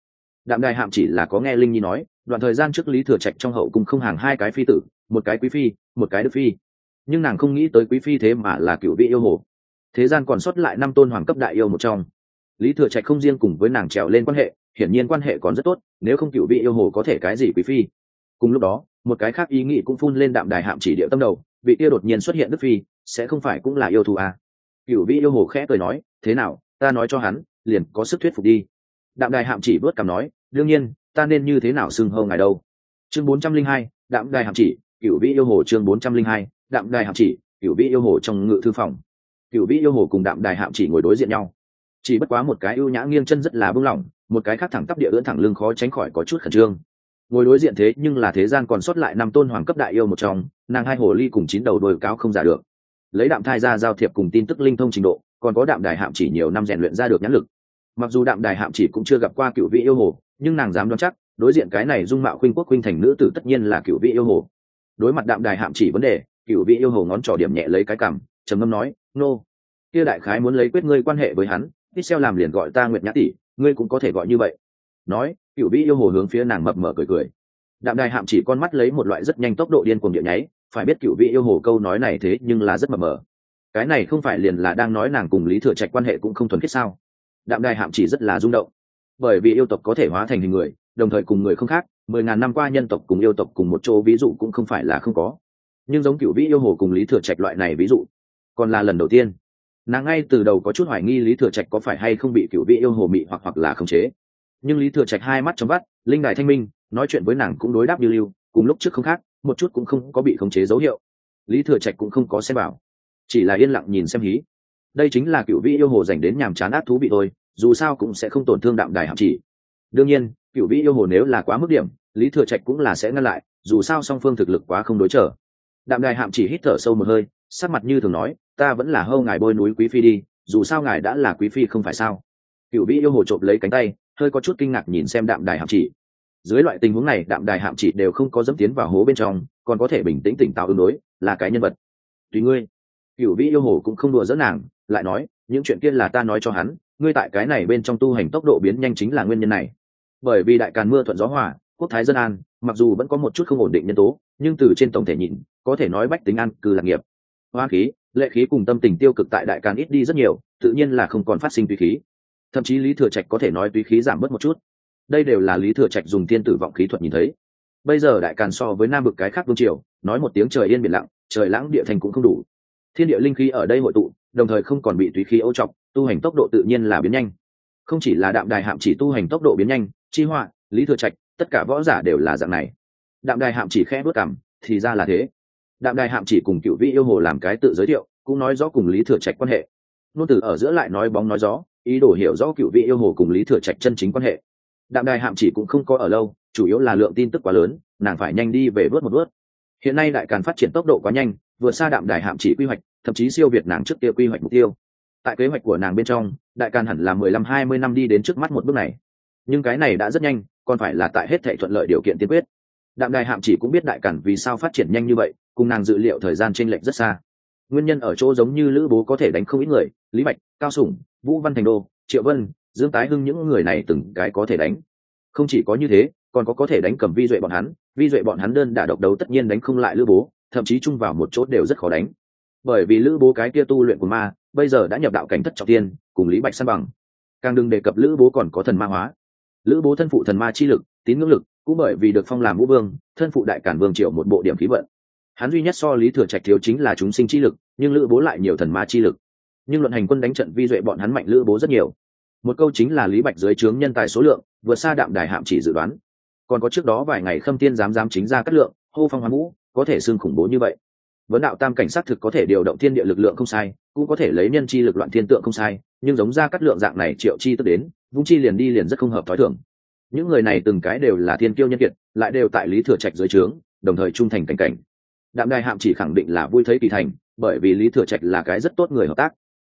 Đạm đài hạm chỉ là có nghe linh nhi nói, đoạn thời gian trước lý thừa trạch trong hậu cùng không hàng hai cái phi tử, một cái quý phi, một cái đức phi. Nhưng nàng không nghĩ tới quý phi thế mà là cựu vị yêu hồ. Thế gian còn sót lại năm tôn hoàng cấp đại yêu một trong. Lý thừa trạch không riêng cùng với nàng trèo lên quan hệ, hiển nhiên quan hệ còn rất tốt, nếu không cựu vị yêu hồ có thể cái gì quý phi? Cùng lúc đó, một cái khác ý nghĩ cũng phun lên đạm đài hạm chỉ địa tâm đầu, vị kia đột nhiên xuất hiện đức phi sẽ không phải cũng là yêu thù à. cựu vĩ yêu hồ khẽ cười nói, thế nào, ta nói cho hắn, liền có sức thuyết phục đi. Đạm đài hạm chỉ vớt cằm nói, đương nhiên, ta nên như thế nào xưng hâu ngài đâu? Chương bốn trăm linh hai, đạm đài hạm chỉ cựu vĩ yêu hồ chương bốn trăm linh hai, đạm đài hạm chỉ cựu vĩ yêu hồ trong ngự thư phòng. Cựu vĩ yêu hồ cùng đạm đài hạm chỉ ngồi đối diện nhau. Chỉ bất quá một cái ưu nhã nghiêng chân rất là bưng lỏng một cái khác thẳng tắp địa ưỡn thẳng lưng khó tránh khỏi có chút khẩn trương. Ngồi đối diện thế nhưng là thế gian còn sót lại năm tôn hoàng cấp đại yêu một trong, nàng hai hồ ly cùng chín đầu đồi cáo không giả được lấy đạm thai ra giao thiệp cùng tin tức linh thông trình độ, còn có đạm đài hạm chỉ nhiều năm rèn luyện ra được nhãn lực. Mặc dù đạm đài hạm chỉ cũng chưa gặp qua cựu vị yêu hồ, nhưng nàng dám đoán chắc, đối diện cái này dung mạo khuynh quốc khuynh thành nữ tử tất nhiên là cựu vị yêu hồ. Đối mặt đạm đài hạm chỉ vấn đề, cựu vị yêu hồ ngón trỏ điểm nhẹ lấy cái cằm, trầm ngâm nói, nô、no. kia đại khái muốn lấy quyết ngươi quan hệ với hắn, ít xeo làm liền gọi ta nguyệt nhã tỷ, ngươi cũng có thể gọi như vậy. Nói, cựu vị yêu hồ hướng phía nàng mập mờ cười cười. Đạm đài hạm chỉ con mắt lấy một loại rất nhanh tốc độ điên cuồng điện nháy phải biết cựu vị yêu hồ câu nói này thế nhưng là rất mờ mờ. Cái này không phải liền là đang nói nàng cùng lý thừa trạch quan hệ cũng không thuần khiết sao? Đạm đài hạm chỉ rất là rung động. Bởi vì yêu tộc có thể hóa thành hình người, đồng thời cùng người không khác, mười ngàn năm qua nhân tộc cùng yêu tộc cùng một chỗ ví dụ cũng không phải là không có. Nhưng giống cựu vĩ yêu hồ cùng lý thừa trạch loại này ví dụ, còn là lần đầu tiên. Nàng ngay từ đầu có chút hoài nghi lý thừa trạch có phải hay không bị cựu vĩ yêu hồ mị hoặc hoặc là khống chế. Nhưng lý thừa trạch hai mắt trong vắt, linh đài thanh minh, nói chuyện với nàng cũng đối đáp như lưu, cùng lúc trước không khác một chút cũng không có bị khống chế dấu hiệu. Lý thừa trạch cũng không có xem bảo chỉ là yên lặng nhìn xem hí. Đây chính là cựu vị yêu hồ dành đến nhàm chán ác thú vị thôi, dù sao cũng sẽ không tổn thương đạm đài hạm chỉ. Đương nhiên, cựu vị yêu hồ nếu là quá mức điểm, lý thừa trạch cũng là sẽ ngăn lại, dù sao song phương thực lực quá không đối trở. Đạm đài hạm chỉ hít thở sâu một hơi, sắc mặt như thường nói, ta vẫn là hâu ngài bôi núi quý phi đi, dù sao ngài đã là quý phi không phải sao? Cựu vị yêu hồ trộm lấy cánh tay, hơi có chút kinh ngạc nhìn xem đạm đài hạm chỉ dưới loại tình huống này, đạm đài hạm chỉ đều không có dẫm tiến vào hố bên trong, còn có thể bình tĩnh tỉnh táo ứng đối, là cái nhân vật. Tùy ngươi. Cựu vĩ yêu hồ cũng không đùa dẫn nàng, lại nói, những chuyện kia là ta nói cho hắn, ngươi tại cái này bên trong tu hành tốc độ biến nhanh chính là nguyên nhân này. Bởi vì đại càn mưa thuận gió hòa, quốc thái dân an, mặc dù vẫn có một chút không ổn định nhân tố, nhưng từ trên tổng thể nhìn, có thể nói bách tính an, cư lạc nghiệp. Hoa khí, lệ khí cùng tâm tình tiêu cực tại đại càn ít đi rất nhiều, tự nhiên là không còn phát sinh tùy khí. Thậm chí lý thừa trạch có thể nói tùy khí giảm bớt một chút đây đều là lý thừa trạch dùng tiên tử vọng khí thuật nhìn thấy. Bây giờ đại càn so với nam bực cái khác vương triều, nói một tiếng trời yên biển lặng, trời lãng địa thành cũng không đủ. Thiên địa linh khí ở đây hội tụ, đồng thời không còn bị tùy khí ô trọc tu hành tốc độ tự nhiên là biến nhanh. Không chỉ là đạm đài hạm chỉ tu hành tốc độ biến nhanh, chi họa, lý thừa trạch, tất cả võ giả đều là dạng này. Đạm đài hạm chỉ khẽ bước cảm thì ra là thế. Đạm đài hạm chỉ cùng cựu vị yêu hồ làm cái tự giới thiệu, cũng nói rõ cùng lý thừa trạch quan hệ. Nôn tử ở giữa lại nói bóng nói gió, ý đồ hiểu rõ cựu vị yêu hồ cùng lý thừa trạch chân chính quan hệ đạm đài hạm chỉ cũng không có ở lâu, chủ yếu là lượng tin tức quá lớn, nàng phải nhanh đi về vớt một vớt. Hiện nay đại càn phát triển tốc độ quá nhanh vượt xa đạm đài hạm chỉ quy hoạch, thậm chí siêu việt nàng trước kia quy hoạch mục tiêu. Tại kế hoạch của nàng bên trong, đại càn hẳn là mười lăm, hai mươi năm đi đến trước mắt một bước này. Nhưng cái này đã rất nhanh, còn phải là tại hết thệ thuận lợi điều kiện tiên quyết. Đạm đài hạm chỉ cũng biết đại càn vì sao phát triển nhanh như vậy, cùng nàng dự liệu thời gian t r ê n lệch rất xa. Nguyên nhân ở chỗ giống như lữ bố có thể đánh không ít người, lý bạch, cao sủng, vũ văn thành đô, triệu vân dương tái hưng những người này từng cái có thể đánh. Không chỉ có như thế, còn có có thể đánh cầm vi duệ bọn hắn. Vi duệ bọn hắn đơn đả độc đấu tất nhiên đánh không lại lữ bố, thậm chí chung vào một chốt đều rất khó đánh. Bởi vì lữ bố cái kia tu luyện của ma, bây giờ đã nhập đạo cảnh thất trọng tiên, cùng lý bạch san bằng. Càng đừng đề cập lữ bố còn có thần ma hóa. Lữ bố thân phụ thần ma chi lực, tín ngưỡng lực, cũng bởi vì được phong làm vũ vương, thân phụ đại cản vương triệu một bộ điểm khí vận. Hắn duy nhất so lý thừa trạch thiếu chính là chúng sinh chi lực, nhưng lữ bố lại nhiều thần ma chi lực. Nhưng luận hành quân đánh trận vi duệ bọn hắn mạnh lữ bố rất nhiều một câu chính là lý bạch dưới trướng nhân tài số lượng, vượt xa đạm đài hạm chỉ dự đoán. Còn có trước đó vài ngày khâm tiên dám dám chính ra cắt lượng, hô phong hoán vũ, có thể xưng khủng bố như vậy. Vấn đạo tam cảnh sát thực có thể điều động thiên địa lực lượng không sai, cũng có thể lấy nhân chi lực loạn thiên tượng không sai, nhưng giống ra cắt lượng dạng này triệu chi tức đến, vung chi liền đi liền rất không hợp t h i thưởng những người này từng cái đều là thiên kiêu nhân kiệt, lại đều tại lý thừa trạch dưới trướng, đồng thời trung thành cảnh cảnh. Đạm đài hạm chỉ khẳng định là vui thấy kỳ thành, bởi vì lý thừa trạch là cái rất tốt người hợp tác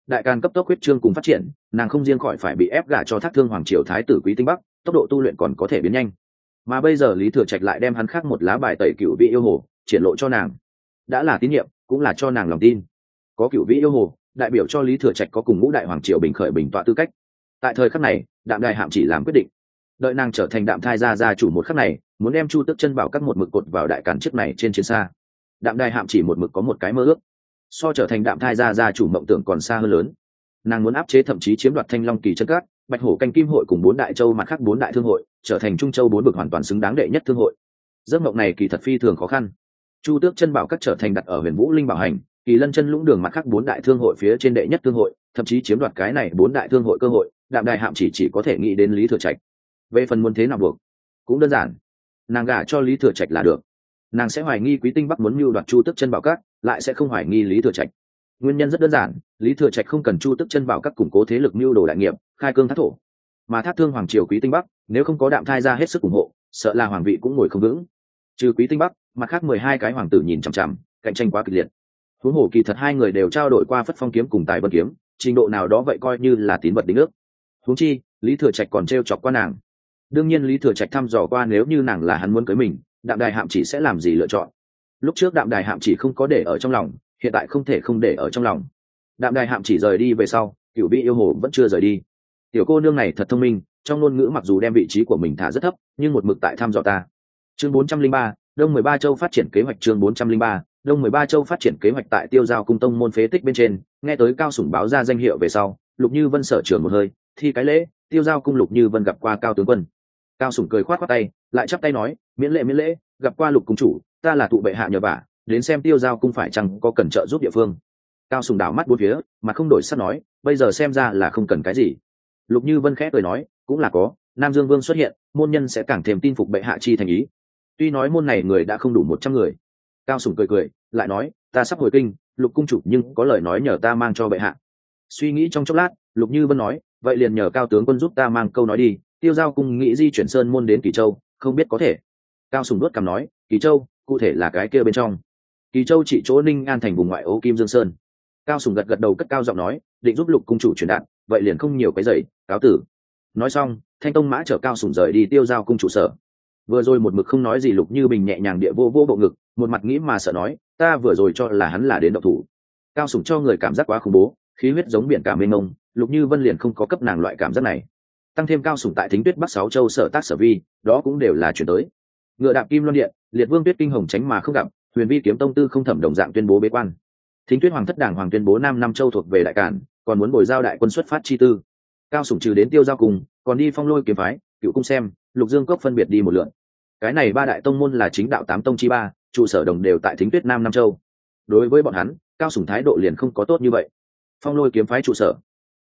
đại càn cấp tốc huyết trương cùng phát triển, nàng không riêng khỏi phải bị ép gả cho thác thương hoàng triều thái tử quý tinh bắc, tốc độ tu luyện còn có thể biến nhanh. Mà bây giờ lý thừa trạch lại đem hắn khác một lá bài tẩy cựu vị yêu hồ, triển lộ cho nàng. Đã là tín nhiệm, cũng là cho nàng lòng tin. Có cựu vị yêu hồ, đại biểu cho lý thừa trạch có cùng ngũ đại hoàng triều bình khởi bình tọa tư cách. Tại thời khắc này, đạm đài hạm chỉ làm quyết định. Đợi nàng trở thành đạm thai gia gia chủ một khắc này, muốn đem chu tức chân bảo các một mực cột vào đại cản chiếc này trên chiến xa. Đạm đài hạm chỉ một mực có một cái mơ ước so trở thành đạm thai gia gia chủ mộng tưởng còn xa hơn lớn. Nàng muốn áp chế thậm chí chiếm đoạt thanh long kỳ chân cát bạch hổ canh kim hội cùng bốn đại châu mặt khác bốn đại thương hội, trở thành trung châu bốn vực hoàn toàn xứng đáng đệ nhất thương hội. Giấc mộng này kỳ thật phi thường khó khăn. Chu tước chân bảo các trở thành đặt ở huyền vũ linh bảo hành, kỳ lân chân lũng đường mặt khác bốn đại thương hội phía trên đệ nhất thương hội, thậm chí chiếm đoạt cái này bốn đại thương hội cơ hội, đạm đại hạm chỉ chỉ có thể nghĩ đến lý thừa trạch. Về phần muốn thế nào buộc cũng đơn giản. Nàng gả cho lý thừa trạch là được. Nàng sẽ hoài nghi quý tinh bắc muốn mưu đoạt chu tức chân bảo các lại sẽ không hoài nghi lý thừa trạch. Nguyên nhân rất đơn giản, lý thừa trạch không cần chu tức chân bảo các củng cố thế lực mưu đồ đại nghiệp, khai cương thác thổ. Mà thác thương hoàng triều quý tinh bắc, nếu không có đạm thai ra hết sức ủng hộ, sợ là hoàng vị cũng ngồi không vững. Trừ quý tinh bắc, mặt khác mười hai cái hoàng tử nhìn chằm chằm, cạnh tranh quá kịch liệt. Huống hồ kỳ thật hai người đều trao đổi qua phất phong kiếm cùng tài vân kiếm, trình độ nào đó vậy coi như là tín vật đính ước. Huống chi, lý thừa trạch còn t r e o chọc qua nàng. Đương nhiên lý thừa trạch thăm dò qua nếu như nàng là hắn muốn cưới mình, đạm đài hạm chỉ sẽ làm gì lựa chọn lúc trước đạm đài hạm chỉ không có để ở trong lòng, hiện tại không thể không để ở trong lòng. Đạm đài hạm chỉ rời đi về sau cựu vị yêu hồ vẫn chưa rời đi. Tiểu cô nương này thật thông minh, trong ngôn ngữ mặc dù đem vị trí của mình thả rất thấp, nhưng một mực tại thăm dò ta. Chương bốn trăm linh ba, đông mười ba châu phát triển kế hoạch chương bốn trăm linh ba, đông mười ba châu phát triển kế hoạch tại tiêu giao cung tông môn phế tích bên trên, nghe tới cao sủng báo ra danh hiệu về sau, lục như vân sở trường một hơi, thi cái lễ, tiêu giao cung lục như vân gặp qua cao tướng quân. Cao sủng cười khoát khoát tay, lại chắp tay nói, miễn lễ miễn lễ, gặp qua lục cung chủ ta là tụ bệ hạ nhờ vả, đến xem tiêu giao cung phải chăng có cần trợ giúp địa phương. Cao sùng đảo mắt bốn phía mà không đổi sắt nói, bây giờ xem ra là không cần cái gì. Lục như vân khẽ cười nói, cũng là có, nam dương vương xuất hiện, môn nhân sẽ càng thêm tin phục bệ hạ chi thành ý. Tuy nói môn này người đã không đủ một trăm người. Cao sùng cười cười, lại nói, ta sắp hồi kinh, lục cung chủ nhưng có lời nói nhờ ta mang cho bệ hạ. Suy nghĩ trong chốc lát, lục như vân nói, vậy liền nhờ cao tướng quân giúp ta mang câu nói đi, tiêu giao cung nghĩ di chuyển sơn môn đến kỳ châu, không biết có thể. Cao sùng đốt cằm nói, kỳ châu cụ thể là cái kia bên trong. Kỳ châu chỉ chỗ ninh an thành vùng ngoại ô kim dương sơn. Cao sùng gật gật đầu cất cao giọng nói, định giúp lục cung chủ truyền đạt, vậy liền không nhiều cái giày cáo tử. Nói xong, thanh tông mã chở cao sùng rời đi tiêu giao cung chủ sở. Vừa rồi một mực không nói gì lục như bình nhẹ nhàng địa vô vô bộ ngực, một mặt nghĩ mà sợ nói, ta vừa rồi cho là hắn là đến độc thủ. Cao sùng cho người cảm giác quá khủng bố, khí huyết giống biển cả mênh mông, lục như vân liền không có cấp nàng loại cảm giác này. Tăng thêm cao sùng tại thính tuyết bắc sáu châu sở tác sở vi, đó cũng đều là chuyển tới. Ngựa đạp kim loan điện liệt vương tuyết kinh hồng tránh mà không gặp, huyền vi kiếm tông tư không thẩm đồng dạng tuyên bố bế quan. Thính tuyết hoàng thất đảng hoàng tuyên bố nam Nam châu thuộc về đại cản, còn muốn bồi giao đại quân xuất phát chi tư. Cao sủng trừ đến tiêu giao cùng, còn đi phong lôi kiếm phái, cựu cung xem, lục dương cốc phân biệt đi một lượn. Cái này ba đại tông môn là chính đạo tám tông chi ba, trụ sở đồng đều tại thính tuyết nam nam châu. Đối với bọn hắn, cao sủng thái độ liền không có tốt như vậy. Phong lôi kiếm phái trụ sở.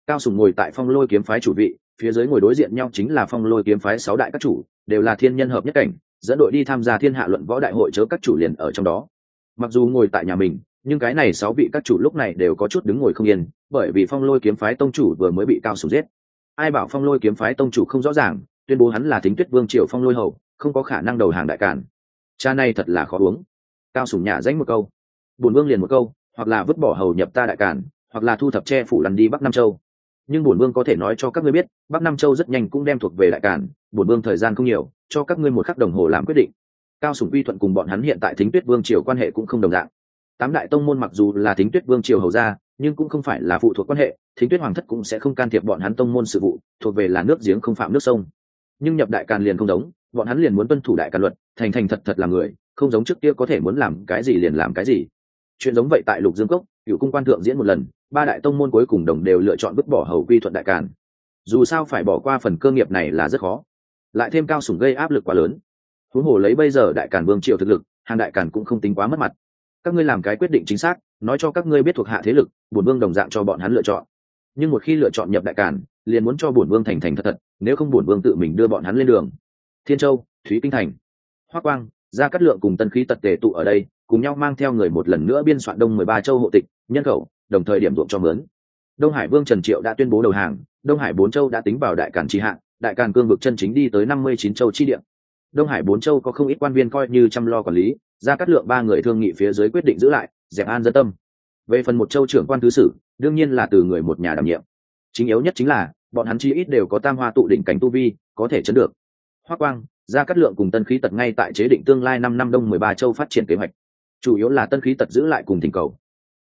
Cao sủng ngồi tại phong lôi kiếm phái chủ vị, phía dưới ngồi đối diện nhau chính là phong lôi kiếm phái sáu đại các chủ, đều là thiên nhân hợp nhất cảnh dẫn đội đi tham gia thiên hạ luận võ đại hội chớ các chủ liền ở trong đó. Mặc dù ngồi tại nhà mình, nhưng cái này sáu vị các chủ lúc này đều có chút đứng ngồi không yên, bởi vì phong lôi kiếm phái tông chủ vừa mới bị cao sủng giết. Ai bảo phong lôi kiếm phái tông chủ không rõ ràng, tuyên bố hắn là thính tuyết vương triều phong lôi hầu, không có khả năng đầu hàng đại cản cha này thật là khó uống. Cao sủng nhà danh một câu. Bùn vương liền một câu, hoặc là vứt bỏ hầu nhập ta đại cản hoặc là thu thập che phủ lằn đi bắc nam châu. Nhưng bùn vương có thể nói cho các ngươi biết, bắc nam châu rất nhanh cũng đem thuộc về đại cản bổn vương thời gian không nhiều, cho các ngươi một khắc đồng hồ làm quyết định. Cao sủng uy thuận cùng bọn hắn hiện tại thính tuyết vương triều quan hệ cũng không đồng dạng. Tám đại tông môn mặc dù là thính tuyết vương triều hầu gia, nhưng cũng không phải là phụ thuộc quan hệ, thính tuyết hoàng thất cũng sẽ không can thiệp bọn hắn tông môn sự vụ, thuộc về là nước giếng không phạm nước sông. Nhưng nhập đại càn liền không giống, bọn hắn liền muốn tuân thủ đại càn luật, thành thành thật thật là người, không giống trước kia có thể muốn làm cái gì liền làm cái gì. Chuyện giống vậy tại lục dương cốc, cựu cung quan thượng diễn một lần, ba đại tông môn cuối cùng đồng đều lựa chọn vứt bỏ hầu quy thuận đại càn. Dù sao phải bỏ qua phần cơ nghiệp này là rất khó lại thêm cao sủng gây áp lực quá lớn. Huống hồ lấy bây giờ đại càn vương triều thực lực, hàng đại càn cũng không tính quá mất mặt. Các ngươi làm cái quyết định chính xác, nói cho các ngươi biết thuộc hạ thế lực, bổn vương đồng dạng cho bọn hắn lựa chọn. Nhưng một khi lựa chọn nhập đại càn, liền muốn cho bổn vương thành thành thật thật, nếu không bổn vương tự mình đưa bọn hắn lên đường. Thiên châu, thúy kinh thành hoa quang, gia cát lượng cùng tân khí tật tề tụ ở đây, cùng nhau mang theo người một lần nữa biên soạn đông mười ba châu hộ tịch, nhân khẩu, đồng thời điểm ruộng cho mướn. Đông hải vương trần triệu đã tuyên bố đầu hàng, đông hải bốn châu đã tính vào đại càn tri hạng đại càn cương vực chân chính đi tới năm mươi chín châu chi địa. Đông hải bốn châu có không ít quan viên coi như chăm lo quản lý, gia cát lượng ba người thương nghị phía dưới quyết định giữ lại, dẹp an dân tâm. Về phần một châu trưởng quan thứ sử, đương nhiên là từ người một nhà đảm nhiệm. Chính yếu nhất chính là, bọn hắn chi ít đều có tam hoa tụ đỉnh cảnh tu vi, có thể chấn được. Hoa quang, gia cát lượng cùng tân khí tật ngay tại chế định tương lai năm năm đông mười ba châu phát triển kế hoạch. Chủ yếu là tân khí tật giữ lại cùng thỉnh cầu.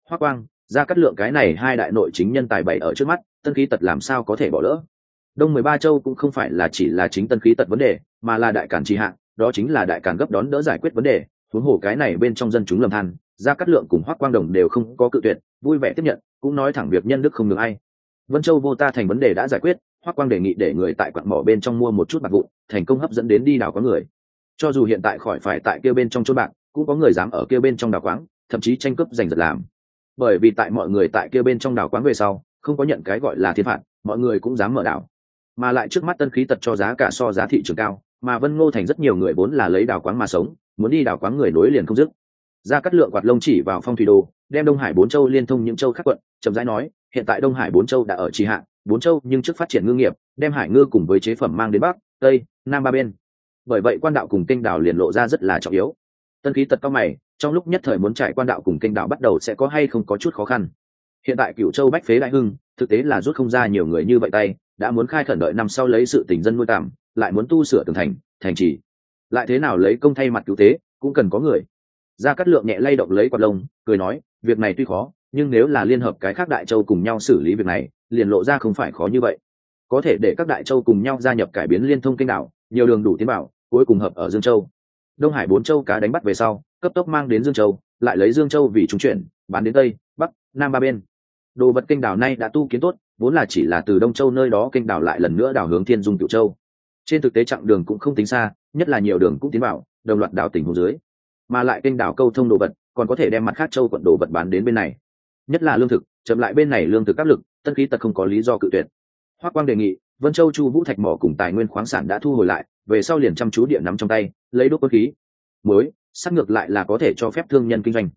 Hoa quang, gia cát lượng cái này hai đại nội chính nhân tài bảy ở trước mắt, tân khí tật làm sao có thể bỏ lỡ? Đông mười ba châu cũng không phải là chỉ là chính tân khí tật vấn đề, mà là đại cản tri hạng đó chính là đại cản gấp đón đỡ giải quyết vấn đề. Huống hồ cái này bên trong dân chúng lầm than, gia cát lượng cùng hoác quang đồng đều không có cự tuyệt, vui vẻ tiếp nhận, cũng nói thẳng việc nhân đức không được ai. Vân châu vô ta thành vấn đề đã giải quyết hoác quang đề nghị để người tại quặng mỏ bên trong mua một chút bạc vụn, thành công hấp dẫn đến đi đào có người. Cho dù hiện tại khỏi phải tại kia bên trong chốt bạc, cũng có người dám ở kia bên trong đào quáng, thậm chí tranh cướp giành giật làm. Bởi vì tại mọi người tại kia bên trong đào quáng về sau, không có nhận cái gọi là thiên phạt, mọi người cũng dám mở đảo mà lại trước mắt tân khí tật cho giá cả so giá thị trường cao, mà vân ngô thành rất nhiều người vốn là lấy đào quáng mà sống, muốn đi đào quáng người nối liền không dứt. Ra cắt lượng quạt lông chỉ vào phong thủy đồ, đem đông hải bốn châu liên thông những châu khác quận, chậm rãi nói, hiện tại đông hải bốn châu đã ở trì hạ, bốn châu nhưng trước phát triển ngư nghiệp, đem hải ngư cùng với chế phẩm mang đến bắc, tây, nam ba bên. Bởi vậy quan đạo cùng kênh đảo liền lộ ra rất là trọng yếu. Tân khí tật cao mày, trong lúc nhất thời muốn trải quan đạo cùng kênh đảo bắt đầu sẽ có hay không có chút khó khăn. Hiện tại cựu châu bách phế đại hưng, thực tế là rút không ra nhiều người như vậy tay đã muốn khai khẩn đợi năm sau lấy sự tình dân nuôi tạm, lại muốn tu sửa tường thành thành trì. Lại thế nào lấy công thay mặt cứu tế, cũng cần có người. Gia cát lượng nhẹ lay động lấy quạt lông, cười nói, việc này tuy khó, nhưng nếu là liên hợp cái khác đại châu cùng nhau xử lý việc này, liền lộ ra không phải khó như vậy. Có thể để các đại châu cùng nhau gia nhập cải biến liên thông kênh đảo, nhiều đường đủ tiến bảo, cuối cùng hợp ở dương châu. Đông hải bốn châu cá đánh bắt về sau, cấp tốc mang đến dương châu, lại lấy dương châu vì trung chuyển, bán đến tây, bắc, nam ba bên. Đồ vật kênh đảo nay đã tu kiến tốt vốn là chỉ là từ đông châu nơi đó kênh đảo lại lần nữa đảo hướng thiên dung cựu châu. Trên thực tế chặng đường cũng không tính xa, nhất là nhiều đường cũng tiến bảo đồng loạt đảo tỉnh hồ dưới. Mà lại kênh đảo câu thông đồ vật, còn có thể đem mặt khác châu quận đồ vật bán đến bên này. Nhất là lương thực, chậm lại bên này lương thực áp lực tân khí tật không có lý do cự tuyệt. Hoác quang đề nghị, vân châu chu vũ thạch mỏ cùng tài nguyên khoáng sản đã thu hồi lại, về sau liền chăm chú điện nắm trong tay, lấy đốt quân khí. Muối, sắt ngược lại là có thể cho phép thương nhân kinh doanh.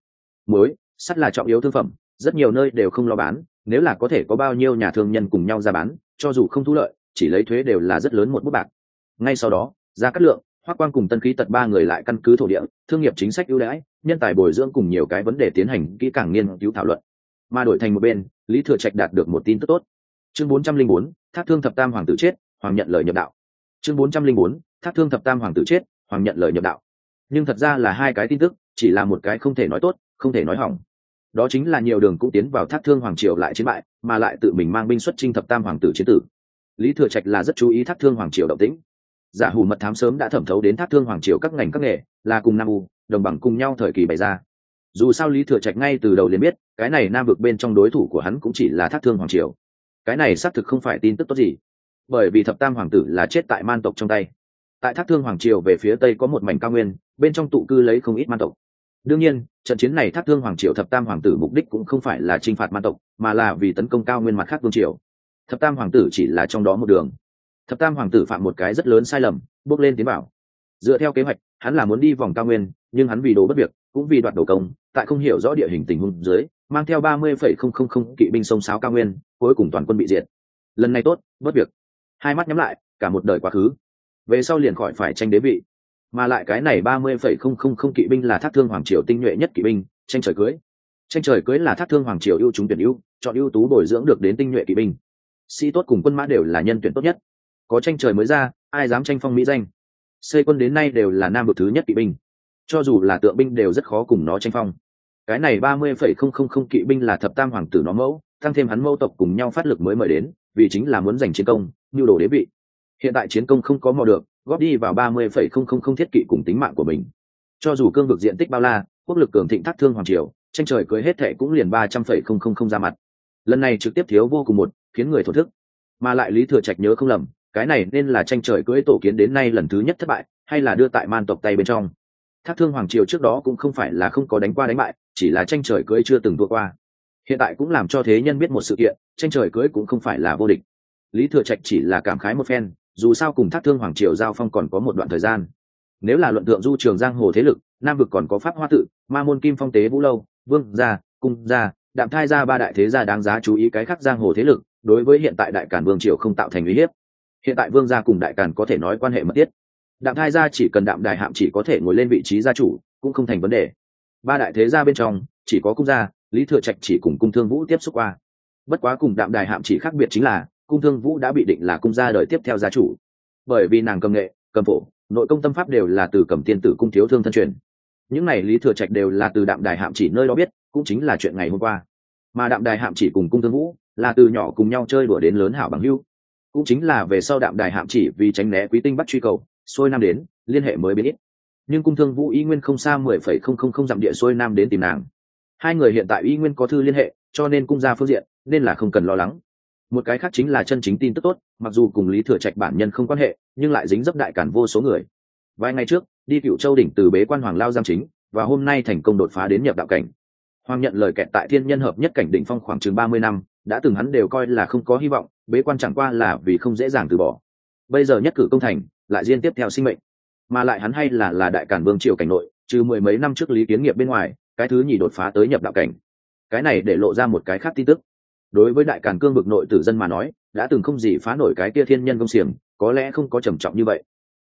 Muối, sắt là trọng yếu thương phẩm, rất nhiều nơi đều không lo bán nếu là có thể có bao nhiêu nhà thương nhân cùng nhau ra bán, cho dù không thu lợi, chỉ lấy thuế đều là rất lớn một bút bạc. Ngay sau đó ra cắt lượng, hoác quang cùng tân khí tật ba người lại căn cứ thổ địa, thương nghiệp chính sách ưu đãi, nhân tài bồi dưỡng cùng nhiều cái vấn đề tiến hành kỹ càng nghiên cứu thảo luận. Mà đổi thành một bên, lý thừa trạch đạt được một tin tức tốt. Chương bốn trăm linh bốn, thác thương thập tam hoàng tử chết, hoàng nhận lời nhập đạo. Chương bốn trăm linh bốn, thác thương thập tam hoàng tử chết, hoàng nhận lời nhập đạo. Nhưng thật ra là hai cái tin tức, chỉ là một cái không thể nói tốt, không thể nói hỏng đó chính là nhiều đường cũng tiến vào thác thương hoàng triều lại chiến bại, mà lại tự mình mang binh xuất trinh thập tam hoàng tử chiến tử. Lý thừa trạch là rất chú ý thác thương hoàng triều động tĩnh. Giả hủ mật thám sớm đã thẩm thấu đến thác thương hoàng triều các ngành các nghề, là cùng nam u, đồng bằng cùng nhau thời kỳ bày ra. Dù sao lý thừa trạch ngay từ đầu liền biết, cái này nam vực bên trong đối thủ của hắn cũng chỉ là thác thương hoàng triều. Cái này xác thực không phải tin tức tốt gì, bởi vì thập tam hoàng tử là chết tại man tộc trong tay. Tại thác thương hoàng triều về phía tây có một mảnh cao nguyên, bên trong tụ cư lấy không ít man tộc đương nhiên, trận chiến này thác thương hoàng triều thập tam hoàng tử mục đích cũng không phải là t r i n h phạt man tộc, mà là vì tấn công cao nguyên mặt khác vương triều. Thập tam hoàng tử chỉ là trong đó một đường. Thập tam hoàng tử phạm một cái rất lớn sai lầm, bước lên tiến bảo. Dựa theo kế hoạch, hắn là muốn đi vòng cao nguyên, nhưng hắn vì đồ bất việc, cũng vì đoạt đồ công, tại không hiểu rõ địa hình tình huống dưới, mang theo ba mươi phẩy không không không kỵ binh sông sáo cao nguyên, cuối cùng toàn quân bị diệt. Lần này tốt, bất việc. Hai mắt nhắm lại, cả một đời quá khứ. Về sau liền khỏi phải tranh đế vị mà lại cái này ba mươi phẩy không không không kỵ binh là thác thương hoàng triều tinh nhuệ nhất kỵ binh, tranh trời cưới. Tranh trời cưới là thác thương hoàng triều ưu chúng tuyển ưu, chọn ưu tú bồi dưỡng được đến tinh nhuệ kỵ binh. Sĩ tốt cùng quân mã đều là nhân tuyển tốt nhất. Có tranh trời mới ra, ai dám tranh phong mỹ danh? Xây quân đến nay đều là nam vực thứ nhất kỵ binh. Cho dù là tượng binh đều rất khó cùng nó tranh phong. Cái này ba mươi phẩy không không không kỵ binh là thập tam hoàng tử nó mẫu, tăng thêm hắn mẫu tộc cùng nhau phát lực mới mời đến, vì chính là muốn giành chiến công như đồ đế vị. Hiện tại chiến công không có mò được góp đi vào ba mươi phẩy không không không thiết kỵ cùng tính mạng của mình. Cho dù cương vực diện tích bao la, quốc lực cường thịnh thác thương hoàng triều, tranh trời cưới hết thệ cũng liền ba trăm phẩy không không không ra mặt. Lần này trực tiếp thiếu vô cùng một, khiến người thổ thức. Mà lại lý thừa trạch nhớ không lầm, cái này nên là tranh trời cưới tổ kiến đến nay lần thứ nhất thất bại, hay là đưa tại man tộc tay bên trong. Thác thương hoàng triều trước đó cũng không phải là không có đánh qua đánh bại, chỉ là tranh trời cưới chưa từng thua qua. Hiện tại cũng làm cho thế nhân biết một sự kiện, tranh trời cưới cũng không phải là vô địch. Lý thừa trạch chỉ là cảm khái một phen dù sao cùng thác thương hoàng triều giao phong còn có một đoạn thời gian. Nếu là luận tượng du trường giang hồ thế lực, nam vực còn có pháp hoa tự, ma môn kim phong tế vũ lâu, vương gia, cung gia, đạm thai gia ba đại thế gia đáng giá chú ý cái khác giang hồ thế lực, đối với hiện tại đại cản vương triều không tạo thành uy hiếp. Hiện tại vương gia cùng đại cản có thể nói quan hệ mật thiết. Đạm thai gia chỉ cần đạm đài hạm chỉ có thể ngồi lên vị trí gia chủ, cũng không thành vấn đề. Ba đại thế gia bên trong, chỉ có cung gia, lý thừa trạch chỉ cùng cung thương vũ tiếp xúc qua. Bất quá cùng đạm đài hạm chỉ khác biệt chính là cung thương vũ đã bị định là cung gia đời tiếp theo gia chủ. Bởi vì nàng cầm nghệ, cầm phổ, nội công tâm pháp đều là từ cầm tiên tử cung thiếu thương thân truyền. Những này lý thừa trạch đều là từ đạm đài hạm chỉ nơi đó biết, cũng chính là chuyện ngày hôm qua. Mà đạm đài hạm chỉ cùng cung thương vũ là từ nhỏ cùng nhau chơi đùa đến lớn hảo bằng hưu cũng chính là về sau đạm đài hạm chỉ vì tránh né quý tinh bắt truy cầu, xuôi nam đến, liên hệ mới biết. Ít nhưng cung thương vũ y nguyên không xa mười phẩy không không không dặm địa xuôi nam đến tìm nàng. Hai người hiện tại y nguyên có thư liên hệ, cho nên cung ra phương diện, nên là không cần lo lắng một cái khác chính là chân chính tin tức tốt, mặc dù cùng lý thừa trạch bản nhân không quan hệ, nhưng lại dính dấp đại cản vô số người. Vài ngày trước, đi cựu châu đỉnh từ bế quan hoàng lao giam chính, và hôm nay thành công đột phá đến nhập đạo cảnh. Hoàng nhận lời kẹt tại thiên nhân hợp nhất cảnh đỉnh phong khoảng chừng ba mươi năm, đã từng hắn đều coi là không có hy vọng, bế quan chẳng qua là vì không dễ dàng từ bỏ. Bây giờ nhất cử công thành, lại riêng tiếp theo sinh mệnh. Mà lại hắn hay là là đại cản vương triều cảnh nội, trừ mười mấy năm trước lý kiến nghiệp bên ngoài, cái thứ nhì đột phá tới nhập đạo cảnh. Cái này để lộ ra một cái khác tin tức đối với đại càn cương vực nội tử dân mà nói, đã từng không gì phá nổi cái kia thiên nhân công xiềng, có lẽ không có trầm trọng như vậy.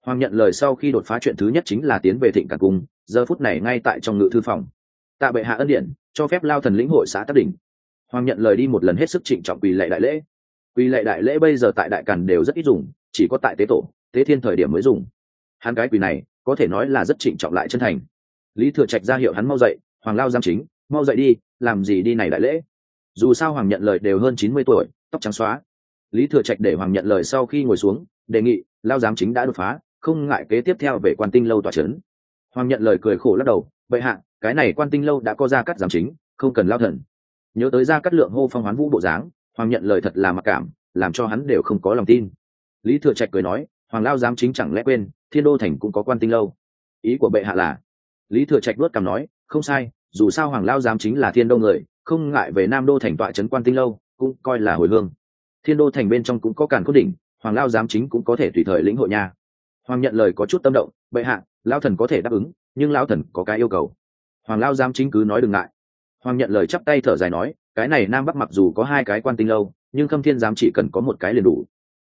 Hoàng nhận lời sau khi đột phá chuyện thứ nhất chính là tiến về thịnh càn cung, giờ phút này ngay tại trong ngự thư phòng. Tạ bệ hạ ân điện cho phép lao thần lĩnh hội xã tắc đỉnh. Hoàng nhận lời đi một lần hết sức trịnh trọng quỳ lệ đại lễ. Quỳ lệ đại lễ bây giờ tại đại càn đều rất ít dùng, chỉ có tại tế tổ, tế thiên thời điểm mới dùng. Hắn cái quỳ này, có thể nói là rất trịnh trọng lại chân thành. Lý thừa trạch ra hiệu hắn mau dậy, hoàng lao giam chính, mau dậy đi, làm gì đi này đại lễ? Dù sao hoàng nhận lời đều hơn chín mươi tuổi, tóc trắng xóa. Lý thừa trạch để hoàng nhận lời sau khi ngồi xuống, đề nghị, lao giám chính đã đột phá, không ngại kế tiếp theo về quan tinh lâu tòa c h ấ n hoàng nhận lời cười khổ lắc đầu vậy hạ, cái này quan tinh lâu đã có ra cắt giám chính, không cần lao thần. Nhớ tới ra cắt lượng hô phong hoán vũ bộ dáng, hoàng nhận lời thật là mặc cảm, làm cho hắn đều không có lòng tin. Lý thừa trạch cười nói, hoàng lao giám chính chẳng lẽ quên, thiên đô thành cũng có quan tinh lâu? Ý của bệ hạ là, lý thừa trạch luất cằm nói, không sai, dù sao hoàng lao giám chính là thiên đô người không ngại về nam đô thành tọa trấn quan tinh lâu, cũng coi là hồi hương. Thiên đô thành bên trong cũng có càn cốt đỉnh, hoàng lao giám chính cũng có thể tùy thời lĩnh hội nha. Hoàng nhận lời có chút tâm động, bệ hạ lao thần có thể đáp ứng, nhưng lao thần có cái yêu cầu. Hoàng lao giám chính cứ nói đừng ngại. Hoàng nhận lời chắp tay thở dài nói, cái này nam bắc mặc dù có hai cái quan tinh lâu, nhưng khâm thiên giám chỉ cần có một cái liền đủ.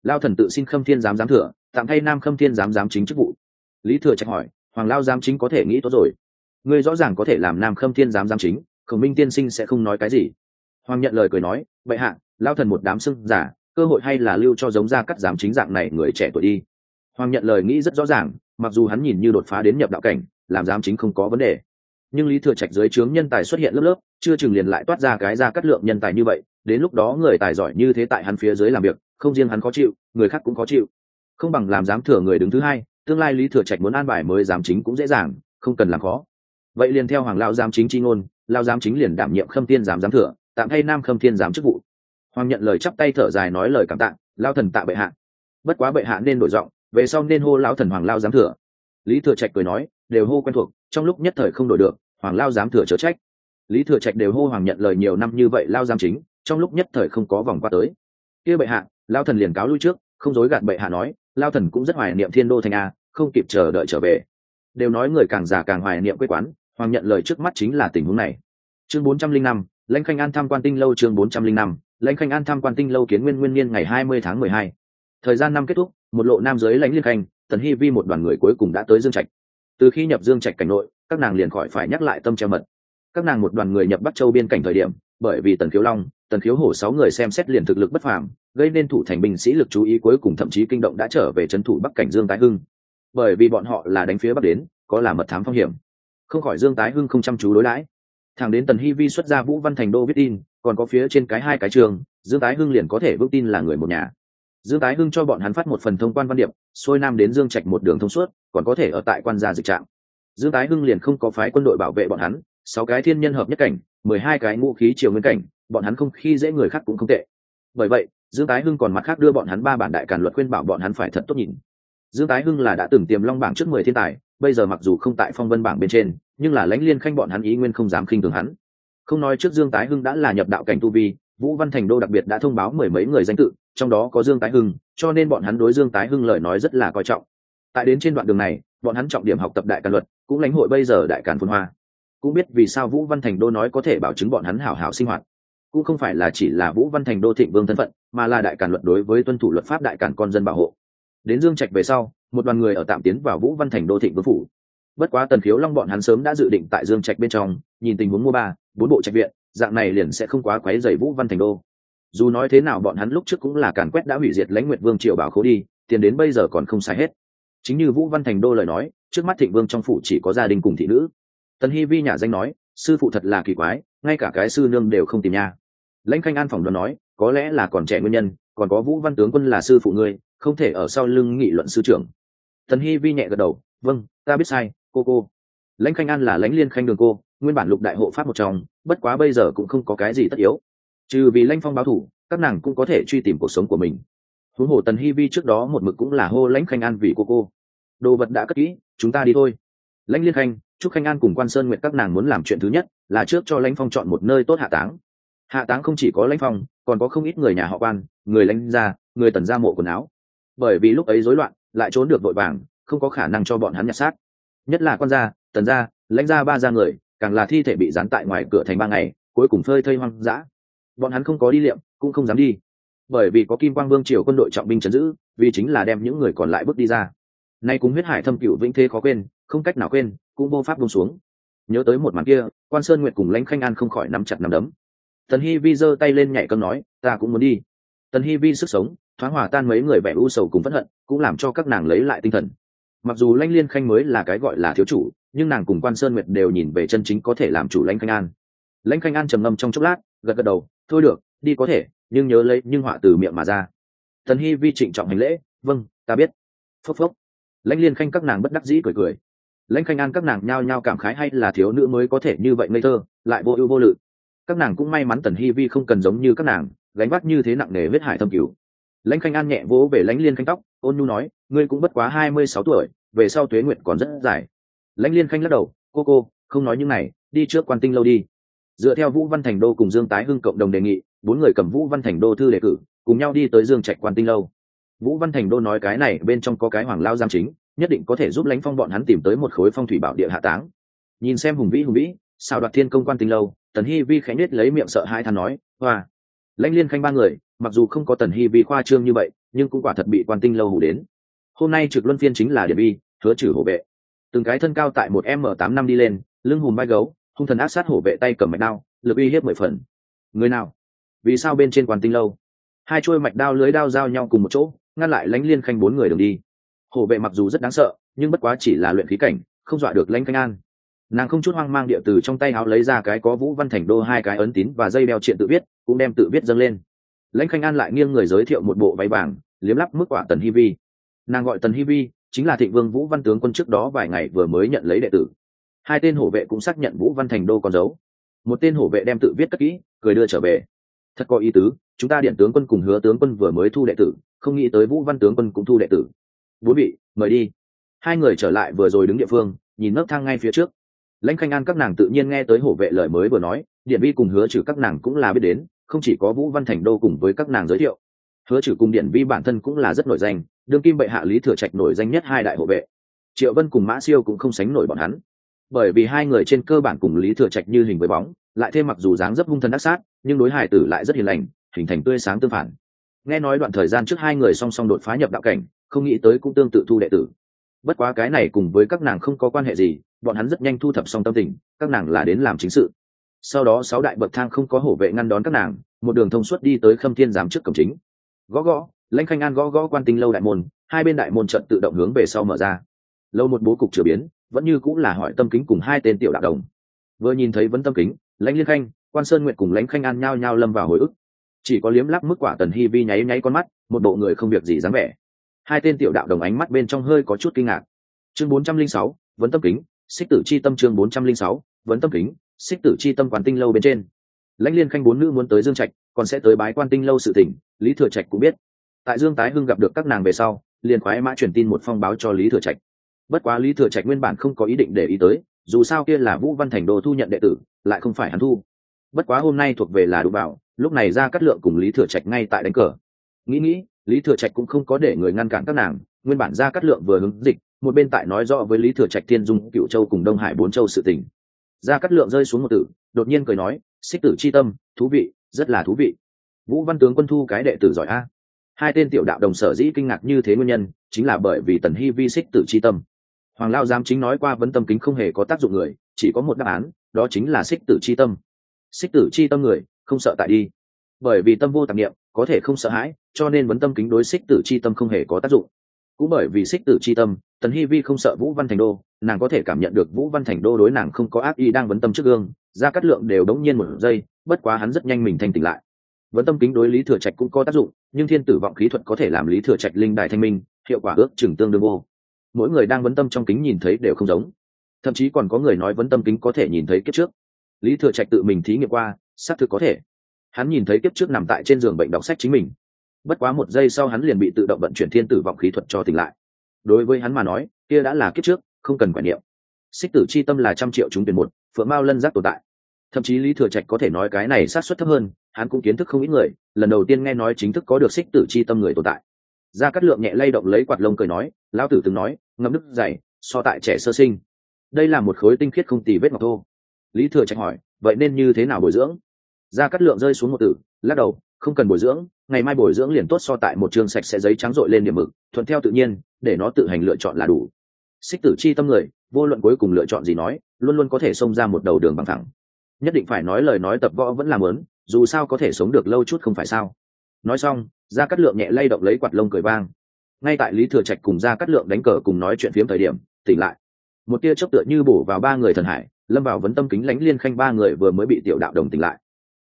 Lao thần tự xin khâm thiên giám giám thừa, tạm thay nam khâm thiên giám giám chính chức vụ. Lý thừa trạch hỏi, hoàng lao giám chính có thể nghĩ tốt rồi? Ngươi rõ ràng có thể làm nam khâm thiên giám giám chính khổng minh tiên sinh sẽ không nói cái gì. Hoàng nhận lời cười nói vậy hạ lao thần một đám sưng giả, cơ hội hay là lưu cho giống ra cắt giảm chính dạng này người trẻ tuổi đi. Hoàng nhận lời nghĩ rất rõ ràng, mặc dù hắn nhìn như đột phá đến nhập đạo cảnh, làm giám chính không có vấn đề. Nhưng lý thừa trạch dưới trướng nhân tài xuất hiện lớp lớp, chưa chừng liền lại toát ra cái ra cắt lượng nhân tài như vậy, đến lúc đó người tài giỏi như thế tại hắn phía dưới làm việc, không riêng hắn khó chịu, người khác cũng khó chịu. Không bằng làm giám thừa người đứng thứ hai, tương lai lý thừa trạch muốn an bài mới giám chính cũng dễ dàng, không cần làm khó. Vậy liền theo hoàng lao giám chính chi ngôn lao giám chính liền đảm nhiệm khâm thiên giám giám thừa, tạm thay nam khâm thiên giám chức vụ. Hoàng nhận lời chắp tay thở dài nói lời cảm tạ lao thần tạ bệ hạ. Bất quá bệ hạ nên đổi giọng, về sau nên hô lão thần hoàng lao giám thừa. Lý thừa trạch cười nói, đều hô quen thuộc, trong lúc nhất thời không đổi được, hoàng lao giám thừa chớ trách. Lý thừa trạch đều hô hoàng nhận lời nhiều năm như vậy lao giám chính, trong lúc nhất thời không có vòng qua tới. Kia bệ hạ lao thần liền cáo lui trước, không dối gạt bệ hạ nói lao thần cũng rất hoài niệm thiên đô thành a, không kịp chờ đợi trở về. Đều nói người càng già càng hoài niệm quê quán hoàng nhận lời trước mắt chính là tình huống này. Chương bốn trăm linh năm, lãnh khanh an tham quan tinh lâu chương bốn trăm linh năm, lãnh khanh an tham quan tinh lâu kiến nguyên nguyên niên ngày hai mươi tháng mười hai. Thời gian năm kết thúc, một lộ nam giới lãnh liên khanh, tần hy vi một đoàn người cuối cùng đã tới dương trạch. Từ khi nhập dương trạch cảnh nội, các nàng liền khỏi phải nhắc lại tâm treo mật. Các nàng một đoàn người nhập bắc châu biên cảnh thời điểm, bởi vì tần khiếu long, tần khiếu hổ sáu người xem xét liền thực lực bất phàm, gây nên thủ thành binh sĩ lực chú ý cuối cùng thậm chí kinh động đã trở về trấn thủ bắc cảnh dương tái hưng. Bởi vì bọn họ là đánh phía bắc đến, có là mật thám phong hiểm không khỏi dương tái hưng không chăm chú đối lãi, thẳng đến tần hy vi xuất ra vũ văn thành đô viết tin còn có phía trên cái hai cái trường dương tái hưng liền có thể vững tin là người một nhà. Dương tái hưng cho bọn hắn phát một phần thông quan văn điệp xuôi nam đến dương trạch một đường thông suốt còn có thể ở tại quan gia dịch trạm dương tái hưng liền không có phái quân đội bảo vệ bọn hắn sáu cái thiên nhân hợp nhất cảnh mười hai cái ngũ khí triều nguyên cảnh bọn hắn không khi dễ người khác cũng không tệ. Bởi vậy dương tái hưng còn mặt khác đưa bọn hắn ba bản đại càn luật khuyên bảo bọn hắn phải thật tốt nhìn. Dương tái hưng là đã từng tiềm long bảng trước mười thiên tài bây giờ mặc dù không tại phong vân bảng bên trên, nhưng là lãnh liên khanh bọn hắn ý nguyên không dám khinh thường hắn. Không nói trước dương tái hưng đã là nhập đạo cảnh tu vi, vũ văn thành đô đặc biệt đã thông báo mười mấy người danh tự, trong đó có dương tái hưng, cho nên bọn hắn đối dương tái hưng lời nói rất là coi trọng. Tại đến trên đoạn đường này, bọn hắn trọng điểm học tập đại càn luật, cũng lãnh hội bây giờ đại càn phun hoa. Cũng biết vì sao vũ văn thành đô nói có thể bảo chứng bọn hắn hảo hảo sinh hoạt. Cũng không phải là chỉ là vũ văn thành đô thịnh vương thân phận, mà là đại càn luật đối với tuân thủ luật pháp đại càn con dân bảo hộ. Đến dương trạch về sau một đoàn người ở tạm tiến vào vũ văn thành đô thịnh vương phủ. Bất quá tần khiếu long bọn hắn sớm đã dự định tại dương trạch bên trong, nhìn tình huống mua ba, bốn bộ trạch viện, dạng này liền sẽ không quá quấy dày vũ văn thành đô. Dù nói thế nào bọn hắn lúc trước cũng là càn quét đã hủy diệt lãnh nguyệt vương triều bảo khố đi, tiền đến bây giờ còn không sai hết. Chính như vũ văn thành đô lời nói, trước mắt thịnh vương trong phủ chỉ có gia đình cùng thị nữ. Tần hy vi nhà danh nói, sư phụ thật là kỳ quái, ngay cả cái sư nương đều không tìm nha. Lãnh khanh an phòng đoán nói, có lẽ là còn trẻ nguyên nhân, còn có vũ văn tướng quân là sư phụ ngươi, không thể ở sau lưng nghị luận sư trưởng tần hy vi nhẹ gật đầu vâng ta biết sai, cô cô. Lãnh khanh an là lãnh liên khanh đường cô, nguyên bản lục đại hộ pháp một trong, bất quá bây giờ cũng không có cái gì tất yếu. Trừ vì lãnh phong báo thủ, các nàng cũng có thể truy tìm cuộc sống của mình. Huống hồ tần hy vi trước đó một mực cũng là hô lãnh khanh an vì cô cô. Đồ vật đã cất kỹ, chúng ta đi thôi. Lãnh liên khanh, chúc khanh an cùng quan sơn nguyện các nàng muốn làm chuyện thứ nhất, là trước cho lãnh phong chọn một nơi tốt hạ táng. Hạ táng không chỉ có lãnh phong, còn có không ít người nhà họ quan, người lãnh gia, người tần gia mộ quần áo. Bởi vì lúc ấy rối loạn lại trốn được vội vàng, không có khả năng cho bọn hắn nhặt xác. Nhất là quan gia, tần gia, lãnh gia ba gia người, càng là thi thể bị dán tại ngoài cửa thành ba ngày, cuối cùng phơi thây hoang dã. Bọn hắn không có đi liệm, cũng không dám đi. Bởi vì có kim quang vương triều quân đội trọng binh chấn giữ, vì chính là đem những người còn lại bước đi ra. Nay cũng huyết hải thâm cựu vĩnh thế khó quên, không cách nào quên, cũng vô pháp buông xuống. Nhớ tới một màn kia, quan sơn nguyệt cùng lãnh khanh an không khỏi nắm chặt nắm đấm. Tần Hi vi giơ tay lên nhảy cân nói, ta cũng muốn đi. Tần Hi vi sức sống thoáng hòa tan mấy người vẻ u sầu cùng phẫn hận, cũng làm cho các nàng lấy lại tinh thần. Mặc dù lãnh liên khanh mới là cái gọi là thiếu chủ, nhưng nàng cùng quan sơn nguyệt đều nhìn về chân chính có thể làm chủ lãnh khanh an. Lãnh khanh an trầm ngâm trong chốc lát, gật gật đầu, thôi được, đi có thể, nhưng nhớ lấy, nhưng họa từ miệng mà ra. Thần hy vi trịnh trọng hành lễ vâng ta biết. Phốc phốc. Lãnh liên khanh các nàng bất đắc dĩ cười cười. Lãnh khanh an các nàng nhao nhao cảm khái hay là thiếu nữ mới có thể như vậy ngây thơ, lại vô ưu vô lự. Các nàng cũng may mắn tần hy vi không cần giống như các nàng, gánh vác như thế nặng nề huyết hải thâm cứu lãnh khanh an nhẹ vỗ về lãnh liên khanh tóc, ôn nhu nói, ngươi cũng bất quá hai mươi sáu tuổi, về sau tuế nguyện còn rất dài. Lãnh liên khanh lắc đầu, cô cô, không nói những này, đi trước quan tinh lâu đi. Dựa theo vũ văn thành đô cùng dương tái hưng cộng đồng đề nghị, bốn người cầm vũ văn thành đô thư đề cử, cùng nhau đi tới dương trạch quan tinh lâu. Vũ văn thành đô nói cái này, bên trong có cái hoàng lao giam chính, nhất định có thể giúp lãnh phong bọn hắn tìm tới một khối phong thủy bảo địa hạ táng. Nhìn xem hùng vĩ hùng vĩ sao đoạt thiên công quan tinh lâu, tần hi vi khánh nết lấy miệng sợ hai thằng nói, hoa lãnh liên khanh ba người, mặc dù không có tần hy vi khoa trương như vậy, nhưng cũng quả thật bị quan tinh lâu hủ đến. Hôm nay trực luân phiên chính là điện vi, hứa trừ hổ vệ. Từng cái thân cao tại một m tám năm đi lên, lưng hùm vai gấu, hung thần ác sát hổ vệ tay cầm mạch đao, lực uy hiếp mười phần. Người nào? Vì sao bên trên quan tinh lâu? Hai chuôi mạch đao lưới đao giao nhau cùng một chỗ, ngăn lại lãnh liên khanh bốn người đường đi. Hổ vệ mặc dù rất đáng sợ, nhưng bất quá chỉ là luyện khí cảnh, không dọa được lãnh khanh an nàng không chút hoang mang địa từ trong tay áo lấy ra cái có vũ văn thành đô hai cái ấn tín và dây đeo triện tự viết, cũng đem tự viết dâng lên. Lãnh khanh an lại nghiêng người giới thiệu một bộ váy vàng, liếm lắp mức quả tần hi vi. Nàng gọi tần hi vi, chính là thịnh vương vũ văn tướng quân trước đó vài ngày vừa mới nhận lấy đệ tử. Hai tên hổ vệ cũng xác nhận vũ văn thành đô còn giấu một tên hổ vệ đem tự viết cất kỹ, cười đưa trở về. Thật có ý tứ, chúng ta điện tướng quân cùng hứa tướng quân vừa mới thu đệ tử, không nghĩ tới vũ văn tướng quân cũng thu đệ tử. Bốn vị, mời đi. Hai người trở lại vừa rồi đứng địa phương, nhìn nấc thang ngay phía trước lãnh khanh an các nàng tự nhiên nghe tới hổ vệ lời mới vừa nói điện vi cùng hứa trừ các nàng cũng là biết đến, không chỉ có vũ văn thành đô cùng với các nàng giới thiệu. Hứa trừ cùng điện vi bản thân cũng là rất nổi danh, đương kim bệ hạ lý thừa trạch nổi danh nhất hai đại hộ vệ. Triệu vân cùng mã siêu cũng không sánh nổi bọn hắn. Bởi vì hai người trên cơ bản cùng lý thừa trạch như hình với bóng, lại thêm mặc dù dáng dấp hung thần đắc sát, nhưng đối hải tử lại rất hiền lành, hình thành tươi sáng tương phản. Nghe nói đoạn thời gian trước hai người song song đột phá nhập đạo cảnh, không nghĩ tới cũng tương tự thu đệ tử. Bất quá cái này cùng với các nàng không có quan hệ gì bọn hắn rất nhanh thu thập xong tâm tình, các nàng là đến làm chính sự. Sau đó sáu đại bậc thang không có hổ vệ ngăn đón các nàng, một đường thông suốt đi tới khâm thiên giám trước cổng chính. Gõ gõ, lãnh khanh an gõ gõ quan tinh lâu đại môn, hai bên đại môn trận tự động hướng về sau mở ra. Lâu một bố cục chửa biến, vẫn như cũng là hỏi tâm kính cùng hai tên tiểu đạo đồng. Vừa nhìn thấy vấn tâm kính, lãnh liên khanh, quan sơn nguyện cùng lãnh khanh an nhao nhao lâm vào hồi ức. Chỉ có liếm lắp mức quả tần hi vi nháy nháy con mắt, một bộ người không việc gì dám vẻ. Hai tên tiểu đạo đồng ánh mắt bên trong hơi có chút kinh ngạc. Chương bốn trăm linh sáu vấn tâm kính xích tử chi tâm chương bốn trăm linh sáu, vấn tâm kính, xích tử chi tâm quan tinh lâu bên trên. Lãnh liên khanh bốn nữ muốn tới dương trạch, còn sẽ tới bái quan tinh lâu sự tỉnh lý thừa trạch cũng biết. Tại dương tái hưng gặp được các nàng về sau, liền khoái mã truyền tin một phong báo cho lý thừa trạch. Bất quá lý thừa trạch nguyên bản không có ý định để ý tới, dù sao kia là vũ văn thành đồ thu nhận đệ tử, lại không phải hắn thu. Bất quá hôm nay thuộc về là đủ bảo, lúc này ra cắt lượng cùng lý thừa trạch ngay tại đánh cờ. Nghĩ nghĩ, lý thừa trạch cũng không có để người ngăn cản các nàng, nguyên bản ra cắt lượng vừa hướng dịch một bên tại nói rõ với lý thừa trạch thiên dung cựu châu cùng đông hải bốn châu sự tình. Ra cắt lượng rơi xuống một tử, đột nhiên cười nói, xích tử c h i tâm, thú vị, rất là thú vị. Vũ văn tướng quân thu cái đệ tử giỏi a. Hai tên tiểu đạo đồng sở dĩ kinh ngạc như thế nguyên nhân, chính là bởi vì tần hy vi xích tử c h i tâm. Hoàng lao giám chính nói qua vấn tâm kính không hề có tác dụng người, chỉ có một đáp án, đó chính là xích tử c h i tâm. Xích tử c h i tâm người, không sợ tại đi. Bởi vì tâm vô tạp nghiệm có thể không sợ hãi, cho nên vấn tâm kính đối xích tử c h i tâm không hề có tác dụng. Cũng bởi vì xích tử c h i tâm tần hi vi không sợ vũ văn thành đô, nàng có thể cảm nhận được vũ văn thành đô đối nàng không có ác ý đang vấn tâm trước gương ra cắt lượng đều đống nhiên một giây, bất quá hắn rất nhanh mình thanh tỉnh lại. Vấn tâm kính đối lý thừa trạch cũng có tác dụng, nhưng thiên tử vọng khí thuật có thể làm lý thừa trạch linh đài thanh minh, hiệu quả ước chừng tương đương vô. Mỗi người đang vấn tâm trong kính nhìn thấy đều không giống. Thậm chí còn có người nói vấn tâm kính có thể nhìn thấy kiếp trước. Lý thừa trạch tự mình thí nghiệm qua, xác thực có thể. Hắn nhìn thấy kiếp trước nằm tại trên giường bệnh đọc sách chính mình. Bất quá một giây sau hắn liền bị tự động vận chuyển thiên tử vọng khí thuật cho tỉnh lại đối với hắn mà nói, kia đã là kiếp trước, không cần quản niệm. Xích tử c h i tâm là trăm triệu chúng tuyển một, phượng mao lân giác tồn tại. Thậm chí lý thừa trạch có thể nói cái này sát xuất thấp hơn, hắn cũng kiến thức không ít người, lần đầu tiên nghe nói chính thức có được xích tử c h i tâm người tồn tại. Ra cắt lượng nhẹ lay động lấy quạt lông cười nói, lão tử từng nói, ngâm nước dày, so tại trẻ sơ sinh. Đây là một khối tinh khiết không tì vết ngọc thô. Lý thừa trạch hỏi, vậy nên như thế nào bồi dưỡng? Ra cắt lượng rơi xuống một tử, lắc đầu không cần bồi dưỡng, ngày mai bồi dưỡng liền tốt so tại một trường sạch sẽ giấy trắng rội lên điểm mực, thuận theo tự nhiên, để nó tự hành lựa chọn là đủ. Xích tử chi tâm người, vô luận cuối cùng lựa chọn gì nói, luôn luôn có thể xông ra một đầu đường bằng thẳng. Nhất định phải nói lời nói tập võ vẫn làm lớn dù sao có thể sống được lâu chút không phải sao. Nói xong ra cắt lượng nhẹ lay động lấy quạt lông cười vang. Ngay tại lý thừa trạch cùng ra cắt lượng đánh cờ cùng nói chuyện phiếm thời điểm, tỉnh lại. Một tia chốc tựa như bổ vào ba người thần hải, lâm vào vấn tâm kính lánh liên khanh ba người vừa mới bị tiểu đạo đồng tỉnh lại.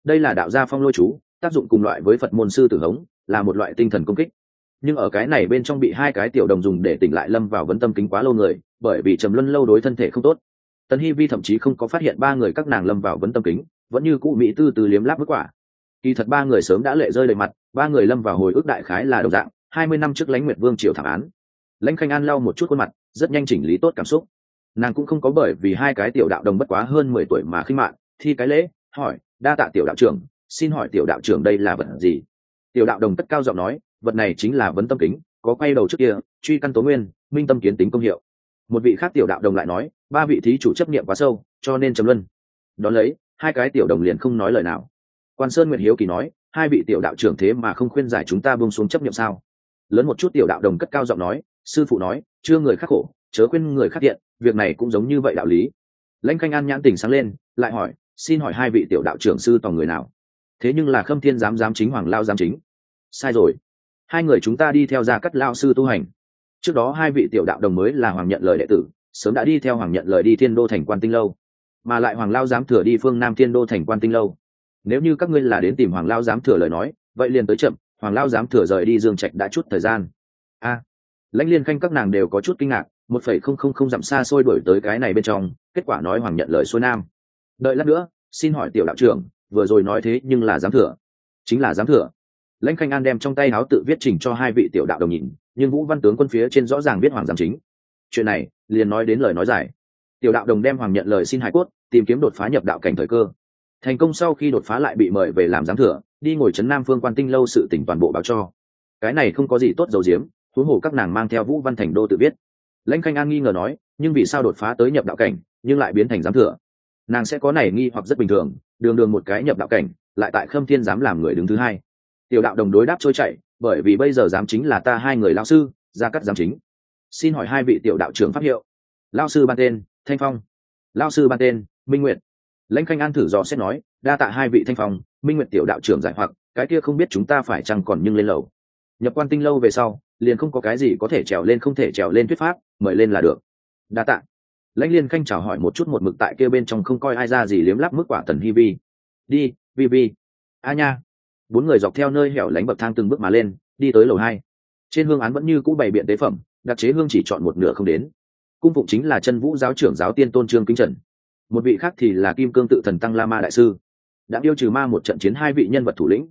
Đây là đạo gia phong lôi chú tác dụng cùng loại với phật môn sư tử hống là một loại tinh thần công kích. Nhưng ở cái này bên trong bị hai cái tiểu đồng dùng để tỉnh lại lâm vào vấn tâm kính quá lâu người, bởi vì trầm luân lâu đối thân thể không tốt. Tần hi vi thậm chí không có phát hiện ba người các nàng lâm vào vấn tâm kính, vẫn như cụ mỹ tư từ liếm láp vất quả. Kỳ thật ba người sớm đã lệ rơi đầy mặt, ba người lâm vào hồi ức đại khái là đồng dạng, hai mươi năm trước lãnh nguyệt vương triều thảm án. Lãnh khanh an lau một chút khuôn mặt, rất nhanh chỉnh lý tốt cảm xúc. Nàng cũng không có bởi vì hai cái tiểu đạo đồng bất quá hơn mười tuổi mà khinh mạng thi cái lễ, hỏi, đa tạ tiểu đạo trưởng xin hỏi tiểu đạo trưởng đây là vật gì? Tiểu đạo đồng tất cao giọng nói, vật này chính là vấn tâm kính, có quay đầu trước kia, truy căn tố nguyên, minh tâm kiến tính công hiệu. Một vị khác tiểu đạo đồng lại nói, ba vị thí chủ chấp niệm quá sâu, cho nên trầm luân. Đón lấy, hai cái tiểu đồng liền không nói lời nào. Quan sơn nguyệt hiếu kỳ nói, hai vị tiểu đạo trưởng thế mà không khuyên giải chúng ta buông xuống chấp niệm sao? Lớn một chút tiểu đạo đồng cất cao giọng nói, sư phụ nói, chưa người khắc khổ, chớ khuyên người khắc thiện, việc này cũng giống như vậy đạo lý. Lãnh khanh an nhãn tình sáng lên, lại hỏi, xin hỏi hai vị tiểu đạo trưởng sư tòng người nào? Thế nhưng là khâm thiên giám giám chính hoàng lao giám chính. Sai rồi. Hai người chúng ta đi theo gia cắt lao sư tu hành. Trước đó hai vị tiểu đạo đồng mới là hoàng nhận lời đệ tử, sớm đã đi theo hoàng nhận lời đi thiên đô thành quan tinh lâu. Mà lại hoàng lao dám thừa đi phương nam thiên đô thành quan tinh lâu. Nếu như các ngươi là đến tìm hoàng lao dám thừa lời nói, vậy liền tới chậm, hoàng lao dám thừa rời đi dương trạch đã chút thời gian. A. Lãnh liên khanh các nàng đều có chút kinh ngạc, một phẩy không không không dặm xa xôi đổi tới cái này bên trong, kết quả nói hoàng nhận lời xuôi nam. Đợi lát nữa, xin hỏi tiểu đạo trưởng vừa rồi nói thế nhưng là giám thừa. Chính là giám thừa. Lãnh khanh an đem trong tay áo tự viết trình cho hai vị tiểu đạo đồng nhìn, nhưng vũ văn tướng quân phía trên rõ ràng biết hoàng giám chính. Chuyện này, liền nói đến lời nói dài tiểu đạo đồng đem hoàng nhận lời xin hải cốt, tìm kiếm đột phá nhập đạo cảnh thời cơ. Thành công sau khi đột phá lại bị mời về làm giám thừa, đi ngồi trấn nam phương quan tinh lâu sự tỉnh toàn bộ báo cho. Cái này không có gì tốt dầu diếm, thú hồ các nàng mang theo vũ văn thành đô tự viết. Lãnh khanh an nghi ngờ nói, nhưng vì sao đột phá tới nhập đạo cảnh, nhưng lại biến thành giám thừa? Nàng sẽ có này nghi hoặc rất bình thường, đường đường một cái nhập đạo cảnh, lại tại khâm thiên dám làm người đứng thứ hai. Tiểu đạo đồng đối đáp trôi chảy, bởi vì bây giờ giám chính là ta hai người lao sư, gia cắt giám chính. Xin hỏi hai vị tiểu đạo trưởng pháp hiệu. Lao sư ban tên, thanh phong. Lao sư ban tên, minh nguyệt. Lãnh khanh an thử dò xét nói, đa tạ hai vị thanh phong, minh nguyệt tiểu đạo trưởng giải hoặc, cái kia không biết chúng ta phải chăng còn nhưng lên lầu. Nhập quan tinh lâu về sau, liền không có cái gì có thể trèo lên không thể trèo lên thuyết pháp, mời lên là được. Đa tạ lãnh liên khanh chào hỏi một chút một mực tại kia bên trong không coi ai ra gì liếm lắp mức quả tần hi vi. Đi, vi vi. A nha. Bốn người dọc theo nơi hẻo lánh bậc thang từng bước mà lên, đi tới lầu hai. Trên hương án vẫn như cũ bày biện tế phẩm, đặc chế hương chỉ chọn một nửa không đến. Cung phụng chính là chân vũ giáo trưởng giáo tiên tôn trương kính trần. Một vị khác thì là kim cương tự thần tăng la ma đại sư. Đã yêu trừ ma một trận chiến hai vị nhân vật thủ lĩnh.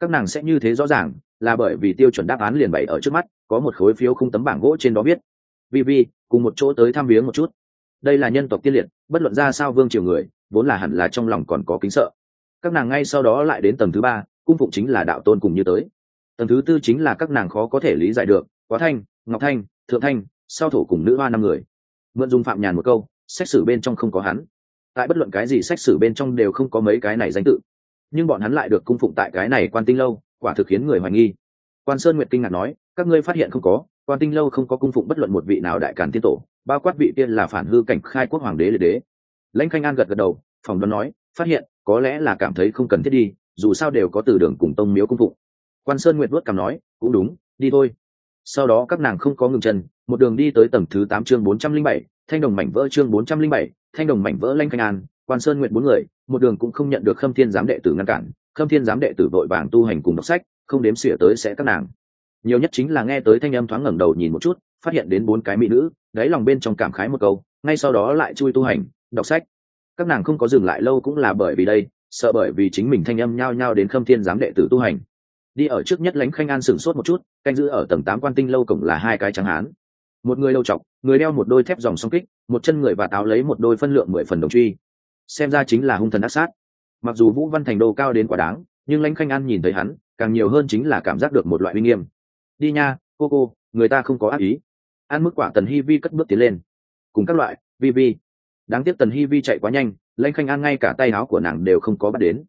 Các nàng sẽ như thế rõ ràng, là bởi vì tiêu chuẩn đáp án liền bày ở trước mắt, có một khối phiếu không tấm bảng gỗ trên đó viết. Vi vi, cùng một chỗ tới thăm viếng một chút đây là nhân tộc tiên liệt, bất luận ra sao vương triều người, vốn là hẳn là trong lòng còn có kính sợ. Các nàng ngay sau đó lại đến tầng thứ ba, cung phụng chính là đạo tôn cùng như tới. Tầng thứ tư chính là các nàng khó có thể lý giải được, quá thanh, ngọc thanh, thượng thanh, sao thổ cùng nữ hoa năm người. Mượn dùng phạm nhàn một câu xét xử bên trong không có hắn. Tại bất luận cái gì xét xử bên trong đều không có mấy cái này danh tự. Nhưng bọn hắn lại được cung phụng tại cái này quan tinh lâu, quả thực khiến người hoài nghi. Quan sơn nguyệt kinh ngạc nói, các ngươi phát hiện không có quan tinh lâu không có cung phụng bất luận một vị nào đại càn tiên tổ, bao quát vị tiên là phản hư cảnh khai quốc hoàng đế lệ đế. Lãnh khanh an gật gật đầu phòng đoán nói, phát hiện, có lẽ là cảm thấy không cần thiết đi, dù sao đều có từ đường cùng tông miếu cung phụng. Quan sơn nguyệt vuốt cằm nói, cũng đúng, đi thôi. Sau đó các nàng không có ngừng chân, một đường đi tới tầng thứ tám chương bốn trăm linh bảy, thanh đồng mảnh vỡ chương bốn trăm linh bảy, thanh đồng mảnh vỡ lanh khanh an, quan sơn nguyện bốn người, một đường cũng không nhận được khâm thiên giám đệ tử ngăn cản, khâm thiên giám đệ tử vội vàng tu hành cùng đọc sách, không đếm xỉa tới sẽ các nàng nhiều nhất chính là nghe tới thanh âm thoáng ngẩng đầu nhìn một chút, phát hiện đến bốn cái mỹ nữ, đáy lòng bên trong cảm khái một câu, ngay sau đó lại chui tu hành, đọc sách. Các nàng không có dừng lại lâu cũng là bởi vì đây, sợ bởi vì chính mình thanh âm nhao nhao đến khâm thiên giám đệ tử tu hành. Đi ở trước nhất lãnh khanh an sửng sốt một chút, canh giữ ở tầng tám quan tinh lâu cổng là hai cái trắng hán. Một người lâu chọc, người đeo một đôi thép dòng song kích, một chân người và táo lấy một đôi phân lượng mười phần đồng truy. Xem ra chính là hung thần ác sát. Mặc dù vũ văn thành đô cao đến quả đáng, nhưng lãnh khanh an nhìn thấy hắn, càng nhiều hơn chính là cảm giác được một loại uy nghiêm đi nha, cô cô, người ta không có ác ý. Ăn mức quả tần hi vi cất bước tiến lên. Cùng các loại, vi vi. Đáng tiếc tần hi vi chạy quá nhanh lanh khanh an ngay cả tay áo của nàng đều không có bắt đến.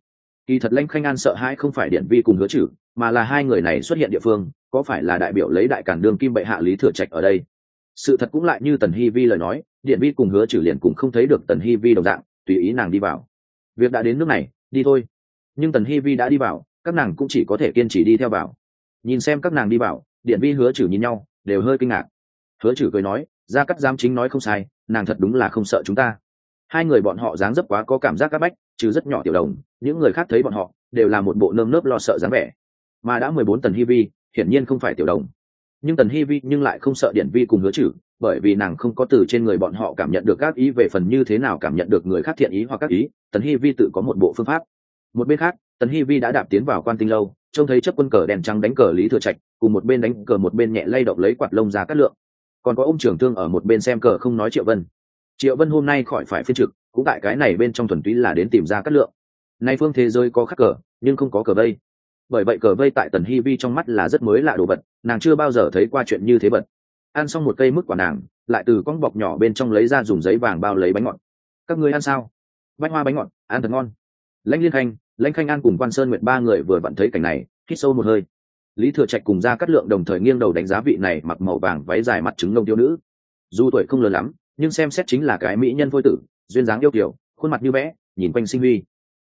Kỳ thật lanh khanh an sợ hãi không phải điện vi cùng hứa chử mà là hai người này xuất hiện địa phương, có phải là đại biểu lấy đại cản đường kim bệ hạ lý thừa trạch ở đây? Sự thật cũng lại như tần hi vi lời nói, điện vi cùng hứa chử liền cũng không thấy được tần hi vi đồng dạng, tùy ý nàng đi vào. Việc đã đến nước này, đi thôi. Nhưng tần hi vi đã đi vào, các nàng cũng chỉ có thể kiên trì đi theo vào nhìn xem các nàng đi vào, điện vi hứa chử nhìn nhau, đều hơi kinh ngạc. Hứa chử cười nói ra cắt giám chính nói không sai, nàng thật đúng là không sợ chúng ta. Hai người bọn họ dáng dấp quá có cảm giác các bách chứ rất nhỏ tiểu đồng, những người khác thấy bọn họ, đều là một bộ nơm nớp lo sợ dáng vẻ. Mà đã mười bốn tần hi vi, hiển nhiên không phải tiểu đồng. Nhưng tần hi vi nhưng lại không sợ điện vi cùng hứa chử, bởi vì nàng không có từ trên người bọn họ cảm nhận được các ý, về phần như thế nào cảm nhận được người khác thiện ý hoặc các ý, tần hi vi tự có một bộ phương pháp. Một bên khác, tần hi vi đã đạp tiến vào quan tinh lâu trông thấy chấp quân cờ đèn trắng đánh cờ lý thừa trạch, cùng một bên đánh cờ một bên nhẹ lay động lấy quạt lông ra cắt lượng. Còn có ông trưởng thương ở một bên xem cờ không nói triệu vân. Triệu vân hôm nay khỏi phải phiên trực, cũng tại cái này bên trong thuần túy là đến tìm ra cắt lượng. Nay phương thế giới có khắc cờ, nhưng không có cờ vây. Bởi vậy cờ vây tại tần hi vi trong mắt là rất mới lạ đồ vật, nàng chưa bao giờ thấy qua chuyện như thế vật ăn xong một cây mức quả nàng, lại từ con bọc nhỏ bên trong lấy ra dùng giấy vàng bao lấy bánh ngọt. Các người ăn sao? Bánh hoa bánh ngọt, ăn thật ngon. Lãnh liên khanh lãnh khanh An cùng quan sơn Nguyệt ba người vừa vặn thấy cảnh này, hít sâu một hơi. Lý thừa trạch cùng ra cắt lượng đồng thời nghiêng đầu đánh giá vị này mặc màu vàng váy dài mặt trứng nông tiêu nữ. Dù tuổi không lớn lắm, nhưng xem xét chính là cái mỹ nhân phôi tử, duyên dáng yêu kiểu khuôn mặt như vẽ, nhìn quanh sinh huy.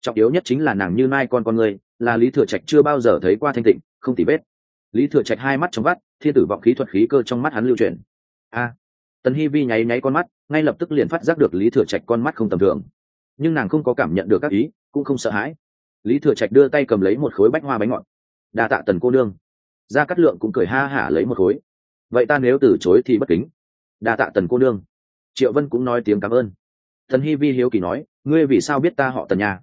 Trọng yếu nhất chính là nàng như mai con con người, là lý thừa trạch chưa bao giờ thấy qua thanh tịnh, không tỉ vết. Lý thừa trạch hai mắt trong vắt, thiên tử vọng khí thuật khí cơ trong mắt hắn lưu truyền a! Tần hi vi nháy nháy con mắt, ngay lập tức liền phát giác được lý thừa trạch con mắt không tầm thường. Nhưng nàng không có cảm nhận được các ý, cũng không sợ hãi lý thừa trạch đưa tay cầm lấy một khối bách hoa bánh ngọt. Đa tạ tần cô nương. Gia cát lượng cũng cười ha hả lấy một khối. Vậy ta nếu từ chối thì bất kính. Đa tạ tần cô nương. Triệu vân cũng nói tiếng cảm ơn. Thần hi vi hiếu kỳ nói, ngươi vì sao biết ta họ tần nhà?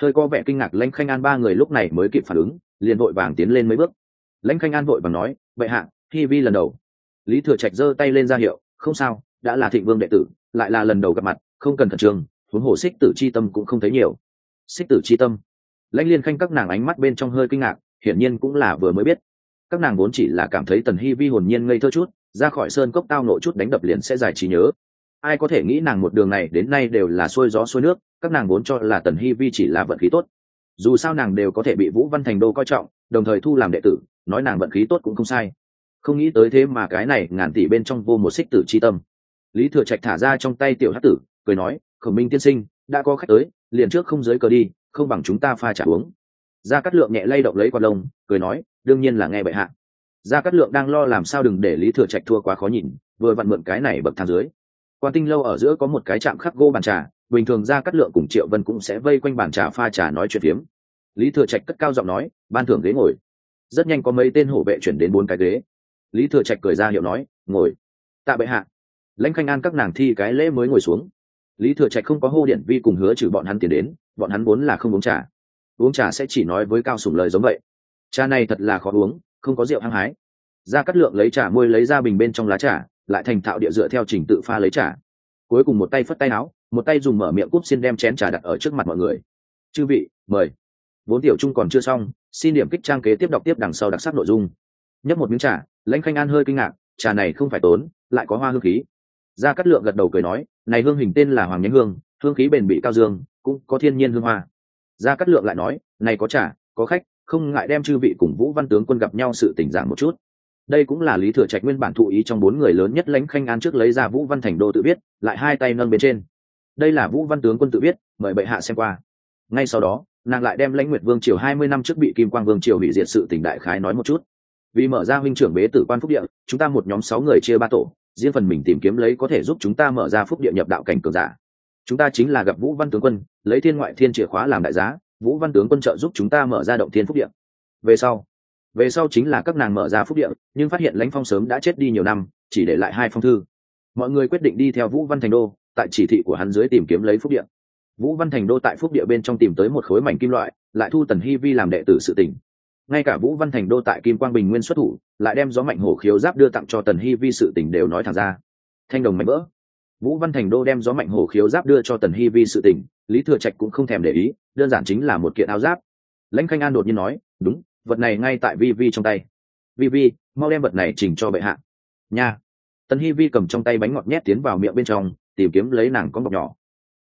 Hơi có vẻ kinh ngạc lãnh khanh an ba người lúc này mới kịp phản ứng, liền vội vàng tiến lên mấy bước. Lãnh khanh an vội vàng nói vậy hạ, hi vi lần đầu. Lý thừa trạch giơ tay lên ra hiệu, không sao, đã là thịnh vương đệ tử, lại là lần đầu gặp mặt, không cần khẩn trương, huống hồ xích tử c h i tâm cũng không thấy nhiều. Xích tử c h i tâm lãnh liên khanh các nàng ánh mắt bên trong hơi kinh ngạc, hiển nhiên cũng là vừa mới biết. Các nàng vốn chỉ là cảm thấy tần hi vi hồn nhiên ngây thơ chút, ra khỏi sơn cốc tao nộ chút đánh đập liền sẽ giải trí nhớ. Ai có thể nghĩ nàng một đường này đến nay đều là xuôi gió xuôi nước, các nàng vốn cho là tần hi vi chỉ là vận khí tốt. Dù sao nàng đều có thể bị vũ văn thành đô coi trọng, đồng thời thu làm đệ tử, nói nàng vận khí tốt cũng không sai. Không nghĩ tới thế mà cái này ngàn tỷ bên trong vô một xích tử c h i tâm. Lý thừa trạch thả ra trong tay tiểu hát tử, cười nói, khổng minh tiên sinh, đã có khách tới, liền trước không giới cờ đi không bằng chúng ta pha trả uống. Gia cát lượng nhẹ lay động lấy quạt lông, cười nói, đương nhiên là nghe bệ hạ. Gia cát lượng đang lo làm sao đừng để lý thừa trạch thua quá khó nhìn, vừa vặn mượn cái này bậc thang dưới. Quan tinh lâu ở giữa có một cái chạm khắc gỗ bàn trà, bình thường gia cát lượng cùng triệu vân cũng sẽ vây quanh bàn trà pha trà nói chuyện phiếm. Lý thừa trạch cất cao giọng nói, ban thưởng ghế ngồi. Rất nhanh có mấy tên hổ vệ chuyển đến bốn cái ghế. Lý thừa trạch cười ra hiệu nói, ngồi. Tạ bệ hạ. Lãnh khanh an các nàng thi cái lễ mới ngồi xuống. Lý thừa trạch không có hô điện vi cùng hứa trừ bọn hắn tiền đến bọn hắn vốn là không uống trà. Uống trà sẽ chỉ nói với cao sủng lời giống vậy. Trà này thật là khó uống, không có rượu hăng hái. Ra cắt lượng lấy trà môi lấy ra bình bên trong lá trà, lại thành thạo địa dựa theo trình tự pha lấy trà. Cuối cùng một tay phất tay áo, một tay dùng mở miệng cúp xin đem chén trà đặt ở trước mặt mọi người. Chư vị, mời. Vốn tiểu trung còn chưa xong, xin điểm kích trang kế tiếp đọc tiếp đằng sau đặc sắc nội dung. Nhấp một miếng trà, lãnh khanh an hơi kinh ngạc, trà này không phải tốn, lại có hoa hương khí. Gia cát lượng gật đầu cười nói, này hương hình tên là hoàng nhánh hương hương khí bền bị cao dương cũng có thiên nhiên hương hoa. Gia cát lượng lại nói, này có trà, có khách, không ngại đem chư vị cùng vũ văn tướng quân gặp nhau sự tỉnh giảng một chút. Đây cũng là lý thừa trạch nguyên bản thụ ý trong bốn người lớn nhất lãnh khanh an trước lấy ra vũ văn thành đô tự biết lại hai tay nâng bên trên. Đây là vũ văn tướng quân tự biết mời bệ hạ xem qua. Ngay sau đó, nàng lại đem lãnh nguyệt vương triều hai mươi năm trước bị kim quang vương triều hủy diệt sự tỉnh đại khái nói một chút. Vì mở ra huynh trưởng bế tử quan phúc địa, chúng ta một nhóm sáu người chia ba tổ, riêng phần mình tìm kiếm lấy có thể giúp chúng ta mở ra phúc địa nhập đạo cảnh cường giả chúng ta chính là gặp vũ văn tướng quân, lấy thiên ngoại thiên chìa khóa làm đại giá, vũ văn tướng quân trợ giúp chúng ta mở ra động thiên phúc điện về sau về sau chính là các nàng mở ra phúc điện nhưng phát hiện lãnh phong sớm đã chết đi nhiều năm, chỉ để lại hai phong thư. Mọi người quyết định đi theo vũ văn thành đô, tại chỉ thị của hắn dưới tìm kiếm lấy phúc điện vũ văn thành đô tại phúc địa bên trong tìm tới một khối mảnh kim loại, lại thu tần hy vi làm đệ tử sự tỉnh. Ngay cả vũ văn thành đô tại kim quang bình nguyên xuất thủ, lại đem gió mạnh hổ khiếu giáp đưa tặng cho tần hy vi sự tỉnh đều nói thẳng ra. Thanh đồng mạnh vỡ vũ văn thành đô đem gió mạnh hổ khiếu giáp đưa cho tần hy vi sự tỉnh lý thừa trạch cũng không thèm để ý, đơn giản chính là một kiện áo giáp. Lãnh khanh an đột nhiên nói, đúng, vật này ngay tại vi vi trong tay. Vi vi, mau đem vật này chỉnh cho bệ hạ. Nha. Tần hy vi cầm trong tay bánh ngọt nhét tiến vào miệng bên trong, tìm kiếm lấy nàng con ngọc nhỏ.